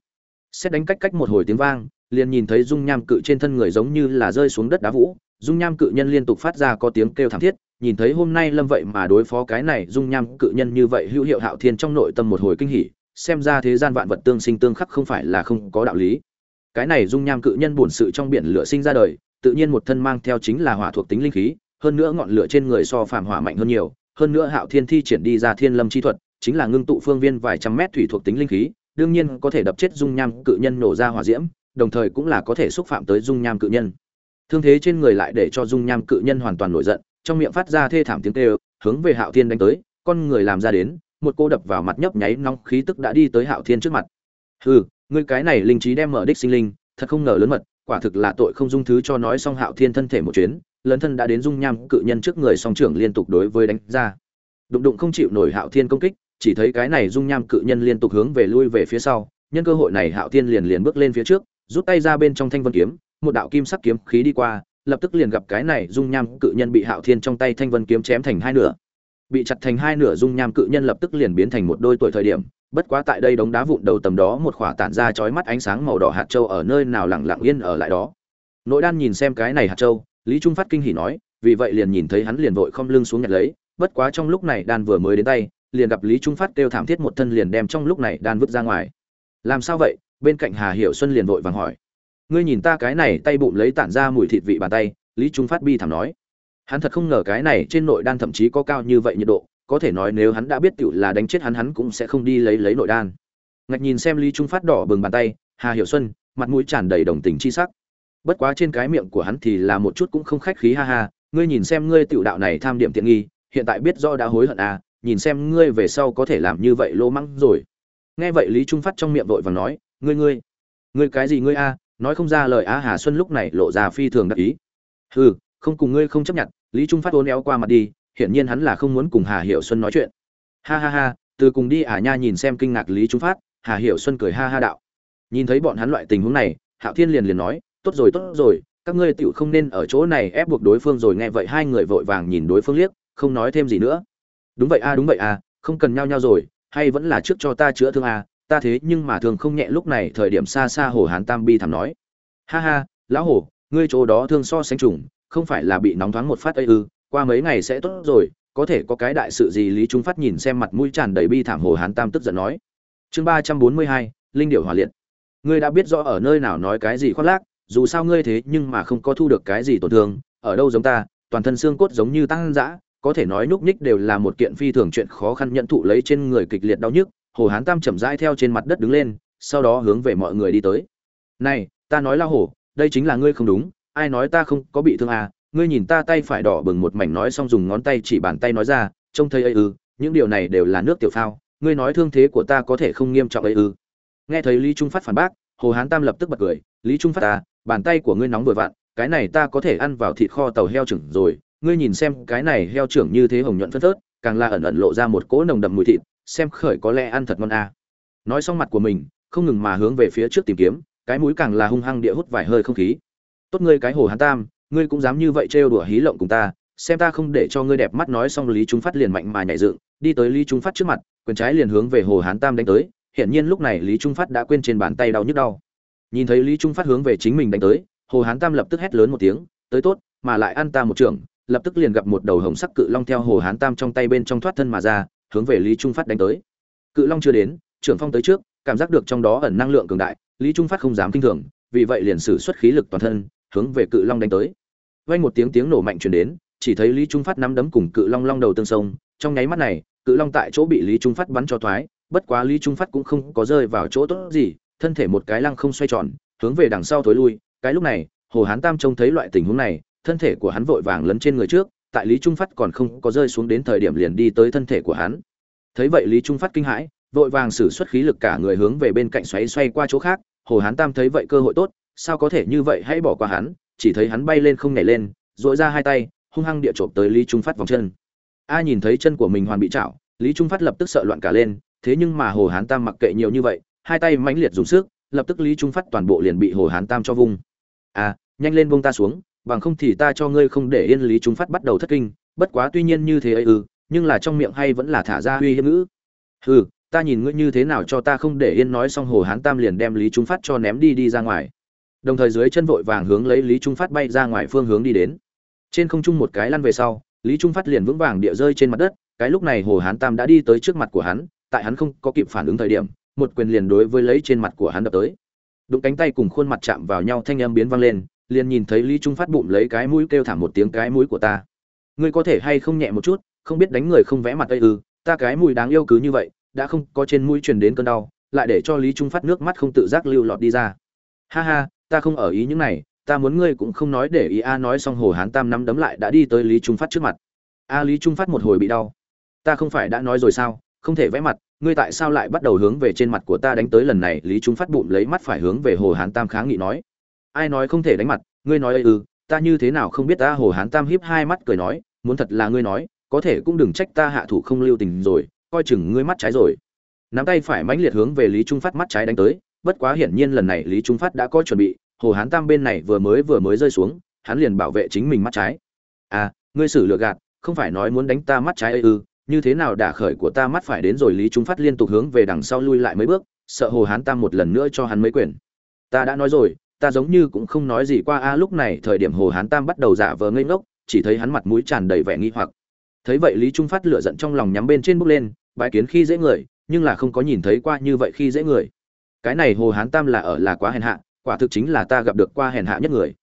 Xét đánh cách cách một hồi tiếng vang, liền nhìn thấy dung nham cự trên thân người giống như là rơi xuống đất đá vũ dung nham cự nhân liên tục phát ra có tiếng kêu thảm thiết, nhìn thấy hôm nay lâm vậy mà đối phó cái này, dung nham cự nhân như vậy hữu hiệu hạo thiên trong nội tâm một hồi kinh hỉ, xem ra thế gian vạn vật tương sinh tương khắc không phải là không có đạo lý. Cái này dung nham cự nhân bổn sự trong biển lửa sinh ra đời, tự nhiên một thân mang theo chính là hỏa thuộc tính linh khí, hơn nữa ngọn lửa trên người so phàm hỏa mạnh hơn nhiều, hơn nữa hạo thiên thi triển đi ra thiên lâm chi thuật, chính là ngưng tụ phương viên vài trăm mét thủy thuộc tính linh khí, đương nhiên có thể đập chết dung nham cự nhân nổ ra hỏa diễm, đồng thời cũng là có thể xúc phạm tới dung nham cự nhân thương thế trên người lại để cho dung nham cự nhân hoàn toàn nổi giận, trong miệng phát ra thê thảm tiếng kêu, hướng về hạo thiên đánh tới, con người làm ra đến, một cô đập vào mặt nhấp nháy nóng khí tức đã đi tới hạo thiên trước mặt. Hừ, ngươi cái này linh trí đem mở đích sinh linh, thật không ngờ lớn mật, quả thực là tội không dung thứ cho nói xong hạo thiên thân thể một chuyến, lớn thân đã đến dung nham cự nhân trước người song trưởng liên tục đối với đánh ra. Đụng đụng không chịu nổi hạo thiên công kích, chỉ thấy cái này dung nham cự nhân liên tục hướng về lui về phía sau, nhân cơ hội này hạo thiên liền liền bước lên phía trước, rút tay ra bên trong thanh vân kiếm một đạo kim sắc kiếm khí đi qua, lập tức liền gặp cái này dung nham cự nhân bị hạo thiên trong tay thanh vân kiếm chém thành hai nửa. Bị chặt thành hai nửa dung nham cự nhân lập tức liền biến thành một đôi tuổi thời điểm, bất quá tại đây đống đá vụn đầu tầm đó một khỏa tản ra chói mắt ánh sáng màu đỏ hạt châu ở nơi nào lặng lặng yên ở lại đó. Nội đan nhìn xem cái này hạt châu, lý trung phát kinh hỉ nói, vì vậy liền nhìn thấy hắn liền vội không lưng xuống nhặt lấy, bất quá trong lúc này đan vừa mới đến tay, liền gặp lý trung phát kêu thảm thiết một thân liền đem trong lúc này đan vứt ra ngoài. Làm sao vậy? Bên cạnh hà hiểu xuân liền vội vàng hỏi ngươi nhìn ta cái này tay bụng lấy tản ra mùi thịt vị bàn tay, lý trung phát bi thảm nói. Hắn thật không ngờ cái này trên nội đan thậm chí có cao như vậy nhiệt độ, có thể nói nếu hắn đã biết tiểu là đánh chết hắn hắn cũng sẽ không đi lấy lấy nội đan. Ngạch nhìn xem lý trung phát đỏ bừng bàn tay, hà hiểu xuân, mặt mũi tràn đầy đồng tình chi sắc. Bất quá trên cái miệng của hắn thì là một chút cũng không khách khí ha ha, ngươi nhìn xem ngươi tiểu đạo này tham điểm tiện nghi, hiện tại biết do đã hối hận à nhìn xem ngươi về sau có thể làm như vậy lô măng rồi. Nghe vậy lý trung phát trong miệng vội vàng nói, ngươi ngươi ngươi cái gì ngươi a nói không ra lời á hà xuân lúc này lộ ra phi thường đắc ý. Hừ, không cùng ngươi không chấp nhận, lý trung phát ôn éo qua mặt đi, hiển nhiên hắn là không muốn cùng hà hiểu xuân nói chuyện. Ha ha ha, từ cùng đi à nha nhìn xem kinh ngạc lý trung phát, hà hiểu xuân cười ha ha đạo. Nhìn thấy bọn hắn loại tình huống này, hạo thiên liền liền nói, tốt rồi tốt rồi, các ngươi tựu không nên ở chỗ này ép buộc đối phương rồi nghe vậy hai người vội vàng nhìn đối phương liếc, không nói thêm gì nữa. Đúng vậy a đúng vậy a không cần nhau nhau rồi, hay vẫn là trước cho ta chữa thương a ta thế nhưng mà thường không nhẹ lúc này thời điểm xa xa hồ hán tam bi thảm nói. Ha ha, lão hồ, ngươi chỗ đó thương so sánh trùng, không phải là bị nóng thoáng một phát ấy ư, qua mấy ngày sẽ tốt rồi, có thể có cái đại sự gì lý trung phát nhìn xem mặt mũi tràn đầy bi thảm hồ hán tam tức giận nói. Chương ba trăm bốn mươi hai, linh điệu hỏa liệt. Ngươi đã biết rõ ở nơi nào nói cái gì khoác lác, dù sao ngươi thế nhưng mà không có thu được cái gì tổn thương, ở đâu giống ta, toàn thân xương cốt giống như tăng dã, có thể nói nhúc nhích đều là một kiện phi thường chuyện khó khăn nhận thụ lấy trên người kịch liệt đau nhức hồ hán tam chậm rãi theo trên mặt đất đứng lên, sau đó hướng về mọi người đi tới. Này, ta nói la hổ đây chính là ngươi không đúng, ai nói ta không có bị thương à? Ngươi nhìn ta tay phải đỏ bừng một mảnh nói xong dùng ngón tay chỉ bàn tay nói ra, trông thấy ấy ư, những điều này đều là nước tiểu phao, ngươi nói thương thế của ta có thể không nghiêm trọng ấy ư? Nghe thấy lý trung phát phản bác, hồ hán tam lập tức bật cười, lý trung phát ta bàn tay của ngươi nóng vừa vặn, cái này ta có thể ăn vào thịt kho tàu heo trưởng rồi, ngươi nhìn xem cái này heo trưởng như thế hồng nhuận phân phớt, càng là ẩn ẩn lộ ra một cỗ nồng đậm mùi thịt xem khởi có lẽ ăn thật ngon à. nói xong mặt của mình, không ngừng mà hướng về phía trước tìm kiếm, cái mũi càng là hung hăng địa hút vài hơi không khí tốt ngươi cái hồ hán tam, ngươi cũng dám như vậy trêu đùa hí lộng cùng ta, xem ta không để cho ngươi đẹp mắt nói xong lý trung phát liền mạnh mà nhảy dựng, đi tới lý trung phát trước mặt, quyền trái liền hướng về hồ hán tam đánh tới, hiển nhiên lúc này lý trung phát đã quên trên bàn tay đau nhức đau nhìn thấy lý trung phát hướng về chính mình đánh tới, hồ hán tam lập tức hét lớn một tiếng, tới tốt, mà lại ăn ta một trưởng, lập tức liền gặp một đầu hồng sắc cự long theo hồ hán tam trong tay bên trong thoát thân mà ra hướng về lý trung phát đánh tới. Cự long chưa đến, trưởng phong tới trước, cảm giác được trong đó ẩn năng lượng cường đại, lý trung phát không dám kinh thường, vì vậy liền sử xuất khí lực toàn thân, hướng về cự long đánh tới. Vang một tiếng tiếng nổ mạnh truyền đến, chỉ thấy lý trung phát nắm đấm cùng cự long long đầu tương sông trong nháy mắt này, cự long tại chỗ bị lý trung phát bắn cho thoái, bất quá lý trung phát cũng không có rơi vào chỗ tốt gì, thân thể một cái lăng không xoay tròn, hướng về đằng sau thối lui, cái lúc này, hồ hán tam trông thấy loại tình huống này, thân thể của hắn vội vàng lấn trên người trước tại lý trung phát còn không có rơi xuống đến thời điểm liền đi tới thân thể của hắn. Thấy vậy lý trung phát kinh hãi, vội vàng sử xuất khí lực cả người hướng về bên cạnh xoáy xoay qua chỗ khác, hồ hán tam thấy vậy cơ hội tốt, sao có thể như vậy, hãy bỏ qua hắn. Chỉ thấy hắn bay lên không nhảy lên dội ra hai tay, hung hăng địa trộm tới lý trung phát vòng chân. A nhìn thấy chân của mình hoàn bị chảo, lý trung phát lập tức sợ loạn cả lên, thế nhưng mà hồ hán tam mặc kệ nhiều như vậy, hai tay mãnh liệt dùng sức, lập tức lý trung phát toàn bộ liền bị hồ hán tam cho vung. A, nhanh lên vung ta xuống bằng không thì ta cho ngươi không để yên lý trung phát bắt đầu thất kinh, bất quá tuy nhiên như thế ấy ư nhưng là trong miệng hay vẫn là thả ra uy hiếp ngữ. Ừ ta nhìn ngươi như thế nào cho ta không để yên nói xong hồ hán tam liền đem lý trung phát cho ném đi đi ra ngoài. Đồng thời dưới chân vội vàng hướng lấy lý trung phát bay ra ngoài phương hướng đi đến. Trên không trung một cái lăn về sau, lý trung phát liền vững vàng địa rơi trên mặt đất, cái lúc này hồ hán tam đã đi tới trước mặt của hắn, tại hắn không có kịp phản ứng thời điểm, một quyền liền đối với lấy trên mặt của hắn đập tới. Đụng cánh tay cùng khuôn mặt chạm vào nhau thanh âm biến vang lên liền nhìn thấy lý trung phát bụng lấy cái mũi kêu thảm một tiếng cái mũi của ta. Ngươi có thể hay không nhẹ một chút, không biết đánh người không vẽ mặt ây ư, ta cái mũi đáng yêu cứ như vậy, đã không có trên mũi truyền đến cơn đau, lại để cho lý trung phát nước mắt không tự giác lưu lọt đi ra. Ha ha, ta không ở ý những này, ta muốn ngươi cũng không nói để ý a nói xong hồ hán tam nắm đấm lại đã đi tới lý trung phát trước mặt. A lý trung phát một hồi bị đau. Ta không phải đã nói rồi sao, không thể vẽ mặt, ngươi tại sao lại bắt đầu hướng về trên mặt của ta đánh tới lần này? Lý trung phát bụng lấy mắt phải hướng về hồ hán tam kháng nghị nói ai nói không thể đánh mặt ngươi nói ư ta như thế nào không biết ta hồ hán tam hiếp hai mắt cười nói muốn thật là ngươi nói có thể cũng đừng trách ta hạ thủ không lưu tình rồi coi chừng ngươi mắt trái rồi. Nắm tay phải mãnh liệt hướng về lý trung phát mắt trái đánh tới bất quá hiển nhiên lần này lý trung phát đã có chuẩn bị hồ hán tam bên này vừa mới vừa mới rơi xuống hắn liền bảo vệ chính mình mắt trái. À ngươi xử lừa gạt không phải nói muốn đánh ta mắt trái ư ừ, như thế nào đả khởi của ta mắt phải đến rồi lý trung phát liên tục hướng về đằng sau lui lại mấy bước sợ hồ hán tam một lần nữa cho hắn mấy quyền. Ta đã nói rồi ta giống như cũng không nói gì qua a, lúc này thời điểm hồ hán tam bắt đầu giả vờ ngây ngốc, chỉ thấy hắn mặt mũi tràn đầy vẻ nghi hoặc. Thấy vậy lý trung phát lửa giận trong lòng nhắm bên trên bước lên bãi kiến khi dễ người, nhưng là không có nhìn thấy qua như vậy khi dễ người. Cái này hồ hán tam là ở là quá hèn hạ, quả thực chính là ta gặp được qua hèn hạ nhất người.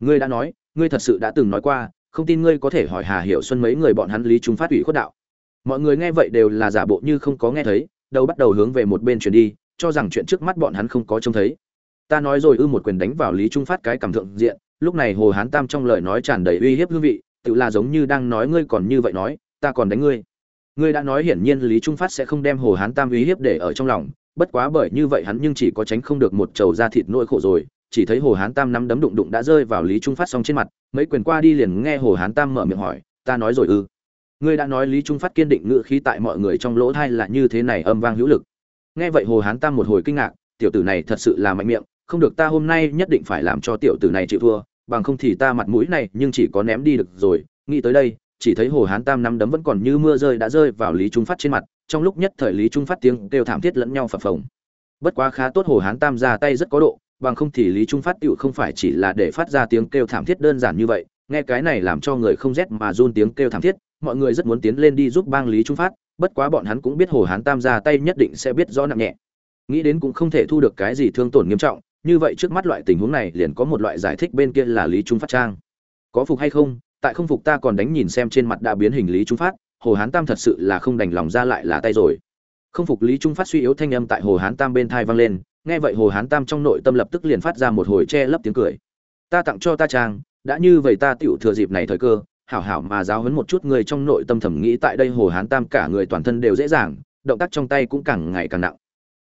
Ngươi đã nói, ngươi thật sự đã từng nói qua, không tin ngươi có thể hỏi hà hiểu xuân mấy người bọn hắn lý trung phát ủy khuất đạo. Mọi người nghe vậy đều là giả bộ như không có nghe thấy, đầu bắt đầu hướng về một bên chuyển đi, cho rằng chuyện trước mắt bọn hắn không có trông thấy ta nói rồi ư một quyền đánh vào lý trung phát cái cảm thượng diện, lúc này hồ hán tam trong lời nói tràn đầy uy hiếp hương vị, tự là giống như đang nói ngươi còn như vậy nói, ta còn đánh ngươi. Ngươi đã nói hiển nhiên lý trung phát sẽ không đem hồ hán tam uy hiếp để ở trong lòng, bất quá bởi như vậy hắn nhưng chỉ có tránh không được một trầu da thịt nỗi khổ rồi, chỉ thấy hồ hán tam nắm đấm đụng đụng đã rơi vào lý trung phát xong trên mặt, mấy quyền qua đi liền nghe hồ hán tam mở miệng hỏi, ta nói rồi ư? Ngươi đã nói lý trung phát kiên định ngự khí tại mọi người trong lỗ thai là như thế này âm vang hữu lực. Nghe vậy hồ hán tam một hồi kinh ngạc, tiểu tử này thật sự là mạnh miệng không được ta hôm nay nhất định phải làm cho tiểu tử này chịu thua, bằng không thì ta mặt mũi này nhưng chỉ có ném đi được rồi. Nghĩ tới đây, chỉ thấy hồ hán tam nắm đấm vẫn còn như mưa rơi đã rơi vào lý trung phát trên mặt, trong lúc nhất thời lý trung phát tiếng kêu thảm thiết lẫn nhau phập phồng. Bất quá khá tốt hồ hán tam ra tay rất có độ, bằng không thì lý trung phát tựu không phải chỉ là để phát ra tiếng kêu thảm thiết đơn giản như vậy, nghe cái này làm cho người không rét mà run tiếng kêu thảm thiết, mọi người rất muốn tiến lên đi giúp bang lý trung phát, bất quá bọn hắn cũng biết hồ hán tam ra tay nhất định sẽ biết rõ nặng nhẹ. Nghĩ đến cũng không thể thu được cái gì thương tổn nghiêm trọng như vậy trước mắt loại tình huống này liền có một loại giải thích bên kia là lý trung phát trang. Có phục hay không? Tại không phục ta còn đánh nhìn xem trên mặt đã biến hình lý trung phát, hồ hán tam thật sự là không đành lòng ra lại là tay rồi. Không phục lý trung phát suy yếu thanh âm tại hồ hán tam bên thai vang lên, nghe vậy hồ hán tam trong nội tâm lập tức liền phát ra một hồi che lấp tiếng cười. Ta tặng cho ta trang, đã như vậy ta tựu thừa dịp này thời cơ, hảo hảo mà giáo hấn một chút người trong nội tâm thẩm nghĩ tại đây hồ hán tam cả người toàn thân đều dễ dàng, động tác trong tay cũng càng ngày càng nặng.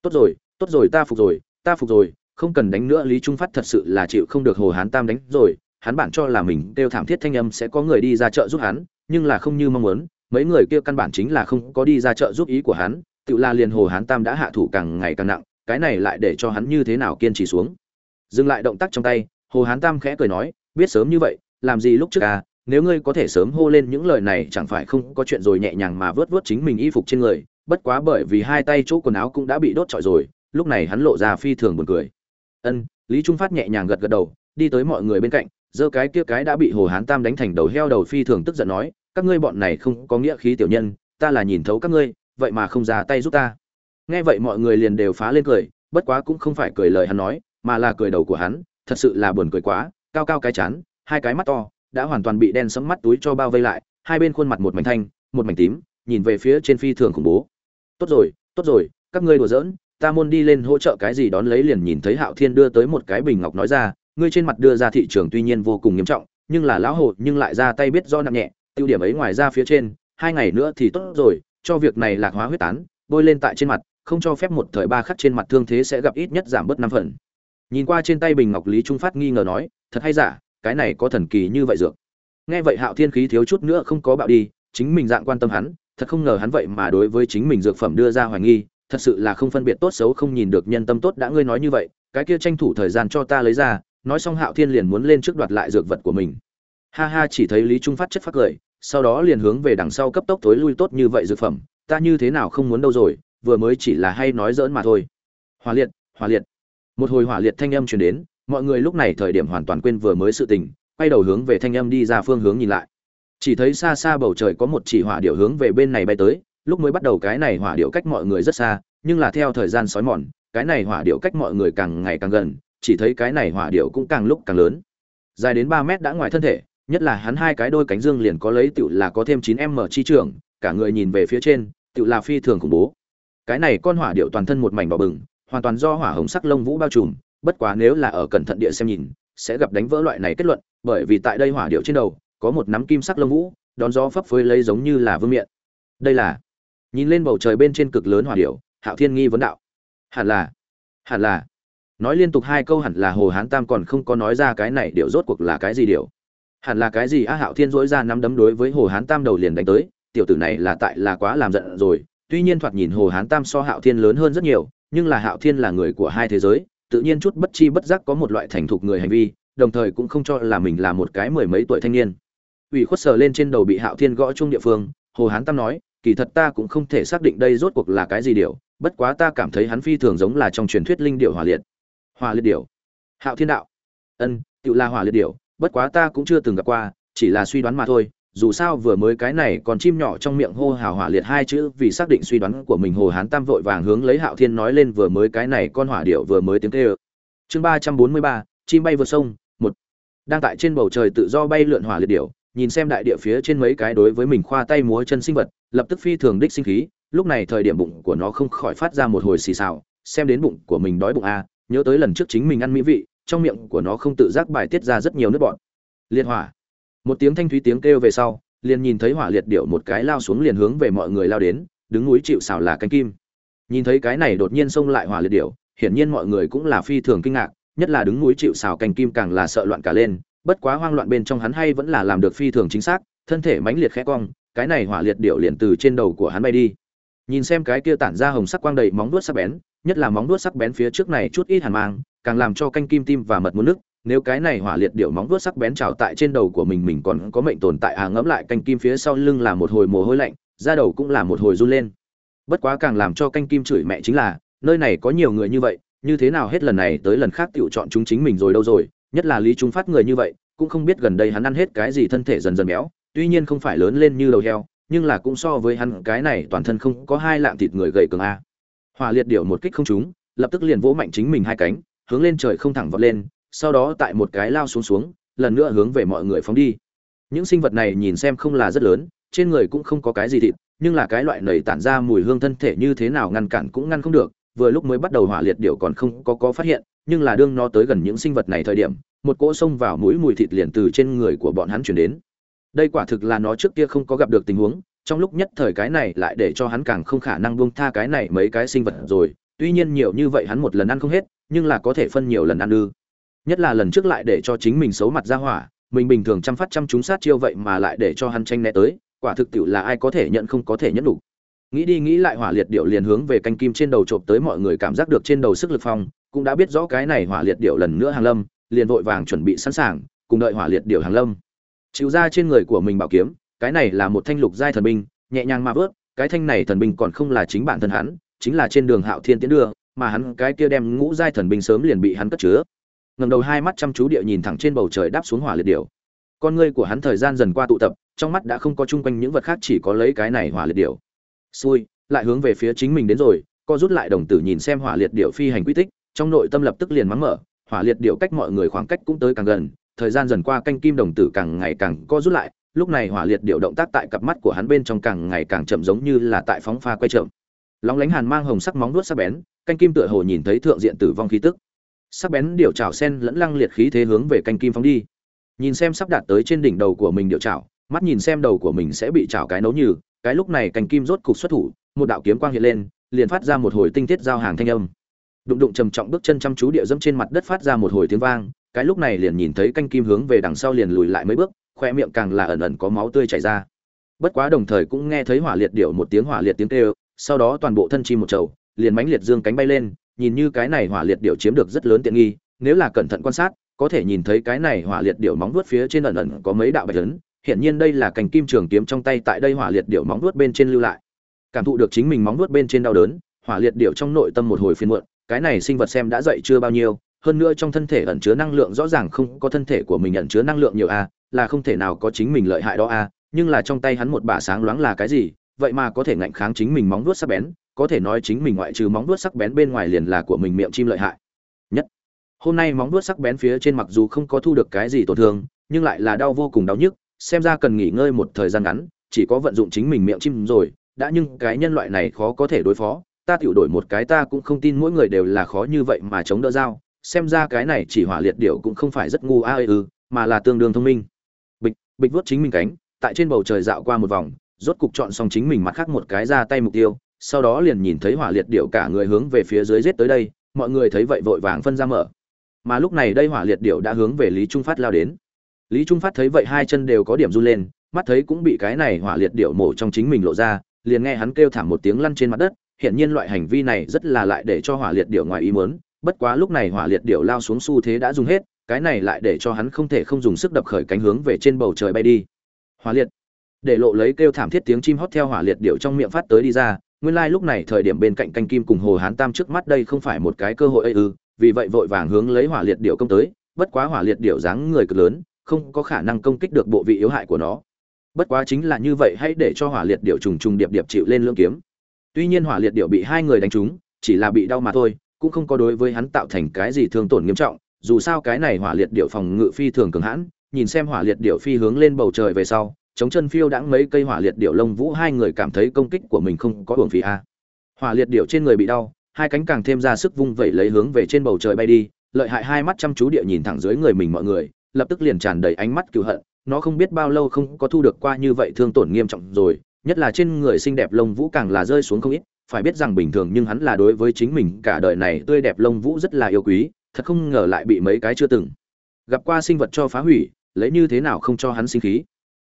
Tốt rồi tốt rồi ta phục rồi, ta phục rồi không cần đánh nữa, lý trung phát thật sự là chịu không được hồ hán tam đánh rồi. Hắn bản cho là mình đều thảm thiết thanh âm sẽ có người đi ra chợ giúp hắn, nhưng là không như mong muốn. Mấy người kia căn bản chính là không có đi ra chợ giúp ý của hắn, tự la liền hồ hán tam đã hạ thủ càng ngày càng nặng, cái này lại để cho hắn như thế nào kiên trì xuống? Dừng lại động tác trong tay, hồ hán tam khẽ cười nói, biết sớm như vậy, làm gì lúc trước à? Nếu ngươi có thể sớm hô lên những lời này, chẳng phải không có chuyện rồi nhẹ nhàng mà vớt vớt chính mình y phục trên người? Bất quá bởi vì hai tay chỗ quần áo cũng đã bị đốt trọi rồi, lúc này hắn lộ ra phi thường buồn cười ân, lý trung phát nhẹ nhàng gật gật đầu, đi tới mọi người bên cạnh, giơ cái kia cái đã bị hồ hán tam đánh thành đầu heo đầu phi thường tức giận nói, các ngươi bọn này không có nghĩa khí tiểu nhân, ta là nhìn thấu các ngươi, vậy mà không ra tay giúp ta. Nghe vậy mọi người liền đều phá lên cười, bất quá cũng không phải cười lời hắn nói, mà là cười đầu của hắn, thật sự là buồn cười quá, cao cao cái chán, hai cái mắt to, đã hoàn toàn bị đen sẫm mắt túi cho bao vây lại, hai bên khuôn mặt một mảnh thanh, một mảnh tím, nhìn về phía trên phi thường khủng bố. Tốt rồi tốt rồi, các ngươi đùa giỡn ta môn đi lên hỗ trợ cái gì đón lấy liền nhìn thấy hạo thiên đưa tới một cái bình ngọc nói ra, ngươi trên mặt đưa ra thị trường tuy nhiên vô cùng nghiêm trọng, nhưng là lão hồ nhưng lại ra tay biết do nặng nhẹ, tiêu điểm ấy ngoài ra phía trên, hai ngày nữa thì tốt rồi, cho việc này lạc hóa huyết tán, bôi lên tại trên mặt, không cho phép một thời ba khắc trên mặt thương thế sẽ gặp ít nhất giảm bớt năm phần. Nhìn qua trên tay bình ngọc lý trung phát nghi ngờ nói, thật hay giả, cái này có thần kỳ như vậy dược. Nghe vậy hạo thiên khí thiếu chút nữa không có bạo đi, chính mình dạng quan tâm hắn, thật không ngờ hắn vậy mà đối với chính mình dược phẩm đưa ra hoài nghi thật sự là không phân biệt tốt xấu không nhìn được nhân tâm tốt đã ngươi nói như vậy, cái kia tranh thủ thời gian cho ta lấy ra, nói xong hạo thiên liền muốn lên trước đoạt lại dược vật của mình. Ha ha, chỉ thấy lý trung phát chất phát cười, sau đó liền hướng về đằng sau cấp tốc tối lui tốt như vậy dược phẩm, ta như thế nào không muốn đâu rồi, vừa mới chỉ là hay nói dỡn mà thôi. Hỏa liệt hỏa liệt. Một hồi hỏa liệt thanh âm truyền đến, mọi người lúc này thời điểm hoàn toàn quên vừa mới sự tình, quay đầu hướng về thanh âm đi ra phương hướng nhìn lại. Chỉ thấy xa xa bầu trời có một chỉ hỏa điệu hướng về bên này bay tới lúc mới bắt đầu cái này hỏa điệu cách mọi người rất xa, nhưng là theo thời gian sói mòn, cái này hỏa điệu cách mọi người càng ngày càng gần, chỉ thấy cái này hỏa điệu cũng càng lúc càng lớn. Dài đến ba mét đã ngoài thân thể, nhất là hắn hai cái đôi cánh dương liền có lấy tựu là có thêm chín m chi trưởng cả người nhìn về phía trên, tựu là phi thường khủng bố. Cái này con hỏa điệu toàn thân một mảnh đỏ bừng, hoàn toàn do hỏa hồng sắc lông vũ bao trùm, bất quá nếu là ở cẩn thận địa xem nhìn, sẽ gặp đánh vỡ loại này kết luận, bởi vì tại đây hỏa điệu trên đầu, có một nắm kim sắc lông vũ, đón gió phấp phới lấy giống như là vương miện. Đây là nhìn lên bầu trời bên trên cực lớn hỏa điệu hạo thiên nghi vấn đạo. Hẳn là hẳn là. Nói liên tục hai câu hẳn là hồ hán tam còn không có nói ra cái này điệu rốt cuộc là cái gì điệu hẳn là cái gì? A, hạo thiên dỗi ra nắm đấm đối với hồ hán tam đầu liền đánh tới. Tiểu tử này là tại là quá làm giận rồi. Tuy nhiên thoạt nhìn hồ hán tam so hạo thiên lớn hơn rất nhiều, nhưng là hạo thiên là người của hai thế giới, tự nhiên chút bất chi bất giác có một loại thành thục người hành vi, đồng thời cũng không cho là mình là một cái mười mấy tuổi thanh niên. Ủy khuất sờ lên trên đầu bị hạo thiên gõ chung địa phương, hồ hán tam nói kỳ thật ta cũng không thể xác định đây rốt cuộc là cái gì điều, bất quá ta cảm thấy hắn phi thường giống là trong truyền thuyết linh điệu hỏa liệt. Hỏa liệt điệu hạo thiên đạo. Ân, tự là hỏa liệt điệu bất quá ta cũng chưa từng gặp qua, chỉ là suy đoán mà thôi, dù sao vừa mới cái này còn chim nhỏ trong miệng hô hào hỏa liệt hai chữ, vì xác định suy đoán của mình hồ hán tam vội vàng hướng lấy hạo thiên nói lên vừa mới cái này con hỏa điệu vừa mới tiếng kêu. Chương ba trăm bốn mươi ba, chim bay vượt sông, một. Đang tại trên bầu trời tự do bay lượn hỏa liệt điệu nhìn xem đại địa phía trên mấy cái đối với mình khoa tay múa chân sinh vật, lập tức phi thường đích sinh khí, lúc này thời điểm bụng của nó không khỏi phát ra một hồi xì xào, xem đến bụng của mình đói bụng a à, nhớ tới lần trước chính mình ăn mỹ vị, trong miệng của nó không tự giác bài tiết ra rất nhiều nước bọt. Liệt hỏa. Một tiếng thanh thúy tiếng kêu về sau, liền nhìn thấy hỏa liệt điệu một cái lao xuống liền hướng về mọi người lao đến, đứng núi chịu xào là cánh kim. Nhìn thấy cái này đột nhiên xông lại hỏa liệt điệu hiển nhiên mọi người cũng là phi thường kinh ngạc, nhất là đứng núi chịu xào cánh kim càng là sợ loạn cả lên bất quá hoang loạn bên trong hắn hay vẫn là làm được phi thường chính xác, thân thể mãnh liệt khẽ cong, cái này hỏa liệt điệu liền từ trên đầu của hắn bay đi. Nhìn xem cái kia tản ra hồng sắc quang đầy móng đuốt sắc bén, nhất là móng đuốt sắc bén phía trước này chút ít hàn mang, càng làm cho canh kim tim và mật muốn nước. Nếu cái này hỏa liệt điệu móng đuốt sắc bén trào tại trên đầu của mình mình còn có mệnh tồn tại à ngẫm lại canh kim phía sau lưng là một hồi mồ hôi lạnh, da đầu cũng là một hồi run lên. Bất quá càng làm cho canh kim chửi mẹ chính là, nơi này có nhiều người như vậy, như thế nào hết lần này tới lần khác tựu chọn chúng chính mình rồi đâu rồi nhất là lý trung phát người như vậy, cũng không biết gần đây hắn ăn hết cái gì thân thể dần dần béo, tuy nhiên không phải lớn lên như đầu heo, nhưng là cũng so với hắn cái này toàn thân không có hai lạng thịt người gầy cường a. Hỏa liệt điệu một kích không trúng, lập tức liền vỗ mạnh chính mình hai cánh, hướng lên trời không thẳng vọt lên, sau đó tại một cái lao xuống xuống, lần nữa hướng về mọi người phóng đi. Những sinh vật này nhìn xem không là rất lớn, trên người cũng không có cái gì thịt, nhưng là cái loại nầy tản ra mùi hương thân thể như thế nào ngăn cản cũng ngăn không được, vừa lúc mới bắt đầu hỏa liệt điệu còn không có có phát hiện nhưng là đương nó tới gần những sinh vật này thời điểm, một cỗ xông vào mũi mùi thịt liền từ trên người của bọn hắn chuyển đến. Đây quả thực là nó trước kia không có gặp được tình huống, trong lúc nhất thời cái này lại để cho hắn càng không khả năng buông tha cái này mấy cái sinh vật rồi. Tuy nhiên nhiều như vậy hắn một lần ăn không hết, nhưng là có thể phân nhiều lần ăn ư. Nhất là lần trước lại để cho chính mình xấu mặt ra hỏa, mình bình thường chăm phát chăm chúng sát chiêu vậy mà lại để cho hắn tranh né tới, quả thực tiệu là ai có thể nhận không có thể nhẫn đủ. Nghĩ đi nghĩ lại hỏa liệt điệu liền hướng về canh kim trên đầu trộm tới mọi người cảm giác được trên đầu sức lực phong cũng đã biết rõ cái này hỏa liệt điệu lần nữa hàng lâm, liền vội vàng chuẩn bị sẵn sàng, cùng đợi hỏa liệt điệu hàng lâm. Chịu ra trên người của mình bảo kiếm, cái này là một thanh lục giai thần binh, nhẹ nhàng mà vớt, cái thanh này thần binh còn không là chính bản thân hắn, chính là trên đường hạo thiên tiến đưa, mà hắn, cái kia đem ngũ giai thần binh sớm liền bị hắn cất chứa. Ngầm đầu hai mắt chăm chú địa nhìn thẳng trên bầu trời đáp xuống hỏa liệt điệu con ngươi của hắn thời gian dần qua tụ tập, trong mắt đã không có chung quanh những vật khác chỉ có lấy cái này hỏa liệt điệu xui, lại hướng về phía chính mình đến rồi, co rút lại đồng tử nhìn xem hỏa liệt điệu phi hành quy tích trong nội tâm lập tức liền mắng mở, hỏa liệt điệu cách mọi người khoảng cách cũng tới càng gần, thời gian dần qua canh kim đồng tử càng ngày càng co rút lại, lúc này hỏa liệt điệu động tác tại cặp mắt của hắn bên trong càng ngày càng chậm giống như là tại phóng pha quay chậm lóng lánh hàn mang hồng sắc móng vuốt sắc bén, canh kim tựa hồ nhìn thấy thượng diện tử vong khí tức. Sắc bén điệu trào sen lẫn lăng liệt khí thế hướng về canh kim phóng đi. Nhìn xem sắp đạt tới trên đỉnh đầu của mình điệu trào mắt nhìn xem đầu của mình sẽ bị chảo cái nấu như, cái lúc này canh kim rốt cục xuất thủ, một đạo kiếm quang hiện lên, liền phát ra một hồi tinh tiết giao hàng thanh âm đụng đụng trầm trọng bước chân chăm chú địa dẫm trên mặt đất phát ra một hồi tiếng vang, cái lúc này liền nhìn thấy canh kim hướng về đằng sau liền lùi lại mấy bước, khoe miệng càng là ẩn ẩn có máu tươi chảy ra. Bất quá đồng thời cũng nghe thấy hỏa liệt điệu một tiếng hỏa liệt tiếng kêu, sau đó toàn bộ thân chim một trầu liền mánh liệt dương cánh bay lên, nhìn như cái này hỏa liệt điệu chiếm được rất lớn tiện nghi, nếu là cẩn thận quan sát, có thể nhìn thấy cái này hỏa liệt điệu móng vuốt phía trên ẩn ẩn có mấy đạo bạch lớn, hiển nhiên đây là cành kim trường kiếm trong tay tại đây hỏa liệt điệu móng vuốt bên trên lưu lại. Cảm thụ được chính mình móng vuốt bên trên đau đớn, hỏa liệt điệu trong nội tâm một hồi phiền muộn cái này sinh vật xem đã dậy chưa bao nhiêu, hơn nữa trong thân thể ẩn chứa năng lượng rõ ràng không có thân thể của mình ẩn chứa năng lượng nhiều a, là không thể nào có chính mình lợi hại đó a, nhưng là trong tay hắn một bả sáng loáng là cái gì, vậy mà có thể ngạnh kháng chính mình móng vuốt sắc bén, có thể nói chính mình ngoại trừ móng vuốt sắc bén bên ngoài liền là của mình miệng chim lợi hại. Nhất, hôm nay móng vuốt sắc bén phía trên mặc dù không có thu được cái gì tổn thương, nhưng lại là đau vô cùng đau nhức, xem ra cần nghỉ ngơi một thời gian ngắn, chỉ có vận dụng chính mình miệng chim rồi, đã nhưng cái nhân loại này khó có thể đối phó ta tiểu đổi một cái ta cũng không tin mỗi người đều là khó như vậy mà chống đỡ dao. Xem ra cái này chỉ hỏa liệt điệu cũng không phải rất ngu a ư ừ, mà là tương đương thông minh. Bịch bịch vuốt chính mình cánh, tại trên bầu trời dạo qua một vòng, rốt cục chọn xong chính mình mặt khác một cái ra tay mục tiêu, sau đó liền nhìn thấy hỏa liệt điệu cả người hướng về phía dưới giết tới đây, mọi người thấy vậy vội vàng phân ra mở. Mà lúc này đây hỏa liệt điệu đã hướng về lý trung phát lao đến. Lý trung phát thấy vậy hai chân đều có điểm run lên, mắt thấy cũng bị cái này hỏa liệt điệu mổ trong chính mình lộ ra, liền nghe hắn kêu thảm một tiếng lăn trên mặt đất hiện nhiên loại hành vi này rất là lại để cho hỏa liệt điểu ngoài ý muốn, bất quá lúc này hỏa liệt điểu lao xuống xu thế đã dùng hết, cái này lại để cho hắn không thể không dùng sức đập khởi cánh hướng về trên bầu trời bay đi. Hỏa liệt. Để lộ lấy kêu thảm thiết tiếng chim hót theo hỏa liệt điểu trong miệng phát tới đi ra, nguyên lai like lúc này thời điểm bên cạnh canh kim cùng hồ hán tam trước mắt đây không phải một cái cơ hội ấy ư, vì vậy vội vàng hướng lấy hỏa liệt điểu công tới, bất quá hỏa liệt điểu dáng người cực lớn, không có khả năng công kích được bộ vị yếu hại của nó. Bất quá chính là như vậy hãy để cho hỏa liệt điệu trùng trùng điệp điệp chịu lên lưỡng kiếm tuy nhiên hỏa liệt điệu bị hai người đánh trúng, chỉ là bị đau mà thôi, cũng không có đối với hắn tạo thành cái gì thương tổn nghiêm trọng. Dù sao cái này hỏa liệt điệu phòng ngự phi thường cường hãn, nhìn xem hỏa liệt điệu phi hướng lên bầu trời về sau, chống chân phiêu đãng mấy cây hỏa liệt điệu lông vũ hai người cảm thấy công kích của mình không có uổng phí a. Hỏa liệt điệu trên người bị đau, hai cánh càng thêm ra sức vung vẩy lấy hướng về trên bầu trời bay đi, lợi hại hai mắt chăm chú địa nhìn thẳng dưới người mình mọi người, lập tức liền tràn đầy ánh mắt cựu hận, nó không biết bao lâu không có thu được qua như vậy thương tổn nghiêm trọng rồi nhất là trên người xinh đẹp lông vũ càng là rơi xuống không ít, phải biết rằng bình thường nhưng hắn là đối với chính mình cả đời này tươi đẹp lông vũ rất là yêu quý, thật không ngờ lại bị mấy cái chưa từng gặp qua sinh vật cho phá hủy, lấy như thế nào không cho hắn sinh khí.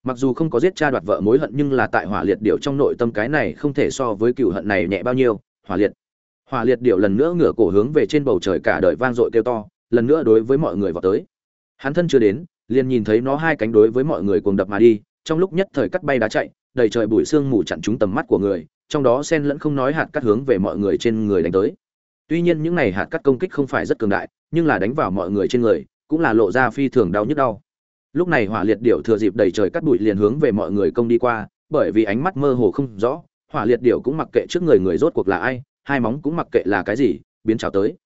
Mặc dù không có giết cha đoạt vợ mối hận nhưng là tại hỏa liệt điệu trong nội tâm cái này không thể so với cựu hận này nhẹ bao nhiêu, hỏa liệt. Hỏa liệt điệu lần nữa ngửa cổ hướng về trên bầu trời cả đời vang dội kêu to, lần nữa đối với mọi người vào tới. Hắn thân chưa đến, liền nhìn thấy nó hai cánh đối với mọi người cuồng đập mà đi, trong lúc nhất thời cắt bay đá chạy đầy trời bụi sương mù chặn trúng tầm mắt của người, trong đó sen lẫn không nói hạt cắt hướng về mọi người trên người đánh tới. Tuy nhiên những này hạt cắt công kích không phải rất cường đại, nhưng là đánh vào mọi người trên người, cũng là lộ ra phi thường đau nhức đau. Lúc này hỏa liệt điểu thừa dịp đầy trời cắt bụi liền hướng về mọi người công đi qua, bởi vì ánh mắt mơ hồ không rõ, hỏa liệt điểu cũng mặc kệ trước người người rốt cuộc là ai, hai móng cũng mặc kệ là cái gì, biến trào tới.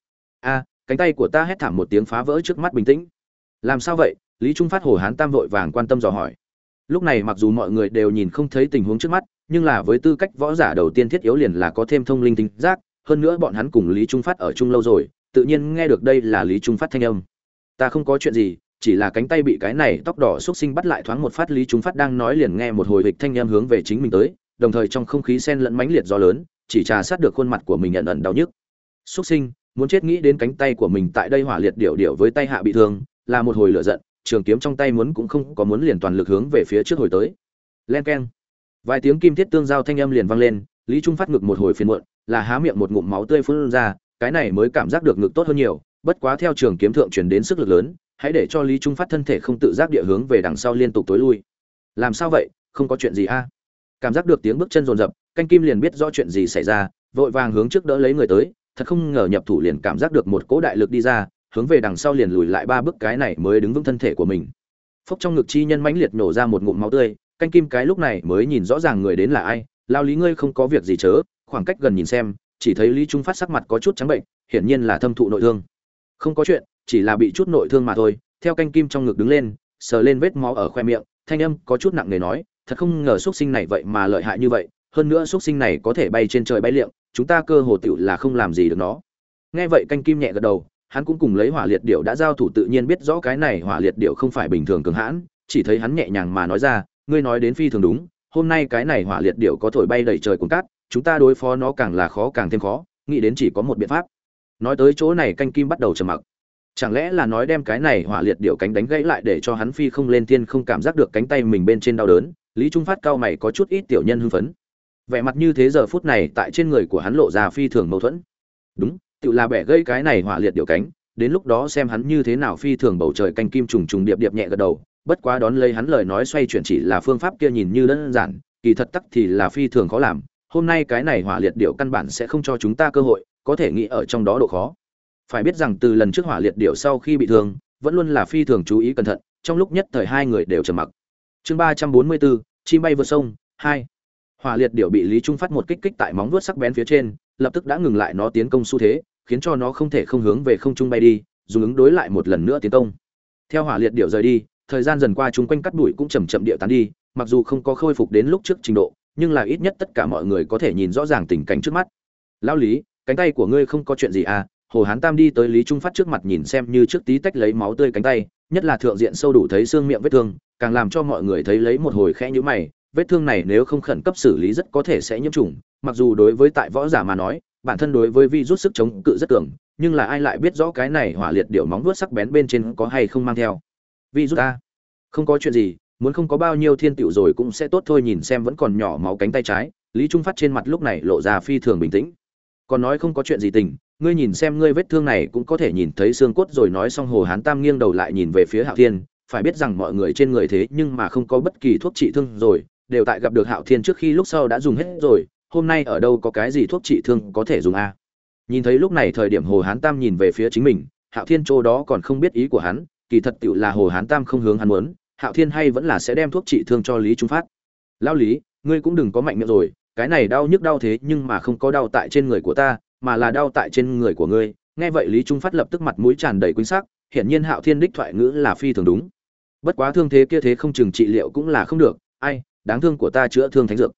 A, cánh tay của ta hét thảm một tiếng phá vỡ trước mắt bình tĩnh. Làm sao vậy? Lý trung phát hồ hán tam vội vàng quan tâm dò hỏi lúc này mặc dù mọi người đều nhìn không thấy tình huống trước mắt, nhưng là với tư cách võ giả đầu tiên thiết yếu liền là có thêm thông linh tính giác, hơn nữa bọn hắn cùng lý trung phát ở chung lâu rồi, tự nhiên nghe được đây là lý trung phát thanh âm. Ta không có chuyện gì, chỉ là cánh tay bị cái này tóc đỏ xúc sinh bắt lại thoáng một phát lý trung phát đang nói liền nghe một hồi hịch thanh âm hướng về chính mình tới, đồng thời trong không khí sen lẫn mãnh liệt gió lớn, chỉ trà sát được khuôn mặt của mình nhận ẩn đau nhức. Xúc sinh, muốn chết nghĩ đến cánh tay của mình tại đây hỏa liệt điệu điệu với tay hạ bị thương, là một hồi lửa giận trường kiếm trong tay muốn cũng không có muốn liền toàn lực hướng về phía trước hồi tới. Len keng. Vài tiếng kim thiết tương giao thanh âm liền vang lên, lý trung phát ngực một hồi phiền muộn, là há miệng một ngụm máu tươi phun ra, cái này mới cảm giác được ngực tốt hơn nhiều, bất quá theo trường kiếm thượng truyền đến sức lực lớn, hãy để cho lý trung phát thân thể không tự giác địa hướng về đằng sau liên tục tối lui. Làm sao vậy? Không có chuyện gì a? Cảm giác được tiếng bước chân rồn rập canh kim liền biết rõ chuyện gì xảy ra, vội vàng hướng trước đỡ lấy người tới, thật không ngờ nhập thủ liền cảm giác được một cỗ đại lực đi ra hướng về đằng sau liền lùi lại ba bước cái này mới đứng vững thân thể của mình. Phốc trong ngực chi nhân mãnh liệt nổ ra một ngụm máu tươi, canh kim cái lúc này mới nhìn rõ ràng người đến là ai, lao lý ngươi không có việc gì chớ, khoảng cách gần nhìn xem, chỉ thấy lý trung phát sắc mặt có chút trắng bệnh, hiển nhiên là thâm thụ nội thương. Không có chuyện, chỉ là bị chút nội thương mà thôi, theo canh kim trong ngực đứng lên, sờ lên vết máu ở khoe miệng, thanh âm có chút nặng nề nói, thật không ngờ xuất sinh này vậy mà lợi hại như vậy, hơn nữa xuất sinh này có thể bay trên trời bay liệng, chúng ta cơ hồ tựu là không làm gì được nó. Nghe vậy canh kim nhẹ gật đầu hắn cũng cùng lấy hỏa liệt điệu đã giao thủ tự nhiên biết rõ cái này hỏa liệt điệu không phải bình thường cường hãn, chỉ thấy hắn nhẹ nhàng mà nói ra, ngươi nói đến phi thường đúng, hôm nay cái này hỏa liệt điệu có thổi bay đầy trời cuồng cát, chúng ta đối phó nó càng là khó càng thêm khó, nghĩ đến chỉ có một biện pháp. Nói tới chỗ này canh kim bắt đầu trầm mặc. Chẳng lẽ là nói đem cái này hỏa liệt điệu cánh đánh gãy lại để cho hắn phi không lên tiên không cảm giác được cánh tay mình bên trên đau đớn, lý trung phát cao mày có chút ít tiểu nhân hưng phấn. Vẻ mặt như thế giờ phút này tại trên người của hắn lộ ra phi thường mâu thuẫn. Đúng tự là bẻ gãy cái này hỏa liệt điều cánh, đến lúc đó xem hắn như thế nào phi thường bầu trời canh kim trùng trùng điệp điệp nhẹ gật đầu, bất quá đón lấy hắn lời nói xoay chuyển chỉ là phương pháp kia nhìn như đơn giản, kỳ thật tắc thì là phi thường khó làm, hôm nay cái này hỏa liệt điệu căn bản sẽ không cho chúng ta cơ hội, có thể nghĩ ở trong đó độ khó. Phải biết rằng từ lần trước hỏa liệt điệu sau khi bị thương, vẫn luôn là phi thường chú ý cẩn thận, trong lúc nhất thời hai người đều trầm mặc. Chương ba trăm bốn mươi bốn, chim bay vượt sông, hai. Hỏa liệt điệu bị lý trung phát một kích kích tại móng vuốt sắc bén phía trên, lập tức đã ngừng lại nó tiến công xu thế khiến cho nó không thể không hướng về không trung bay đi, dùng ứng đối lại một lần nữa tiến công. Theo hỏa liệt điệu rời đi, thời gian dần qua chúng quanh cắt đuổi cũng chầm chậm điệu tán đi, mặc dù không có khôi phục đến lúc trước trình độ, nhưng là ít nhất tất cả mọi người có thể nhìn rõ ràng tình cảnh trước mắt. Lão lý, cánh tay của ngươi không có chuyện gì à? Hồ hán tam đi tới lý trung phát trước mặt nhìn xem như trước tí tách lấy máu tươi cánh tay, nhất là thượng diện sâu đủ thấy xương miệng vết thương, càng làm cho mọi người thấy lấy một hồi khẽ nhũ mày, vết thương này nếu không khẩn cấp xử lý rất có thể sẽ nhiễm trùng, mặc dù đối với tại võ giả mà nói bản thân đối với vi rút sức chống cự rất cường, nhưng là ai lại biết rõ cái này hỏa liệt điệu móng vuốt sắc bén bên trên có hay không mang theo? Vi rút ta? Không có chuyện gì, muốn không có bao nhiêu thiên tiểu rồi cũng sẽ tốt thôi, nhìn xem vẫn còn nhỏ máu cánh tay trái, lý trung phát trên mặt lúc này lộ ra phi thường bình tĩnh. Còn nói không có chuyện gì tình, ngươi nhìn xem ngươi vết thương này cũng có thể nhìn thấy xương cốt rồi nói xong hồ hán tam nghiêng đầu lại nhìn về phía hạo thiên, phải biết rằng mọi người trên người thế nhưng mà không có bất kỳ thuốc trị thương rồi, đều tại gặp được hạo thiên trước khi lúc sau đã dùng hết rồi hôm nay ở đâu có cái gì thuốc trị thương có thể dùng a à? nhìn thấy lúc này thời điểm hồ hán tam nhìn về phía chính mình, hạo thiên châu đó còn không biết ý của hắn, kỳ thật tựu là hồ hán tam không hướng hắn muốn, hạo thiên hay vẫn là sẽ đem thuốc trị thương cho lý trung phát. Lao lý, ngươi cũng đừng có mạnh miệng rồi, cái này đau nhức đau thế nhưng mà không có đau tại trên người của ta, mà là đau tại trên người của ngươi. Nghe vậy lý trung phát lập tức mặt mũi tràn đầy quýnh sắc, hiển nhiên hạo thiên đích thoại ngữ là phi thường đúng. Bất quá thương thế kia thế không chừng trị liệu cũng là không được, ai, đáng thương của ta chữa thương thánh dược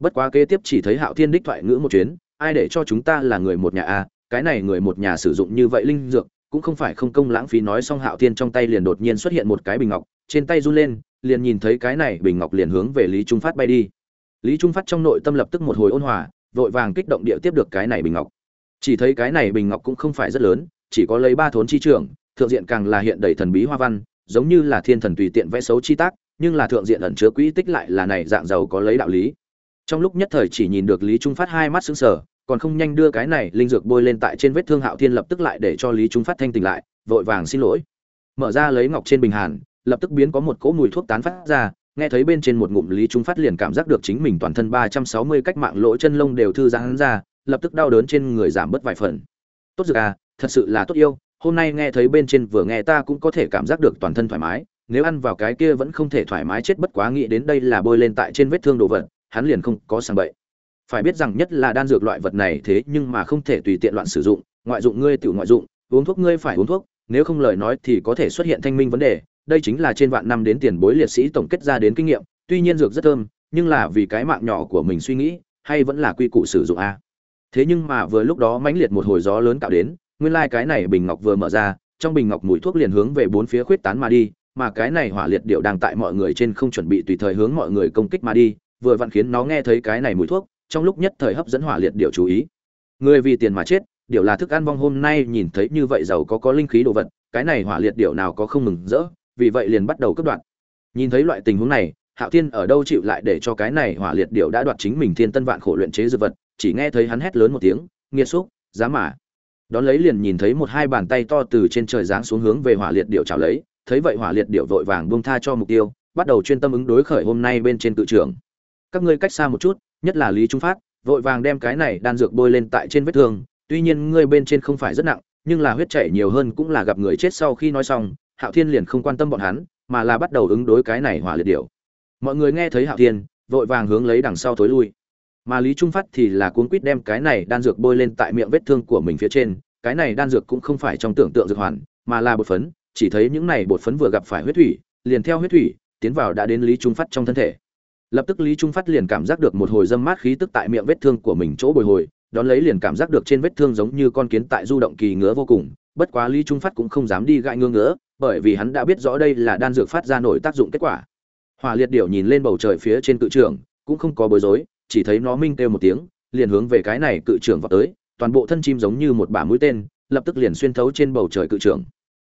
bất quá kế tiếp chỉ thấy hạo thiên đích thoại ngữ một chuyến, ai để cho chúng ta là người một nhà a cái này người một nhà sử dụng như vậy linh dược, cũng không phải không công lãng phí. Nói xong hạo thiên trong tay liền đột nhiên xuất hiện một cái bình ngọc, trên tay run lên, liền nhìn thấy cái này bình ngọc liền hướng về lý trung phát bay đi. Lý trung phát trong nội tâm lập tức một hồi ôn hòa, vội vàng kích động địa tiếp được cái này bình ngọc. Chỉ thấy cái này bình ngọc cũng không phải rất lớn, chỉ có lấy ba thốn chi trường, thượng diện càng là hiện đầy thần bí hoa văn, giống như là thiên thần tùy tiện vẽ xấu chi tác, nhưng là thượng diện ẩn chứa quỹ tích lại là này dạng giàu có lấy đạo lý trong lúc nhất thời chỉ nhìn được lý trung phát hai mắt xứng sờ, còn không nhanh đưa cái này linh dược bôi lên tại trên vết thương hạo thiên lập tức lại để cho lý trung phát thanh tỉnh lại, vội vàng xin lỗi. Mở ra lấy ngọc trên bình hàn, lập tức biến có một cỗ mùi thuốc tán phát ra, nghe thấy bên trên một ngụm lý trung phát liền cảm giác được chính mình toàn thân ba trăm sáu mươi cách mạng lỗ chân lông đều thư giãn ra, lập tức đau đớn trên người giảm bớt vài phần. Tốt dược à thật sự là tốt yêu, hôm nay nghe thấy bên trên vừa nghe ta cũng có thể cảm giác được toàn thân thoải mái, nếu ăn vào cái kia vẫn không thể thoải mái chết bất quá nghĩ đến đây là bôi lên tại trên vết thương đồ vật hắn liền không có sang bậy. Phải biết rằng nhất là đan dược loại vật này thế nhưng mà không thể tùy tiện loạn sử dụng, ngoại dụng ngươi tự ngoại dụng, uống thuốc ngươi phải uống thuốc, nếu không lời nói thì có thể xuất hiện thanh minh vấn đề. Đây chính là trên vạn năm đến tiền bối liệt sĩ tổng kết ra đến kinh nghiệm, tuy nhiên dược rất thơm, nhưng là vì cái mạng nhỏ của mình suy nghĩ, hay vẫn là quy củ sử dụng a. Thế nhưng mà vừa lúc đó mãnh liệt một hồi gió lớn tạo đến, nguyên lai cái này bình ngọc vừa mở ra, trong bình ngọc mùi thuốc liền hướng về bốn phía khuyết tán mà đi, mà cái này hỏa liệt điệu đang tại mọi người trên không chuẩn bị tùy thời hướng mọi người công kích mà đi vừa vặn khiến nó nghe thấy cái này mùi thuốc, trong lúc nhất thời hấp dẫn hỏa liệt điệu chú ý. Người vì tiền mà chết điệu là thức ăn vong hôm nay nhìn thấy như vậy giàu có có linh khí đồ vật, cái này hỏa liệt điệu nào có không mừng rỡ, vì vậy liền bắt đầu cướp đoạt. Nhìn thấy loại tình huống này, hạo thiên ở đâu chịu lại để cho cái này hỏa liệt điệu đã đoạt chính mình thiên tân vạn khổ luyện chế dược vật, chỉ nghe thấy hắn hét lớn một tiếng, nghiệt xúc, giá mà. Đón lấy liền nhìn thấy một hai bàn tay to từ trên trời giáng xuống hướng về hỏa liệt điệu chảo lấy, thấy vậy hỏa liệt điệu vội vàng buông tha cho mục tiêu, bắt đầu chuyên tâm ứng đối khởi hôm nay bên trên tự trưởng các ngươi cách xa một chút, nhất là lý trung phát, vội vàng đem cái này đan dược bôi lên tại trên vết thương, tuy nhiên ngươi bên trên không phải rất nặng, nhưng là huyết chảy nhiều hơn cũng là gặp người chết sau khi nói xong, hạo thiên liền không quan tâm bọn hắn, mà là bắt đầu ứng đối cái này hỏa liệt điệu mọi người nghe thấy hạo thiên, vội vàng hướng lấy đằng sau thối lui. Mà lý trung phát thì là cuốn quýt đem cái này đan dược bôi lên tại miệng vết thương của mình phía trên, cái này đan dược cũng không phải trong tưởng tượng dược hoàn, mà là bột phấn, chỉ thấy những này bột phấn vừa gặp phải huyết thủy, liền theo huyết thủy tiến vào đã đến lý trung phát trong thân thể lập tức lý trung phát liền cảm giác được một hồi dâm mát khí tức tại miệng vết thương của mình chỗ bồi hồi, đón lấy liền cảm giác được trên vết thương giống như con kiến tại du động kỳ ngứa vô cùng. Bất quá lý trung phát cũng không dám đi gãi ngứa ngứa, bởi vì hắn đã biết rõ đây là đan dược phát ra nổi tác dụng kết quả. Hỏa liệt điểu nhìn lên bầu trời phía trên cự trường cũng không có bối rối, chỉ thấy nó minh kêu một tiếng, liền hướng về cái này cự trường vào tới, toàn bộ thân chim giống như một bả mũi tên, lập tức liền xuyên thấu trên bầu trời cự trường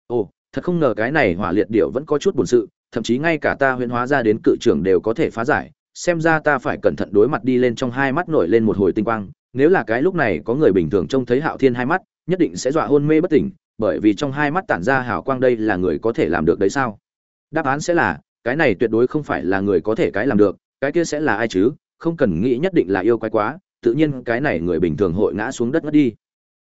ồ, thật không ngờ cái này hỏa liệt điểu vẫn có chút buồn sự thậm chí ngay cả ta huyễn hóa ra đến cự trưởng đều có thể phá giải, xem ra ta phải cẩn thận đối mặt đi lên trong hai mắt nổi lên một hồi tinh quang, nếu là cái lúc này có người bình thường trông thấy hạo thiên hai mắt, nhất định sẽ dọa hôn mê bất tỉnh, bởi vì trong hai mắt tản ra hào quang đây là người có thể làm được đấy sao? Đáp án sẽ là, cái này tuyệt đối không phải là người có thể cái làm được, cái kia sẽ là ai chứ? Không cần nghĩ nhất định là yêu quái quá, tự nhiên cái này người bình thường hội ngã xuống đất ngất đi.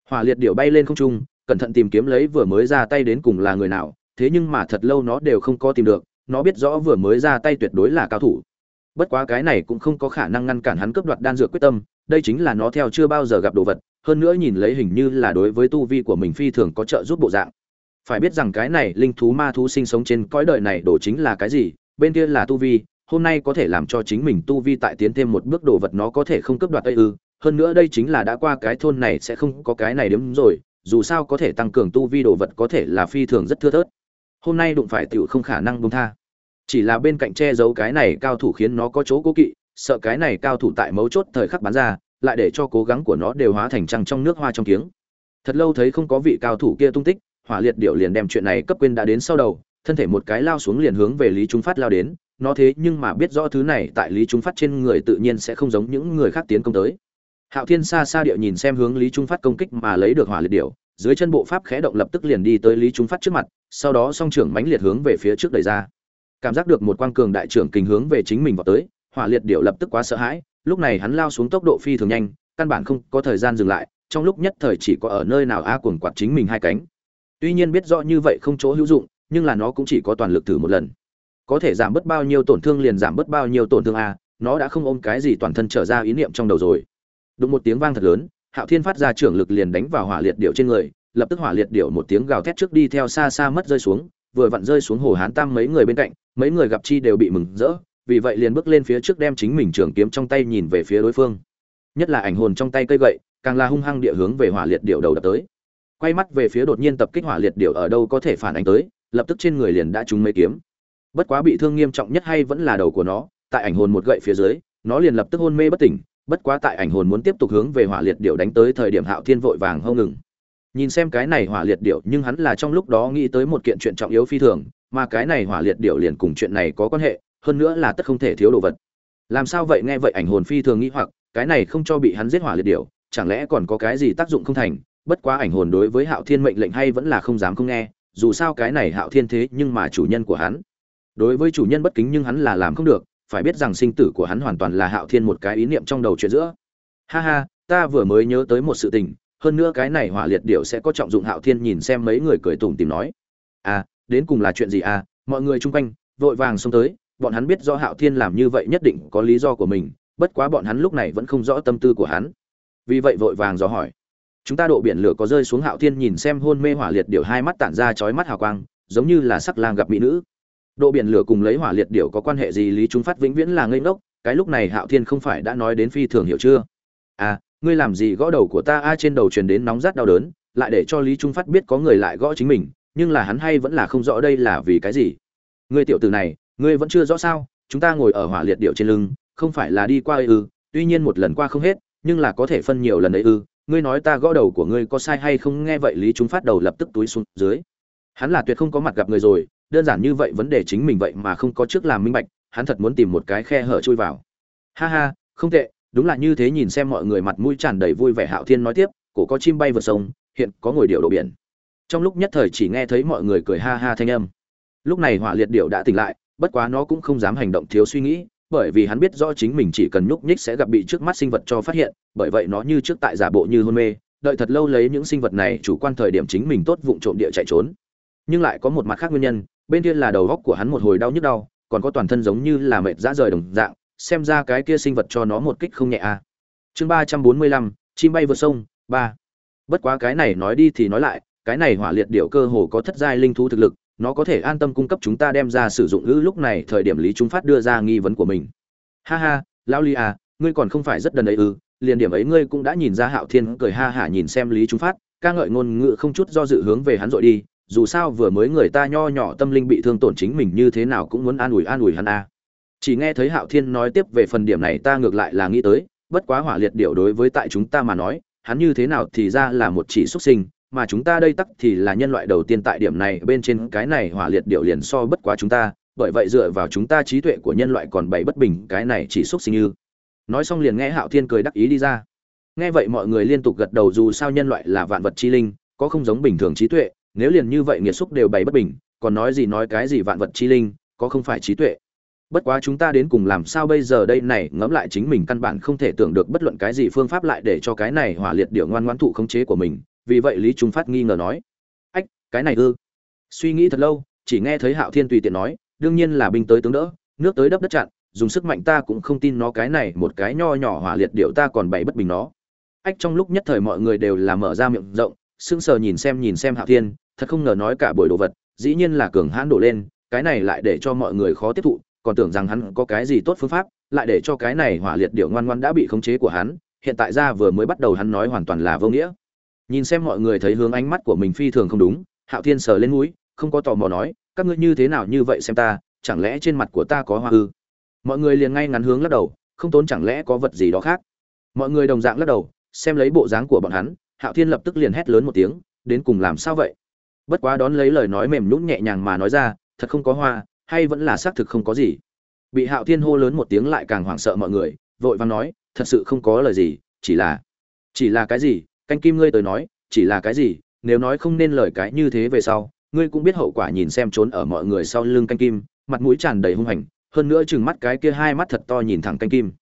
Hỏa liệt điệu bay lên không trung, cẩn thận tìm kiếm lấy vừa mới ra tay đến cùng là người nào, thế nhưng mà thật lâu nó đều không có tìm được nó biết rõ vừa mới ra tay tuyệt đối là cao thủ. Bất quá cái này cũng không có khả năng ngăn cản hắn cướp đoạt đan dược quyết tâm, đây chính là nó theo chưa bao giờ gặp đồ vật, hơn nữa nhìn lấy hình như là đối với tu vi của mình phi thường có trợ giúp bộ dạng. Phải biết rằng cái này linh thú ma thú sinh sống trên cõi đời này đồ chính là cái gì, bên kia là tu vi, hôm nay có thể làm cho chính mình tu vi tại tiến thêm một bước đồ vật nó có thể không cướp đoạt ây ư, hơn nữa đây chính là đã qua cái thôn này sẽ không có cái này đếm rồi, dù sao có thể tăng cường tu vi đồ vật có thể là phi thường rất thưa thớt hôm nay đụng phải tiểu không khả năng buông tha. Chỉ là bên cạnh che giấu cái này cao thủ khiến nó có chỗ cố kỵ, sợ cái này cao thủ tại mấu chốt thời khắc bắn ra, lại để cho cố gắng của nó đều hóa thành trăng trong nước hoa trong kiếng. Thật lâu thấy không có vị cao thủ kia tung tích, hỏa liệt điệu liền đem chuyện này cấp quên đã đến sau đầu, thân thể một cái lao xuống liền hướng về lý trung phát lao đến, nó thế nhưng mà biết rõ thứ này tại lý trung phát trên người tự nhiên sẽ không giống những người khác tiến công tới. Hạo thiên xa xa điệu nhìn xem hướng lý trung phát công kích mà lấy được hỏa liệt điểu dưới chân bộ pháp khẽ động lập tức liền đi tới lý trung phát trước mặt, sau đó song trưởng mãnh liệt hướng về phía trước đẩy ra. Cảm giác được một quang cường đại trưởng kình hướng về chính mình vào tới, hỏa liệt điệu lập tức quá sợ hãi, lúc này hắn lao xuống tốc độ phi thường nhanh, căn bản không có thời gian dừng lại, trong lúc nhất thời chỉ có ở nơi nào a cuồng quạt chính mình hai cánh. Tuy nhiên biết rõ như vậy không chỗ hữu dụng, nhưng là nó cũng chỉ có toàn lực thử một lần. Có thể giảm bớt bao nhiêu tổn thương liền giảm bớt bao nhiêu tổn thương a, nó đã không ôm cái gì toàn thân trở ra ý niệm trong đầu rồi. Đúng một tiếng vang thật lớn hạo thiên phát ra trưởng lực liền đánh vào hỏa liệt điệu trên người, lập tức hỏa liệt điệu một tiếng gào thét trước đi theo xa xa mất rơi xuống, vừa vặn rơi xuống hồ hán tam mấy người bên cạnh, mấy người gặp chi đều bị mừng rỡ, vì vậy liền bước lên phía trước đem chính mình trường kiếm trong tay nhìn về phía đối phương. Nhất là ảnh hồn trong tay cây gậy, càng là hung hăng địa hướng về hỏa liệt điệu đầu đập tới. Quay mắt về phía đột nhiên tập kích hỏa liệt điệu ở đâu có thể phản ánh tới, lập tức trên người liền đã trúng mấy kiếm. Bất quá bị thương nghiêm trọng nhất hay vẫn là đầu của nó, tại ảnh hồn một gậy phía dưới, nó liền lập tức hôn mê bất tỉnh bất quá tại ảnh hồn muốn tiếp tục hướng về hỏa liệt điệu đánh tới thời điểm hạo thiên vội vàng hông ngừng. Nhìn xem cái này hỏa liệt điệu nhưng hắn là trong lúc đó nghĩ tới một kiện chuyện trọng yếu phi thường, mà cái này hỏa liệt điệu liền cùng chuyện này có quan hệ, hơn nữa là tất không thể thiếu đồ vật. Làm sao vậy? Nghe vậy ảnh hồn phi thường nghĩ hoặc, cái này không cho bị hắn giết hỏa liệt điệu chẳng lẽ còn có cái gì tác dụng không thành? Bất quá ảnh hồn đối với hạo thiên mệnh lệnh hay vẫn là không dám không nghe, dù sao cái này hạo thiên thế nhưng mà chủ nhân của hắn. Đối với chủ nhân bất kính nhưng hắn là làm không được phải biết rằng sinh tử của hắn hoàn toàn là hạo thiên một cái ý niệm trong đầu chuyện giữa. Ha ha, ta vừa mới nhớ tới một sự tình, hơn nữa cái này hỏa liệt điệu sẽ có trọng dụng hạo thiên nhìn xem mấy người cười tủm tìm nói. À đến cùng là chuyện gì à mọi người chung quanh, vội vàng xông tới, bọn hắn biết do hạo thiên làm như vậy nhất định có lý do của mình, bất quá bọn hắn lúc này vẫn không rõ tâm tư của hắn. Vì vậy vội vàng dò hỏi. Chúng ta độ biển lửa có rơi xuống hạo thiên nhìn xem hôn mê hỏa liệt điệu hai mắt tản ra chói mắt hào quang, giống như là sắc lang gặp mỹ nữ độ biển lửa cùng lấy hỏa liệt điểu có quan hệ gì? Lý trung phát vĩnh viễn là ngây ngốc, cái lúc này hạo thiên không phải đã nói đến phi thường hiểu chưa? À ngươi làm gì gõ đầu của ta? A, trên đầu truyền đến nóng rát đau đớn, lại để cho lý trung phát biết có người lại gõ chính mình, nhưng là hắn hay vẫn là không rõ đây là vì cái gì. Ngươi tiểu tử này, ngươi vẫn chưa rõ sao? Chúng ta ngồi ở hỏa liệt điệu trên lưng, không phải là đi qua ư? Tuy nhiên một lần qua không hết, nhưng là có thể phân nhiều lần ấy ư? Ngươi nói ta gõ đầu của ngươi có sai hay không? Nghe vậy lý trung phát đầu lập tức túi xuống dưới. Hắn là tuyệt không có mặt gặp người rồi đơn giản như vậy vấn đề chính mình vậy mà không có trước làm minh bạch, hắn thật muốn tìm một cái khe hở chui vào. Ha ha, không tệ, đúng là như thế nhìn xem mọi người mặt mũi tràn đầy vui vẻ hạo thiên nói tiếp, cổ có chim bay vượt sông, hiện có ngồi điệu độ biển. Trong lúc nhất thời chỉ nghe thấy mọi người cười ha ha thanh âm. Lúc này hỏa liệt điệu đã tỉnh lại, bất quá nó cũng không dám hành động thiếu suy nghĩ, bởi vì hắn biết rõ chính mình chỉ cần nhúc nhích sẽ gặp bị trước mắt sinh vật cho phát hiện, bởi vậy nó như trước tại giả bộ như hôn mê, đợi thật lâu lấy những sinh vật này chủ quan thời điểm chính mình tốt vụng trộm địa chạy trốn nhưng lại có một mặt khác nguyên nhân, bên kia là đầu góc của hắn một hồi đau nhức đau, còn có toàn thân giống như là mệt dã rời đồng dạng, xem ra cái kia sinh vật cho nó một kích không nhẹ à. chương ba trăm bốn mươi lăm, chim bay vượt sông, ba bất quá cái này nói đi thì nói lại, cái này hỏa liệt điệu cơ hồ có thất giai linh thú thực lực, nó có thể an tâm cung cấp chúng ta đem ra sử dụng ngữ lúc này thời điểm lý chúng phát đưa ra nghi vấn của mình ha ha, lão ly à ngươi còn không phải rất đần ấy ư, liền điểm ấy ngươi cũng đã nhìn ra hạo thiên cười ha hả nhìn xem lý chúng phát, ca ngợi ngôn ngữ không chút do dự hướng về hắn dội đi dù sao vừa mới người ta nho nhỏ tâm linh bị thương tổn chính mình như thế nào cũng muốn an ủi an ủi hắn a à. chỉ nghe thấy hạo thiên nói tiếp về phần điểm này ta ngược lại là nghĩ tới, bất quá hỏa liệt điệu đối với tại chúng ta mà nói, hắn như thế nào thì ra là một chỉ xuất sinh, mà chúng ta đây tắc thì là nhân loại đầu tiên tại điểm này bên trên cái này hỏa liệt điệu liền so bất quá chúng ta, bởi vậy dựa vào chúng ta trí tuệ của nhân loại còn bày bất bình cái này chỉ xuất sinh như nói xong liền nghe hạo thiên cười đắc ý đi ra nghe vậy mọi người liên tục gật đầu dù sao nhân loại là vạn vật chi linh, có không giống bình thường trí tuệ nếu liền như vậy nghiệt xúc đều bày bất bình, còn nói gì nói cái gì vạn vật chi linh, có không phải trí tuệ? Bất quá chúng ta đến cùng làm sao bây giờ đây này, ngẫm lại chính mình căn bản không thể tưởng được bất luận cái gì phương pháp lại để cho cái này hỏa liệt điệu ngoan ngoãn thụ khống chế của mình, vì vậy lý trung phát nghi ngờ nói. Ách, cái này ư? Suy nghĩ thật lâu, chỉ nghe thấy hạo thiên tùy tiện nói, đương nhiên là binh tới tướng đỡ, nước tới đắp đất chặn, dùng sức mạnh ta cũng không tin nó cái này, một cái nho nhỏ hỏa liệt điệu ta còn bày bất bình nó. Ách, trong lúc nhất thời mọi người đều là mở ra miệng rộng sững sờ nhìn xem nhìn xem hạo thiên, thật không ngờ nói cả buổi đồ vật, dĩ nhiên là cường hãn đổ lên, cái này lại để cho mọi người khó tiếp thụ, còn tưởng rằng hắn có cái gì tốt phương pháp, lại để cho cái này hỏa liệt điệu ngoan ngoan đã bị khống chế của hắn, hiện tại ra vừa mới bắt đầu hắn nói hoàn toàn là vô nghĩa. Nhìn xem mọi người thấy hướng ánh mắt của mình phi thường không đúng hạo thiên sờ lên mũi, không có tò mò nói, các ngươi như thế nào như vậy xem ta, chẳng lẽ trên mặt của ta có hoa ư? Mọi người liền ngay ngắn hướng lắc đầu, không tốn chẳng lẽ có vật gì đó khác. Mọi người đồng dạng lắc đầu, xem lấy bộ dáng của bọn hắn hạo thiên lập tức liền hét lớn một tiếng, đến cùng làm sao vậy? Bất quá đón lấy lời nói mềm nhũn nhẹ nhàng mà nói ra, thật không có hoa, hay vẫn là xác thực không có gì. Bị hạo thiên hô lớn một tiếng lại càng hoảng sợ mọi người, vội vàng nói, thật sự không có lời gì, chỉ là chỉ là cái gì? Canh kim ngươi tới nói, chỉ là cái gì? Nếu nói không nên lời cái như thế về sau, ngươi cũng biết hậu quả nhìn xem trốn ở mọi người sau lưng canh kim, mặt mũi tràn đầy hung hành, hơn nữa chừng mắt cái kia hai mắt thật to nhìn thẳng canh kim.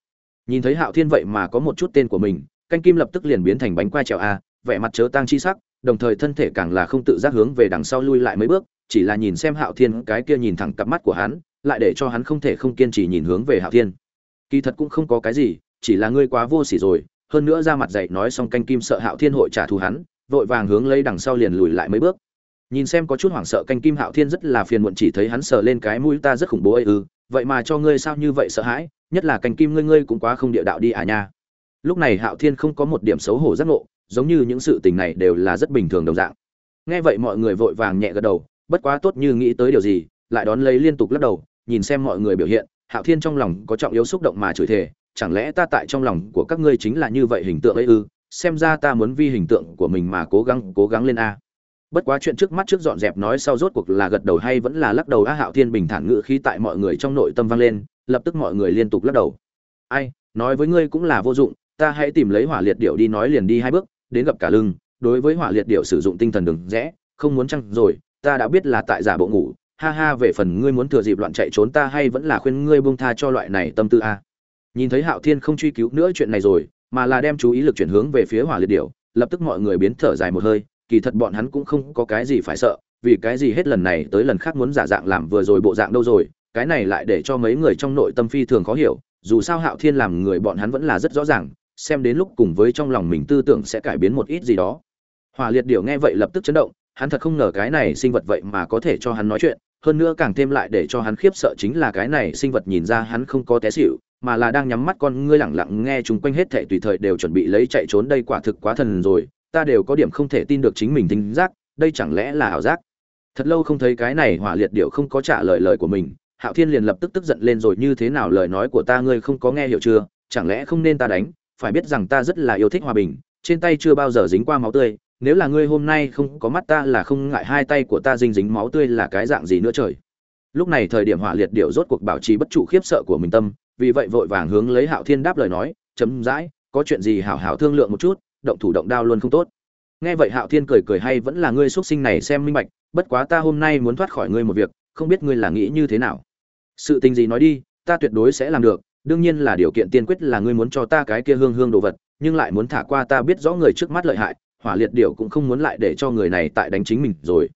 Nhìn thấy hạo thiên vậy mà có một chút tên của mình, canh kim lập tức liền biến thành bánh quai trèo a vẻ mặt chớ tang chi sắc, đồng thời thân thể càng là không tự giác hướng về đằng sau lui lại mấy bước, chỉ là nhìn xem hạo thiên, cái kia nhìn thẳng cặp mắt của hắn, lại để cho hắn không thể không kiên trì nhìn hướng về hạo thiên. Kỳ thật cũng không có cái gì, chỉ là ngươi quá vô sỉ rồi, hơn nữa ra mặt dạy nói xong canh kim sợ hạo thiên hội trả thù hắn, vội vàng hướng lấy đằng sau liền lùi lại mấy bước. Nhìn xem có chút hoảng sợ canh kim hạo thiên rất là phiền muộn chỉ thấy hắn sờ lên cái mũi ta rất khủng bố ấy ư vậy mà cho ngươi sao như vậy sợ hãi, nhất là canh kim ngươi ngươi cũng quá không địa đạo đi à nha. Lúc này hạo thiên không có một điểm xấu hổ giác ngộ giống như những sự tình này đều là rất bình thường đồng dạng. Nghe vậy mọi người vội vàng nhẹ gật đầu, bất quá tốt như nghĩ tới điều gì, lại đón lấy liên tục lắc đầu, nhìn xem mọi người biểu hiện, hạo thiên trong lòng có trọng yếu xúc động mà chửi thề, chẳng lẽ ta tại trong lòng của các ngươi chính là như vậy hình tượng ấy ư, xem ra ta muốn vi hình tượng của mình mà cố gắng cố gắng lên a. Bất quá chuyện trước mắt trước dọn dẹp nói sau rốt cuộc là gật đầu hay vẫn là lắc đầu a hạo thiên bình thản ngự khí tại mọi người trong nội tâm vang lên, lập tức mọi người liên tục lắc đầu. Ai, nói với ngươi cũng là vô dụng, ta hãy tìm lấy hỏa liệt điệu đi nói liền đi hai bước đến gặp cả lưng, đối với hỏa liệt điệu sử dụng tinh thần đừng rẽ, không muốn chăng rồi, ta đã biết là tại giả bộ ngủ. Ha ha, về phần ngươi muốn thừa dịp loạn chạy trốn ta hay vẫn là khuyên ngươi buông tha cho loại này tâm tư a. Nhìn thấy hạo thiên không truy cứu nữa chuyện này rồi, mà là đem chú ý lực chuyển hướng về phía hỏa liệt điệu lập tức mọi người biến thở dài một hơi, kỳ thật bọn hắn cũng không có cái gì phải sợ, vì cái gì hết lần này tới lần khác muốn giả dạng làm vừa rồi bộ dạng đâu rồi, cái này lại để cho mấy người trong nội tâm phi thường khó hiểu, dù sao hạo thiên làm người bọn hắn vẫn là rất rõ ràng xem đến lúc cùng với trong lòng mình tư tưởng sẽ cải biến một ít gì đó. Hỏa liệt điểu nghe vậy lập tức chấn động, hắn thật không ngờ cái này sinh vật vậy mà có thể cho hắn nói chuyện, hơn nữa càng thêm lại để cho hắn khiếp sợ chính là cái này sinh vật nhìn ra hắn không có té xỉu, mà là đang nhắm mắt con ngươi lẳng lặng nghe chúng quanh hết thảy tùy thời đều chuẩn bị lấy chạy trốn đây quả thực quá thần rồi, ta đều có điểm không thể tin được chính mình tính giác, đây chẳng lẽ là ảo giác? Thật lâu không thấy cái này hỏa liệt điệu không có trả lời lời của mình, hạo thiên liền lập tức tức giận lên rồi, như thế nào lời nói của ta ngươi không có nghe hiểu chưa? Chẳng lẽ không nên ta đánh? Phải biết rằng ta rất là yêu thích hòa bình, trên tay chưa bao giờ dính qua máu tươi, nếu là ngươi hôm nay không có mắt ta là không ngại hai tay của ta dính dính máu tươi là cái dạng gì nữa trời. Lúc này thời điểm hỏa liệt điệu rốt cuộc bảo trì bất trụ khiếp sợ của mình tâm, vì vậy vội vàng hướng lấy hạo thiên đáp lời nói, chấm dãi, có chuyện gì hảo hảo thương lượng một chút, động thủ động đao luôn không tốt. Nghe vậy hạo thiên cười cười hay vẫn là ngươi xuất sinh này xem minh bạch, bất quá ta hôm nay muốn thoát khỏi ngươi một việc, không biết ngươi là nghĩ như thế nào. Sự tình gì nói đi, ta tuyệt đối sẽ làm được đương nhiên là điều kiện tiên quyết là ngươi muốn cho ta cái kia hương hương đồ vật, nhưng lại muốn thả qua ta biết rõ người trước mắt lợi hại, hỏa liệt điệu cũng không muốn lại để cho người này tại đánh chính mình rồi.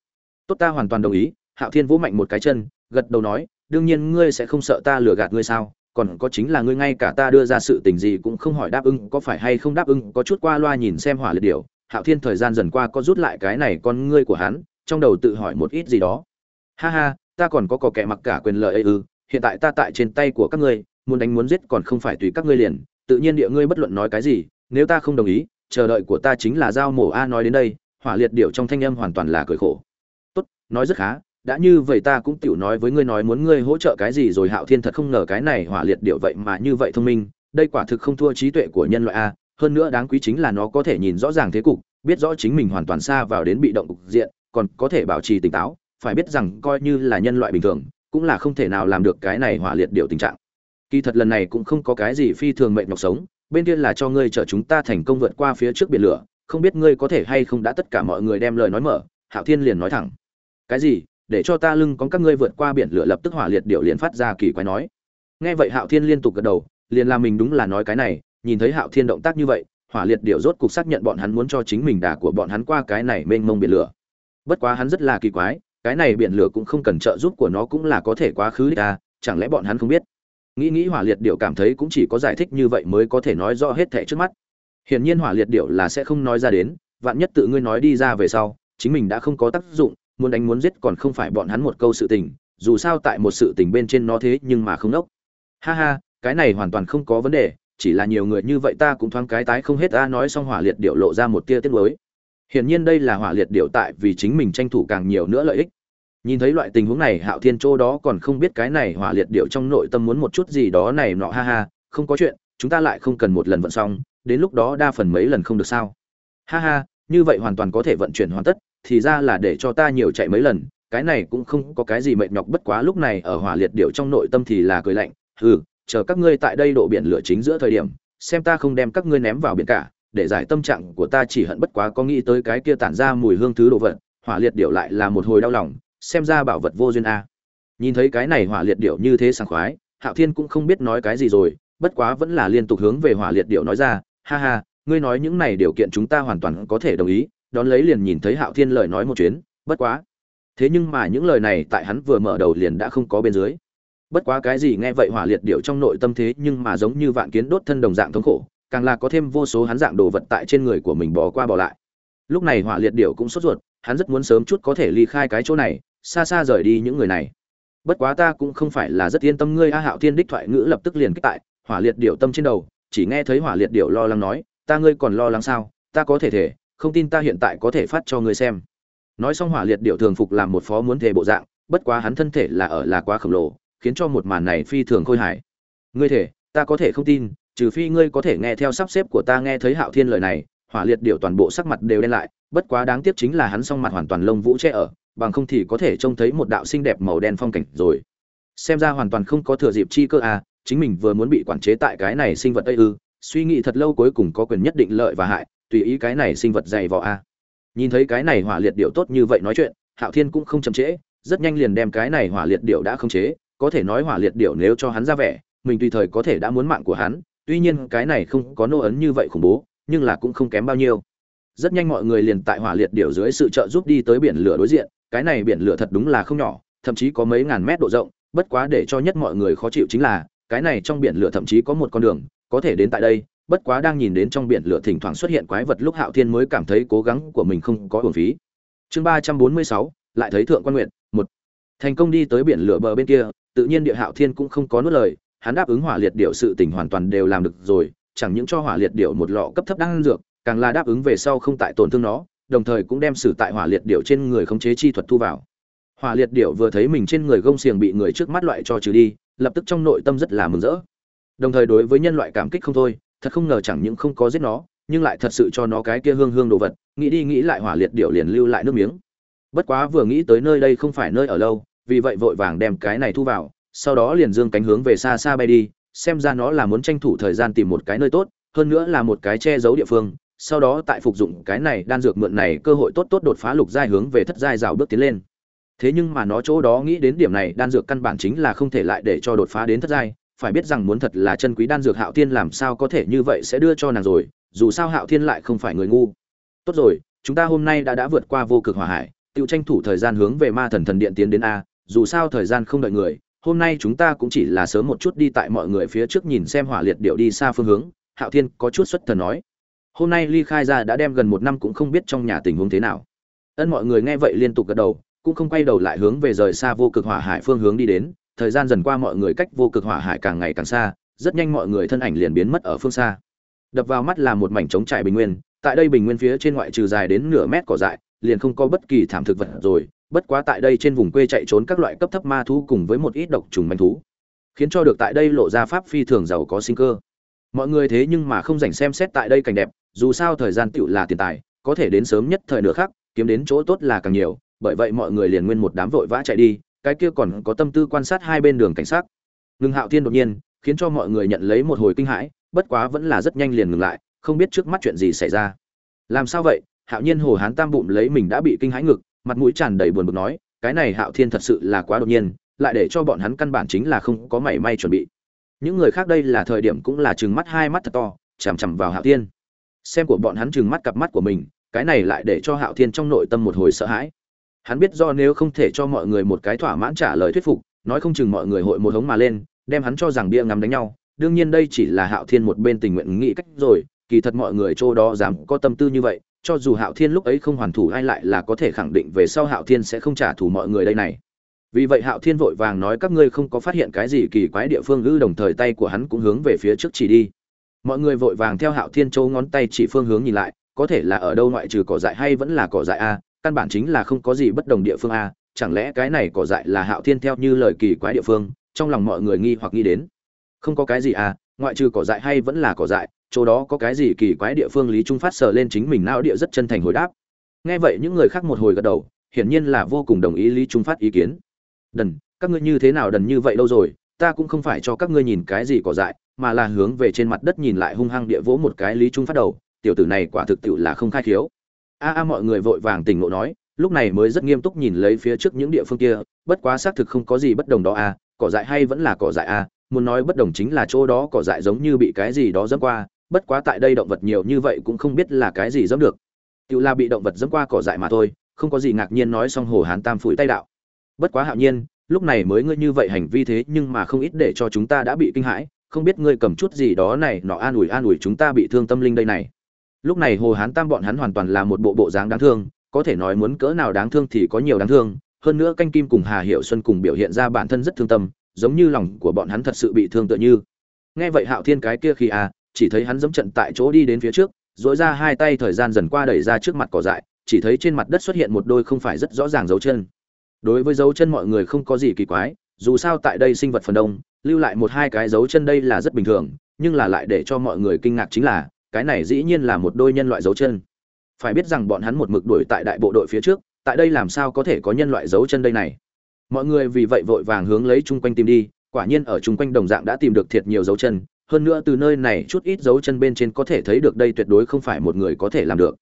Tốt ta hoàn toàn đồng ý, hạo thiên vỗ mạnh một cái chân, gật đầu nói, đương nhiên ngươi sẽ không sợ ta lừa gạt ngươi sao, còn có chính là ngươi ngay cả ta đưa ra sự tình gì cũng không hỏi đáp ứng, có phải hay không đáp ứng, có chút qua loa nhìn xem hỏa liệt điệu hạo thiên thời gian dần qua có rút lại cái này con ngươi của hắn, trong đầu tự hỏi một ít gì đó. Ha ha, ta còn có cò kẻ mặc cả quyền lợi ấy ư, hiện tại ta tại trên tay của các ngươi muốn đánh muốn giết còn không phải tùy các ngươi liền, tự nhiên địa ngươi bất luận nói cái gì, nếu ta không đồng ý, chờ đợi của ta chính là giao mổ a nói đến đây, hỏa liệt điệu trong thanh âm hoàn toàn là cười khổ. Tốt, nói rất khá, đã như vậy ta cũng tiểu nói với ngươi nói muốn ngươi hỗ trợ cái gì rồi hạo thiên thật không ngờ cái này hỏa liệt điệu vậy mà như vậy thông minh, đây quả thực không thua trí tuệ của nhân loại a, hơn nữa đáng quý chính là nó có thể nhìn rõ ràng thế cục, biết rõ chính mình hoàn toàn xa vào đến bị động cục diện, còn có thể bảo trì tỉnh táo, phải biết rằng coi như là nhân loại bình thường, cũng là không thể nào làm được cái này hỏa liệt điệu tình trạng kỳ thật lần này cũng không có cái gì phi thường mệnh nhọc sống, bên kia là cho ngươi chở chúng ta thành công vượt qua phía trước biển lửa, không biết ngươi có thể hay không đã tất cả mọi người đem lời nói mở, hạo thiên liền nói thẳng. Cái gì? Để cho ta lưng có các ngươi vượt qua biển lửa lập tức hỏa liệt điệu liền phát ra kỳ quái nói. Nghe vậy hạo thiên liên tục gật đầu, liền làm mình đúng là nói cái này, nhìn thấy hạo thiên động tác như vậy, hỏa liệt điệu rốt cục xác nhận bọn hắn muốn cho chính mình đà của bọn hắn qua cái này mênh mông biển lửa. Bất quá hắn rất là kỳ quái, cái này biển lửa cũng không cần trợ giúp của nó cũng là có thể quá khứ ta, chẳng lẽ bọn hắn không biết? Nghĩ nghĩ hỏa liệt điệu cảm thấy cũng chỉ có giải thích như vậy mới có thể nói rõ hết thẻ trước mắt. Hiển nhiên hỏa liệt điệu là sẽ không nói ra đến, vạn nhất tự ngươi nói đi ra về sau, chính mình đã không có tác dụng, muốn đánh muốn giết còn không phải bọn hắn một câu sự tình, dù sao tại một sự tình bên trên nó thế nhưng mà không đốc. Ha ha, cái này hoàn toàn không có vấn đề, chỉ là nhiều người như vậy ta cũng thoáng cái tái không hết, ta nói xong hỏa liệt điệu lộ ra một tia tiết mới hiển nhiên đây là hỏa liệt điệu tại vì chính mình tranh thủ càng nhiều nữa lợi ích nhìn thấy loại tình huống này, hạo thiên châu đó còn không biết cái này hỏa liệt điệu trong nội tâm muốn một chút gì đó này nọ ha ha, không có chuyện, chúng ta lại không cần một lần vận xong, đến lúc đó đa phần mấy lần không được sao. Ha ha, như vậy hoàn toàn có thể vận chuyển hoàn tất, thì ra là để cho ta nhiều chạy mấy lần, cái này cũng không có cái gì mệt nhọc, bất quá lúc này ở hỏa liệt điệu trong nội tâm thì là cười lạnh ừ chờ các ngươi tại đây độ biển lửa chính giữa thời điểm, xem ta không đem các ngươi ném vào biển cả, để giải tâm trạng của ta chỉ hận bất quá có nghĩ tới cái kia tản ra mùi hương thứ đồ vật, hỏa liệt điệu lại là một hồi đau lòng xem ra bảo vật vô duyên a. Nhìn thấy cái này hỏa liệt điệu như thế sảng khoái, hạo thiên cũng không biết nói cái gì rồi, bất quá vẫn là liên tục hướng về hỏa liệt điệu nói ra, ha ha, ngươi nói những này điều kiện chúng ta hoàn toàn có thể đồng ý. Đón lấy liền nhìn thấy hạo thiên lời nói một chuyến, bất quá. Thế nhưng mà những lời này tại hắn vừa mở đầu liền đã không có bên dưới. Bất quá cái gì nghe vậy hỏa liệt điệu trong nội tâm thế nhưng mà giống như vạn kiến đốt thân đồng dạng thống khổ, càng là có thêm vô số hắn dạng đồ vật tại trên người của mình bỏ qua bỏ lại. Lúc này hỏa liệt điệu cũng sốt ruột, hắn rất muốn sớm chút có thể ly khai cái chỗ này xa xa rời đi những người này. Bất quá ta cũng không phải là rất yên tâm ngươi a hạo thiên đích thoại ngữ lập tức liền kích tại, hỏa liệt điệu tâm trên đầu, chỉ nghe thấy hỏa liệt điệu lo lắng nói, ta ngươi còn lo lắng sao? Ta có thể thể, không tin ta hiện tại có thể phát cho ngươi xem. Nói xong hỏa liệt điệu thường phục làm một phó muốn thể bộ dạng, bất quá hắn thân thể là ở là quá khổng lồ, khiến cho một màn này phi thường khôi hài. Ngươi thể, ta có thể không tin, trừ phi ngươi có thể nghe theo sắp xếp của ta nghe thấy hạo thiên lời này. Hỏa liệt điệu toàn bộ sắc mặt đều đen lại, bất quá đáng tiếc chính là hắn song mặt hoàn toàn lông vũ che ở bằng không thì có thể trông thấy một đạo xinh đẹp màu đen phong cảnh rồi. Xem ra hoàn toàn không có thừa dịp chi cơ à chính mình vừa muốn bị quản chế tại cái này sinh vật ấy ư, suy nghĩ thật lâu cuối cùng có quyền nhất định lợi và hại, tùy ý cái này sinh vật dày vò a nhìn thấy cái này hỏa liệt điệu tốt như vậy nói chuyện, hạo thiên cũng không chậm trễ, rất nhanh liền đem cái này hỏa liệt điệu đã không chế, có thể nói hỏa liệt điệu nếu cho hắn ra vẻ, mình tùy thời có thể đã muốn mạng của hắn, tuy nhiên cái này không có nô ấn như vậy khủng bố, nhưng là cũng không kém bao nhiêu. Rất nhanh mọi người liền tại hỏa liệt điệu dưới sự trợ giúp đi tới biển lửa đối diện cái này biển lửa thật đúng là không nhỏ thậm chí có mấy ngàn mét độ rộng bất quá để cho nhất mọi người khó chịu chính là cái này trong biển lửa thậm chí có một con đường có thể đến tại đây bất quá đang nhìn đến trong biển lửa thỉnh thoảng xuất hiện quái vật lúc Hạo Thiên mới cảm thấy cố gắng của mình không có uổng phí. Chương ba trăm bốn mươi sáu lại thấy thượng quan nguyện, một Thành công đi tới biển lửa bờ bên kia, tự nhiên địa Hạo Thiên cũng không có nuốt lời, hắn đáp ứng hỏa liệt điệu sự tình hoàn toàn đều làm được rồi, chẳng những cho hỏa liệt điệu một lọ cấp thấp đang dược, càng là đáp ứng về sau không tại tổn thương nó, đồng thời cũng đem sử tại hỏa liệt điệu trên người khống chế chi thuật thu vào. Hỏa liệt điệu vừa thấy mình trên người gông xiềng bị người trước mắt loại cho trừ đi, lập tức trong nội tâm rất là mừng rỡ. Đồng thời đối với nhân loại cảm kích không thôi, thật không ngờ chẳng những không có giết nó nhưng lại thật sự cho nó cái kia hương hương đồ vật nghĩ đi nghĩ lại hỏa liệt điệu liền lưu lại nước miếng bất quá vừa nghĩ tới nơi đây không phải nơi ở lâu vì vậy vội vàng đem cái này thu vào sau đó liền dương cánh hướng về xa xa bay đi xem ra nó là muốn tranh thủ thời gian tìm một cái nơi tốt hơn nữa là một cái che giấu địa phương sau đó tại phục dụng cái này đan dược mượn này cơ hội tốt tốt đột phá lục giai hướng về thất giai rào bước tiến lên thế nhưng mà nó chỗ đó nghĩ đến điểm này đan dược căn bản chính là không thể lại để cho đột phá đến thất giai phải biết rằng muốn thật là chân quý đan dược Hạo Thiên làm sao có thể như vậy sẽ đưa cho nàng rồi, dù sao Hạo Thiên lại không phải người ngu. Tốt rồi, chúng ta hôm nay đã đã vượt qua vô cực hỏa hải, tự tranh thủ thời gian hướng về Ma Thần Thần Điện tiến đến a, dù sao thời gian không đợi người, hôm nay chúng ta cũng chỉ là sớm một chút đi tại mọi người phía trước nhìn xem hỏa liệt điệu đi xa phương hướng, Hạo Thiên có chút xuất thần nói. Hôm nay ly khai ra đã đem gần một năm cũng không biết trong nhà tình huống thế nào. Ân mọi người nghe vậy liên tục gật đầu, cũng không quay đầu lại hướng về rời xa vô cực hỏa hải phương hướng đi đến, thời gian dần qua mọi người cách vô cực hỏa hải càng ngày càng xa rất nhanh mọi người thân ảnh liền biến mất ở phương xa. Đập vào mắt là một mảnh trống trải bình nguyên tại đây bình nguyên phía trên ngoại trừ dài đến nửa mét cỏ dại liền không có bất kỳ thảm thực vật rồi bất quá tại đây trên vùng quê chạy trốn các loại cấp thấp ma thú cùng với một ít độc trùng manh thú khiến cho được tại đây lộ ra pháp phi thường giàu có sinh cơ mọi người thế nhưng mà không dành xem xét tại đây cảnh đẹp, dù sao thời gian tựu là tiền tài, có thể đến sớm nhất thời nửa khác kiếm đến chỗ tốt là càng nhiều, bởi vậy mọi người liền nguyên một đám vội vã chạy đi, cái kia còn có tâm tư quan sát hai bên đường cảnh sát. Ngừng hạo thiên đột nhiên khiến cho mọi người nhận lấy một hồi kinh hãi, bất quá vẫn là rất nhanh liền ngừng lại, không biết trước mắt chuyện gì xảy ra. Làm sao vậy? Hạo nhiên hồ hán tam bụng lấy mình đã bị kinh hãi ngực, mặt mũi tràn đầy buồn bực nói, cái này hạo thiên thật sự là quá đột nhiên, lại để cho bọn hắn căn bản chính là không có mảy may chuẩn bị những người khác đây là thời điểm cũng là chừng mắt hai mắt thật to chằm chằm vào hạo thiên xem của bọn hắn chừng mắt cặp mắt của mình cái này lại để cho hạo thiên trong nội tâm một hồi sợ hãi Hắn biết do nếu không thể cho mọi người một cái thỏa mãn trả lời thuyết phục, nói không chừng mọi người hội một hống mà lên, đem hắn cho rằng bia ngắm đánh nhau. Đương nhiên đây chỉ là Hạo Thiên một bên tình nguyện nghĩ cách rồi, kỳ thật mọi người chỗ đó dám có tâm tư như vậy, cho dù Hạo Thiên lúc ấy không hoàn thủ ai lại là có thể khẳng định về sau Hạo Thiên sẽ không trả thù mọi người đây này. Vì vậy Hạo Thiên vội vàng nói các ngươi không có phát hiện cái gì kỳ quái địa phương ư đồng thời tay của hắn cũng hướng về phía trước chỉ đi. Mọi người vội vàng theo Hạo Thiên châu ngón tay chỉ phương hướng nhìn lại, có thể là ở đâu ngoại trừ cỏ dại hay vẫn là cỏ dại a, căn bản chính là không có gì bất đồng địa phương a chẳng lẽ cái này cỏ dại là hạo thiên theo như lời kỳ quái địa phương trong lòng mọi người nghi hoặc nghĩ đến. Không có cái gì à ngoại trừ cỏ dại hay vẫn là cỏ dại chỗ đó có cái gì kỳ quái địa phương lý trung phát sờ lên chính mình não địa rất chân thành hồi đáp. Nghe vậy những người khác một hồi gật đầu hiển nhiên là vô cùng đồng ý lý trung phát ý kiến đần, các ngươi như thế nào đần như vậy lâu rồi, ta cũng không phải cho các ngươi nhìn cái gì cỏ dại, mà là hướng về trên mặt đất nhìn lại hung hăng địa vỗ một cái lý trung phát đầu, tiểu tử này quả thực tiệu là không khai khiếu. A a mọi người vội vàng tỉnh ngộ nói, lúc này mới rất nghiêm túc nhìn lấy phía trước những địa phương kia, bất quá xác thực không có gì bất đồng đó a, cỏ dại hay vẫn là cỏ dại a, muốn nói bất đồng chính là chỗ đó cỏ dại giống như bị cái gì đó dẫm qua, bất quá tại đây động vật nhiều như vậy cũng không biết là cái gì dẫm được. Tự là bị động vật dẫm qua cỏ dại mà thôi, không có gì ngạc nhiên nói xong hồ hán tam phủi tay đạo bất quá hạo nhiên, lúc này mới ngươi như vậy hành vi thế nhưng mà không ít để cho chúng ta đã bị kinh hãi, không biết ngươi cầm chút gì đó này, nọ an ủi an ủi chúng ta bị thương tâm linh đây này. Lúc này hồ hán tam bọn hắn hoàn toàn là một bộ bộ dáng đáng thương, có thể nói muốn cỡ nào đáng thương thì có nhiều đáng thương, hơn nữa canh kim cùng hà hiệu xuân cùng biểu hiện ra bản thân rất thương tâm, giống như lòng của bọn hắn thật sự bị thương tựa như. Nghe vậy hạo thiên cái kia khi à chỉ thấy hắn dẫm trận tại chỗ đi đến phía trước dỗi ra hai tay thời gian dần qua đẩy ra trước mặt cỏ dại, chỉ thấy trên mặt đất xuất hiện một đôi không phải rất rõ ràng dấu chân đối với dấu chân mọi người không có gì kỳ quái, dù sao tại đây sinh vật phần đông, lưu lại một hai cái dấu chân đây là rất bình thường, nhưng là lại để cho mọi người kinh ngạc chính là, cái này dĩ nhiên là một đôi nhân loại dấu chân. Phải biết rằng bọn hắn một mực đuổi tại đại bộ đội phía trước, tại đây làm sao có thể có nhân loại dấu chân đây này? Mọi người vì vậy vội vàng hướng lấy chung quanh tìm đi, quả nhiên ở chung quanh đồng dạng đã tìm được thiệt nhiều dấu chân, hơn nữa từ nơi này chút ít dấu chân bên trên có thể thấy được đây tuyệt đối không phải một người có thể làm được.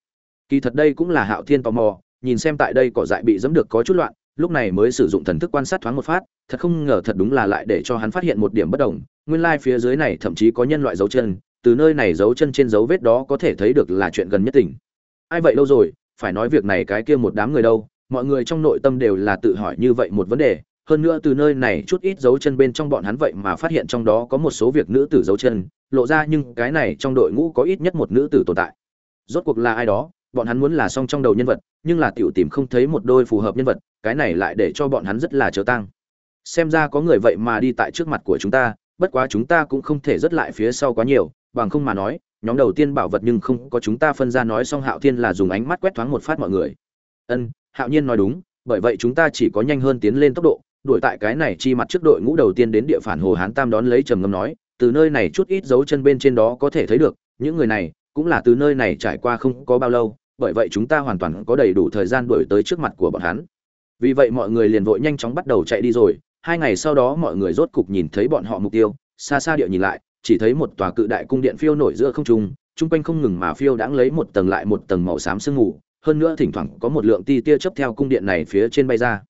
Kỳ thật đây cũng là hạo thiên tò mò, nhìn xem tại đây cỏ dại bị dẫm được có chút loạn lúc này mới sử dụng thần thức quan sát thoáng một phát, thật không ngờ thật đúng là lại để cho hắn phát hiện một điểm bất đồng, nguyên lai phía dưới này thậm chí có nhân loại dấu chân, từ nơi này dấu chân trên dấu vết đó có thể thấy được là chuyện gần nhất tỉnh ai vậy lâu rồi, phải nói việc này cái kia một đám người đâu, mọi người trong nội tâm đều là tự hỏi như vậy một vấn đề, hơn nữa từ nơi này chút ít dấu chân bên trong bọn hắn vậy mà phát hiện trong đó có một số việc nữ tử dấu chân, lộ ra nhưng cái này trong đội ngũ có ít nhất một nữ tử tồn tại. Rốt cuộc là ai đó? Bọn hắn muốn là song trong đầu nhân vật, nhưng là tiểu tìm không thấy một đôi phù hợp nhân vật, cái này lại để cho bọn hắn rất là chớ tăng xem ra có người vậy mà đi tại trước mặt của chúng ta, bất quá chúng ta cũng không thể rất lại phía sau quá nhiều, bằng không mà nói, nhóm đầu tiên bảo vật nhưng không có chúng ta phân ra nói xong hạo thiên là dùng ánh mắt quét thoáng một phát mọi người. Ân, hạo nhiên nói đúng, bởi vậy chúng ta chỉ có nhanh hơn tiến lên tốc độ, đuổi tại cái này chi mặt trước đội ngũ đầu tiên đến địa phản hồ hán tam đón lấy trầm ngâm nói, từ nơi này chút ít dấu chân bên trên đó có thể thấy được, những người này cũng là từ nơi này trải qua không có bao lâu bởi vậy chúng ta hoàn toàn có đầy đủ thời gian đuổi tới trước mặt của bọn hắn. Vì vậy mọi người liền vội nhanh chóng bắt đầu chạy đi rồi. Hai ngày sau đó mọi người rốt cục nhìn thấy bọn họ mục tiêu, xa xa địa nhìn lại, chỉ thấy một tòa cự đại cung điện phiêu nổi giữa không trung, chung quanh không ngừng mà phiêu đãng lấy một tầng lại một tầng màu xám sương mù, hơn nữa thỉnh thoảng có một lượng ti tia chớp theo cung điện này phía trên bay ra.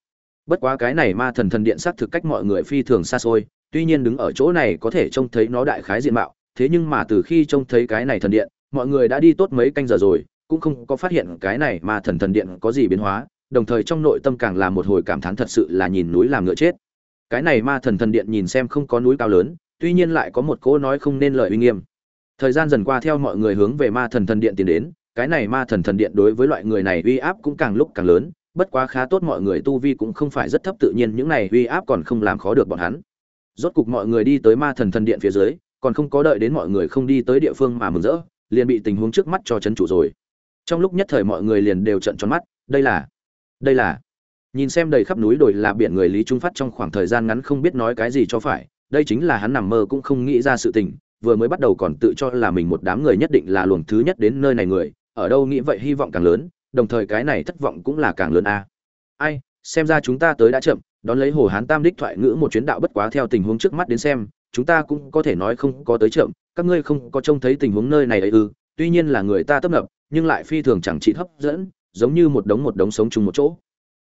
Bất quá cái này ma thần thần điện xác thực cách mọi người phi thường xa xôi, tuy nhiên đứng ở chỗ này có thể trông thấy nó đại khái diện mạo, thế nhưng mà từ khi trông thấy cái này thần điện, mọi người đã đi tốt mấy canh giờ rồi cũng không có phát hiện cái này ma thần thần điện có gì biến hóa, đồng thời trong nội tâm càng là một hồi cảm thán thật sự là nhìn núi làm ngựa chết. Cái này ma thần thần điện nhìn xem không có núi cao lớn, tuy nhiên lại có một cỗ nói không nên lời uy nghiêm. Thời gian dần qua theo mọi người hướng về ma thần thần điện tiến đến, cái này ma thần thần điện đối với loại người này uy áp cũng càng lúc càng lớn, bất quá khá tốt mọi người tu vi cũng không phải rất thấp tự nhiên những này uy áp còn không làm khó được bọn hắn. Rốt cục mọi người đi tới ma thần thần điện phía dưới, còn không có đợi đến mọi người không đi tới địa phương mà mừng rỡ, liền bị tình huống trước mắt cho chấn chủ rồi trong lúc nhất thời mọi người liền đều trận tròn mắt, đây là đây là. Nhìn xem đầy khắp núi đồi là biển người lý trung phát trong khoảng thời gian ngắn không biết nói cái gì cho phải, đây chính là hắn nằm mơ cũng không nghĩ ra sự tình, vừa mới bắt đầu còn tự cho là mình một đám người nhất định là luồng thứ nhất đến nơi này người, ở đâu nghĩ vậy hy vọng càng lớn, đồng thời cái này thất vọng cũng là càng lớn a. Ai, xem ra chúng ta tới đã chậm, đón lấy hồ hán tam đích thoại ngữ một chuyến đạo bất quá theo tình huống trước mắt đến xem, chúng ta cũng có thể nói không có tới chậm, các ngươi không có trông thấy tình huống nơi này ấy ư, tuy nhiên là người ta tấp nập nhưng lại phi thường chẳng trị hấp dẫn, giống như một đống một đống sống chung một chỗ.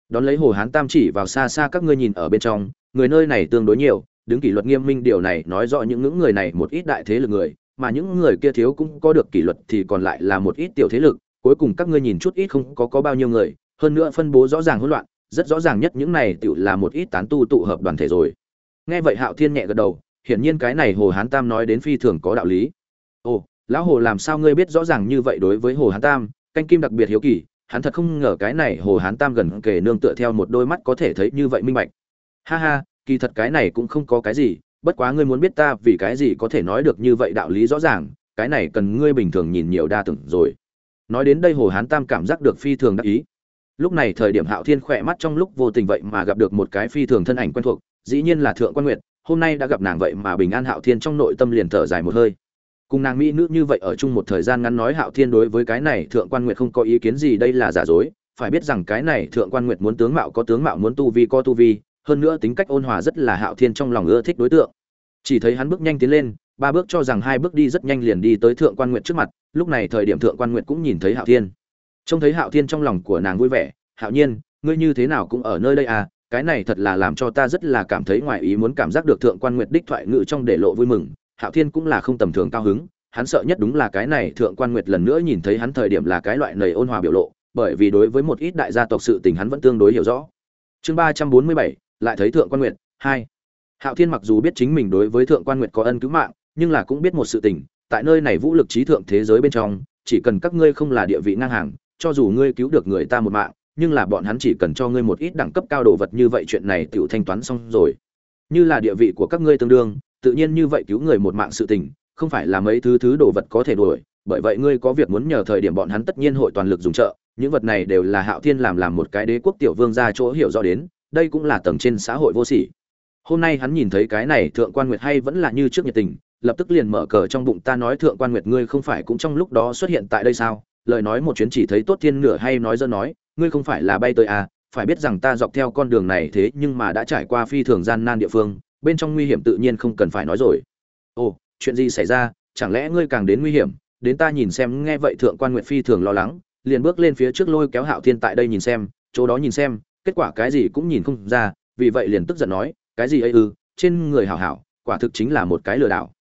Đón lấy hồ hán tam chỉ vào xa xa các ngươi nhìn ở bên trong, người nơi này tương đối nhiều, đứng kỷ luật nghiêm minh điều này nói rõ những ngưỡng người này một ít đại thế lực người, mà những người kia thiếu cũng có được kỷ luật thì còn lại là một ít tiểu thế lực, cuối cùng các ngươi nhìn chút ít không có có bao nhiêu người, hơn nữa phân bố rõ ràng hỗn loạn, rất rõ ràng nhất những này tự là một ít tán tu tụ hợp đoàn thể rồi. Nghe vậy hạo thiên nhẹ gật đầu, hiển nhiên cái này hồ hán tam nói đến phi thường có đạo lý. Ồ lão hồ làm sao ngươi biết rõ ràng như vậy đối với hồ hán tam? Canh kim đặc biệt hiếu kỳ, hắn thật không ngờ cái này hồ hán tam gần kề nương tựa theo một đôi mắt có thể thấy như vậy minh bạch. Ha ha, kỳ thật cái này cũng không có cái gì, bất quá ngươi muốn biết ta vì cái gì có thể nói được như vậy đạo lý rõ ràng, cái này cần ngươi bình thường nhìn nhiều đa tưởng rồi. Nói đến đây hồ hán tam cảm giác được phi thường đắc ý. Lúc này thời điểm hạo thiên khỏe mắt trong lúc vô tình vậy mà gặp được một cái phi thường thân ảnh quen thuộc, dĩ nhiên là thượng quan nguyệt, hôm nay đã gặp nàng vậy mà bình an hạo thiên trong nội tâm liền thở dài một hơi cùng nàng mỹ nữ như vậy ở chung một thời gian ngắn nói hạo thiên đối với cái này thượng quan nguyệt không có ý kiến gì đây là giả dối. Phải biết rằng cái này thượng quan nguyệt muốn tướng mạo có tướng mạo muốn tu vi có tu vi, hơn nữa tính cách ôn hòa rất là hạo thiên trong lòng ưa thích đối tượng. Chỉ thấy hắn bước nhanh tiến lên, ba bước cho rằng hai bước đi rất nhanh liền đi tới thượng quan nguyệt trước mặt, lúc này thời điểm thượng quan nguyệt cũng nhìn thấy hạo thiên. Trông thấy hạo thiên trong lòng của nàng vui vẻ, hạo nhiên, ngươi như thế nào cũng ở nơi đây à? Cái này thật là làm cho ta rất là cảm thấy ngoài ý muốn cảm giác được thượng quan nguyệt đích thoại ngự trong để lộ vui mừng hạo thiên cũng là không tầm thường cao hứng, hắn sợ nhất đúng là cái này thượng quan nguyệt lần nữa nhìn thấy hắn thời điểm là cái loại nầy ôn hòa biểu lộ, bởi vì đối với một ít đại gia tộc sự tình hắn vẫn tương đối hiểu rõ. Chương ba trăm bốn mươi bảy, lại thấy thượng quan nguyệt, hai. Hạo thiên mặc dù biết chính mình đối với thượng quan nguyệt có ân cứu mạng, nhưng là cũng biết một sự tình, tại nơi này vũ lực trí thượng thế giới bên trong, chỉ cần các ngươi không là địa vị ngang hàng, cho dù ngươi cứu được người ta một mạng, nhưng là bọn hắn chỉ cần cho ngươi một ít đẳng cấp cao đồ vật như vậy chuyện này tiểu thanh toán xong rồi. Như là địa vị của các ngươi tương đương tự nhiên như vậy cứu người một mạng sự tình, không phải là mấy thứ thứ đồ vật có thể đuổi, bởi vậy ngươi có việc muốn nhờ thời điểm bọn hắn tất nhiên hội toàn lực dùng trợ, những vật này đều là hạo thiên làm làm một cái đế quốc tiểu vương ra chỗ hiểu rõ đến, đây cũng là tầng trên xã hội vô sỉ. Hôm nay hắn nhìn thấy cái này thượng quan nguyệt hay vẫn là như trước nhiệt tình, lập tức liền mở cờ trong bụng ta nói thượng quan nguyệt ngươi không phải cũng trong lúc đó xuất hiện tại đây sao? Lời nói một chuyến chỉ thấy tốt thiên nửa hay nói dơ nói, ngươi không phải là bay tới à phải biết rằng ta dọc theo con đường này thế nhưng mà đã trải qua phi thường gian nan địa phương bên trong nguy hiểm tự nhiên không cần phải nói rồi. Ồ, chuyện gì xảy ra? Chẳng lẽ ngươi càng đến nguy hiểm? Đến ta nhìn xem, nghe vậy thượng quan nguyệt phi thường lo lắng, liền bước lên phía trước lôi kéo hạo thiên tại đây nhìn xem, chỗ đó nhìn xem, kết quả cái gì cũng nhìn không ra, vì vậy liền tức giận nói, cái gì ấy ư? Trên người hảo hảo, quả thực chính là một cái lừa đảo.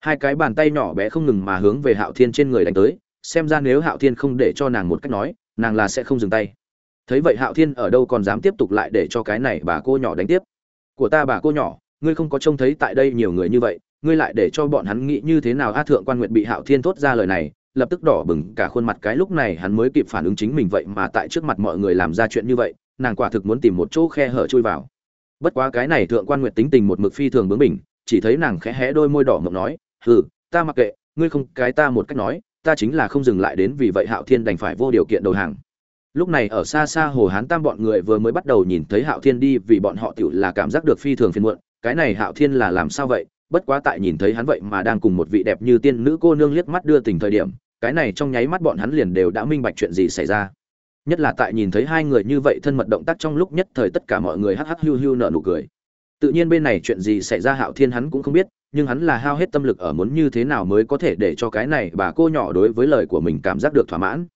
Hai cái bàn tay nhỏ bé không ngừng mà hướng về hạo thiên trên người đánh tới, xem ra nếu hạo thiên không để cho nàng một cách nói, nàng là sẽ không dừng tay. Thấy vậy hạo thiên ở đâu còn dám tiếp tục lại để cho cái này bà cô nhỏ đánh tiếp? Của ta bà cô nhỏ ngươi không có trông thấy tại đây nhiều người như vậy, ngươi lại để cho bọn hắn nghĩ như thế nào? A thượng quan nguyện bị hạo thiên thốt ra lời này, lập tức đỏ bừng cả khuôn mặt. Cái lúc này hắn mới kịp phản ứng chính mình vậy mà tại trước mặt mọi người làm ra chuyện như vậy, nàng quả thực muốn tìm một chỗ khe hở chui vào. Bất quá cái này thượng quan nguyệt tính tình một mực phi thường bướng bỉnh, chỉ thấy nàng khẽ hé đôi môi đỏ ngậm nói, hừ, ta mặc kệ, ngươi không cái ta một cách nói, ta chính là không dừng lại đến vì vậy hạo thiên đành phải vô điều kiện đầu hàng. Lúc này ở xa xa hồ hán tam bọn người vừa mới bắt đầu nhìn thấy hạo thiên đi vì bọn họ tựu là cảm giác được phi thường phiền muộn cái này hạo thiên là làm sao vậy? Bất quá tại nhìn thấy hắn vậy mà đang cùng một vị đẹp như tiên nữ cô nương liếc mắt đưa tình thời điểm, cái này trong nháy mắt bọn hắn liền đều đã minh bạch chuyện gì xảy ra. Nhất là tại nhìn thấy hai người như vậy thân mật động tác trong lúc nhất thời tất cả mọi người hắc hắc hưu hưu nở nụ cười. Tự nhiên bên này chuyện gì xảy ra hạo thiên hắn cũng không biết, nhưng hắn là hao hết tâm lực ở muốn như thế nào mới có thể để cho cái này bà cô nhỏ đối với lời của mình cảm giác được thỏa mãn.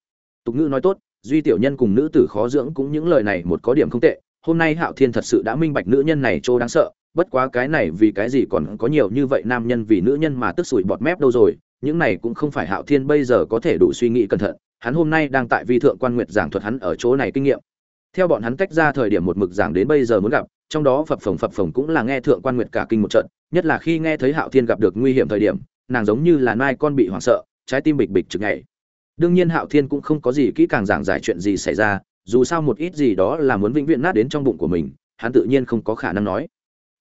Tục ngữ nói tốt, duy tiểu nhân cùng nữ tử khó dưỡng cũng những lời này một có điểm không tệ. Hôm nay hạo thiên thật sự đã minh bạch nữ nhân này trô đáng sợ bất quá cái này vì cái gì còn có nhiều như vậy nam nhân vì nữ nhân mà tức sủi bọt mép đâu rồi, những này cũng không phải hạo thiên bây giờ có thể đủ suy nghĩ cẩn thận, hắn hôm nay đang tại vi thượng quan nguyệt giảng thuật hắn ở chỗ này kinh nghiệm. Theo bọn hắn tách ra thời điểm một mực giảng đến bây giờ muốn gặp, trong đó phập phồng phập phồng cũng là nghe thượng quan nguyệt cả kinh một trận, nhất là khi nghe thấy hạo thiên gặp được nguy hiểm thời điểm, nàng giống như là nai con bị hoảng sợ, trái tim bịch bịch chực nhảy. Đương nhiên hạo thiên cũng không có gì kỹ càng giảng giải chuyện gì xảy ra, dù sao một ít gì đó là muốn vĩnh viễn nát đến trong bụng của mình, hắn tự nhiên không có khả năng nói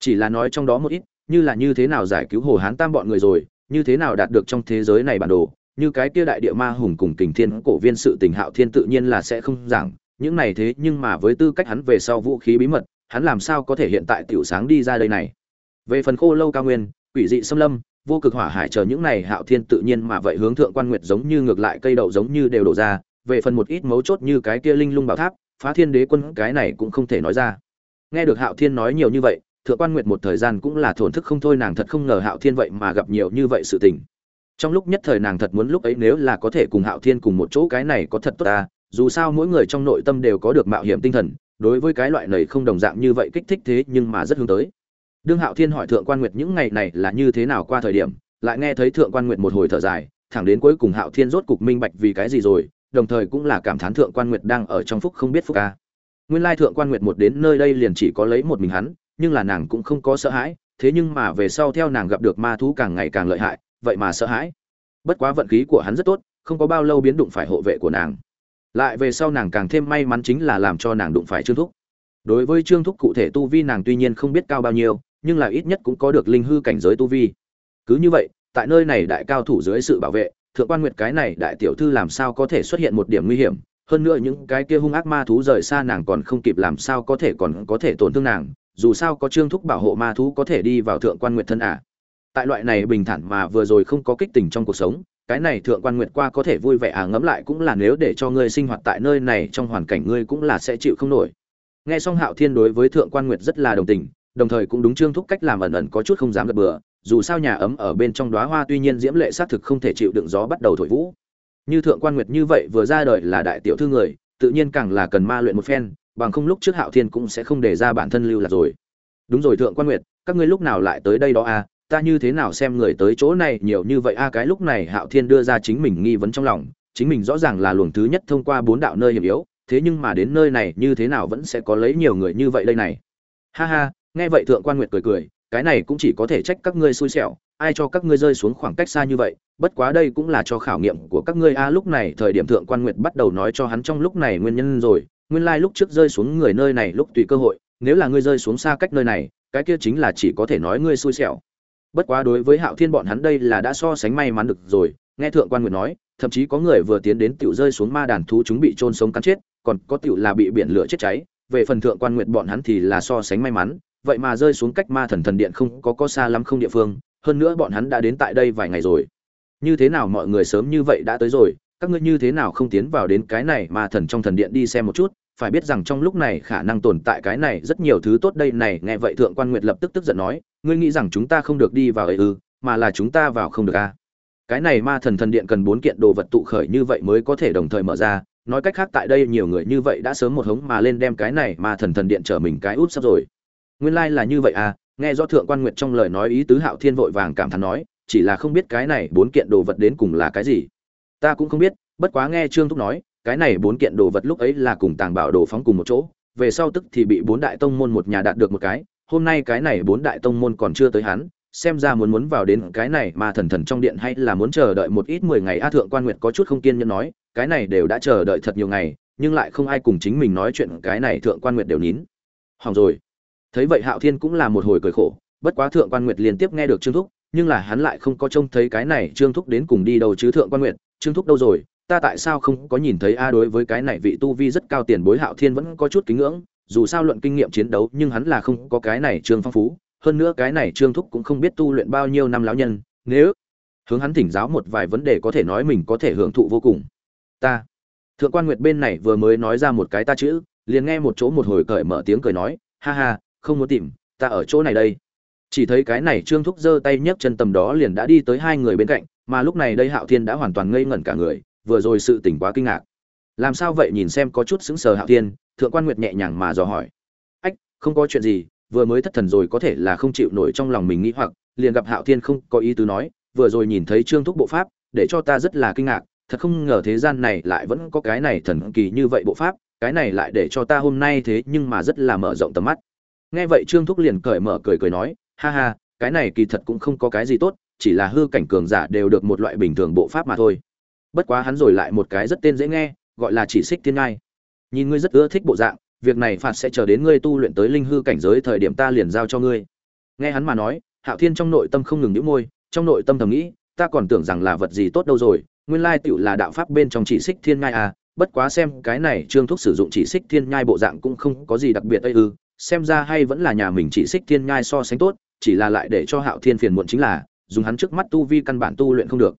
chỉ là nói trong đó một ít, như là như thế nào giải cứu hồ hán tam bọn người rồi, như thế nào đạt được trong thế giới này bản đồ, như cái kia đại địa ma hùng cùng kình thiên cổ viên sự tình hạo thiên tự nhiên là sẽ không giảng, những này thế nhưng mà với tư cách hắn về sau vũ khí bí mật, hắn làm sao có thể hiện tại tiểu sáng đi ra đây này? Về phần khô lâu cao nguyên, quỷ dị xâm lâm, vô cực hỏa hải chờ những này hạo thiên tự nhiên mà vậy hướng thượng quan nguyệt giống như ngược lại cây đậu giống như đều đổ ra, về phần một ít mấu chốt như cái kia linh lung bảo tháp, phá thiên đế quân cái này cũng không thể nói ra. Nghe được hạo thiên nói nhiều như vậy thượng quan nguyệt một thời gian cũng là thổn thức không thôi, nàng thật không ngờ hạo thiên vậy mà gặp nhiều như vậy sự tình. Trong lúc nhất thời nàng thật muốn lúc ấy nếu là có thể cùng hạo thiên cùng một chỗ, cái này có thật tốt ta, dù sao mỗi người trong nội tâm đều có được mạo hiểm tinh thần, đối với cái loại này không đồng dạng như vậy kích thích thế nhưng mà rất hướng tới. Đương hạo thiên hỏi thượng quan nguyệt những ngày này là như thế nào qua thời điểm, lại nghe thấy thượng quan nguyệt một hồi thở dài, thẳng đến cuối cùng hạo thiên rốt cục minh bạch vì cái gì rồi, đồng thời cũng là cảm thán thượng quan nguyệt đang ở trong phúc không biết phúc ca. Nguyên lai thượng quan nguyệt một đến nơi đây liền chỉ có lấy một mình hắn nhưng là nàng cũng không có sợ hãi, thế nhưng mà về sau theo nàng gặp được ma thú càng ngày càng lợi hại, vậy mà sợ hãi. Bất quá vận khí của hắn rất tốt, không có bao lâu biến đụng phải hộ vệ của nàng. Lại về sau nàng càng thêm may mắn chính là làm cho nàng đụng phải trương thúc. Đối với trương thúc cụ thể tu vi nàng tuy nhiên không biết cao bao nhiêu, nhưng là ít nhất cũng có được linh hư cảnh giới tu vi. Cứ như vậy, tại nơi này đại cao thủ dưới sự bảo vệ, thượng quan nguyệt cái này đại tiểu thư làm sao có thể xuất hiện một điểm nguy hiểm? Hơn nữa những cái kia hung ác ma thú rời xa nàng còn không kịp làm sao có thể còn có thể tổn thương nàng? Dù sao có trương thúc bảo hộ ma thú có thể đi vào thượng quan nguyệt thân à. tại loại này bình thản mà vừa rồi không có kích tình trong cuộc sống, cái này thượng quan nguyệt qua có thể vui vẻ à ngẫm lại cũng là nếu để cho ngươi sinh hoạt tại nơi này trong hoàn cảnh ngươi cũng là sẽ chịu không nổi nghe xong hạo thiên đối với thượng quan nguyệt rất là đồng tình, đồng thời cũng đúng trương thúc cách làm ẩn ẩn có chút không dám gật bừa, dù sao nhà ấm ở bên trong đóa hoa tuy nhiên diễm lệ xác thực không thể chịu đựng gió bắt đầu thổi vũ như thượng quan nguyệt như vậy vừa ra đời là đại tiểu thư người, tự nhiên càng là cần ma luyện một phen bằng không lúc trước hạo thiên cũng sẽ không để ra bản thân lưu lạc rồi. Đúng rồi, thượng quan nguyệt, các ngươi lúc nào lại tới đây đó à? Ta như thế nào xem người tới chỗ này nhiều như vậy a cái lúc này hạo thiên đưa ra chính mình nghi vấn trong lòng, chính mình rõ ràng là luồng thứ nhất thông qua bốn đạo nơi hiểm yếu, thế nhưng mà đến nơi này như thế nào vẫn sẽ có lấy nhiều người như vậy đây này? Ha ha, nghe vậy thượng quan nguyệt cười cười, cái này cũng chỉ có thể trách các ngươi xui xẻo, ai cho các ngươi rơi xuống khoảng cách xa như vậy, bất quá đây cũng là cho khảo nghiệm của các ngươi a lúc này thời điểm thượng quan nguyệt bắt đầu nói cho hắn trong lúc này nguyên nhân rồi nguyên lai lúc trước rơi xuống người nơi này lúc tùy cơ hội, nếu là ngươi rơi xuống xa cách nơi này, cái kia chính là chỉ có thể nói ngươi xui xẻo. Bất quá đối với hạo thiên bọn hắn đây là đã so sánh may mắn được rồi, nghe thượng quan nguyệt nói, thậm chí có người vừa tiến đến tiểu rơi xuống ma đàn thú chúng bị trôn sống cắn chết, còn có tiểu là bị biển lửa chết cháy, về phần thượng quan nguyệt bọn hắn thì là so sánh may mắn, vậy mà rơi xuống cách ma thần thần điện không có có xa lắm không địa phương, hơn nữa bọn hắn đã đến tại đây vài ngày rồi. Như thế nào mọi người sớm như vậy đã tới rồi, các ngươi như thế nào không tiến vào đến cái này ma thần trong thần điện đi xem một chút phải biết rằng trong lúc này khả năng tồn tại cái này rất nhiều thứ tốt đây này, nghe vậy thượng quan nguyệt lập tức tức giận nói, ngươi nghĩ rằng chúng ta không được đi vào ấy ư, mà là chúng ta vào không được a à? cái này ma thần thần điện cần bốn kiện đồ vật tụ khởi như vậy mới có thể đồng thời mở ra, nói cách khác tại đây nhiều người như vậy đã sớm một hống mà lên đem cái này ma thần thần điện trở mình cái út sắp rồi nguyên lai là như vậy à nghe do thượng quan nguyệt trong lời nói ý tứ hạo thiên vội vàng cảm thán nói, chỉ là không biết cái này bốn kiện đồ vật đến cùng là cái gì ta cũng không biết, bất quá nghe trương thúc nói cái này bốn kiện đồ vật lúc ấy là cùng tàng bảo đồ phóng cùng một chỗ, về sau tức thì bị bốn đại tông môn một nhà đạt được một cái, hôm nay cái này bốn đại tông môn còn chưa tới hắn, xem ra muốn muốn vào đến cái này mà thần thần trong điện hay là muốn chờ đợi một ít mười ngày, a thượng quan nguyệt có chút không kiên nhẫn nói, cái này đều đã chờ đợi thật nhiều ngày, nhưng lại không ai cùng chính mình nói chuyện, cái này thượng quan nguyệt đều nín. Hỏng rồi. Thấy vậy hạo thiên cũng là một hồi cười khổ, bất quá thượng quan nguyệt liên tiếp nghe được trương thúc, nhưng là hắn lại không có trông thấy cái này trương thúc đến cùng đi đâu chứ thượng quan nguyệt, trương thúc đâu rồi ta tại sao không có nhìn thấy a đối với cái này vị tu vi rất cao tiền bối hạo thiên vẫn có chút kính ngưỡng, dù sao luận kinh nghiệm chiến đấu, nhưng hắn là không có cái này trương phong phú, hơn nữa cái này trương thúc cũng không biết tu luyện bao nhiêu năm lão nhân, nếu hướng hắn thỉnh giáo một vài vấn đề có thể nói mình có thể hưởng thụ vô cùng. Ta, thượng quan nguyệt bên này vừa mới nói ra một cái ta chữ, liền nghe một chỗ một hồi cởi mở tiếng cười nói, ha ha, không muốn tìm, ta ở chỗ này đây. Chỉ thấy cái này trương thúc giơ tay nhấc chân tầm đó liền đã đi tới hai người bên cạnh, mà lúc này đây hạo thiên đã hoàn toàn ngây ngẩn cả người vừa rồi sự tỉnh quá kinh ngạc. Làm sao vậy nhìn xem có chút sững sờ hạo thiên, thượng quan nguyệt nhẹ nhàng mà dò hỏi. Ách, không có chuyện gì, vừa mới thất thần rồi có thể là không chịu nổi trong lòng mình nghĩ hoặc, liền gặp hạo thiên không có ý tứ nói, vừa rồi nhìn thấy trương thúc bộ pháp, để cho ta rất là kinh ngạc, thật không ngờ thế gian này lại vẫn có cái này thần kỳ như vậy bộ pháp, cái này lại để cho ta hôm nay thế nhưng mà rất là mở rộng tầm mắt. Nghe vậy trương thúc liền cởi mở cười cười nói, ha ha, cái này kỳ thật cũng không có cái gì tốt, chỉ là hư cảnh cường giả đều được một loại bình thường bộ pháp mà thôi bất quá hắn rồi lại một cái rất tên dễ nghe, gọi là chỉ xích thiên ngai. Nhìn ngươi rất ưa thích bộ dạng, việc này phạt sẽ chờ đến ngươi tu luyện tới linh hư cảnh giới thời điểm ta liền giao cho ngươi. Nghe hắn mà nói, hạo thiên trong nội tâm không ngừng nhíu môi, trong nội tâm thầm nghĩ, ta còn tưởng rằng là vật gì tốt đâu rồi, nguyên lai tựu là đạo pháp bên trong chỉ xích thiên ngai à bất quá xem cái này trương thúc sử dụng chỉ xích thiên nhai bộ dạng cũng không có gì đặc biệt ây ư, xem ra hay vẫn là nhà mình chỉ xích thiên nhai so sánh tốt, chỉ là lại để cho hạo thiên phiền muộn chính là, dùng hắn trước mắt tu vi căn bản tu luyện không được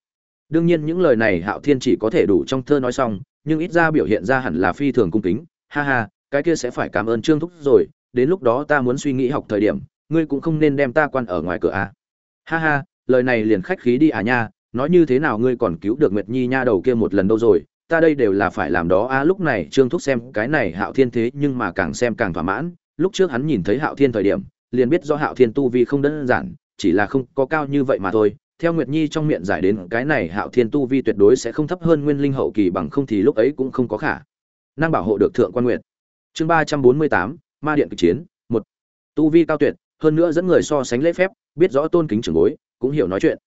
đương nhiên những lời này hạo thiên chỉ có thể đủ trong thơ nói xong, nhưng ít ra biểu hiện ra hẳn là phi thường cung kính ha ha, cái kia sẽ phải cảm ơn trương thúc rồi, đến lúc đó ta muốn suy nghĩ học thời điểm, ngươi cũng không nên đem ta quan ở ngoài cửa à. ha ha, lời này liền khách khí đi à nha, nói như thế nào ngươi còn cứu được nguyệt nhi nha đầu kia một lần đâu rồi, ta đây đều là phải làm đó à lúc này trương thúc xem cái này hạo thiên thế nhưng mà càng xem càng thỏa mãn, lúc trước hắn nhìn thấy hạo thiên thời điểm, liền biết do hạo thiên tu vi không đơn giản, chỉ là không có cao như vậy mà thôi theo nguyệt nhi trong miệng giải đến cái này hạo thiên tu vi tuyệt đối sẽ không thấp hơn nguyên linh hậu kỳ bằng không thì lúc ấy cũng không có khả năng bảo hộ được thượng quan nguyệt. Chương ba trăm bốn mươi tám, ma điện cực chiến, một. Tu vi cao tuyệt, hơn nữa dẫn người so sánh lễ phép, biết rõ tôn kính trưởng bối, cũng hiểu nói chuyện.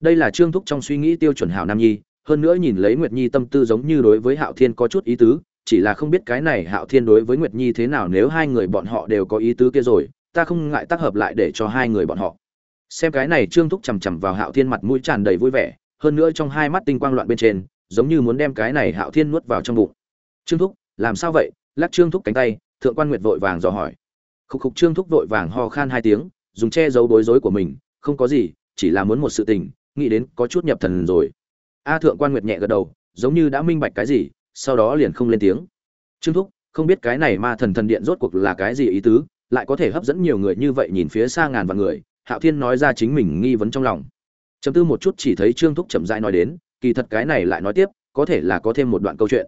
Đây là trương thúc trong suy nghĩ tiêu chuẩn hảo nam nhi, hơn nữa nhìn lấy nguyệt nhi tâm tư giống như đối với hạo thiên có chút ý tứ, chỉ là không biết cái này hạo thiên đối với nguyệt nhi thế nào nếu hai người bọn họ đều có ý tứ kia rồi, ta không ngại tác hợp lại để cho hai người bọn họ xem cái này trương thúc chằm chằm vào hạo thiên mặt mũi tràn đầy vui vẻ, hơn nữa trong hai mắt tinh quang loạn bên trên, giống như muốn đem cái này hạo thiên nuốt vào trong bụng. Trương thúc, làm sao vậy? lắc trương thúc cánh tay, thượng quan nguyệt vội vàng dò hỏi. Khúc khục trương thúc vội vàng ho khan hai tiếng, dùng che giấu bối rối của mình, không có gì, chỉ là muốn một sự tình, nghĩ đến có chút nhập thần rồi. A thượng quan nguyệt nhẹ gật đầu, giống như đã minh bạch cái gì, sau đó liền không lên tiếng. Trương thúc, không biết cái này ma thần thần điện rốt cuộc là cái gì ý tứ, lại có thể hấp dẫn nhiều người như vậy nhìn phía xa ngàn vạn người hạo thiên nói ra chính mình nghi vấn trong lòng. Chấm tư một chút chỉ thấy trương thúc chậm rãi nói đến, kỳ thật cái này lại nói tiếp, có thể là có thêm một đoạn câu chuyện.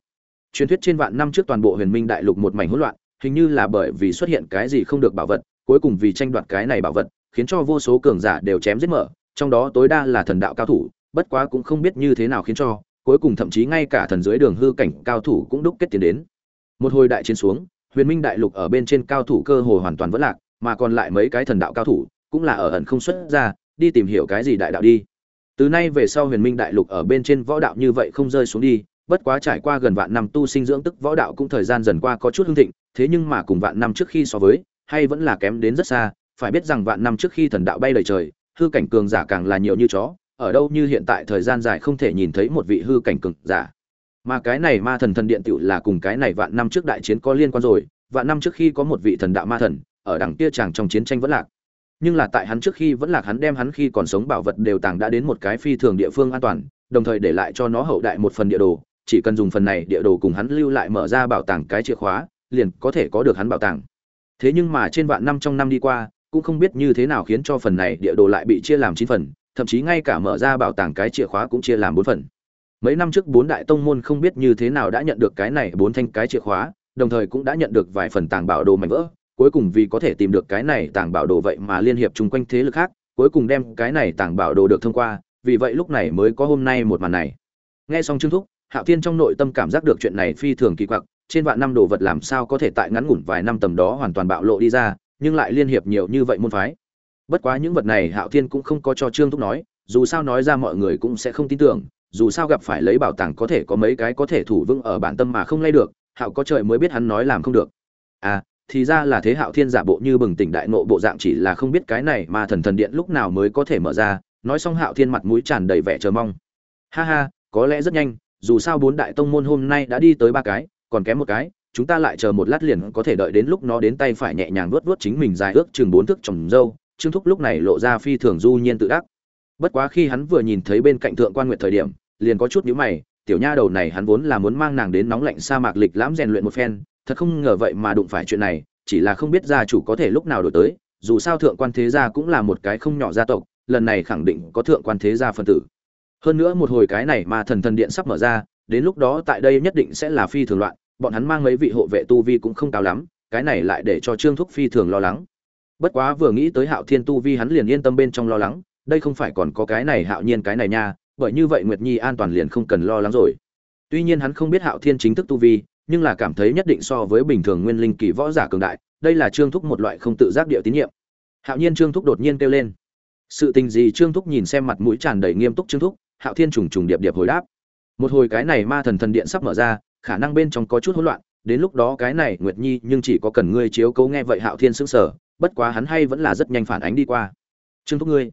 Truyền thuyết trên vạn năm trước toàn bộ huyền minh đại lục một mảnh hỗn loạn, hình như là bởi vì xuất hiện cái gì không được bảo vật, cuối cùng vì tranh đoạt cái này bảo vật, khiến cho vô số cường giả đều chém giết mở, trong đó tối đa là thần đạo cao thủ, bất quá cũng không biết như thế nào khiến cho, cuối cùng thậm chí ngay cả thần dưới đường hư cảnh cao thủ cũng đúc kết tiến đến. Một hồi đại chiến xuống, huyền minh đại lục ở bên trên cao thủ cơ hồ hoàn toàn vỡ lạc, mà còn lại mấy cái thần đạo cao thủ cũng là ở ẩn không xuất ra, đi tìm hiểu cái gì đại đạo đi. Từ nay về sau huyền minh đại lục ở bên trên võ đạo như vậy không rơi xuống đi, bất quá trải qua gần vạn năm tu sinh dưỡng tức võ đạo cũng thời gian dần qua có chút hưng thịnh, thế nhưng mà cùng vạn năm trước khi so với, hay vẫn là kém đến rất xa, phải biết rằng vạn năm trước khi thần đạo bay lời trời, hư cảnh cường giả càng là nhiều như chó, ở đâu như hiện tại thời gian dài không thể nhìn thấy một vị hư cảnh cường giả. Mà cái này ma thần thần điện tựu là cùng cái này vạn năm trước đại chiến có liên quan rồi, vạn năm trước khi có một vị thần đạo ma thần, ở đằng kia chàng trong chiến tranh vẫn lạc nhưng là tại hắn trước khi vẫn lạc hắn đem hắn khi còn sống bảo vật đều tàng đã đến một cái phi thường địa phương an toàn, đồng thời để lại cho nó hậu đại một phần địa đồ, chỉ cần dùng phần này địa đồ cùng hắn lưu lại mở ra bảo tàng cái chìa khóa, liền có thể có được hắn bảo tàng. Thế nhưng mà trên vạn năm trong năm đi qua, cũng không biết như thế nào khiến cho phần này địa đồ lại bị chia làm chín phần, thậm chí ngay cả mở ra bảo tàng cái chìa khóa cũng chia làm bốn phần. Mấy năm trước bốn đại tông môn không biết như thế nào đã nhận được cái này bốn thanh cái chìa khóa, đồng thời cũng đã nhận được vài phần tàng bảo đồ mảnh vỡ cuối cùng vì có thể tìm được cái này tàng bảo đồ vậy mà liên hiệp chung quanh thế lực khác, cuối cùng đem cái này tàng bảo đồ được thông qua, vì vậy lúc này mới có hôm nay một màn này. Nghe xong trương thúc, hạo thiên trong nội tâm cảm giác được chuyện này phi thường kỳ quặc, trên vạn năm đồ vật làm sao có thể tại ngắn ngủn vài năm tầm đó hoàn toàn bạo lộ đi ra, nhưng lại liên hiệp nhiều như vậy môn phái. Bất quá những vật này hạo thiên cũng không có cho trương thúc nói, dù sao nói ra mọi người cũng sẽ không tin tưởng, dù sao gặp phải lấy bảo tàng có thể có mấy cái có thể thủ vững ở bản tâm mà không lay được, hạo có trời mới biết hắn nói làm không được. À thì ra là thế hạo thiên giả bộ như bừng tỉnh đại nộ bộ dạng chỉ là không biết cái này mà thần thần điện lúc nào mới có thể mở ra, nói xong hạo thiên mặt mũi tràn đầy vẻ chờ mong. Ha ha, có lẽ rất nhanh, dù sao bốn đại tông môn hôm nay đã đi tới ba cái, còn kém một cái, chúng ta lại chờ một lát liền có thể đợi đến lúc nó đến tay phải nhẹ nhàng vuốt vuốt chính mình dài ước chừng bốn thước trồng dâu, trương thúc lúc này lộ ra phi thường du nhiên tự đắc. Bất quá khi hắn vừa nhìn thấy bên cạnh thượng quan nguyệt thời điểm, liền có chút nhíu mày, tiểu nha đầu này hắn vốn là muốn mang nàng đến nóng lạnh sa mạc lịch lãm rèn luyện một phen thật không ngờ vậy mà đụng phải chuyện này, chỉ là không biết gia chủ có thể lúc nào đổi tới, dù sao thượng quan thế gia cũng là một cái không nhỏ gia tộc, lần này khẳng định có thượng quan thế gia phân tử. Hơn nữa một hồi cái này mà thần thần điện sắp mở ra, đến lúc đó tại đây nhất định sẽ là phi thường loạn, bọn hắn mang mấy vị hộ vệ tu vi cũng không cao lắm, cái này lại để cho trương thúc phi thường lo lắng. Bất quá vừa nghĩ tới hạo thiên tu vi hắn liền yên tâm bên trong lo lắng, đây không phải còn có cái này hạo nhiên cái này nha, bởi như vậy nguyệt nhi an toàn liền không cần lo lắng rồi. Tuy nhiên hắn không biết hạo thiên chính thức tu vi nhưng là cảm thấy nhất định so với bình thường nguyên linh kỳ võ giả cường đại, đây là trương thúc một loại không tự giác địa tín nhiệm. Hạo nhiên trương thúc đột nhiên kêu lên. Sự tình gì trương thúc nhìn xem mặt mũi tràn đầy nghiêm túc trương thúc, hạo thiên trùng trùng điệp điệp hồi đáp. Một hồi cái này ma thần thần điện sắp mở ra, khả năng bên trong có chút hỗn loạn, đến lúc đó cái này nguyệt nhi nhưng chỉ có cần ngươi chiếu cố nghe vậy hạo thiên sững sờ, bất quá hắn hay vẫn là rất nhanh phản ánh đi qua. Trương thúc ngươi,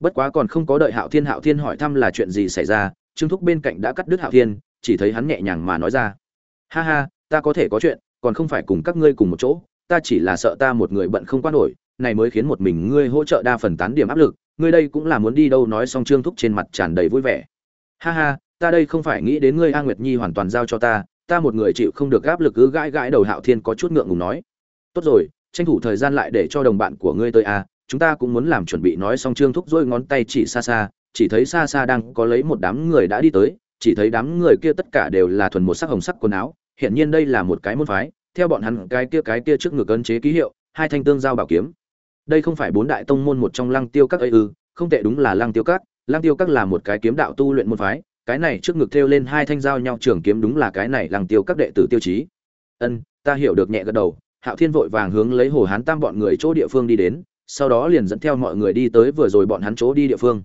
bất quá còn không có đợi hạo thiên hạo thiên hỏi thăm là chuyện gì xảy ra, trương thúc bên cạnh đã cắt đứt hạo thiên, chỉ thấy hắn nhẹ nhàng mà nói ra ha ha, ta có thể có chuyện, còn không phải cùng các ngươi cùng một chỗ, ta chỉ là sợ ta một người bận không qua nổi, này mới khiến một mình ngươi hỗ trợ đa phần tán điểm áp lực, ngươi đây cũng là muốn đi đâu nói xong trương thúc trên mặt tràn đầy vui vẻ. Ha ha, ta đây không phải nghĩ đến ngươi a nguyệt nhi hoàn toàn giao cho ta ta một người chịu không được áp lực cứ gãi gãi đầu hạo thiên có chút ngượng ngùng nói. Tốt rồi, tranh thủ thời gian lại để cho đồng bạn của ngươi tới a, chúng ta cũng muốn làm chuẩn bị nói xong trương thúc dôi ngón tay chỉ xa xa, chỉ thấy xa xa đang có lấy một đám người đã đi tới chỉ thấy đám người kia tất cả đều là thuần một sắc hồng sắc quần áo hiện nhiên đây là một cái môn phái, theo bọn hắn cái kia cái kia trước ngực ấn chế ký hiệu, hai thanh tương giao bảo kiếm. Đây không phải bốn đại tông môn một trong lăng tiêu các ấy ư, không tệ đúng là lăng tiêu các, lăng tiêu các là một cái kiếm đạo tu luyện môn phái, cái này trước ngực thêu lên hai thanh giao nhau trường kiếm đúng là cái này lăng tiêu các đệ tử tiêu chí. Ân, ta hiểu được nhẹ gật đầu, hạo thiên vội vàng hướng lấy hồ hán tam bọn người chỗ địa phương đi đến, sau đó liền dẫn theo mọi người đi tới vừa rồi bọn hắn chỗ đi địa phương.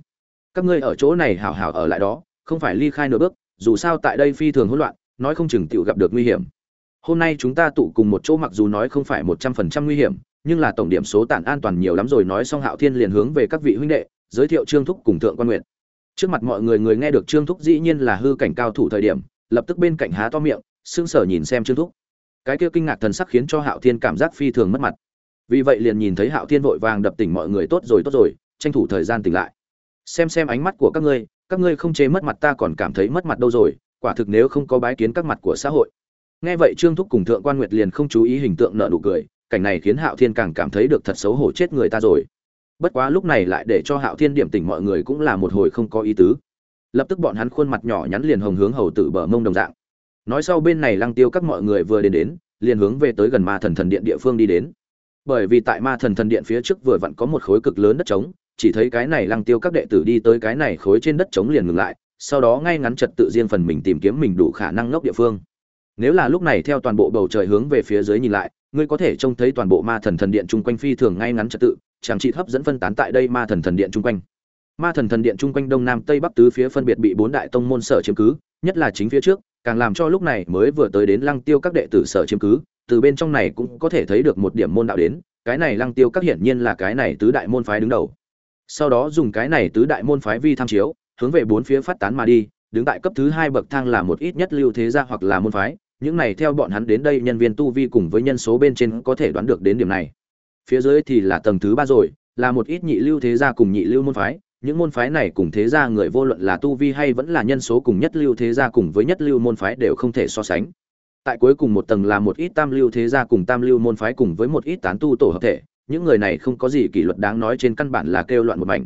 Các ngươi ở chỗ này hảo hảo ở lại đó không phải ly khai nửa bước, dù sao tại đây phi thường hỗn loạn, nói không chừng tựu gặp được nguy hiểm. Hôm nay chúng ta tụ cùng một chỗ mặc dù nói không phải một trăm phần trăm nguy hiểm, nhưng là tổng điểm số tản an toàn nhiều lắm rồi, nói xong hạo thiên liền hướng về các vị huynh đệ, giới thiệu trương thúc cùng thượng quan nguyện trước mặt mọi người người nghe được trương thúc dĩ nhiên là hư cảnh cao thủ thời điểm, lập tức bên cạnh há to miệng, sững sờ nhìn xem trương thúc. Cái kia kinh ngạc thần sắc khiến cho hạo thiên cảm giác phi thường mất mặt. Vì vậy liền nhìn thấy hạo thiên vội vàng đập tỉnh mọi người, tốt rồi tốt rồi, tranh thủ thời gian tỉnh lại. Xem xem ánh mắt của các ngươi các ngươi không chế mất mặt ta còn cảm thấy mất mặt đâu rồi, quả thực nếu không có bái kiến các mặt của xã hội. Nghe vậy trương thúc cùng thượng quan nguyệt liền không chú ý hình tượng nợ nụ cười, cảnh này khiến hạo thiên càng cảm thấy được thật xấu hổ chết người ta rồi. Bất quá lúc này lại để cho hạo thiên điểm tỉnh mọi người cũng là một hồi không có ý tứ. Lập tức bọn hắn khuôn mặt nhỏ nhắn liền hồng hướng hầu tử bờ mông đồng dạng. Nói sau bên này lăng tiêu các mọi người vừa đến đến, liền hướng về tới gần ma thần thần điện địa phương đi đến. Bởi vì tại ma thần thần điện phía trước vừa vặn có một khối cực lớn đất trống chỉ thấy cái này lăng tiêu các đệ tử đi tới cái này khối trên đất chống liền ngừng lại, sau đó ngay ngắn trật tự riêng phần mình tìm kiếm mình đủ khả năng ngốc địa phương. Nếu là lúc này theo toàn bộ bầu trời hướng về phía dưới nhìn lại, ngươi có thể trông thấy toàn bộ ma thần thần điện chung quanh phi thường ngay ngắn trật tự, chẳng chỉ hấp dẫn phân tán tại đây ma thần thần điện chung quanh. Ma thần thần điện chung quanh đông nam tây bắc tứ phía phân biệt bị bốn đại tông môn sở chiếm cứ, nhất là chính phía trước, càng làm cho lúc này mới vừa tới đến lăng tiêu các đệ tử sở chiếm cứ, từ bên trong này cũng có thể thấy được một điểm môn đạo đến, cái này lăng tiêu các hiển nhiên là cái này tứ đại môn phái đứng đầu sau đó dùng cái này tứ đại môn phái vi tham chiếu, hướng về bốn phía phát tán mà đi, đứng tại cấp thứ hai bậc thang là một ít nhất lưu thế gia hoặc là môn phái, những này theo bọn hắn đến đây nhân viên tu vi cùng với nhân số bên trên có thể đoán được đến điểm này. Phía dưới thì là tầng thứ ba rồi, là một ít nhị lưu thế gia cùng nhị lưu môn phái, những môn phái này cùng thế gia người vô luận là tu vi hay vẫn là nhân số cùng nhất lưu thế gia cùng với nhất lưu môn phái đều không thể so sánh. Tại cuối cùng một tầng là một ít tam lưu thế gia cùng tam lưu môn phái cùng với một ít tán tu tổ hợp thể những người này không có gì kỷ luật đáng nói trên căn bản là kêu loạn một mảnh.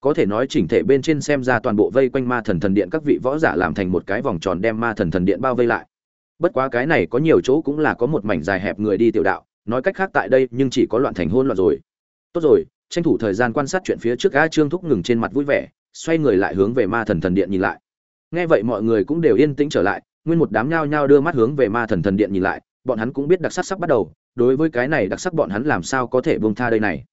Có thể nói chỉnh thể bên trên xem ra toàn bộ vây quanh ma thần thần điện các vị võ giả làm thành một cái vòng tròn đem ma thần thần điện bao vây lại. Bất quá cái này có nhiều chỗ cũng là có một mảnh dài hẹp người đi tiểu đạo, nói cách khác tại đây nhưng chỉ có loạn thành hôn loạn rồi. Tốt rồi, tranh thủ thời gian quan sát chuyện phía trước a trương thúc ngừng trên mặt vui vẻ, xoay người lại hướng về ma thần thần điện nhìn lại. Nghe vậy mọi người cũng đều yên tĩnh trở lại, nguyên một đám nhao nhao đưa mắt hướng về ma thần thần điện nhìn lại, bọn hắn cũng biết đặc sắc sắp bắt đầu đối với cái này đặc sắc bọn hắn làm sao có thể buông tha đây này?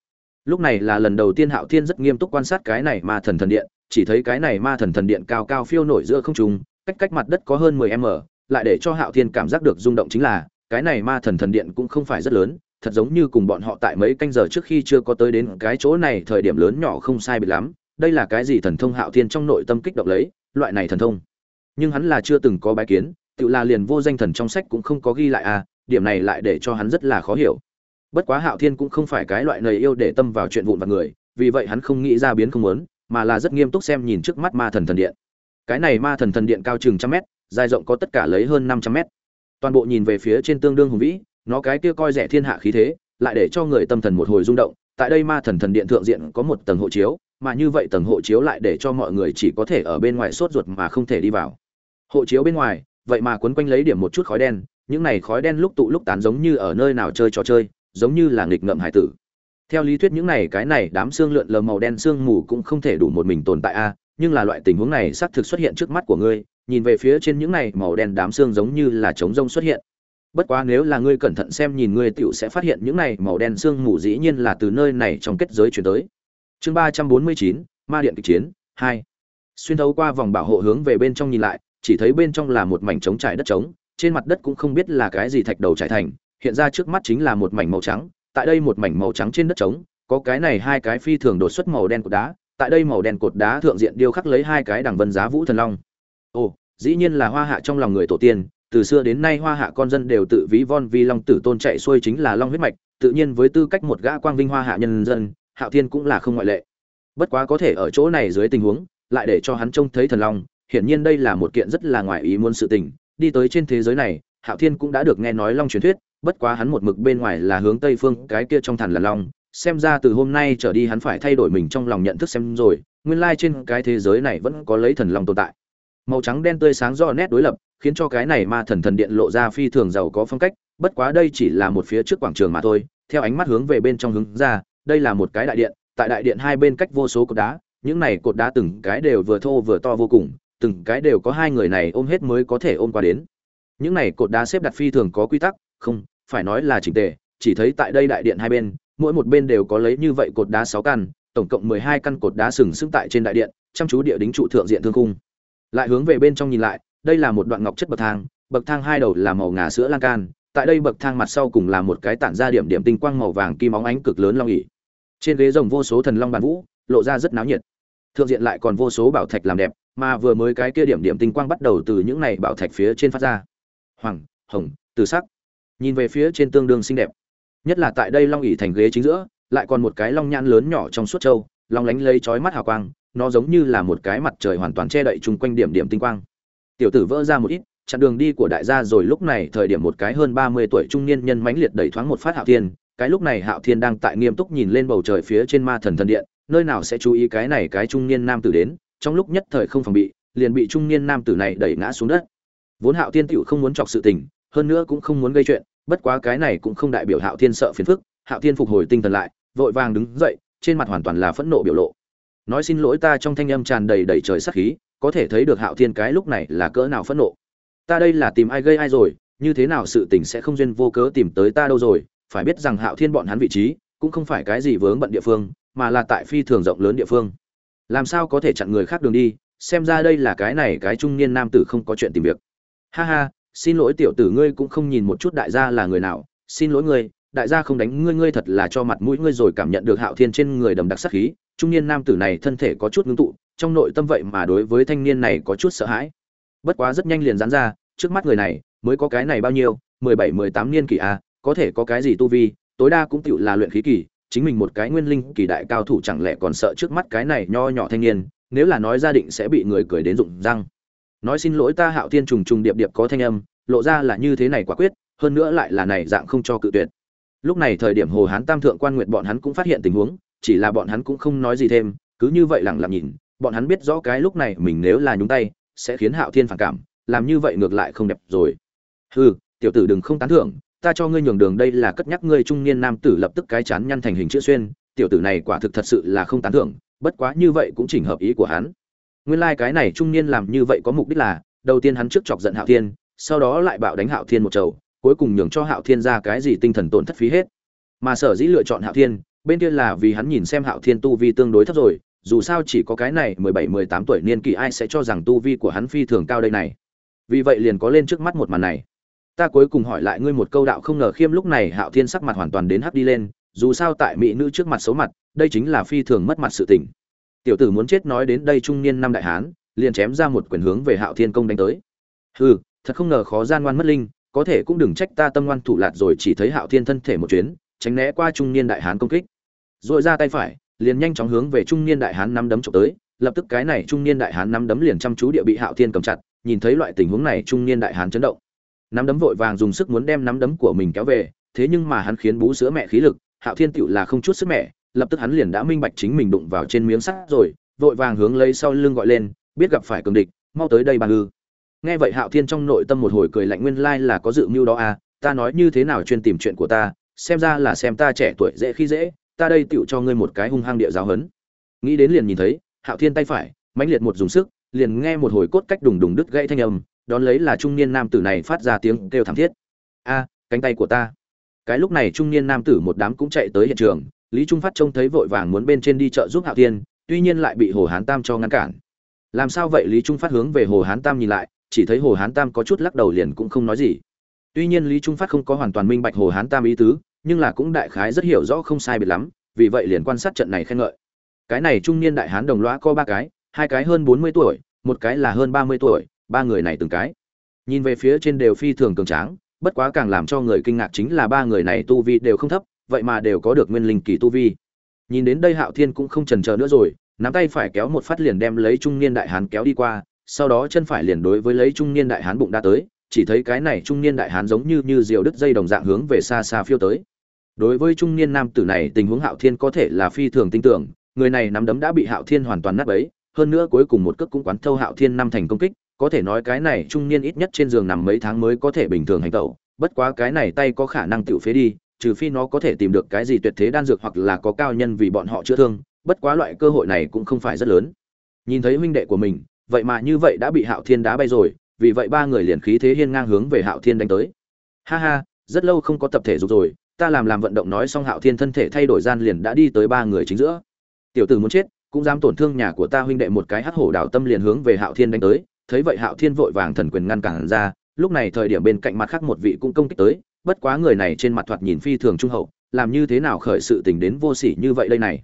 Lúc này là lần đầu tiên hạo thiên rất nghiêm túc quan sát cái này ma thần thần điện, chỉ thấy cái này ma thần thần điện cao cao phiêu nổi giữa không trung, cách cách mặt đất có hơn 10 m, lại để cho hạo thiên cảm giác được rung động chính là, cái này ma thần thần điện cũng không phải rất lớn, thật giống như cùng bọn họ tại mấy canh giờ trước khi chưa có tới đến cái chỗ này thời điểm lớn nhỏ không sai biệt lắm, đây là cái gì thần thông hạo thiên trong nội tâm kích động lấy, loại này thần thông. Nhưng hắn là chưa từng có bái kiến, tự là liền vô danh thần trong sách cũng không có ghi lại à điểm này lại để cho hắn rất là khó hiểu. Bất quá hạo thiên cũng không phải cái loại nầy yêu để tâm vào chuyện vụn vặt người, vì vậy hắn không nghĩ ra biến không muốn, mà là rất nghiêm túc xem nhìn trước mắt ma thần thần điện. Cái này ma thần thần điện cao chừng trăm mét, dài rộng có tất cả lấy hơn năm trăm mét. Toàn bộ nhìn về phía trên tương đương hùng vĩ, nó cái kia coi rẻ thiên hạ khí thế, lại để cho người tâm thần một hồi rung động. Tại đây ma thần thần điện thượng diện có một tầng hộ chiếu, mà như vậy tầng hộ chiếu lại để cho mọi người chỉ có thể ở bên ngoài sốt ruột mà không thể đi vào. Hộ chiếu bên ngoài, vậy mà quấn quanh lấy điểm một chút khói đen những này khói đen lúc tụ lúc tán giống như ở nơi nào chơi trò chơi, giống như là nghịch ngợm hải tử. Theo lý thuyết những này, cái này đám xương lượn lờ màu đen xương mù cũng không thể đủ một mình tồn tại a, nhưng là loại tình huống này xác thực xuất hiện trước mắt của ngươi, nhìn về phía trên những này màu đen đám xương giống như là trống rông xuất hiện. Bất quá nếu là ngươi cẩn thận xem nhìn ngươi tựu sẽ phát hiện những này màu đen xương mù dĩ nhiên là từ nơi này trong kết giới chuyển tới. Chương ba trăm bốn mươi chín, ma điện kịch chiến, hai. Xuyên thấu qua vòng bảo hộ hướng về bên trong nhìn lại, chỉ thấy bên trong là một mảnh trống trải đất trống trên mặt đất cũng không biết là cái gì thạch đầu trải thành, hiện ra trước mắt chính là một mảnh màu trắng, tại đây một mảnh màu trắng trên đất trống, có cái này hai cái phi thường đột xuất màu đen cột đá, tại đây màu đen cột đá thượng diện điêu khắc lấy hai cái đằng vân giá vũ thần long. Ồ, dĩ nhiên là hoa hạ trong lòng người tổ tiên, từ xưa đến nay hoa hạ con dân đều tự ví von vi long tử tôn chạy xuôi chính là long huyết mạch, tự nhiên với tư cách một gã quang vinh hoa hạ nhân dân, hạo thiên cũng là không ngoại lệ. Bất quá có thể ở chỗ này dưới tình huống, lại để cho hắn trông thấy thần long, hiển nhiên đây là một kiện rất là ngoài ý muốn sự tình đi tới trên thế giới này, hạo thiên cũng đã được nghe nói long truyền thuyết, bất quá hắn một mực bên ngoài là hướng tây phương, cái kia trong thẳn là long, xem ra từ hôm nay trở đi hắn phải thay đổi mình trong lòng nhận thức xem rồi, nguyên lai trên cái thế giới này vẫn có lấy thần long tồn tại. Màu trắng đen tươi sáng rõ nét đối lập, khiến cho cái này ma thần thần điện lộ ra phi thường giàu có phong cách, bất quá đây chỉ là một phía trước quảng trường mà thôi, theo ánh mắt hướng về bên trong hướng ra, đây là một cái đại điện, tại đại điện hai bên cách vô số cột đá, những này cột đá từng cái đều vừa thô vừa to vô cùng từng cái đều có hai người này ôm hết mới có thể ôm qua đến. Những này cột đá xếp đặt phi thường có quy tắc, không, phải nói là chỉnh tề, chỉ thấy tại đây đại điện hai bên, mỗi một bên đều có lấy như vậy cột đá sáu căn, tổng cộng mười hai căn cột đá sừng sững tại trên đại điện, chăm chú địa đính trụ thượng diện thương cung lại hướng về bên trong nhìn lại, đây là một đoạn ngọc chất bậc thang bậc thang hai đầu là màu ngà sữa lan can, tại đây bậc thang mặt sau cùng là một cái tản ra điểm điểm tinh quang màu vàng kim óng ánh cực lớn long ỉ trên ghế rồng vô số thần long bàn vũ, lộ ra rất náo nhiệt. Thượng diện lại còn vô số bảo thạch làm đẹp mà vừa mới cái kia điểm điểm tinh quang bắt đầu từ những này bảo thạch phía trên phát ra. Hoàng hồng từ sắc. Nhìn về phía trên tương đương xinh đẹp. Nhất là tại đây long ỉ thành ghế chính giữa lại còn một cái long nhãn lớn nhỏ trong suốt châu long lánh lấy chói mắt hào quang nó giống như là một cái mặt trời hoàn toàn che đậy chung quanh điểm điểm tinh quang. Tiểu tử vỡ ra một ít chặn đường đi của đại gia rồi lúc này thời điểm một cái hơn ba mươi tuổi trung niên nhân mãnh liệt đẩy thoáng một phát Hạo Thiên, cái lúc này Hạo Thiên đang tại nghiêm túc nhìn lên bầu trời phía trên Ma Thần Thần Điện, nơi nào sẽ chú ý cái này cái trung niên nam tử đến, trong lúc nhất thời không phòng bị, liền bị trung niên nam tử này đẩy ngã xuống đất. Vốn Hạo Thiên tiểu không muốn chọc sự tình, hơn nữa cũng không muốn gây chuyện, bất quá cái này cũng không đại biểu Hạo Thiên sợ phiền phức, Hạo Thiên phục hồi tinh thần lại, vội vàng đứng dậy, trên mặt hoàn toàn là phẫn nộ biểu lộ. Nói xin lỗi ta trong thanh âm tràn đầy đầy trời sát khí, có thể thấy được Hạo Thiên cái lúc này là cỡ nào phẫn nộ. Ta đây là tìm ai gây ai rồi, như thế nào sự tình sẽ không duyên vô cớ tìm tới ta đâu rồi, phải biết rằng Hạo Thiên bọn hắn vị trí cũng không phải cái gì vướng bận địa phương, mà là tại phi thường rộng lớn địa phương. Làm sao có thể chặn người khác đường đi, xem ra đây là cái này cái trung niên nam tử không có chuyện tìm việc. Ha ha, xin lỗi tiểu tử ngươi cũng không nhìn một chút đại gia là người nào, xin lỗi ngươi, đại gia không đánh ngươi ngươi thật là cho mặt mũi ngươi rồi cảm nhận được Hạo Thiên trên người đầm đặc sát khí, trung niên nam tử này thân thể có chút ngưng tụ, trong nội tâm vậy mà đối với thanh niên này có chút sợ hãi. Bất quá rất nhanh liền dán ra, trước mắt người này mới có cái này bao nhiêu, mười bảy mười tám niên kỷ a, à, có thể có cái gì tu vi, tối đa cũng tựu là luyện khí kỳ, chính mình một cái nguyên linh kỳ đại cao thủ chẳng lẽ còn sợ trước mắt cái này nho nhỏ thanh niên, nếu là nói gia định sẽ bị người cười đến rụng răng. Nói xin lỗi ta Hạo Thiên trùng trùng điệp điệp có thanh âm, lộ ra là như thế này quả quyết, hơn nữa lại là này dạng không cho cự tuyệt lúc này thời điểm hồ hán tam thượng quan nguyệt bọn hắn cũng phát hiện tình huống chỉ là bọn hắn cũng không nói gì thêm cứ như vậy lặng lặng nhìn bọn hắn biết rõ cái lúc này mình nếu là nhúng tay sẽ khiến hạo thiên phản cảm làm như vậy ngược lại không đẹp rồi hừ tiểu tử đừng không tán thưởng ta cho ngươi nhường đường đây là cất nhắc ngươi trung niên nam tử lập tức cái chán nhăn thành hình chữ xuyên tiểu tử này quả thực thật sự là không tán thưởng bất quá như vậy cũng chỉnh hợp ý của hắn nguyên lai like cái này trung niên làm như vậy có mục đích là đầu tiên hắn trước chọc giận hạo thiên sau đó lại bạo đánh hạo thiên một chầu, cuối cùng nhường cho Hạo Thiên ra cái gì tinh thần tổn thất phí hết. Mà sở dĩ lựa chọn Hạo Thiên, bên kia là vì hắn nhìn xem Hạo Thiên tu vi tương đối thấp rồi, dù sao chỉ có cái này 17 18 tuổi niên kỷ ai sẽ cho rằng tu vi của hắn phi thường cao đây này. Vì vậy liền có lên trước mắt một màn này. Ta cuối cùng hỏi lại ngươi một câu đạo không ngờ khiêm lúc này Hạo Thiên sắc mặt hoàn toàn đến hắc đi lên, dù sao tại mỹ nữ trước mặt xấu mặt, đây chính là phi thường mất mặt sự tình. Tiểu tử muốn chết nói đến đây trung niên năm đại hán, liền chém ra một quyền hướng về Hạo Thiên công đánh tới. Hừ, thật không ngờ khó gian ngoan mất linh, có thể cũng đừng trách ta tâm ngoan thủ lạt rồi chỉ thấy hạo thiên thân thể một chuyến tránh né qua trung niên đại hán công kích dội ra tay phải liền nhanh chóng hướng về trung niên đại hán nắm đấm trộm tới lập tức cái này trung niên đại hán nắm đấm liền chăm chú địa bị hạo thiên cầm chặt nhìn thấy loại tình huống này trung niên đại hán chấn động nắm đấm vội vàng dùng sức muốn đem nắm đấm của mình kéo về, thế nhưng mà hắn khiến bú sữa mẹ khí lực, hạo thiên tựu là không chút sức mẹ, lập tức hắn liền đã minh bạch chính mình đụng vào trên miếng sắt rồi, vội vàng hướng lấy sau lưng gọi lên, biết gặp phải cường địch, mau tới đây bàn ngư nghe vậy hạo thiên trong nội tâm một hồi cười lạnh nguyên lai là có dự mưu đó à ta nói như thế nào chuyên tìm chuyện của ta, xem ra là xem ta trẻ tuổi dễ khi dễ, ta đây tựu cho ngươi một cái hung hăng địa giáo hấn nghĩ đến liền nhìn thấy, hạo thiên tay phải, mãnh liệt một dùng sức, liền nghe một hồi cốt cách đùng đùng đứt gãy thanh âm đón lấy là trung niên nam tử này phát ra tiếng kêu thảm thiết. A, cánh tay của ta. Cái lúc này trung niên nam tử một đám cũng chạy tới hiện trường, lý trung phát trông thấy vội vàng muốn bên trên đi chợ giúp hạo thiên, tuy nhiên lại bị hồ hán tam cho ngăn cản. Làm sao vậy? Lý trung phát hướng về hồ hán tam nhìn lại, chỉ thấy hồ hán tam có chút lắc đầu liền cũng không nói gì. Tuy nhiên lý trung phát không có hoàn toàn minh bạch hồ hán tam ý tứ, nhưng là cũng đại khái rất hiểu rõ không sai biệt lắm, vì vậy liền quan sát trận này khen ngợi. Cái này trung niên đại hán đồng loa có ba cái, hai cái hơn bốn mươi tuổi, một cái là hơn ba mươi tuổi ba người này từng cái. Nhìn về phía trên đều phi thường cường tráng, bất quá càng làm cho người kinh ngạc chính là ba người này tu vi đều không thấp, vậy mà đều có được nguyên linh kỳ tu vi. Nhìn đến đây hạo thiên cũng không trần chờ nữa rồi, nắm tay phải kéo một phát liền đem lấy trung niên đại hán kéo đi qua, sau đó chân phải liền đối với lấy trung niên đại hán bụng đã tới, chỉ thấy cái này trung niên đại hán giống như như diều đứt dây đồng dạng hướng về xa xa phiêu tới. Đối với trung niên nam tử này, tình huống hạo thiên có thể là phi thường tin tưởng, người này nắm đấm đã bị hạo thiên hoàn toàn nát ấy hơn nữa cuối cùng một cước cũng quán thâu hạo thiên năm thành công kích có thể nói cái này trung niên ít nhất trên giường nằm mấy tháng mới có thể bình thường hành tẩu bất quá cái này tay có khả năng tự phế đi trừ phi nó có thể tìm được cái gì tuyệt thế đan dược hoặc là có cao nhân vì bọn họ chữa thương bất quá loại cơ hội này cũng không phải rất lớn nhìn thấy huynh đệ của mình vậy mà như vậy đã bị Hạo Thiên đá bay rồi, vì vậy ba người liền khí thế hiên ngang hướng về Hạo Thiên đánh tới. Ha ha, rất lâu không có tập thể dục rồi, ta làm làm vận động nói xong Hạo Thiên thân thể thay đổi gian liền đã đi tới ba người chính giữa. Tiểu tử muốn chết, cũng dám tổn thương nhà của ta huynh đệ một cái hắc hổ đảo tâm liền hướng về Hạo Thiên đánh tới, thấy vậy Hạo Thiên vội vàng thần quyền ngăn cản ra, lúc này thời điểm bên cạnh mặt khác một vị cũng công kích tới, bất quá người này trên mặt thoạt nhìn phi thường trung hậu, làm như thế nào khởi sự tình đến vô sỉ như vậy đây này.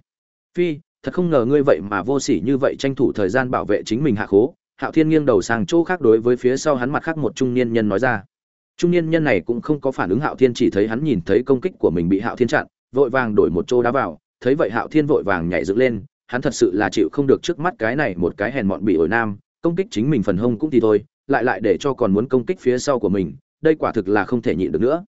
Phi, thật không ngờ ngươi vậy mà vô sỉ như vậy tranh thủ thời gian bảo vệ chính mình hạ khố hạo thiên nghiêng đầu sang chỗ khác đối với phía sau hắn mặt khác một trung niên nhân nói ra trung niên nhân này cũng không có phản ứng hạo thiên chỉ thấy hắn nhìn thấy công kích của mình bị hạo thiên chặn vội vàng đổi một chỗ đá vào thấy vậy hạo thiên vội vàng nhảy dựng lên hắn thật sự là chịu không được trước mắt cái này một cái hèn mọn bị ổi nam công kích chính mình phần hông cũng thì thôi, lại lại để cho còn muốn công kích phía sau của mình, đây quả thực là không thể nhịn được nữa.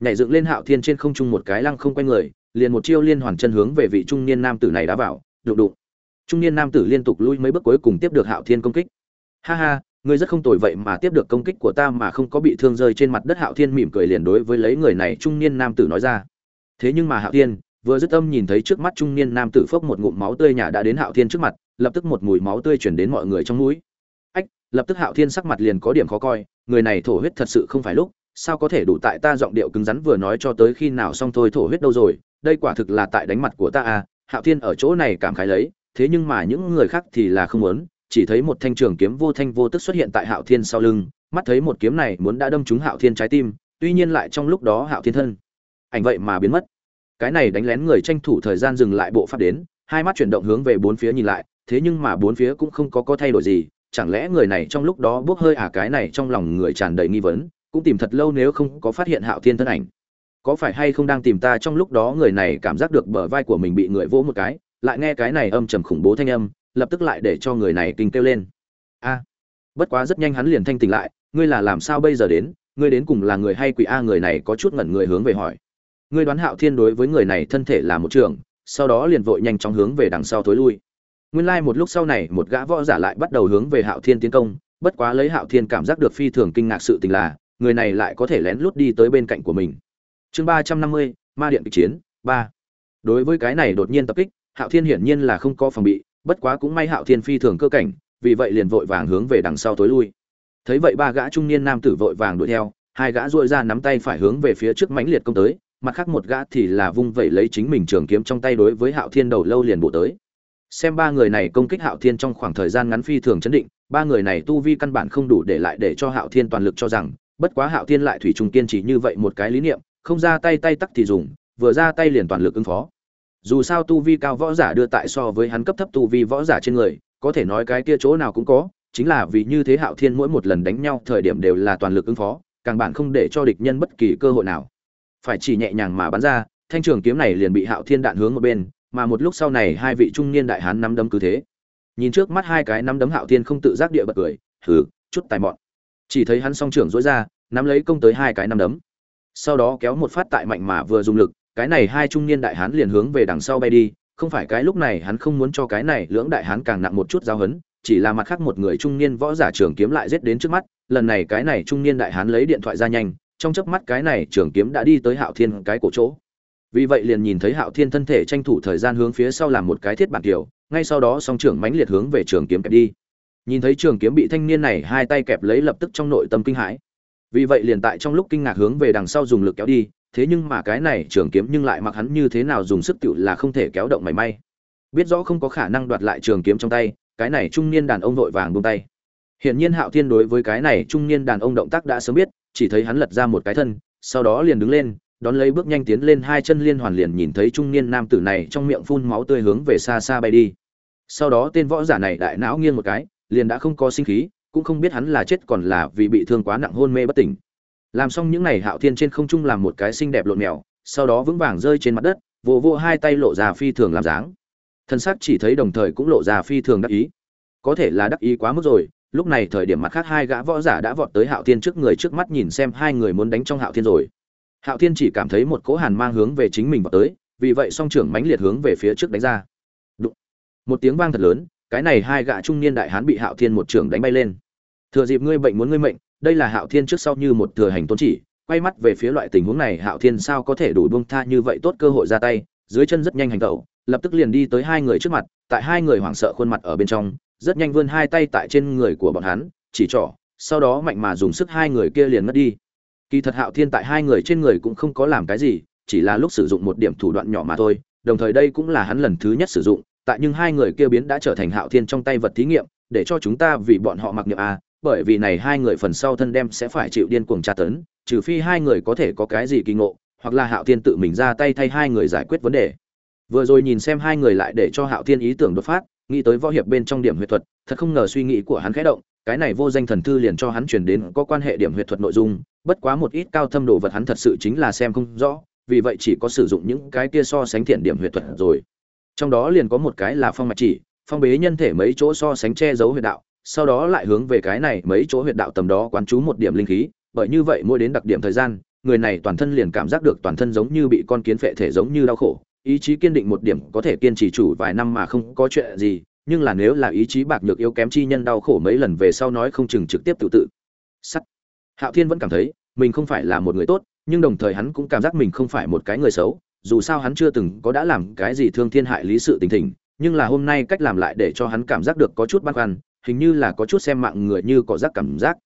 Nhảy dựng lên hạo thiên trên không trung một cái lăng không quay người, liền một chiêu liên hoàn chân hướng về vị trung niên nam tử này đá vào, đụng đụng. Trung niên nam tử liên tục lui mấy bước cuối cùng tiếp được hạo thiên công kích. Ha ha, ngươi rất không tồi vậy mà tiếp được công kích của ta mà không có bị thương rơi trên mặt đất, hạo thiên mỉm cười liền đối với lấy người này trung niên nam tử nói ra. Thế nhưng mà hạo thiên, vừa dứt âm nhìn thấy trước mắt trung niên nam tử phốc một ngụm máu tươi nhả đã đến hạo thiên trước mặt, lập tức một mùi máu tươi chuyển đến mọi người trong mũi lập tức hạo thiên sắc mặt liền có điểm khó coi, người này thổ huyết thật sự không phải lúc, sao có thể đủ tại ta giọng điệu cứng rắn vừa nói cho tới khi nào xong thôi thổ huyết đâu rồi, đây quả thực là tại đánh mặt của ta à hạo thiên ở chỗ này cảm khái lấy, thế nhưng mà những người khác thì là không muốn, chỉ thấy một thanh trường kiếm vô thanh vô tức xuất hiện tại hạo thiên sau lưng, mắt thấy một kiếm này muốn đã đâm trúng hạo thiên trái tim, tuy nhiên lại trong lúc đó hạo thiên thân, ảnh vậy mà biến mất. Cái này đánh lén người tranh thủ thời gian dừng lại bộ pháp đến, hai mắt chuyển động hướng về bốn phía nhìn lại, thế nhưng mà bốn phía cũng không có có thay đổi gì chẳng lẽ người này trong lúc đó bốc hơi à cái này trong lòng người tràn đầy nghi vấn, cũng tìm thật lâu nếu không có phát hiện hạo thiên thân ảnh. Có phải hay không đang tìm ta trong lúc đó người này cảm giác được bờ vai của mình bị người vỗ một cái, lại nghe cái này âm trầm khủng bố thanh âm, lập tức lại để cho người này kinh kêu lên. A, bất quá rất nhanh hắn liền thanh tỉnh lại, ngươi là làm sao bây giờ đến, ngươi đến cùng là người hay quỷ a, người này có chút ngẩn người hướng về hỏi. Ngươi đoán hạo thiên đối với người này thân thể là một trường, sau đó liền vội nhanh chóng hướng về đằng sau thối lui nguyên lai một lúc sau này, một gã võ giả lại bắt đầu hướng về hạo thiên tiến công, bất quá lấy hạo thiên cảm giác được phi thường kinh ngạc sự tình là, người này lại có thể lén lút đi tới bên cạnh của mình. Chương ba trăm năm mươi, ma điện kịch chiến, ba. Đối với cái này đột nhiên tập kích, hạo thiên hiển nhiên là không có phòng bị, bất quá cũng may hạo thiên phi thường cơ cảnh, vì vậy liền vội vàng hướng về đằng sau tối lui. Thấy vậy ba gã trung niên nam tử vội vàng đuổi theo, hai gã dội ra nắm tay phải hướng về phía trước mãnh liệt công tới, mặt khác một gã thì là vung vẩy lấy chính mình trường kiếm trong tay đối với hạo thiên đầu lâu liền bộ tới xem ba người này công kích hạo thiên trong khoảng thời gian ngắn phi thường chấn định, ba người này tu vi căn bản không đủ để lại để cho hạo thiên toàn lực cho rằng, bất quá hạo thiên lại thủy trùng kiên trì như vậy một cái lý niệm, không ra tay tay tắc thì dùng, vừa ra tay liền toàn lực ứng phó. Dù sao tu vi cao võ giả đưa tại so với hắn cấp thấp tu vi võ giả trên người, có thể nói cái kia chỗ nào cũng có, chính là vì như thế hạo thiên mỗi một lần đánh nhau thời điểm đều là toàn lực ứng phó, càng bạn không để cho địch nhân bất kỳ cơ hội nào. Phải chỉ nhẹ nhàng mà bắn ra, thanh trường kiếm này liền bị hạo thiên đạn hướng một bên mà một lúc sau này hai vị trung niên đại hán nắm đấm cứ thế. Nhìn trước mắt hai cái nắm đấm hạo thiên không tự giác địa bật cười thử chút tài mọn. Chỉ thấy hắn song trưởng dối ra, nắm lấy công tới hai cái nắm đấm. Sau đó kéo một phát tại mạnh mà vừa dùng lực, cái này hai trung niên đại hán liền hướng về đằng sau bay đi, không phải cái lúc này hắn không muốn cho cái này lưỡng đại hán càng nặng một chút giao hấn, chỉ là mặt khác một người trung niên võ giả trường kiếm lại giết đến trước mắt, lần này cái này trung niên đại hán lấy điện thoại ra nhanh, trong chớp mắt cái này trường kiếm đã đi tới hạo thiên cái cổ chỗ vì vậy liền nhìn thấy hạo thiên thân thể tranh thủ thời gian hướng phía sau làm một cái thiết bản kiểu, ngay sau đó song trưởng mãnh liệt hướng về trường kiếm kẹp đi. Nhìn thấy trường kiếm bị thanh niên này hai tay kẹp lấy lập tức trong nội tâm kinh hãi. Vì vậy liền tại trong lúc kinh ngạc hướng về đằng sau dùng lực kéo đi, thế nhưng mà cái này trường kiếm nhưng lại mặc hắn như thế nào dùng sức tựu là không thể kéo động mảy may. Biết rõ không có khả năng đoạt lại trường kiếm trong tay, cái này trung niên đàn ông vội vàng buông tay. Hiển nhiên hạo thiên đối với cái này trung niên đàn ông động tác đã sớm biết, chỉ thấy hắn lật ra một cái thân, sau đó liền đứng lên đón lấy bước nhanh tiến lên hai chân liên hoàn liền nhìn thấy trung niên nam tử này trong miệng phun máu tươi hướng về xa xa bay đi. Sau đó tên võ giả này đại não nghiêng một cái, liền đã không có sinh khí, cũng không biết hắn là chết còn là vì bị thương quá nặng hôn mê bất tỉnh. Làm xong những này hạo thiên trên không trung làm một cái xinh đẹp lộn mèo, sau đó vững vàng rơi trên mặt đất, vỗ vỗ hai tay lộ ra phi thường làm dáng. Thân xác chỉ thấy đồng thời cũng lộ ra phi thường đắc ý. Có thể là đắc ý quá mức rồi, lúc này thời điểm mặt khác hai gã võ giả đã vọt tới hạo thiên trước người trước mắt nhìn xem hai người muốn đánh trong hạo thiên rồi hạo thiên chỉ cảm thấy một cỗ hàn mang hướng về chính mình vọt tới, vì vậy song trưởng mãnh liệt hướng về phía trước đánh ra. Đụng. một tiếng vang thật lớn, cái này hai gã trung niên đại hán bị hạo thiên một trưởng đánh bay lên. Thừa dịp ngươi bệnh muốn ngươi mệnh, đây là hạo thiên trước sau như một thừa hành tôn chỉ, quay mắt về phía loại tình huống này, hạo thiên sao có thể đủ buông tha như vậy tốt cơ hội ra tay, dưới chân rất nhanh hành tẩu, lập tức liền đi tới hai người trước mặt, tại hai người hoảng sợ khuôn mặt ở bên trong, rất nhanh vươn hai tay tại trên người của bọn hắn, chỉ trỏ, sau đó mạnh mà dùng sức hai người kia liền mất đi kỳ thật hạo thiên tại hai người trên người cũng không có làm cái gì, chỉ là lúc sử dụng một điểm thủ đoạn nhỏ mà thôi, đồng thời đây cũng là hắn lần thứ nhất sử dụng, tại nhưng hai người kia biến đã trở thành hạo thiên trong tay vật thí nghiệm, để cho chúng ta vì bọn họ mặc niệm a, bởi vì này hai người phần sau thân đem sẽ phải chịu điên cuồng tra tấn, trừ phi hai người có thể có cái gì kỳ ngộ, hoặc là hạo thiên tự mình ra tay thay hai người giải quyết vấn đề. Vừa rồi nhìn xem hai người lại để cho hạo thiên ý tưởng đột phát, nghĩ tới võ hiệp bên trong điểm huyệt thuật, thật không ngờ suy nghĩ của hắn khẽ động cái này vô danh thần thư liền cho hắn chuyển đến có quan hệ điểm huyệt thuật nội dung, bất quá một ít cao thâm đồ vật hắn thật sự chính là xem không rõ, vì vậy chỉ có sử dụng những cái kia so sánh thiện điểm huyệt thuật rồi. Trong đó liền có một cái là phong mạch chỉ, phong bế nhân thể mấy chỗ so sánh che giấu huyệt đạo, sau đó lại hướng về cái này mấy chỗ huyệt đạo tầm đó quán chú một điểm linh khí, bởi như vậy mỗi đến đặc điểm thời gian, người này toàn thân liền cảm giác được toàn thân giống như bị con kiến phệ thể giống như đau khổ, ý chí kiên định một điểm có thể kiên trì chủ vài năm mà không có chuyện gì nhưng là nếu là ý chí bạc nhược yếu kém chi nhân đau khổ mấy lần về sau nói không chừng trực tiếp tự tự sắt. Hạo thiên vẫn cảm thấy, mình không phải là một người tốt, nhưng đồng thời hắn cũng cảm giác mình không phải một cái người xấu, dù sao hắn chưa từng có đã làm cái gì thương thiên hại lý sự tình tình nhưng là hôm nay cách làm lại để cho hắn cảm giác được có chút băn khoăn, hình như là có chút xem mạng người như có giác cảm giác.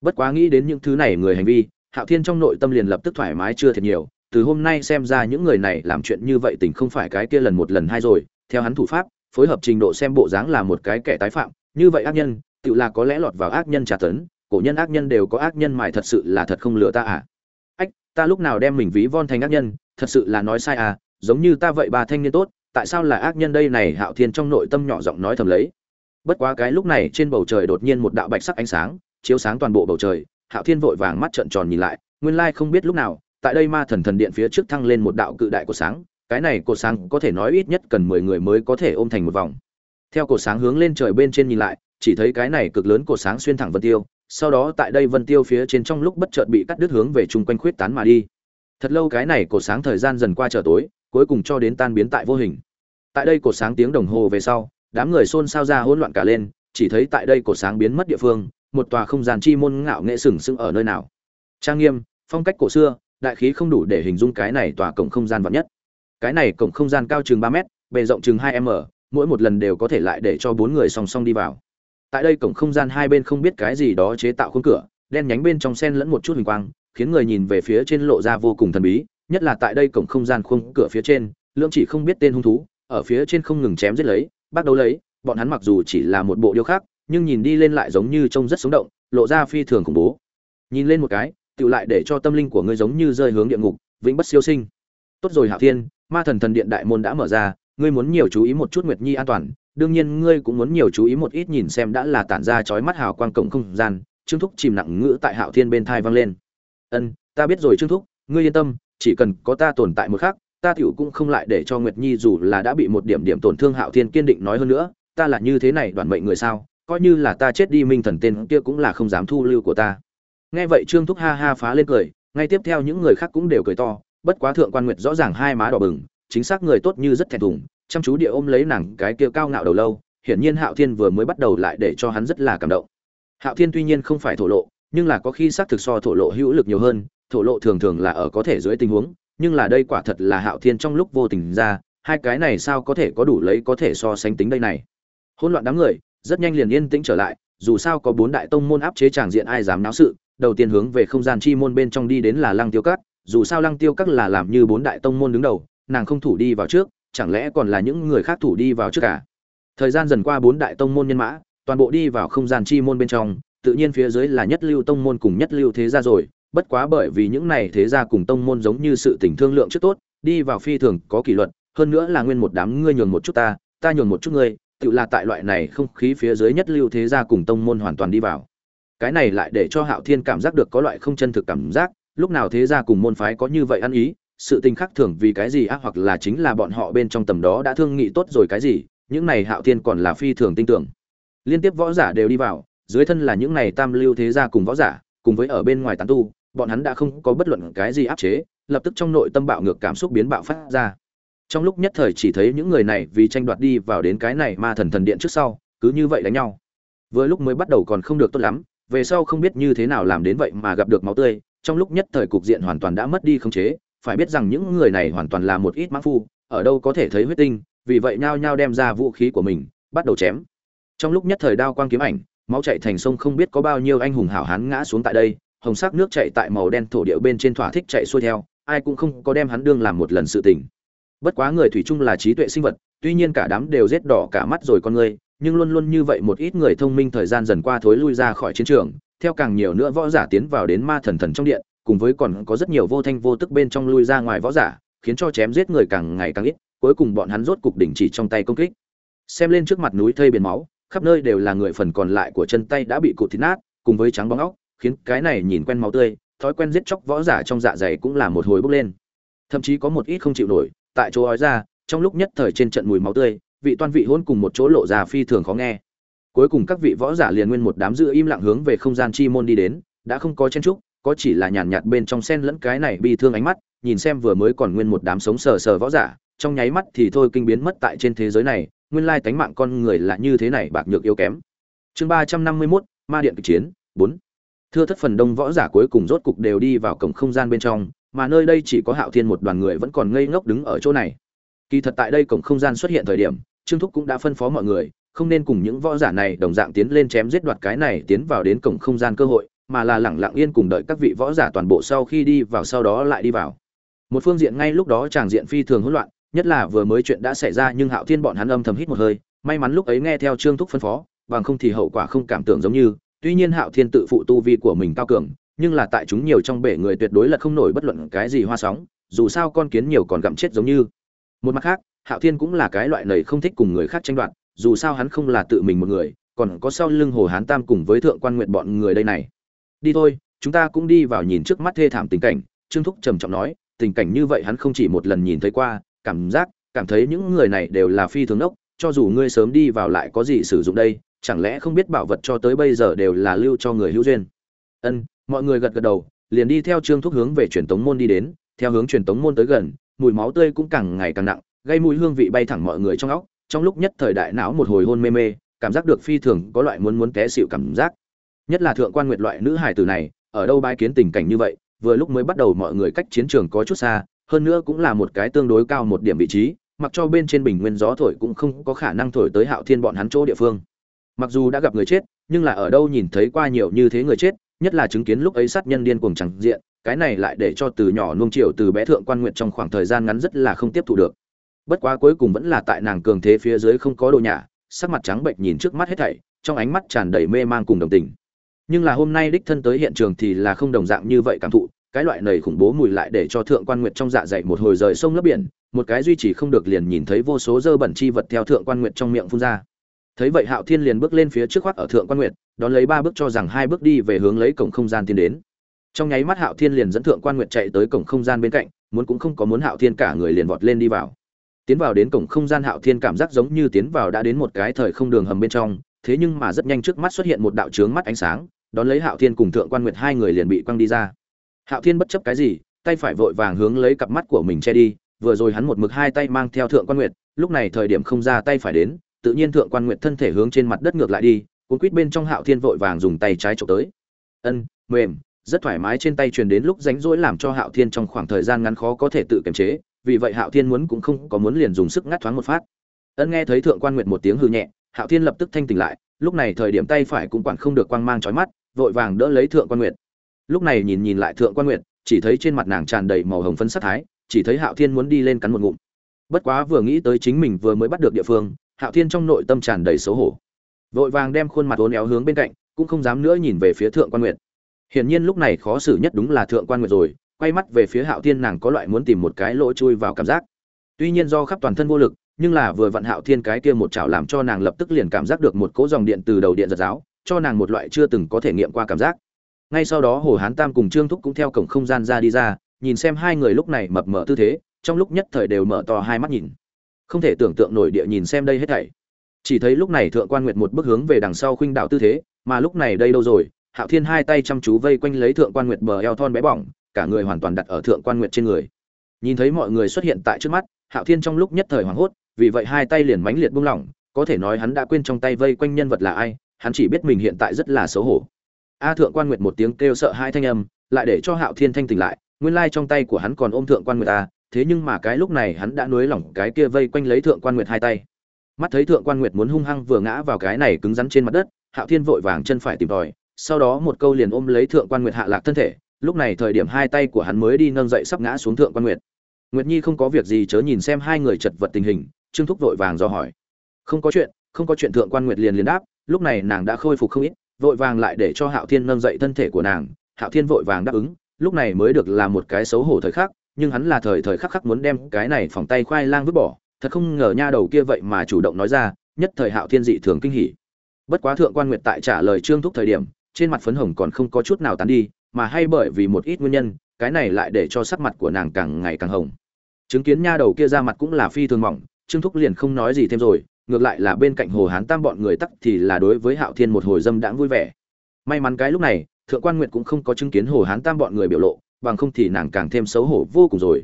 Bất quá nghĩ đến những thứ này người hành vi, hạo thiên trong nội tâm liền lập tức thoải mái chưa thiệt nhiều, từ hôm nay xem ra những người này làm chuyện như vậy tình không phải cái kia lần một lần hai rồi, theo hắn thủ pháp phối hợp trình độ xem bộ dáng là một cái kẻ tái phạm, như vậy ác nhân, tự là có lẽ lọt vào ác nhân trả tấn, cổ nhân ác nhân đều có ác nhân mài thật sự là thật không lừa ta à. Ách, ta lúc nào đem mình ví von thành ác nhân, thật sự là nói sai à giống như ta vậy bà thanh niên tốt, tại sao là ác nhân đây này hạo thiên trong nội tâm nhỏ giọng nói thầm lấy. Bất quá cái lúc này trên bầu trời đột nhiên một đạo bạch sắc ánh sáng, chiếu sáng toàn bộ bầu trời, hạo thiên vội vàng mắt trợn tròn nhìn lại, nguyên lai không biết lúc nào, tại đây ma thần thần điện phía trước thăng lên một đạo cự đại của sáng cái này cột sáng có thể nói ít nhất cần mười người mới có thể ôm thành một vòng. Theo cột sáng hướng lên trời bên trên nhìn lại, chỉ thấy cái này cực lớn cột sáng xuyên thẳng vân tiêu, sau đó tại đây vân tiêu phía trên trong lúc bất chợt bị cắt đứt hướng về chung quanh khuyết tán mà đi. Thật lâu cái này cột sáng thời gian dần qua trở tối, cuối cùng cho đến tan biến tại vô hình. Tại đây cột sáng tiếng đồng hồ về sau, đám người xôn xao ra hỗn loạn cả lên, chỉ thấy tại đây cột sáng biến mất địa phương, một tòa không gian chi môn ngạo nghệ sừng sững ở nơi nào. Trang nghiêm, phong cách cổ xưa, đại khí không đủ để hình dung cái này tòa cổng không gian vạn nhất cái này cổng không gian cao chừng ba mét, bề rộng chừng hai m, mỗi một lần đều có thể lại để cho bốn người song song đi vào. Tại đây cổng không gian hai bên không biết cái gì đó chế tạo khung cửa, đen nhánh bên trong sen lẫn một chút hình quang, khiến người nhìn về phía trên lộ ra vô cùng thần bí, nhất là tại đây cổng không gian khung cửa phía trên, lưỡng chỉ không biết tên hung thú, ở phía trên không ngừng chém giết lấy, bắt đầu lấy, bọn hắn mặc dù chỉ là một bộ điêu khắc, nhưng nhìn đi lên lại giống như trông rất sống động, lộ ra phi thường khủng bố. Nhìn lên một cái tự lại để cho tâm linh của ngươi giống như rơi hướng địa ngục, vĩnh bất siêu sinh. Tốt rồi hạ thiên ma thần thần điện đại môn đã mở ra ngươi muốn nhiều chú ý một chút nguyệt nhi an toàn đương nhiên ngươi cũng muốn nhiều chú ý một ít nhìn xem đã là tản ra chói mắt hào quang cổng không gian trương thúc chìm nặng ngữ tại hạo thiên bên thai vang lên. Ân ta biết rồi trương thúc ngươi yên tâm chỉ cần có ta tồn tại một khác, ta tiểu cũng không lại để cho nguyệt nhi dù là đã bị một điểm điểm tổn thương hạo thiên kiên định nói hơn nữa ta là như thế này đoàn mệnh người sao coi như là ta chết đi minh thần tên kia cũng là không dám thu lưu của ta. Nghe vậy trương thúc ha ha phá lên cười ngay tiếp theo những người khác cũng đều cười to bất quá thượng quan nguyệt rõ ràng hai má đỏ bừng, chính xác người tốt như rất thẹn thùng, chăm chú địa ôm lấy nàng cái kia cao ngạo đầu lâu, hiển nhiên hạo thiên vừa mới bắt đầu lại để cho hắn rất là cảm động. Hạo thiên tuy nhiên không phải thổ lộ, nhưng là có khi xác thực so thổ lộ hữu lực nhiều hơn, thổ lộ thường thường là ở có thể dưới tình huống, nhưng là đây quả thật là hạo thiên trong lúc vô tình ra, hai cái này sao có thể có đủ lấy có thể so sánh tính đây này. Hỗn loạn đám người, rất nhanh liền yên tĩnh trở lại, dù sao có bốn đại tông môn áp chế tràng diện ai dám náo sự, đầu tiên hướng về không gian chi môn bên trong đi đến là lăng tiêu cát dù sao lăng tiêu các là làm như bốn đại tông môn đứng đầu, nàng không thủ đi vào trước, chẳng lẽ còn là những người khác thủ đi vào trước cả? Thời gian dần qua bốn đại tông môn nhân mã, toàn bộ đi vào không gian chi môn bên trong, tự nhiên phía dưới là nhất lưu tông môn cùng nhất lưu thế gia rồi, bất quá bởi vì những này thế gia cùng tông môn giống như sự tình thương lượng trước tốt, đi vào phi thường có kỷ luật, hơn nữa là nguyên một đám ngươi nhường một chút ta ta nhường một chút ngươi, tự là tại loại này không khí phía dưới nhất lưu thế gia cùng tông môn hoàn toàn đi vào. Cái này lại để cho hạo thiên cảm giác được có loại không chân thực cảm giác lúc nào thế gia cùng môn phái có như vậy ăn ý, sự tình khác thường vì cái gì ác hoặc là chính là bọn họ bên trong tầm đó đã thương nghị tốt rồi cái gì, những này hạo thiên còn là phi thường tin tưởng. Liên tiếp võ giả đều đi vào, dưới thân là những này tam lưu thế gia cùng võ giả, cùng với ở bên ngoài tán tu, bọn hắn đã không có bất luận cái gì áp chế, lập tức trong nội tâm bạo ngược cảm xúc biến bạo phát ra. Trong lúc nhất thời chỉ thấy những người này vì tranh đoạt đi vào đến cái này ma thần thần điện trước sau, cứ như vậy đánh nhau. Vừa lúc mới bắt đầu còn không được tốt lắm, về sau không biết như thế nào làm đến vậy mà gặp được máu tươi trong lúc nhất thời cục diện hoàn toàn đã mất đi khống chế, phải biết rằng những người này hoàn toàn là một ít mãng phu, ở đâu có thể thấy huyết tinh, vì vậy nhao nhao đem ra vũ khí của mình, bắt đầu chém. Trong lúc nhất thời đao quang kiếm ảnh, máu chảy thành sông không biết có bao nhiêu anh hùng hảo hán ngã xuống tại đây, hồng sắc nước chảy tại màu đen thổ địa bên trên thỏa thích chạy xuôi theo, ai cũng không có đem hắn đương làm một lần sự tình. Bất quá người thủy chung là trí tuệ sinh vật, tuy nhiên cả đám đều rết đỏ cả mắt rồi con người, nhưng luôn luôn như vậy một ít người thông minh thời gian dần qua thối lui ra khỏi chiến trường theo càng nhiều nữa võ giả tiến vào đến ma thần thần trong điện, cùng với còn có rất nhiều vô thanh vô tức bên trong lui ra ngoài võ giả, khiến cho chém giết người càng ngày càng ít, cuối cùng bọn hắn rốt cục đỉnh chỉ trong tay công kích. Xem lên trước mặt núi thây biển máu, khắp nơi đều là người phần còn lại của chân tay đã bị cụt thịt nát, cùng với trắng bóng óc, khiến cái này nhìn quen máu tươi, thói quen giết chóc võ giả trong dạ dày cũng là một hồi bốc lên. Thậm chí có một ít không chịu nổi, tại chỗ ói ra, trong lúc nhất thời trên trận mùi máu tươi, vị toan vị hôn cùng một chỗ lộ ra phi thường khó nghe cuối cùng các vị võ giả liền nguyên một đám giữ im lặng hướng về không gian chi môn đi đến, đã không có chen trúc có chỉ là nhàn nhạt bên trong sen lẫn cái này bi thương ánh mắt, nhìn xem vừa mới còn nguyên một đám sống sờ sờ võ giả, trong nháy mắt thì thôi kinh biến mất tại trên thế giới này, nguyên lai tánh mạng con người là như thế này bạc nhược yếu kém. Chương ba trăm năm mươi mốt, ma điện kịch chiến, bốn. Thưa thất phần đông võ giả cuối cùng rốt cục đều đi vào cổng không gian bên trong, mà nơi đây chỉ có hạo thiên một đoàn người vẫn còn ngây ngốc đứng ở chỗ này. Kỳ thật tại đây cổng không gian xuất hiện thời điểm, trương thúc cũng đã phân phó mọi người không nên cùng những võ giả này đồng dạng tiến lên chém giết đoạt cái này tiến vào đến cổng không gian cơ hội, mà là lẳng lặng yên cùng đợi các vị võ giả toàn bộ sau khi đi vào sau đó lại đi vào. Một phương diện ngay lúc đó tràng diện phi thường hỗn loạn, nhất là vừa mới chuyện đã xảy ra nhưng hạo thiên bọn hắn âm thầm hít một hơi, may mắn lúc ấy nghe theo trương thúc phân phó, bằng không thì hậu quả không cảm tưởng giống như, tuy nhiên hạo thiên tự phụ tu vi của mình cao cường, nhưng là tại chúng nhiều trong bể người tuyệt đối là không nổi bất luận cái gì hoa sóng, dù sao con kiến nhiều còn gặm chết giống như. Một mặt khác, hạo thiên cũng là cái loại này không thích cùng người khác tranh đoạt dù sao hắn không là tự mình một người, còn có sau lưng hồ hán tam cùng với thượng quan nguyện bọn người đây này. Đi thôi, chúng ta cũng đi vào nhìn trước mắt thê thảm tình cảnh, trương thúc trầm trọng nói, tình cảnh như vậy hắn không chỉ một lần nhìn thấy qua, cảm giác, cảm thấy những người này đều là phi thường ốc cho dù ngươi sớm đi vào lại có gì sử dụng đây, chẳng lẽ không biết bảo vật cho tới bây giờ đều là lưu cho người hữu duyên. Ân, mọi người gật gật đầu, liền đi theo trương thúc hướng về truyền tống môn đi đến, theo hướng truyền tống môn tới gần, mùi máu tươi cũng càng ngày càng nặng, gây mùi hương vị bay thẳng mọi người trong óc trong lúc nhất thời đại não một hồi hôn mê mê, cảm giác được phi thường có loại muốn muốn té xịu cảm giác. Nhất là thượng quan nguyệt loại nữ hải tử này, ở đâu bái kiến tình cảnh như vậy, vừa lúc mới bắt đầu mọi người cách chiến trường có chút xa, hơn nữa cũng là một cái tương đối cao một điểm vị trí, mặc cho bên trên bình nguyên gió thổi cũng không có khả năng thổi tới hạo thiên bọn hắn chỗ địa phương. Mặc dù đã gặp người chết, nhưng là ở đâu nhìn thấy qua nhiều như thế người chết, nhất là chứng kiến lúc ấy sát nhân điên cuồng chẳng diện, cái này lại để cho từ nhỏ nuông chiều từ bé thượng quan nguyện trong khoảng thời gian ngắn rất là không tiếp thu được bất quá cuối cùng vẫn là tại nàng cường thế phía dưới không có đồ nhả sắc mặt trắng bệnh nhìn trước mắt hết thảy, trong ánh mắt tràn đầy mê mang cùng đồng tình. Nhưng là hôm nay đích thân tới hiện trường thì là không đồng dạng như vậy cảm thụ, cái loại nầy khủng bố mùi lại để cho thượng quan nguyệt trong dạ dày một hồi rời sông lấp biển, một cái duy trì không được liền nhìn thấy vô số dơ bẩn chi vật theo thượng quan nguyệt trong miệng phun ra. Thấy vậy hạo thiên liền bước lên phía trước khoác ở thượng quan nguyệt, đón lấy ba bước cho rằng hai bước đi về hướng lấy cổng không gian tiến đến. Trong nháy mắt hạo thiên liền dẫn thượng quan nguyệt chạy tới cổng không gian bên cạnh, muốn cũng không có muốn hạo thiên cả người liền vọt lên đi vào tiến vào đến cổng không gian hạo thiên cảm giác giống như tiến vào đã đến một cái thời không đường hầm bên trong, thế nhưng mà rất nhanh trước mắt xuất hiện một đạo trướng mắt ánh sáng, đón lấy hạo thiên cùng thượng quan nguyệt hai người liền bị quăng đi ra. Hạo thiên bất chấp cái gì, tay phải vội vàng hướng lấy cặp mắt của mình che đi, vừa rồi hắn một mực hai tay mang theo thượng quan nguyệt, lúc này thời điểm không ra tay phải đến, tự nhiên thượng quan nguyệt thân thể hướng trên mặt đất ngược lại đi, cuốn quýt bên trong hạo thiên vội vàng dùng tay trái trộm tới. Ân, mềm, rất thoải mái trên tay truyền đến lúc ránh rỗi làm cho hạo thiên trong khoảng thời gian ngắn khó có thể tự kiềm chế vì vậy hạo thiên muốn cũng không có muốn liền dùng sức ngắt thoáng một phát. Ân nghe thấy thượng quan nguyệt một tiếng hư nhẹ, hạo thiên lập tức thanh tỉnh lại, lúc này thời điểm tay phải cũng quản không được quang mang trói mắt, vội vàng đỡ lấy thượng quan nguyệt. Lúc này nhìn nhìn lại thượng quan nguyệt, chỉ thấy trên mặt nàng tràn đầy màu hồng phấn sắc thái, chỉ thấy hạo thiên muốn đi lên cắn một ngụm. Bất quá vừa nghĩ tới chính mình vừa mới bắt được địa phương, hạo thiên trong nội tâm tràn đầy xấu hổ. Vội vàng đem khuôn mặt uốn éo hướng bên cạnh, cũng không dám nữa nhìn về phía thượng quan nguyệt. Hiển nhiên lúc này khó xử nhất đúng là thượng quan nguyệt rồi quay mắt về phía hạo thiên nàng có loại muốn tìm một cái lỗ chui vào cảm giác. Tuy nhiên do khắp toàn thân vô lực, nhưng là vừa vặn hạo thiên cái kia một chảo làm cho nàng lập tức liền cảm giác được một cỗ dòng điện từ đầu điện giật giáo cho nàng một loại chưa từng có thể nghiệm qua cảm giác. Ngay sau đó hồ hán tam cùng trương thúc cũng theo cổng không gian ra đi ra, nhìn xem hai người lúc này mập mờ tư thế, trong lúc nhất thời đều mở to hai mắt nhìn. Không thể tưởng tượng nổi địa nhìn xem đây hết thảy. Chỉ thấy lúc này thượng quan nguyệt một bước hướng về đằng sau khuynh đạo tư thế, mà lúc này đây đâu rồi, hạo thiên hai tay chăm chú vây quanh lấy thượng quan nguyệt bờ eo thon bé bỏng cả người hoàn toàn đặt ở thượng quan nguyệt trên người. Nhìn thấy mọi người xuất hiện tại trước mắt, hạo thiên trong lúc nhất thời hoảng hốt, vì vậy hai tay liền mãnh liệt buông lỏng, có thể nói hắn đã quên trong tay vây quanh nhân vật là ai, hắn chỉ biết mình hiện tại rất là xấu hổ. A thượng quan nguyệt một tiếng kêu sợ hai thanh âm, lại để cho hạo thiên thanh tỉnh lại, nguyên lai trong tay của hắn còn ôm thượng quan nguyệt a thế nhưng mà cái lúc này hắn đã nuối lỏng cái kia vây quanh lấy thượng quan nguyệt hai tay. Mắt thấy thượng quan nguyệt muốn hung hăng vừa ngã vào cái này cứng rắn trên mặt đất, hạo thiên vội vàng chân phải tìm tòi, sau đó một câu liền ôm lấy thượng quan nguyệt hạ lạc thân thể lúc này thời điểm hai tay của hắn mới đi nâng dậy sắp ngã xuống thượng quan nguyệt. Nguyệt nhi không có việc gì chớ nhìn xem hai người chật vật tình hình, trương thúc vội vàng do hỏi. Không có chuyện, không có chuyện, thượng quan nguyệt liền liền đáp, lúc này nàng đã khôi phục không ít, vội vàng lại để cho hạo thiên nâng dậy thân thể của nàng. Hạo thiên vội vàng đáp ứng, lúc này mới được là một cái xấu hổ thời khắc, nhưng hắn là thời thời khắc khắc muốn đem cái này phòng tay khoai lang vứt bỏ. Thật không ngờ nha đầu kia vậy mà chủ động nói ra, nhất thời hạo thiên dị thường kinh hỉ. Bất quá thượng quan nguyệt tại trả lời trương thúc thời điểm, trên mặt phấn hồng còn không có chút nào tán đi mà hay bởi vì một ít nguyên nhân, cái này lại để cho sắc mặt của nàng càng ngày càng hồng. Chứng kiến nha đầu kia ra mặt cũng là phi thường mỏng, trương thúc liền không nói gì thêm rồi, ngược lại là bên cạnh hồ hán tam bọn người tắc thì là đối với hạo thiên một hồi dâm đãng vui vẻ. May mắn cái lúc này, thượng quan nguyệt cũng không có chứng kiến hồ hán tam bọn người biểu lộ, bằng không thì nàng càng thêm xấu hổ vô cùng rồi.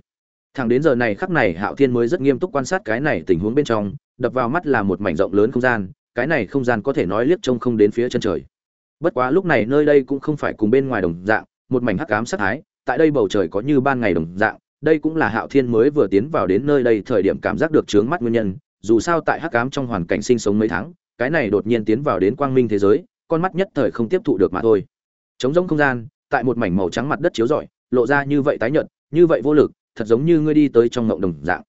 Thẳng đến giờ này khắc này hạo thiên mới rất nghiêm túc quan sát cái này tình huống bên trong, đập vào mắt là một mảnh rộng lớn không gian, cái này không gian có thể nói liếc trông không đến phía chân trời bất quá lúc này nơi đây cũng không phải cùng bên ngoài đồng dạng, một mảnh hắc ám sát thái, tại đây bầu trời có như ban ngày đồng dạng, đây cũng là hạo thiên mới vừa tiến vào đến nơi đây thời điểm cảm giác được trướng mắt nguyên nhân, dù sao tại hắc ám trong hoàn cảnh sinh sống mấy tháng, cái này đột nhiên tiến vào đến quang minh thế giới, con mắt nhất thời không tiếp thụ được mà thôi. Trống rỗng không gian, tại một mảnh màu trắng mặt đất chiếu rọi, lộ ra như vậy tái nhợt, như vậy vô lực, thật giống như ngươi đi tới trong ngộng đồng dạng.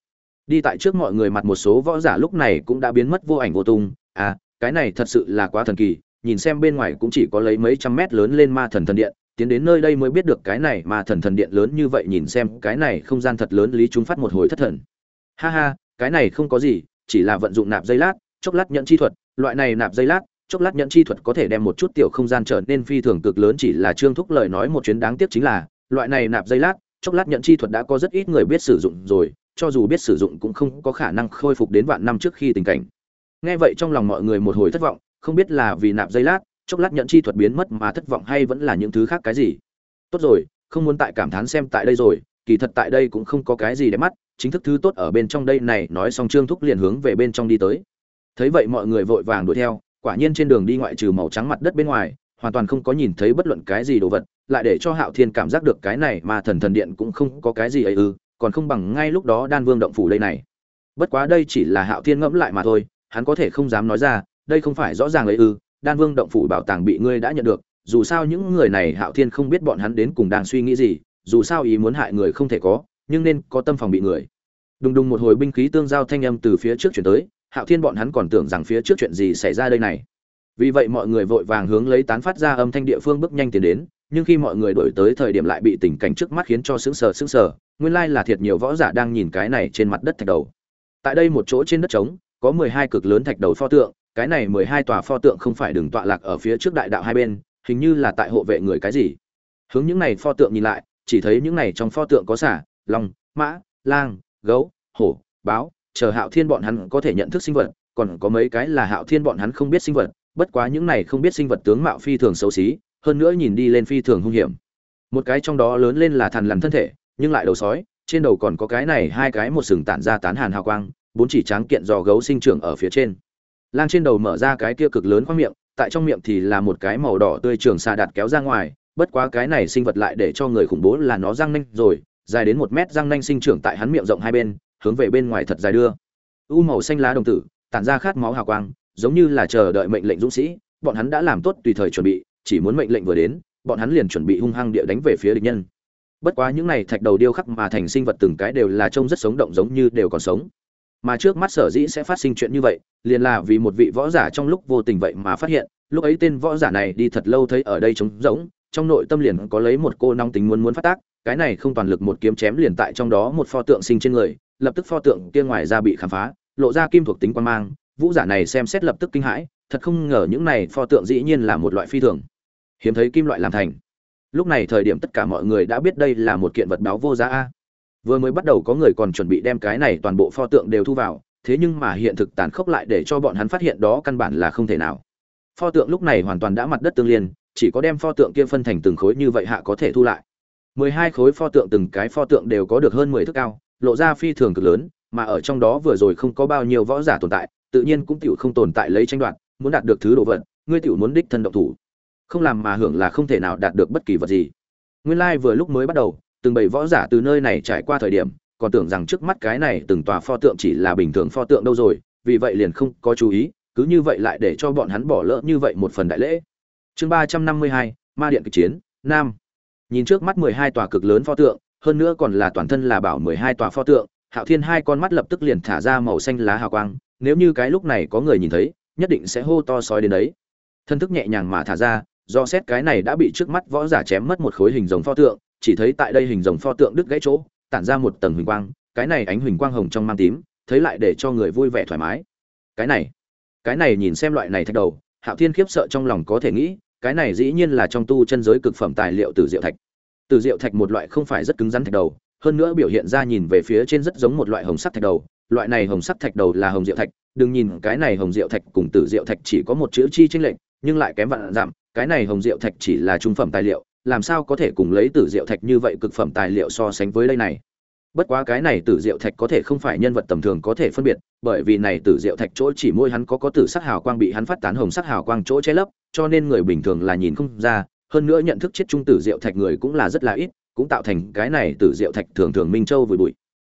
Đi tại trước mọi người mặt một số võ giả lúc này cũng đã biến mất vô ảnh vô tung. À cái này thật sự là quá thần kỳ nhìn xem bên ngoài cũng chỉ có lấy mấy trăm mét lớn lên ma thần thần điện, tiến đến nơi đây mới biết được cái này ma thần thần điện lớn như vậy nhìn xem, cái này không gian thật lớn lý chúng phát một hồi thất thần. Ha ha, cái này không có gì, chỉ là vận dụng nạp dây lát, chốc lát nhận chi thuật, loại này nạp dây lát, chốc lát nhận chi thuật có thể đem một chút tiểu không gian trở nên phi thường cực lớn chỉ là trương thúc lời nói một chuyến đáng tiếc chính là, loại này nạp dây lát, chốc lát nhận chi thuật đã có rất ít người biết sử dụng rồi, cho dù biết sử dụng cũng không có khả năng khôi phục đến vạn năm trước khi tình cảnh. Nghe vậy trong lòng mọi người một hồi thất vọng không biết là vì nạp dây lát, chốc lát nhận chi thuật biến mất mà thất vọng hay vẫn là những thứ khác cái gì. Tốt rồi, không muốn tại cảm thán xem tại đây rồi, kỳ thật tại đây cũng không có cái gì để mắt, chính thức thứ tốt ở bên trong đây này, nói xong trương thúc liền hướng về bên trong đi tới. Thấy vậy mọi người vội vàng đuổi theo, quả nhiên trên đường đi ngoại trừ màu trắng mặt đất bên ngoài, hoàn toàn không có nhìn thấy bất luận cái gì đồ vật, lại để cho hạo thiên cảm giác được cái này mà thần thần điện cũng không có cái gì ấy ư, còn không bằng ngay lúc đó đan vương động phủ đây này. Bất quá đây chỉ là hạo thiên ngẫm lại mà thôi, hắn có thể không dám nói ra đây không phải rõ ràng ấy ư, đan vương động phủ bảo tàng bị ngươi đã nhận được, dù sao những người này hạo thiên không biết bọn hắn đến cùng đang suy nghĩ gì, dù sao ý muốn hại người không thể có, nhưng nên có tâm phòng bị người. Đùng đùng một hồi binh khí tương giao thanh âm từ phía trước chuyển tới, hạo thiên bọn hắn còn tưởng rằng phía trước chuyện gì xảy ra đây này. Vì vậy mọi người vội vàng hướng lấy tán phát ra âm thanh địa phương bước nhanh tiến đến, nhưng khi mọi người đổi tới thời điểm lại bị tình cảnh trước mắt khiến cho sững sờ sững sờ, nguyên lai là thiệt nhiều võ giả đang nhìn cái này trên mặt đất thạch đầu. Tại đây một chỗ trên đất trống, có mười hai cực lớn thạch đầu pho tượng cái này mười hai tòa pho tượng không phải đường tọa lạc ở phía trước đại đạo hai bên, hình như là tại hộ vệ người cái gì. Hướng những này pho tượng nhìn lại, chỉ thấy những này trong pho tượng có xả, long, mã, lang, gấu, hổ, báo, chờ hạo thiên bọn hắn có thể nhận thức sinh vật, còn có mấy cái là hạo thiên bọn hắn không biết sinh vật, bất quá những này không biết sinh vật tướng mạo phi thường xấu xí, hơn nữa nhìn đi lên phi thường hung hiểm. Một cái trong đó lớn lên là thằn lằn thân thể, nhưng lại đầu sói, trên đầu còn có cái này hai cái một sừng tản ra tán hàn hào quang, bốn chỉ tráng kiện do gấu sinh trưởng ở phía trên lang trên đầu mở ra cái kia cực lớn khoang miệng, tại trong miệng thì là một cái màu đỏ tươi trường xà đạt kéo ra ngoài, bất quá cái này sinh vật lại để cho người khủng bố là nó răng nanh rồi, dài đến một mét răng nanh sinh trưởng tại hắn miệng rộng hai bên, hướng về bên ngoài thật dài đưa. U màu xanh lá đồng tử, tản ra khát máu hào quang, giống như là chờ đợi mệnh lệnh dũng sĩ, bọn hắn đã làm tốt tùy thời chuẩn bị, chỉ muốn mệnh lệnh vừa đến, bọn hắn liền chuẩn bị hung hăng địa đánh về phía địch nhân. Bất quá những này thạch đầu điêu khắc mà thành sinh vật từng cái đều là trông rất sống động giống như đều còn sống mà trước mắt sở dĩ sẽ phát sinh chuyện như vậy, liền là vì một vị võ giả trong lúc vô tình vậy mà phát hiện, lúc ấy tên võ giả này đi thật lâu thấy ở đây trống rỗng, trong nội tâm liền có lấy một cô nóng tính muốn muốn phát tác, cái này không toàn lực một kiếm chém liền tại trong đó một pho tượng sinh trên người, lập tức pho tượng kia ngoài ra bị khám phá, lộ ra kim thuộc tính quan mang, vũ giả này xem xét lập tức kinh hãi, thật không ngờ những này pho tượng dĩ nhiên là một loại phi thường. Hiếm thấy kim loại làm thành. Lúc này thời điểm tất cả mọi người đã biết đây là một kiện vật báo vô giá a vừa mới bắt đầu có người còn chuẩn bị đem cái này toàn bộ pho tượng đều thu vào, thế nhưng mà hiện thực tàn khốc lại để cho bọn hắn phát hiện đó căn bản là không thể nào. Pho tượng lúc này hoàn toàn đã mặt đất tương liên, chỉ có đem pho tượng kia phân thành từng khối như vậy hạ có thể thu lại. Mười hai khối pho tượng từng cái pho tượng đều có được hơn mười thước cao, lộ ra phi thường cực lớn, mà ở trong đó vừa rồi không có bao nhiêu võ giả tồn tại, tự nhiên cũng tiểu không tồn tại lấy tranh đoạt, muốn đạt được thứ đồ vật, ngươi tiểu muốn đích thân động thủ. Không làm mà hưởng là không thể nào đạt được bất kỳ vật gì. Nguyên lai like vừa lúc mới bắt đầu từng bảy võ giả từ nơi này trải qua thời điểm, còn tưởng rằng trước mắt cái này từng tòa pho tượng chỉ là bình thường pho tượng đâu rồi, vì vậy liền không có chú ý, cứ như vậy lại để cho bọn hắn bỏ lỡ như vậy một phần đại lễ. Chương ba trăm năm mươi hai, ma điện kịch chiến, nam. Nhìn trước mắt mười hai tòa cực lớn pho tượng, hơn nữa còn là toàn thân là bảo mười hai tòa pho tượng, hạo thiên hai con mắt lập tức liền thả ra màu xanh lá hào quang, nếu như cái lúc này có người nhìn thấy, nhất định sẽ hô to sói đến đấy. Thân thức nhẹ nhàng mà thả ra, do xét cái này đã bị trước mắt võ giả chém mất một khối hình rồng pho tượng chỉ thấy tại đây hình rồng pho tượng đứt gãy chỗ, tản ra một tầng huỳnh quang, cái này ánh huỳnh quang hồng trong mang tím, thấy lại để cho người vui vẻ thoải mái. Cái này cái này nhìn xem loại này thạch đầu, hạo thiên khiếp sợ trong lòng có thể nghĩ, cái này dĩ nhiên là trong tu chân giới cực phẩm tài liệu từ diệu thạch. Từ diệu thạch một loại không phải rất cứng rắn thạch đầu, hơn nữa biểu hiện ra nhìn về phía trên rất giống một loại hồng sắc thạch đầu. Loại này hồng sắc thạch đầu là hồng diệu thạch, đừng nhìn cái này hồng diệu thạch cùng tử diệu thạch chỉ có một chữ chi chênh lệch, nhưng lại kém vạn giảm, cái này hồng diệu thạch chỉ là trung phẩm tài liệu làm sao có thể cùng lấy tử diệu thạch như vậy cực phẩm tài liệu so sánh với đây này? Bất quá cái này tử diệu thạch có thể không phải nhân vật tầm thường có thể phân biệt, bởi vì này tử diệu thạch chỗ chỉ môi hắn có có tử sắc hào quang bị hắn phát tán hồng sắc hào quang chỗ che lấp, cho nên người bình thường là nhìn không ra. Hơn nữa nhận thức chết trung tử diệu thạch người cũng là rất là ít, cũng tạo thành cái này tử diệu thạch thường thường minh châu vùi bụi.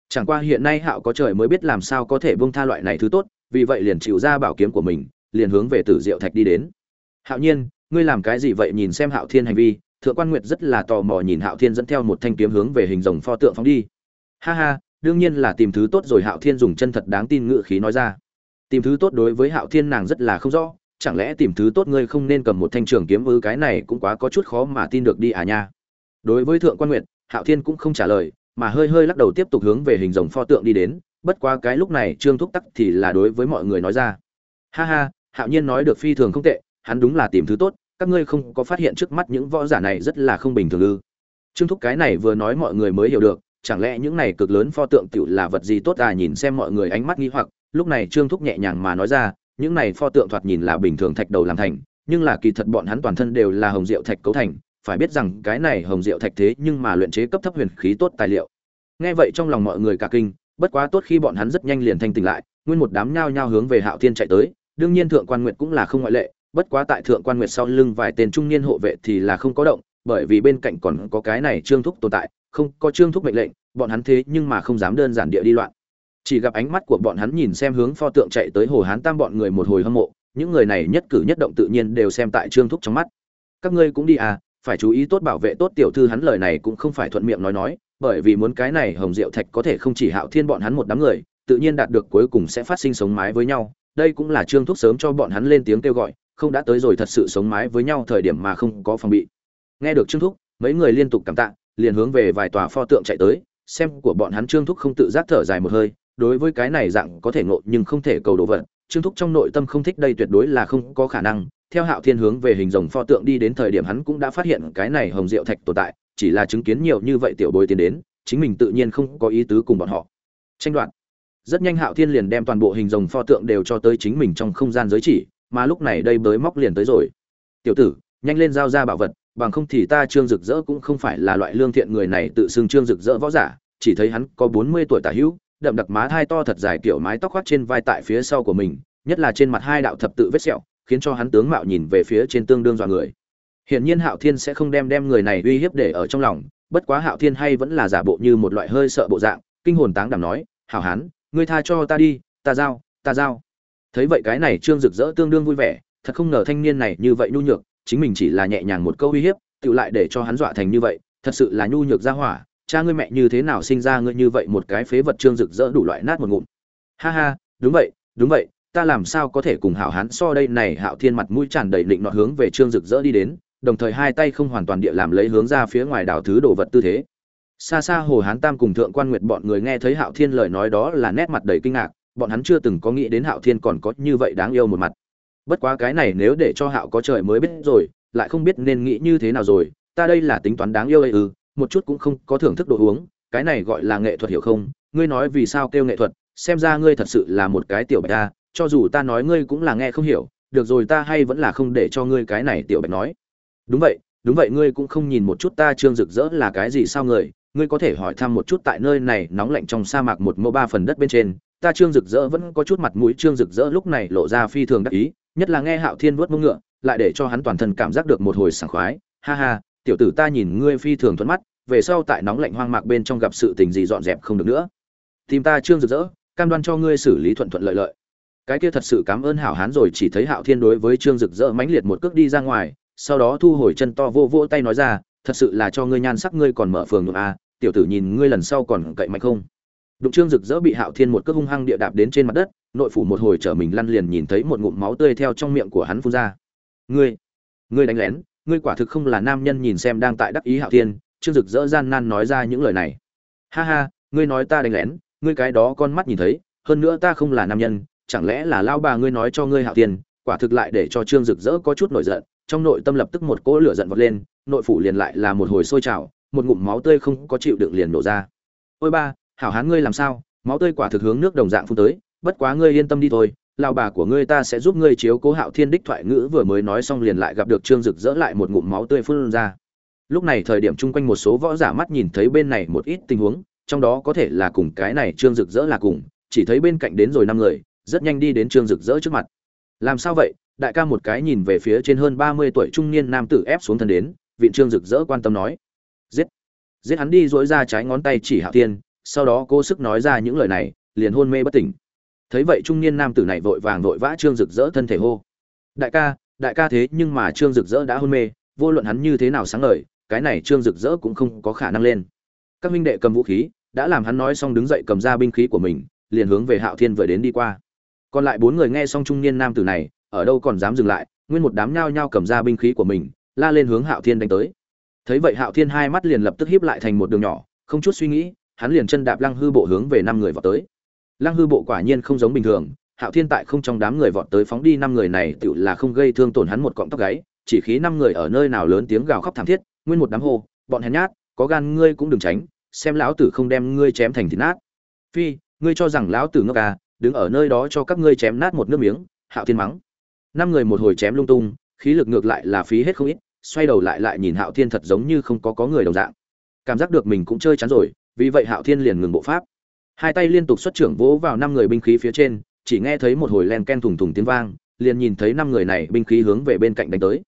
Chẳng qua hiện nay hạo có trời mới biết làm sao có thể bông tha loại này thứ tốt, vì vậy liền chịu ra bảo kiếm của mình, liền hướng về tử diệu thạch đi đến. Hạo nhiên, ngươi làm cái gì vậy nhìn xem hạo thiên hành vi thượng quan nguyệt rất là tò mò nhìn hạo thiên dẫn theo một thanh kiếm hướng về hình rồng pho tượng phóng đi. Ha ha, đương nhiên là tìm thứ tốt rồi, hạo thiên dùng chân thật đáng tin ngự khí nói ra. Tìm thứ tốt đối với hạo thiên nàng rất là không rõ, chẳng lẽ tìm thứ tốt ngươi không nên cầm một thanh trường kiếm ư, cái này cũng quá có chút khó mà tin được đi à nha. Đối với thượng quan nguyệt, hạo thiên cũng không trả lời, mà hơi hơi lắc đầu tiếp tục hướng về hình rồng pho tượng đi đến, bất quá cái lúc này trương thúc tắc thì là đối với mọi người nói ra. Ha ha, hạo nhiên nói được phi thường không tệ, hắn đúng là tìm thứ tốt các ngươi không có phát hiện trước mắt những võ giả này rất là không bình thường ư? Trương thúc cái này vừa nói mọi người mới hiểu được, chẳng lẽ những này cực lớn pho tượng tựu là vật gì tốt à? Nhìn xem mọi người ánh mắt nghi hoặc, lúc này trương thúc nhẹ nhàng mà nói ra, những này pho tượng thoạt nhìn là bình thường thạch đầu làm thành, nhưng là kỳ thật bọn hắn toàn thân đều là hồng diệu thạch cấu thành, phải biết rằng cái này hồng diệu thạch thế nhưng mà luyện chế cấp thấp huyền khí tốt tài liệu. Nghe vậy trong lòng mọi người cả kinh, bất quá tốt khi bọn hắn rất nhanh liền thanh tỉnh lại, nguyên một đám nhao nhao hướng về hạo thiên chạy tới, đương nhiên thượng quan nguyệt cũng là không ngoại lệ bất quá tại thượng quan nguyệt sau lưng vài tên trung niên hộ vệ thì là không có động, bởi vì bên cạnh còn có cái này trương thúc tồn tại, không có trương thúc mệnh lệnh, bọn hắn thế nhưng mà không dám đơn giản địa đi loạn. Chỉ gặp ánh mắt của bọn hắn nhìn xem hướng pho tượng chạy tới hồ hán tam bọn người một hồi hâm mộ, những người này nhất cử nhất động tự nhiên đều xem tại trương thúc trong mắt. Các ngươi cũng đi à phải chú ý tốt bảo vệ tốt tiểu thư hắn lời này cũng không phải thuận miệng nói nói, bởi vì muốn cái này hồng diệu thạch có thể không chỉ hạo thiên bọn hắn một đám người, tự nhiên đạt được cuối cùng sẽ phát sinh sống mái với nhau, đây cũng là trương thúc sớm cho bọn hắn lên tiếng kêu gọi không đã tới rồi thật sự sống mái với nhau thời điểm mà không có phòng bị. Nghe được trương thúc, mấy người liên tục cảm tạ, liền hướng về vài tòa pho tượng chạy tới, xem của bọn hắn trương thúc không tự giác thở dài một hơi, đối với cái này dạng có thể ngộ nhưng không thể cầu đồ vật, trương thúc trong nội tâm không thích đây tuyệt đối là không có khả năng, theo hạo thiên hướng về hình rồng pho tượng đi đến thời điểm hắn cũng đã phát hiện cái này hồng diệu thạch tồn tại, chỉ là chứng kiến nhiều như vậy tiểu bối tiến đến, chính mình tự nhiên không có ý tứ cùng bọn họ. Tranh đoạt. Rất nhanh hạo thiên liền đem toàn bộ hình rồng pho tượng đều cho tới chính mình trong không gian giới chỉ mà lúc này đây bới móc liền tới rồi. Tiểu tử, nhanh lên giao ra bảo vật, bằng không thì ta trương rực rỡ cũng không phải là loại lương thiện người này tự xưng trương rực rỡ võ giả, chỉ thấy hắn có bốn mươi tuổi tả hữu, đậm đặc má thai to thật dài kiểu mái tóc khoác trên vai tại phía sau của mình, nhất là trên mặt hai đạo thập tự vết sẹo, khiến cho hắn tướng mạo nhìn về phía trên tương đương dọa người. Hiển nhiên hạo thiên sẽ không đem đem người này uy hiếp để ở trong lòng, bất quá hạo thiên hay vẫn là giả bộ như một loại hơi sợ bộ dạng, kinh hồn táng đảm nói, hảo hán, ngươi tha cho ta đi, ta giao ta giao thấy vậy cái này trương rực rỡ tương đương vui vẻ, thật không ngờ thanh niên này như vậy nhu nhược, chính mình chỉ là nhẹ nhàng một câu uy hiếp, tự lại để cho hắn dọa thành như vậy, thật sự là nhu nhược ra hỏa, cha ngươi mẹ như thế nào sinh ra ngươi như vậy một cái phế vật trương rực rỡ đủ loại nát một ngụm. Ha ha, đúng vậy đúng vậy, ta làm sao có thể cùng hảo hán so đây này, hạo thiên mặt mũi tràn đầy định nọ hướng về trương rực rỡ đi đến, đồng thời hai tay không hoàn toàn địa làm lấy hướng ra phía ngoài đảo thứ đồ vật tư thế. Xa xa hồ hán tam cùng thượng quan nguyệt bọn người nghe thấy hạo thiên lời nói đó là nét mặt đầy kinh ngạc bọn hắn chưa từng có nghĩ đến hạo thiên còn có như vậy đáng yêu một mặt. Bất quá cái này nếu để cho hạo có trời mới biết rồi, lại không biết nên nghĩ như thế nào rồi. Ta đây là tính toán đáng yêu ấy ư, một chút cũng không có thưởng thức đồ uống, cái này gọi là nghệ thuật hiểu không? Ngươi nói vì sao kêu nghệ thuật, xem ra ngươi thật sự là một cái tiểu bạch ta cho dù ta nói ngươi cũng là nghe không hiểu, được rồi ta hay vẫn là không để cho ngươi cái này tiểu bạch nói. Đúng vậy đúng vậy, ngươi cũng không nhìn một chút ta trương rực rỡ là cái gì sao người? Ngươi có thể hỏi thăm một chút tại nơi này nóng lạnh trong sa mạc một mẫu ba phần đất bên trên ta trương rực rỡ vẫn có chút mặt mũi trương rực rỡ lúc này lộ ra phi thường đắc ý nhất là nghe hạo thiên vuốt mông ngựa lại để cho hắn toàn thân cảm giác được một hồi sảng khoái. Ha ha tiểu tử ta nhìn ngươi phi thường thuận mắt về sau tại nóng lạnh hoang mạc bên trong gặp sự tình gì dọn dẹp không được nữa. Tìm ta trương rực rỡ cam đoan cho ngươi xử lý thuận thuận lợi lợi. Cái kia thật sự cảm ơn hảo hán rồi chỉ thấy hạo thiên đối với trương rực rỡ mãnh liệt một cước đi ra ngoài sau đó thu hồi chân to vô vô tay nói ra thật sự là cho ngươi nhan sắc ngươi còn mở phường nữa à, tiểu tử nhìn ngươi lần sau còn cậy mạnh không? Đụng trương rực rỡ bị hạo thiên một cước hung hăng địa đạp đến trên mặt đất, nội phủ một hồi trở mình lăn liền nhìn thấy một ngụm máu tươi theo trong miệng của hắn phun ra. Ngươi ngươi đánh lén, ngươi quả thực không là nam nhân nhìn xem đang tại đắc ý hạo thiên. Trương rực rỡ gian nan nói ra những lời này. Ha ha, ngươi nói ta đánh lén, ngươi cái đó con mắt nhìn thấy, hơn nữa ta không là nam nhân, chẳng lẽ là lao bà ngươi nói cho ngươi hạo thiên, quả thực lại để cho trương rực rỡ có chút nổi giận, trong nội tâm lập tức một cỗ lửa giận vọt lên, nội phủ liền lại là một hồi sôi trào, một ngụm máu tươi không có chịu đựng liền nổ ra. Ôi ba hảo hán ngươi làm sao, máu tươi quả thực hướng nước đồng dạng phun tới, bất quá ngươi yên tâm đi thôi lao bà của ngươi ta sẽ giúp ngươi chiếu cố hạo thiên đích thoại ngữ vừa mới nói xong liền lại gặp được trương rực rỡ lại một ngụm máu tươi phun ra. Lúc này thời điểm chung quanh một số võ giả mắt nhìn thấy bên này một ít tình huống, trong đó có thể là cùng cái này trương rực rỡ là cùng, chỉ thấy bên cạnh đến rồi năm người, rất nhanh đi đến trương rực rỡ trước mặt. Làm sao vậy? Đại ca một cái nhìn về phía trên hơn ba mươi tuổi trung niên nam tử ép xuống thân đến viện trương rực rỡ quan tâm nói. Giết! Giết hắn đi dối ra trái ngón tay chỉ hạo thiên sau đó cố sức nói ra những lời này, liền hôn mê bất tỉnh. Thấy vậy trung niên nam tử này vội vàng vội vã trương rực rỡ thân thể hô. Đại ca đại ca thế nhưng mà trương rực rỡ đã hôn mê, vô luận hắn như thế nào sáng lời cái này trương rực rỡ cũng không có khả năng lên. Các minh đệ cầm vũ khí, đã làm hắn nói xong đứng dậy cầm ra binh khí của mình, liền hướng về hạo thiên vừa đến đi qua. Còn lại bốn người nghe xong trung niên nam tử này, ở đâu còn dám dừng lại, nguyên một đám nhao nhao cầm ra binh khí của mình, la lên hướng hạo thiên đánh tới. Thấy vậy hạo thiên hai mắt liền lập tức híp lại thành một đường nhỏ, không chút suy nghĩ hắn liền chân đạp lăng hư bộ hướng về năm người vọt tới. Lăng hư bộ quả nhiên không giống bình thường, hạo thiên tại không trong đám người vọt tới phóng đi năm người này tự là không gây thương tổn hắn một cọng tóc gáy, chỉ khí năm người ở nơi nào lớn tiếng gào khóc thảm thiết, nguyên một đám hô, bọn hèn nhát, có gan ngươi cũng đừng tránh, xem lão tử không đem ngươi chém thành thịt nát. Phi, ngươi cho rằng lão tử ngốc à đứng ở nơi đó cho các ngươi chém nát một nước miếng, hạo thiên mắng. Năm người một hồi chém lung tung, khí lực ngược lại là phí hết không ít, xoay đầu lại lại nhìn hạo thiên thật giống như không có có người đồng dạng. Cảm giác được mình cũng chơi chán rồi vì vậy hạo thiên liền ngừng bộ pháp. Hai tay liên tục xuất trưởng vỗ vào năm người binh khí phía trên, chỉ nghe thấy một hồi len ken thùng thùng tiếng vang, liền nhìn thấy năm người này binh khí hướng về bên cạnh đánh tới.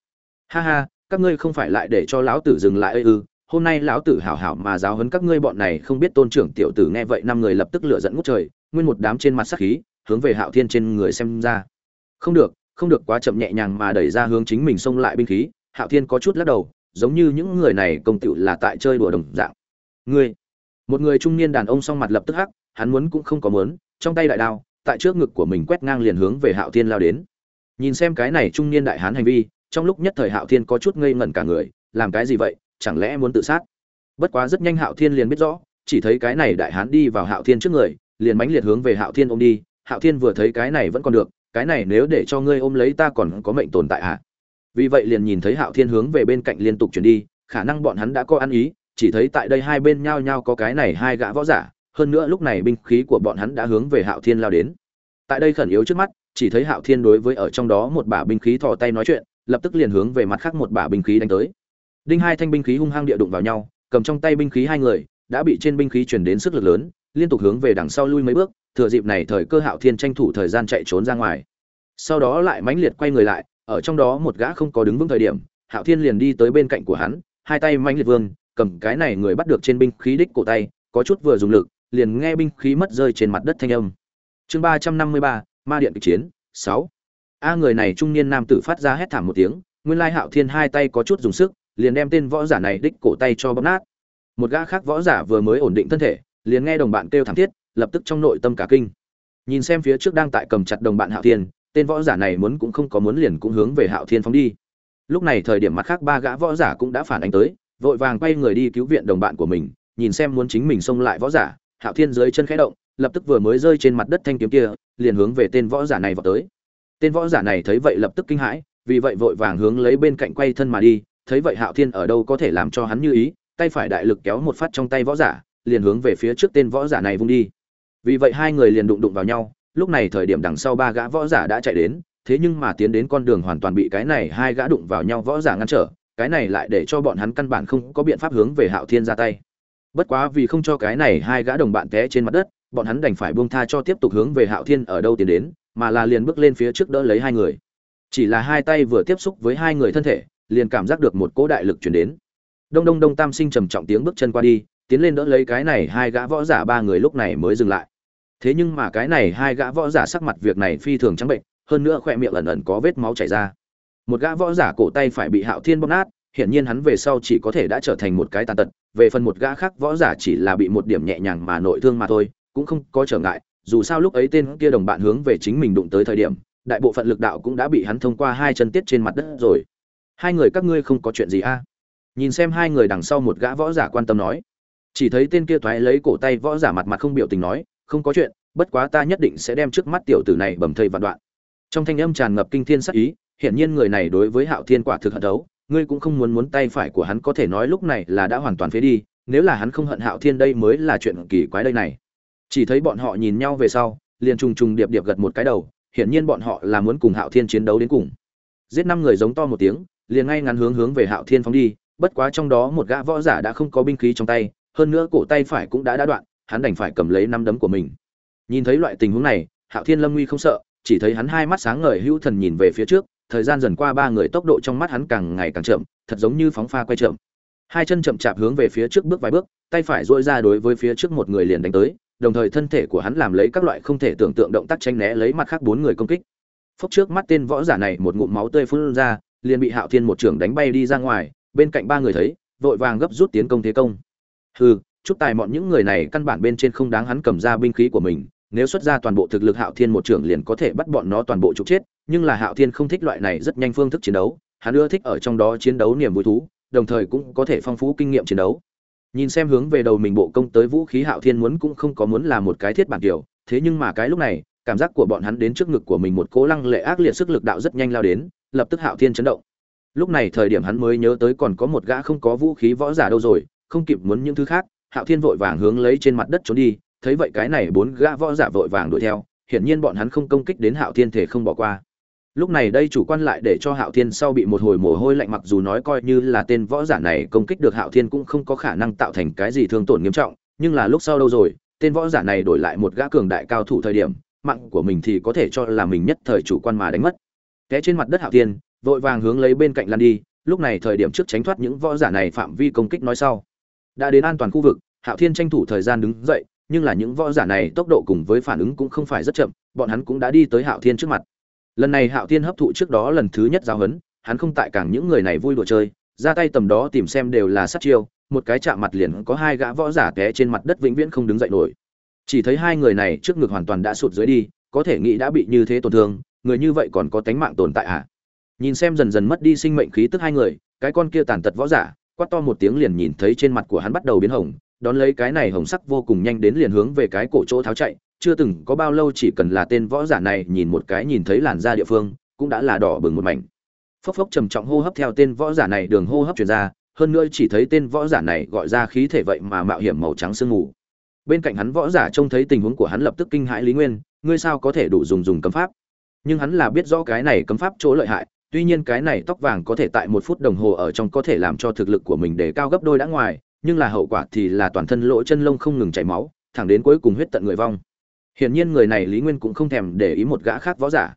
Ha ha, các ngươi không phải lại để cho lão tử dừng lại ư? Ừ, hôm nay lão tử hảo hảo mà giáo huấn các ngươi bọn này không biết tôn trưởng tiểu tử nghe vậy năm người lập tức lửa giận ngút trời, nguyên một đám trên mặt sắc khí, hướng về hạo thiên trên người xem ra. Không được không được quá chậm nhẹ nhàng mà đẩy ra hướng chính mình xông lại binh khí, hạo thiên có chút lắc đầu, giống như những người này công tựu là tại chơi đùa đồng dạng. Ngươi một người trung niên đàn ông song mặt lập tức hắc, hắn muốn cũng không có muốn, trong tay đại đao, tại trước ngực của mình quét ngang liền hướng về hạo thiên lao đến. Nhìn xem cái này trung niên đại hán hành vi, trong lúc nhất thời hạo thiên có chút ngây ngẩn cả người, làm cái gì vậy, chẳng lẽ muốn tự sát? Bất quá rất nhanh hạo thiên liền biết rõ, chỉ thấy cái này đại hán đi vào hạo thiên trước người, liền mãnh liệt hướng về hạo thiên ôm đi, hạo thiên vừa thấy cái này vẫn còn được, cái này nếu để cho ngươi ôm lấy ta còn có mệnh tồn tại hả? Vì vậy liền nhìn thấy hạo thiên hướng về bên cạnh liên tục chuyển đi, khả năng bọn hắn đã có ăn ý chỉ thấy tại đây hai bên nhao nhao có cái này hai gã võ giả, hơn nữa lúc này binh khí của bọn hắn đã hướng về hạo thiên lao đến. Tại đây khẩn yếu trước mắt, chỉ thấy hạo thiên đối với ở trong đó một bả binh khí thò tay nói chuyện, lập tức liền hướng về mặt khác một bả binh khí đánh tới. Đinh hai thanh binh khí hung hăng địa đụng vào nhau, cầm trong tay binh khí hai người, đã bị trên binh khí truyền đến sức lực lớn, liên tục hướng về đằng sau lui mấy bước, thừa dịp này thời cơ hạo thiên tranh thủ thời gian chạy trốn ra ngoài. Sau đó lại mãnh liệt quay người lại, ở trong đó một gã không có đứng vững thời điểm, hạo thiên liền đi tới bên cạnh của hắn, hai tay mãnh liệt vương cầm cái này người bắt được trên binh khí đích cổ tay, có chút vừa dùng lực, liền nghe binh khí mất rơi trên mặt đất thanh âm. Chương ba trăm năm mươi ba, ma điện kịch chiến, sáu. A người này trung niên nam tử phát ra hét thảm một tiếng, nguyên lai hạo thiên hai tay có chút dùng sức, liền đem tên võ giả này đích cổ tay cho bóp nát. Một gã khác võ giả vừa mới ổn định thân thể, liền nghe đồng bạn kêu thảm thiết, lập tức trong nội tâm cả kinh. Nhìn xem phía trước đang tại cầm chặt đồng bạn hạo thiên, tên võ giả này muốn cũng không có muốn liền cũng hướng về hạo thiên phóng đi. Lúc này thời điểm mặt khác ba gã võ giả cũng đã phản ánh tới vội vàng quay người đi cứu viện đồng bạn của mình, nhìn xem muốn chính mình xông lại võ giả. Hạo thiên dưới chân khẽ động, lập tức vừa mới rơi trên mặt đất thanh kiếm kia, liền hướng về tên võ giả này vào tới. Tên võ giả này thấy vậy lập tức kinh hãi, vì vậy vội vàng hướng lấy bên cạnh quay thân mà đi. Thấy vậy hạo thiên ở đâu có thể làm cho hắn như ý, tay phải đại lực kéo một phát trong tay võ giả, liền hướng về phía trước tên võ giả này vung đi. Vì vậy hai người liền đụng đụng vào nhau, lúc này thời điểm đằng sau ba gã võ giả đã chạy đến, thế nhưng mà tiến đến con đường hoàn toàn bị cái này hai gã đụng vào nhau võ giả ngăn trở cái này lại để cho bọn hắn căn bản không có biện pháp hướng về hạo thiên ra tay. Bất quá vì không cho cái này hai gã đồng bạn té trên mặt đất, bọn hắn đành phải buông tha cho tiếp tục hướng về hạo thiên ở đâu tiến đến, mà là liền bước lên phía trước đỡ lấy hai người. Chỉ là hai tay vừa tiếp xúc với hai người thân thể, liền cảm giác được một cỗ đại lực truyền đến. Đông đông đông tam sinh trầm trọng tiếng bước chân qua đi, tiến lên đỡ lấy cái này hai gã võ giả ba người lúc này mới dừng lại. Thế nhưng mà cái này hai gã võ giả sắc mặt việc này phi thường trắng bệnh, hơn nữa khoe miệng ẩn ẩn có vết máu chảy ra một gã võ giả cổ tay phải bị hạo thiên bóp nát, hiển nhiên hắn về sau chỉ có thể đã trở thành một cái tàn tật, về phần một gã khác võ giả chỉ là bị một điểm nhẹ nhàng mà nội thương mà thôi, cũng không có trở ngại, dù sao lúc ấy tên kia đồng bạn hướng về chính mình đụng tới thời điểm, đại bộ phận lực đạo cũng đã bị hắn thông qua hai chân tiết trên mặt đất rồi. Hai người các ngươi không có chuyện gì a à? nhìn xem hai người đằng sau một gã võ giả quan tâm nói. Chỉ thấy tên kia thoái lấy cổ tay võ giả mặt mặt không biểu tình nói, không có chuyện, bất quá ta nhất định sẽ đem trước mắt tiểu tử này bầm thây vạn đoạn. Trong thanh âm tràn ngập kinh thiên sắc ý hiển nhiên người này đối với hạo thiên quả thực hận đấu, ngươi cũng không muốn muốn tay phải của hắn có thể nói lúc này là đã hoàn toàn phế đi, nếu là hắn không hận hạo thiên đây mới là chuyện kỳ quái đây này. Chỉ thấy bọn họ nhìn nhau về sau, liền trùng trùng điệp điệp gật một cái đầu, hiển nhiên bọn họ là muốn cùng hạo thiên chiến đấu đến cùng. Giết năm người giống to một tiếng, liền ngay ngắn hướng hướng về hạo thiên phóng đi, bất quá trong đó một gã võ giả đã không có binh khí trong tay, hơn nữa cổ tay phải cũng đã đã đoạn, hắn đành phải cầm lấy năm đấm của mình. Nhìn thấy loại tình huống này, hạo thiên lâm nguy không sợ, chỉ thấy hắn hai mắt sáng ngời, hữu thần nhìn về phía trước thời gian dần qua ba người tốc độ trong mắt hắn càng ngày càng chậm, thật giống như phóng pha quay chậm. Hai chân chậm chạp hướng về phía trước bước vài bước, tay phải duỗi ra đối với phía trước một người liền đánh tới, đồng thời thân thể của hắn làm lấy các loại không thể tưởng tượng động tác tranh né lấy mặt khác bốn người công kích. Phốc trước mắt tên võ giả này một ngụm máu tươi phun ra, liền bị hạo thiên một Trường đánh bay đi ra ngoài, bên cạnh ba người thấy, vội vàng gấp rút tiến công thế công. Hừ, chút tài mọn những người này căn bản bên trên không đáng hắn cầm ra binh khí của mình, nếu xuất ra toàn bộ thực lực hạo thiên một trưởng liền có thể bắt bọn nó toàn bộ trục chết nhưng là hạo thiên không thích loại này rất nhanh phương thức chiến đấu hắn ưa thích ở trong đó chiến đấu niềm vui thú đồng thời cũng có thể phong phú kinh nghiệm chiến đấu. Nhìn xem hướng về đầu mình bộ công tới vũ khí hạo thiên muốn cũng không có muốn là một cái thiết bản điều, thế nhưng mà cái lúc này cảm giác của bọn hắn đến trước ngực của mình một cỗ lăng lệ ác liệt sức lực đạo rất nhanh lao đến lập tức hạo thiên chấn động. Lúc này thời điểm hắn mới nhớ tới còn có một gã không có vũ khí võ giả đâu rồi không kịp muốn những thứ khác hạo thiên vội vàng hướng lấy trên mặt đất trốn đi thấy vậy cái này bốn gã võ giả vội vàng đuổi theo hiển nhiên bọn hắn không công kích đến hạo thiên thể không bỏ qua lúc này đây chủ quan lại để cho hạo thiên sau bị một hồi mồ hôi lạnh mặc dù nói coi như là tên võ giả này công kích được hạo thiên cũng không có khả năng tạo thành cái gì thương tổn nghiêm trọng, nhưng là lúc sau đâu rồi, tên võ giả này đổi lại một gã cường đại cao thủ thời điểm, mạng của mình thì có thể cho là mình nhất thời chủ quan mà đánh mất. Té trên mặt đất hạo thiên, vội vàng hướng lấy bên cạnh lan đi, lúc này thời điểm trước tránh thoát những võ giả này phạm vi công kích nói sau. Đã đến an toàn khu vực, hạo thiên tranh thủ thời gian đứng dậy, nhưng là những võ giả này tốc độ cùng với phản ứng cũng không phải rất chậm, bọn hắn cũng đã đi tới hạo thiên trước mặt lần này hạo thiên hấp thụ trước đó lần thứ nhất giáo huấn, hắn không tại càng những người này vui đùa chơi, ra tay tầm đó tìm xem đều là sát chiêu, một cái chạm mặt liền có hai gã võ giả té trên mặt đất vĩnh viễn không đứng dậy nổi. Chỉ thấy hai người này trước ngực hoàn toàn đã sụt dưới đi, có thể nghĩ đã bị như thế tổn thương, người như vậy còn có tánh mạng tồn tại à nhìn xem dần dần mất đi sinh mệnh khí tức hai người, cái con kia tàn tật võ giả, quát to một tiếng liền nhìn thấy trên mặt của hắn bắt đầu biến hồng đón lấy cái này hồng sắc vô cùng nhanh đến liền hướng về cái cổ chỗ tháo chạy, chưa từng có bao lâu chỉ cần là tên võ giả này nhìn một cái nhìn thấy làn da địa phương, cũng đã là đỏ bừng một mảnh. Phốc phốc trầm trọng hô hấp theo tên võ giả này đường hô hấp truyền ra, hơn nữa chỉ thấy tên võ giả này gọi ra khí thể vậy mà mạo hiểm màu trắng sương mù. Bên cạnh hắn võ giả trông thấy tình huống của hắn lập tức kinh hãi lý nguyên, ngươi sao có thể đủ dùng dùng cấm pháp? Nhưng hắn là biết rõ cái này cấm pháp chỗ lợi hại, tuy nhiên cái này tóc vàng có thể tại một phút đồng hồ ở trong có thể làm cho thực lực của mình để cao gấp đôi đã ngoài nhưng là hậu quả thì là toàn thân lỗ chân lông không ngừng chảy máu thẳng đến cuối cùng huyết tận người vong. Hiển nhiên người này lý nguyên cũng không thèm để ý một gã khác võ giả.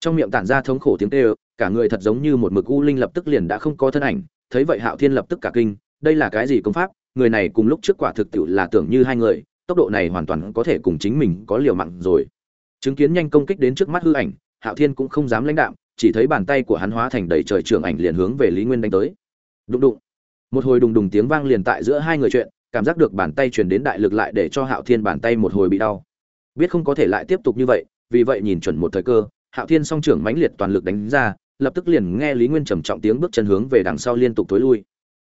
Trong miệng tản ra thống khổ tiếng kêu, cả người thật giống như một mực u linh lập tức liền đã không có thân ảnh thấy vậy hạo thiên lập tức cả kinh đây là cái gì công pháp? Người này cùng lúc trước quả thực tiệu là tưởng như hai người tốc độ này hoàn toàn có thể cùng chính mình có liều mạng rồi. Chứng kiến nhanh công kích đến trước mắt hư ảnh hạo thiên cũng không dám lãnh đạm chỉ thấy bàn tay của hắn hóa thành đầy trời trường ảnh liền hướng về lý nguyên đánh tới. Đụng đụng một hồi đùng đùng tiếng vang liền tại giữa hai người chuyện, cảm giác được bàn tay truyền đến đại lực lại để cho hạo thiên bàn tay một hồi bị đau. Biết không có thể lại tiếp tục như vậy, vì vậy nhìn chuẩn một thời cơ, hạo thiên song trưởng mãnh liệt toàn lực đánh ra, lập tức liền nghe lý nguyên trầm trọng tiếng bước chân hướng về đằng sau liên tục tối lui.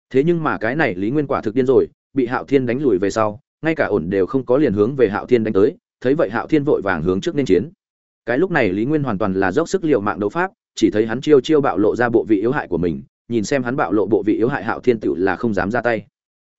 Thế nhưng mà cái này lý nguyên quả thực điên rồi, bị hạo thiên đánh lùi về sau, ngay cả ổn đều không có liền hướng về hạo thiên đánh tới, thấy vậy hạo thiên vội vàng hướng trước nên chiến. Cái lúc này lý nguyên hoàn toàn là dốc sức liệu mạng đấu pháp, chỉ thấy hắn chiêu chiêu bạo lộ ra bộ vị yếu hại của mình nhìn xem hắn bạo lộ bộ vị yếu hại hạo thiên tựu là không dám ra tay.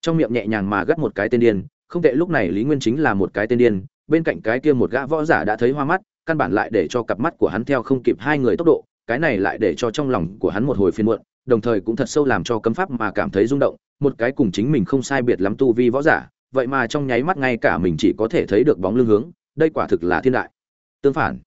Trong miệng nhẹ nhàng mà gắt một cái tên điên, không tệ lúc này lý nguyên chính là một cái tên điên, bên cạnh cái kia một gã võ giả đã thấy hoa mắt, căn bản lại để cho cặp mắt của hắn theo không kịp hai người tốc độ, cái này lại để cho trong lòng của hắn một hồi phiên muộn, đồng thời cũng thật sâu làm cho cấm pháp mà cảm thấy rung động, một cái cùng chính mình không sai biệt lắm tu vi võ giả, vậy mà trong nháy mắt ngay cả mình chỉ có thể thấy được bóng lưng hướng, đây quả thực là thiên đại. Tương phản,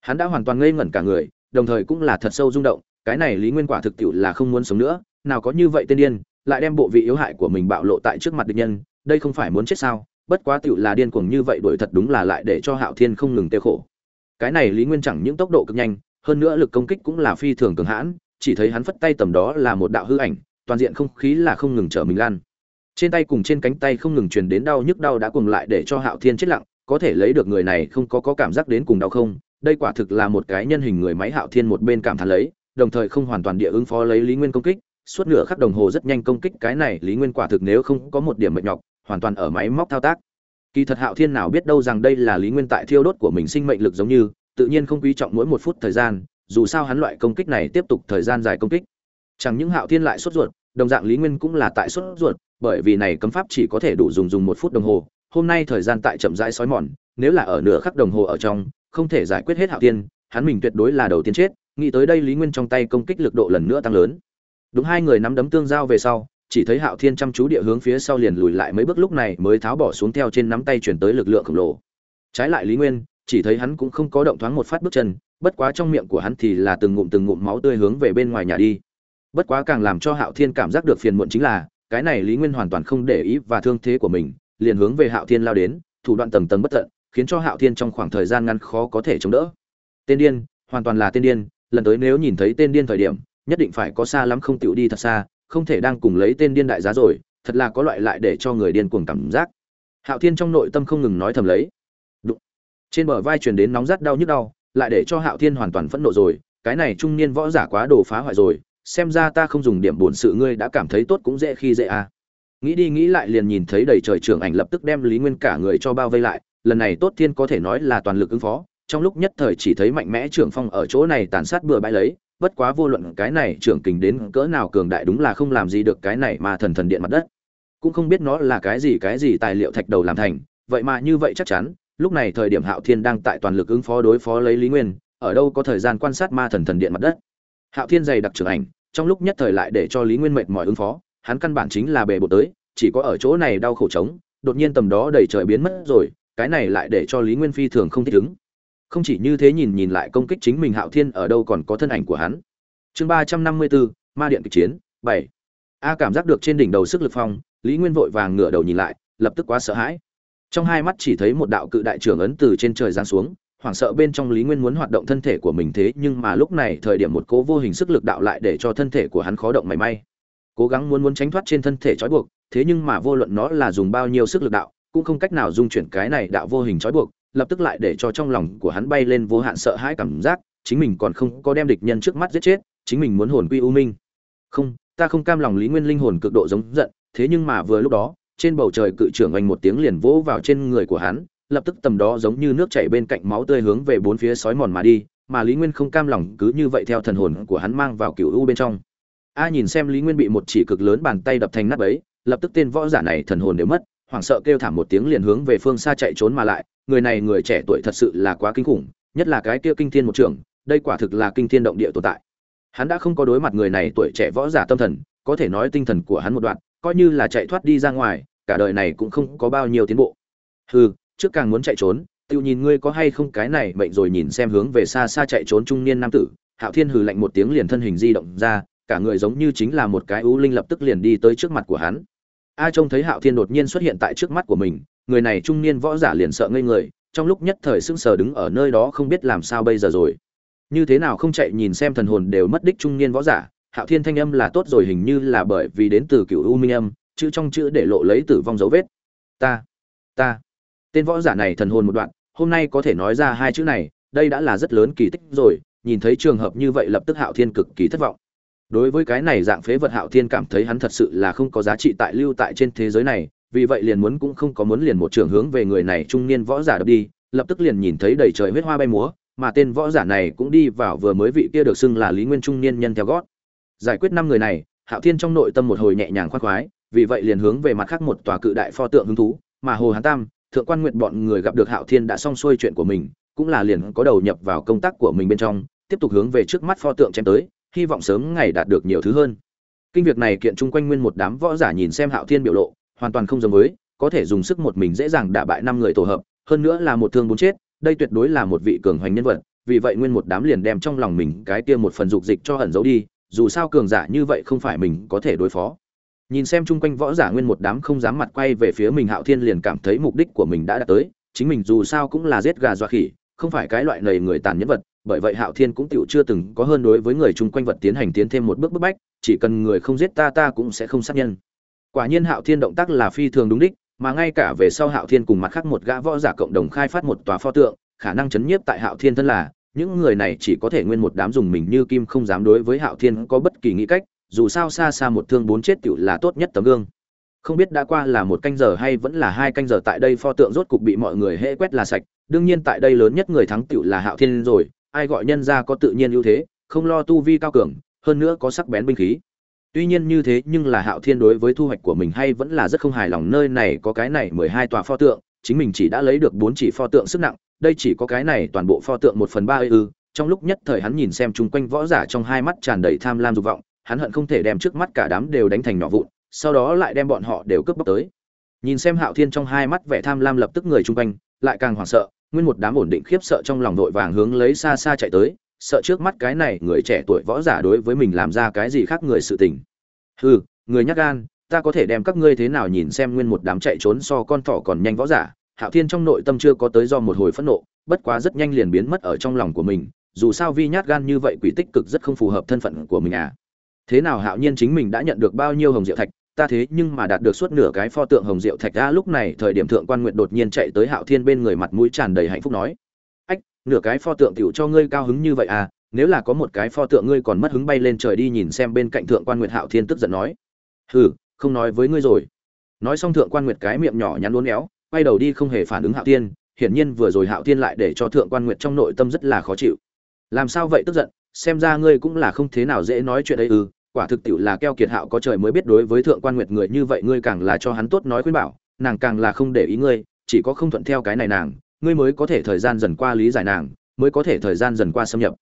hắn đã hoàn toàn ngây ngẩn cả người, đồng thời cũng là thật sâu rung động cái này lý nguyên quả thực tiệu là không muốn sống nữa, nào có như vậy tên điên, lại đem bộ vị yếu hại của mình bạo lộ tại trước mặt địch nhân, đây không phải muốn chết sao? Bất quá tiệu là điên cuồng như vậy đuổi thật đúng là lại để cho hạo thiên không ngừng tiêu khổ. Cái này lý nguyên chẳng những tốc độ cực nhanh, hơn nữa lực công kích cũng là phi thường cường hãn, chỉ thấy hắn phất tay tầm đó là một đạo hư ảnh, toàn diện không khí là không ngừng trở mình lan. Trên tay cùng trên cánh tay không ngừng truyền đến đau nhức đau đã cùng lại để cho hạo thiên chết lặng, có thể lấy được người này không có có cảm giác đến cùng đau không? Đây quả thực là một cái nhân hình người máy hạo thiên một bên cảm thán lấy đồng thời không hoàn toàn địa ứng phó lấy lý nguyên công kích, suốt nửa khắc đồng hồ rất nhanh công kích cái này, lý nguyên quả thực nếu không có một điểm mệt nhọc, hoàn toàn ở máy móc thao tác. Kỳ thật hạo thiên nào biết đâu rằng đây là lý nguyên tại thiêu đốt của mình sinh mệnh lực giống như, tự nhiên không quý trọng mỗi một phút thời gian, dù sao hắn loại công kích này tiếp tục thời gian dài công kích. Chẳng những hạo thiên lại sốt ruột, đồng dạng lý nguyên cũng là tại sốt ruột, bởi vì này cấm pháp chỉ có thể đủ dùng dùng một phút đồng hồ, hôm nay thời gian tại chậm rãi sói mòn, nếu là ở nửa khắc đồng hồ ở trong, không thể giải quyết hết hạo thiên, hắn mình tuyệt đối là đầu tiên chết nghĩ tới đây lý nguyên trong tay công kích lực độ lần nữa tăng lớn. Đúng hai người nắm đấm tương giao về sau, chỉ thấy hạo thiên chăm chú địa hướng phía sau liền lùi lại mấy bước lúc này mới tháo bỏ xuống theo trên nắm tay chuyển tới lực lượng khổng lồ. Trái lại lý nguyên, chỉ thấy hắn cũng không có động thoáng một phát bước chân, bất quá trong miệng của hắn thì là từng ngụm từng ngụm máu tươi hướng về bên ngoài nhà đi. Bất quá càng làm cho hạo thiên cảm giác được phiền muộn chính là, cái này lý nguyên hoàn toàn không để ý và thương thế của mình, liền hướng về hạo thiên lao đến, thủ đoạn tầng tầng bất tận, khiến cho hạo thiên trong khoảng thời gian ngắn khó có thể chống đỡ. Tên điên, hoàn toàn là tên điên lần tới nếu nhìn thấy tên điên thời điểm, nhất định phải có xa lắm không tựu đi thật xa, không thể đang cùng lấy tên điên đại giá rồi, thật là có loại lại để cho người điên cuồng cảm giác hạo thiên trong nội tâm không ngừng nói thầm lấy Đụng. trên bờ vai truyền đến nóng rát đau nhức đau, lại để cho hạo thiên hoàn toàn phẫn nộ rồi, cái này trung niên võ giả quá đồ phá hoại rồi, xem ra ta không dùng điểm bổn sự ngươi đã cảm thấy tốt cũng dễ khi dễ à. nghĩ đi nghĩ lại liền nhìn thấy đầy trời trưởng ảnh lập tức đem lý nguyên cả người cho bao vây lại, lần này tốt thiên có thể nói là toàn lực ứng phó trong lúc nhất thời chỉ thấy mạnh mẽ trưởng phong ở chỗ này tàn sát bừa bãi lấy, bất quá vô luận cái này trưởng kình đến cỡ nào cường đại đúng là không làm gì được cái này mà thần thần điện mặt đất. Cũng không biết nó là cái gì cái gì tài liệu thạch đầu làm thành, vậy mà như vậy chắc chắn, lúc này thời điểm hạo thiên đang tại toàn lực ứng phó đối phó lấy lý nguyên, ở đâu có thời gian quan sát ma thần thần điện mặt đất. Hạo thiên dày đặc trưởng ảnh, trong lúc nhất thời lại để cho lý nguyên mệt mỏi ứng phó, hắn căn bản chính là bề bộ tới, chỉ có ở chỗ này đau khổ trống, đột nhiên tầm đó đầy trời biến mất rồi, cái này lại để cho lý nguyên phi thường không thích ứng không chỉ như thế nhìn nhìn lại công kích chính mình hạo thiên ở đâu còn có thân ảnh của hắn. Chương ba trăm năm mươi bốn, ma điện kịch chiến, bảy. A cảm giác được trên đỉnh đầu sức lực phong, lý nguyên vội vàng ngửa đầu nhìn lại, lập tức quá sợ hãi. Trong hai mắt chỉ thấy một đạo cự đại trưởng ấn từ trên trời giáng xuống, hoảng sợ bên trong lý nguyên muốn hoạt động thân thể của mình thế, nhưng mà lúc này thời điểm một cố vô hình sức lực đạo lại để cho thân thể của hắn khó động mảy may. Cố gắng muốn muốn tránh thoát trên thân thể trói buộc, thế nhưng mà vô luận nó là dùng bao nhiêu sức lực đạo, cũng không cách nào dung chuyển cái này đạo vô hình trói buộc lập tức lại để cho trong lòng của hắn bay lên vô hạn sợ hãi cảm giác, chính mình còn không có đem địch nhân trước mắt giết chết, chính mình muốn hồn quy u minh. Không, ta không cam lòng lý nguyên linh hồn cực độ giống giận, thế nhưng mà vừa lúc đó, trên bầu trời cự trưởng oanh một tiếng liền vỗ vào trên người của hắn, lập tức tầm đó giống như nước chảy bên cạnh máu tươi hướng về bốn phía sói mòn mà đi, mà lý nguyên không cam lòng cứ như vậy theo thần hồn của hắn mang vào cựu u bên trong. A nhìn xem lý nguyên bị một chỉ cực lớn bàn tay đập thành nát ấy lập tức tên võ giả này thần hồn đều mất, hoảng sợ kêu thảm một tiếng liền hướng về phương xa chạy trốn mà lại người này người trẻ tuổi thật sự là quá kinh khủng nhất là cái kia kinh thiên một trường, đây quả thực là kinh thiên động địa tồn tại. Hắn đã không có đối mặt người này tuổi trẻ võ giả tâm thần có thể nói tinh thần của hắn một đoạn coi như là chạy thoát đi ra ngoài cả đời này cũng không có bao nhiêu tiến bộ. Hừ trước càng muốn chạy trốn tự nhìn ngươi có hay không cái này mệnh rồi nhìn xem hướng về xa xa chạy trốn trung niên nam tử hạo thiên hừ lạnh một tiếng liền thân hình di động ra cả người giống như chính là một cái ưu linh lập tức liền đi tới trước mặt của hắn. A trông thấy hạo thiên đột nhiên xuất hiện tại trước mắt của mình người này trung niên võ giả liền sợ ngây người, trong lúc nhất thời sững sờ đứng ở nơi đó không biết làm sao bây giờ rồi. Như thế nào không chạy nhìn xem thần hồn đều mất đích trung niên võ giả, hạo thiên thanh âm là tốt rồi hình như là bởi vì đến từ cựu u minh âm, chữ trong chữ để lộ lấy tử vong dấu vết. Ta ta. Tên võ giả này thần hồn một đoạn, hôm nay có thể nói ra hai chữ này, đây đã là rất lớn kỳ tích rồi, nhìn thấy trường hợp như vậy lập tức hạo thiên cực kỳ thất vọng. Đối với cái này dạng phế vật hạo thiên cảm thấy hắn thật sự là không có giá trị tại lưu tại trên thế giới này vì vậy liền muốn cũng không có muốn liền một trường hướng về người này trung niên võ giả đập đi, lập tức liền nhìn thấy đầy trời huyết hoa bay múa, mà tên võ giả này cũng đi vào vừa mới vị kia được xưng là lý nguyên trung niên nhân theo gót. Giải quyết năm người này, hạo thiên trong nội tâm một hồi nhẹ nhàng khoác khoái, vì vậy liền hướng về mặt khác một tòa cự đại pho tượng hứng thú, mà hồ hán tam, thượng quan nguyện bọn người gặp được hạo thiên đã xong xuôi chuyện của mình, cũng là liền có đầu nhập vào công tác của mình bên trong, tiếp tục hướng về trước mắt pho tượng chém tới, hy vọng sớm ngày đạt được nhiều thứ hơn. Kinh việc này kiện chung quanh nguyên một đám võ giả nhìn xem hạo thiên biểu lộ hoàn toàn không giống với, có thể dùng sức một mình dễ dàng đả bại năm người tổ hợp, hơn nữa là một thương bốn chết, đây tuyệt đối là một vị cường hoành nhân vật, vì vậy nguyên một đám liền đem trong lòng mình cái kia một phần dục dịch cho ẩn giấu đi, dù sao cường giả như vậy không phải mình có thể đối phó. Nhìn xem chung quanh võ giả nguyên một đám không dám mặt quay về phía mình hạo thiên liền cảm thấy mục đích của mình đã đạt tới, chính mình dù sao cũng là giết gà dọa khỉ, không phải cái loại lầy người tàn nhân vật, bởi vậy hạo thiên cũng tựu chưa từng có hơn đối với người chung quanh vật tiến hành tiến thêm một bước bức bách, chỉ cần người không giết ta ta cũng sẽ không sát nhân quả nhiên hạo thiên động tác là phi thường đúng đích, mà ngay cả về sau hạo thiên cùng mặt khác một gã võ giả cộng đồng khai phát một tòa pho tượng, khả năng chấn nhiếp tại hạo thiên thân là, những người này chỉ có thể nguyên một đám dùng mình như kim không dám đối với hạo thiên có bất kỳ nghĩ cách, dù sao xa xa một thương bốn chết tựu là tốt nhất tấm gương. Không biết đã qua là một canh giờ hay vẫn là hai canh giờ tại đây pho tượng rốt cục bị mọi người hễ quét là sạch, đương nhiên tại đây lớn nhất người thắng tựu là hạo thiên rồi, ai gọi nhân ra có tự nhiên ưu thế, không lo tu vi cao cường, hơn nữa có sắc bén binh khí tuy nhiên như thế nhưng là hạo thiên đối với thu hoạch của mình hay vẫn là rất không hài lòng, nơi này có cái này mười hai tòa pho tượng, chính mình chỉ đã lấy được bốn chỉ pho tượng sức nặng, đây chỉ có cái này toàn bộ pho tượng một phần ba ư. Trong lúc nhất thời hắn nhìn xem chung quanh võ giả trong hai mắt tràn đầy tham lam dục vọng, hắn hận không thể đem trước mắt cả đám đều đánh thành nhỏ vụn, sau đó lại đem bọn họ đều cướp bóc tới. Nhìn xem hạo thiên trong hai mắt vẻ tham lam lập tức người chung quanh, lại càng hoảng sợ, nguyên một đám ổn định khiếp sợ trong lòng vội vàng hướng lấy xa xa chạy tới sợ trước mắt cái này người trẻ tuổi võ giả đối với mình làm ra cái gì khác người sự tình. Hừ, người nhắc gan, ta có thể đem các ngươi thế nào nhìn xem nguyên một đám chạy trốn so con thỏ còn nhanh võ giả. Hạo thiên trong nội tâm chưa có tới do một hồi phẫn nộ, bất quá rất nhanh liền biến mất ở trong lòng của mình. Dù sao vi nhát gan như vậy quỷ tích cực rất không phù hợp thân phận của mình à. Thế nào hạo nhiên chính mình đã nhận được bao nhiêu hồng diệu thạch, ta thế nhưng mà đạt được suốt nửa cái pho tượng hồng diệu thạch. Ra lúc này thời điểm thượng quan nguyện đột nhiên chạy tới hạo thiên bên người mặt mũi tràn đầy hạnh phúc nói nửa cái pho tượng tiểu cho ngươi cao hứng như vậy à nếu là có một cái pho tượng ngươi còn mất hứng bay lên trời đi nhìn xem bên cạnh thượng quan nguyệt hạo thiên tức giận nói. Hừ, không nói với ngươi rồi. Nói xong thượng quan nguyệt cái miệng nhỏ nhắn uốn éo, quay đầu đi không hề phản ứng hạo thiên, hiển nhiên vừa rồi hạo thiên lại để cho thượng quan nguyệt trong nội tâm rất là khó chịu. Làm sao vậy tức giận, xem ra ngươi cũng là không thế nào dễ nói chuyện ấy ư quả thực tiểu là keo kiệt hạo có trời mới biết đối với thượng quan nguyệt người như vậy ngươi càng là cho hắn tốt nói khuyên bảo, nàng càng là không để ý ngươi, chỉ có không thuận theo cái này nàng ngươi mới có thể thời gian dần qua lý giải nàng, mới có thể thời gian dần qua xâm nhập.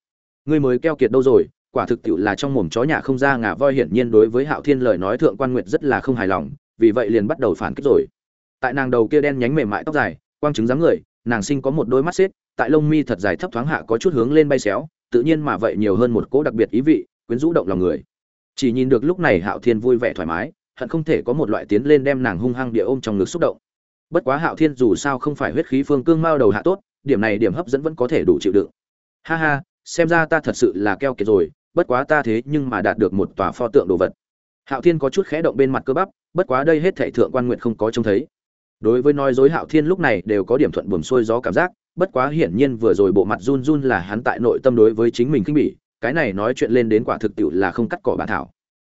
Ngươi mới keo kiệt đâu rồi, quả thực tiệu là trong mồm chó nhà không ra ngà voi hiển nhiên đối với hạo thiên lời nói thượng quan nguyệt rất là không hài lòng, vì vậy liền bắt đầu phản kích rồi. Tại nàng đầu kia đen nhánh mềm mại tóc dài, quang chứng dáng người, nàng sinh có một đôi mắt xếp, tại lông mi thật dài thấp thoáng hạ có chút hướng lên bay xéo, tự nhiên mà vậy nhiều hơn một cỗ đặc biệt ý vị, quyến rũ động lòng người. Chỉ nhìn được lúc này hạo thiên vui vẻ thoải mái, hận không thể có một loại tiến lên đem nàng hung hăng địa ôm trong ngực xúc động bất quá hạo thiên dù sao không phải huyết khí phương cương mao đầu hạ tốt, điểm này điểm hấp dẫn vẫn có thể đủ chịu đựng. Ha ha, xem ra ta thật sự là keo kiệt rồi, bất quá ta thế nhưng mà đạt được một tòa pho tượng đồ vật. Hạo thiên có chút khẽ động bên mặt cơ bắp, bất quá đây hết thảy thượng quan nguyện không có trông thấy. Đối với nói dối hạo thiên lúc này đều có điểm thuận buồm xuôi gió cảm giác, bất quá hiển nhiên vừa rồi bộ mặt run run là hắn tại nội tâm đối với chính mình kinh bỉ, cái này nói chuyện lên đến quả thực tiệu là không cắt cỏ bản thảo.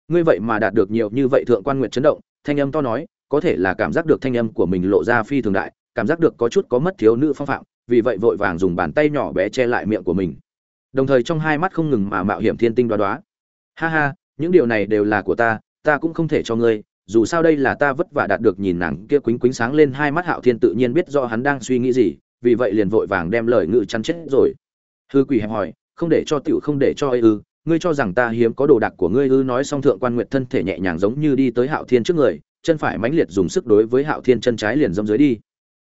Ngươi vậy mà đạt được nhiều như vậy thượng quan nguyện chấn động, thanh âm to nói có thể là cảm giác được thanh âm của mình lộ ra phi thường đại, cảm giác được có chút có mất thiếu nữ phong phạm, vì vậy vội vàng dùng bàn tay nhỏ bé che lại miệng của mình. Đồng thời trong hai mắt không ngừng mà mạo hiểm thiên tinh đoá đoá ha ha, những điều này đều là của ta ta cũng không thể cho ngươi, dù sao đây là ta vất vả đạt được nhìn nàng kia quýnh quýnh sáng lên hai mắt hạo thiên tự nhiên biết do hắn đang suy nghĩ gì, vì vậy liền vội vàng đem lời ngự chăn chết rồi. Hư quỷ hẹp hỏi, không để cho tiểu không để cho ư, ngươi cho rằng ta hiếm có đồ đạc của ngươi ư, nói xong thượng quan nguyệt thân thể nhẹ nhàng giống như đi tới hạo thiên trước người chân phải mãnh liệt dùng sức đối với hạo thiên chân trái liền dâm dưới đi.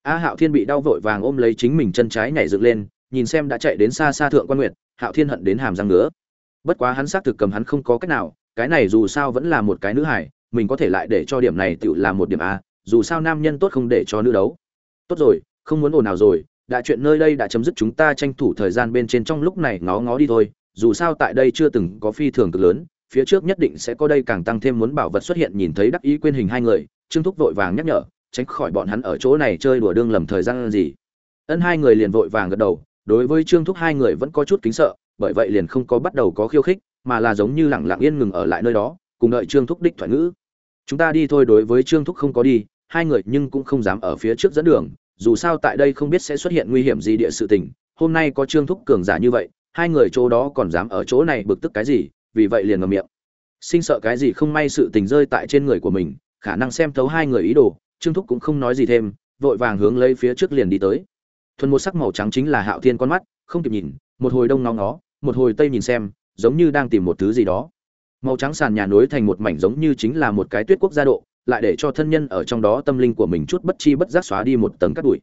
A hạo thiên bị đau vội vàng ôm lấy chính mình chân trái nhảy dựng lên, nhìn xem đã chạy đến xa xa thượng quan nguyệt, hạo thiên hận đến hàm răng nữa bất quá hắn xác thực cầm hắn không có cách nào, cái này dù sao vẫn là một cái nữ hải mình có thể lại để cho điểm này tựu là một điểm a, dù sao nam nhân tốt không để cho nữ đấu. Tốt rồi, không muốn ồn nào rồi, đã chuyện nơi đây đã chấm dứt chúng ta tranh thủ thời gian bên trên trong lúc này ngó ngó đi thôi, dù sao tại đây chưa từng có phi thường cực lớn phía trước nhất định sẽ có đây càng tăng thêm muốn bảo vật xuất hiện nhìn thấy đắc ý quên hình hai người, trương thúc vội vàng nhắc nhở, tránh khỏi bọn hắn ở chỗ này chơi đùa đương lầm thời gian gì. Ân hai người liền vội vàng gật đầu, đối với trương thúc hai người vẫn có chút kính sợ, bởi vậy liền không có bắt đầu có khiêu khích, mà là giống như lẳng lặng yên ngừng ở lại nơi đó, cùng đợi trương thúc đích thoại ngữ. Chúng ta đi thôi đối với trương thúc không có đi, hai người nhưng cũng không dám ở phía trước dẫn đường, dù sao tại đây không biết sẽ xuất hiện nguy hiểm gì địa sự tình, hôm nay có trương thúc cường giả như vậy, hai người chỗ đó còn dám ở chỗ này bực tức cái gì vì vậy liền ngậm miệng. Sinh sợ cái gì không may sự tình rơi tại trên người của mình, khả năng xem thấu hai người ý đồ, trương thúc cũng không nói gì thêm, vội vàng hướng lấy phía trước liền đi tới. Thuần một sắc màu trắng chính là hạo thiên con mắt, không kịp nhìn, một hồi đông ngó ngó, một hồi tây nhìn xem, giống như đang tìm một thứ gì đó. Màu trắng sàn nhà nối thành một mảnh giống như chính là một cái tuyết quốc gia độ, lại để cho thân nhân ở trong đó tâm linh của mình chút bất chi bất giác xóa đi một tầng cát bụi.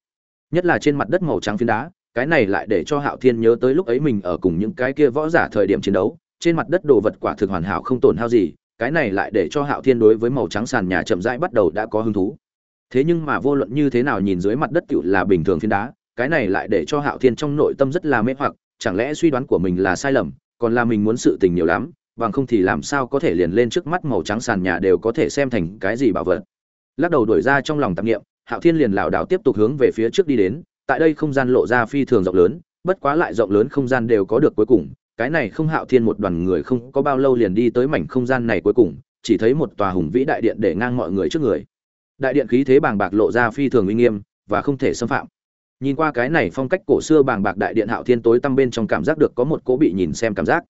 Nhất là trên mặt đất màu trắng phiến đá, cái này lại để cho hạo thiên nhớ tới lúc ấy mình ở cùng những cái kia võ giả thời điểm chiến đấu trên mặt đất đồ vật quả thực hoàn hảo không tổn hao gì, cái này lại để cho hạo thiên đối với màu trắng sàn nhà chậm rãi bắt đầu đã có hứng thú. Thế nhưng mà vô luận như thế nào nhìn dưới mặt đất tựu là bình thường phiến đá, cái này lại để cho hạo thiên trong nội tâm rất là mê hoặc, chẳng lẽ suy đoán của mình là sai lầm, còn là mình muốn sự tình nhiều lắm, bằng không thì làm sao có thể liền lên trước mắt màu trắng sàn nhà đều có thể xem thành cái gì bảo vật. Lắc đầu đuổi ra trong lòng tạp nghiệm, hạo thiên liền lảo đảo tiếp tục hướng về phía trước đi đến, tại đây không gian lộ ra phi thường rộng lớn, bất quá lại rộng lớn không gian đều có được cuối cùng cái này không hạo thiên một đoàn người không có bao lâu liền đi tới mảnh không gian này cuối cùng, chỉ thấy một tòa hùng vĩ đại điện để ngang mọi người trước người. Đại điện khí thế bàng bạc lộ ra phi thường uy nghiêm và không thể xâm phạm. Nhìn qua cái này phong cách cổ xưa bàng bạc đại điện hạo thiên tối tăm bên trong cảm giác được có một cố bị nhìn xem cảm giác.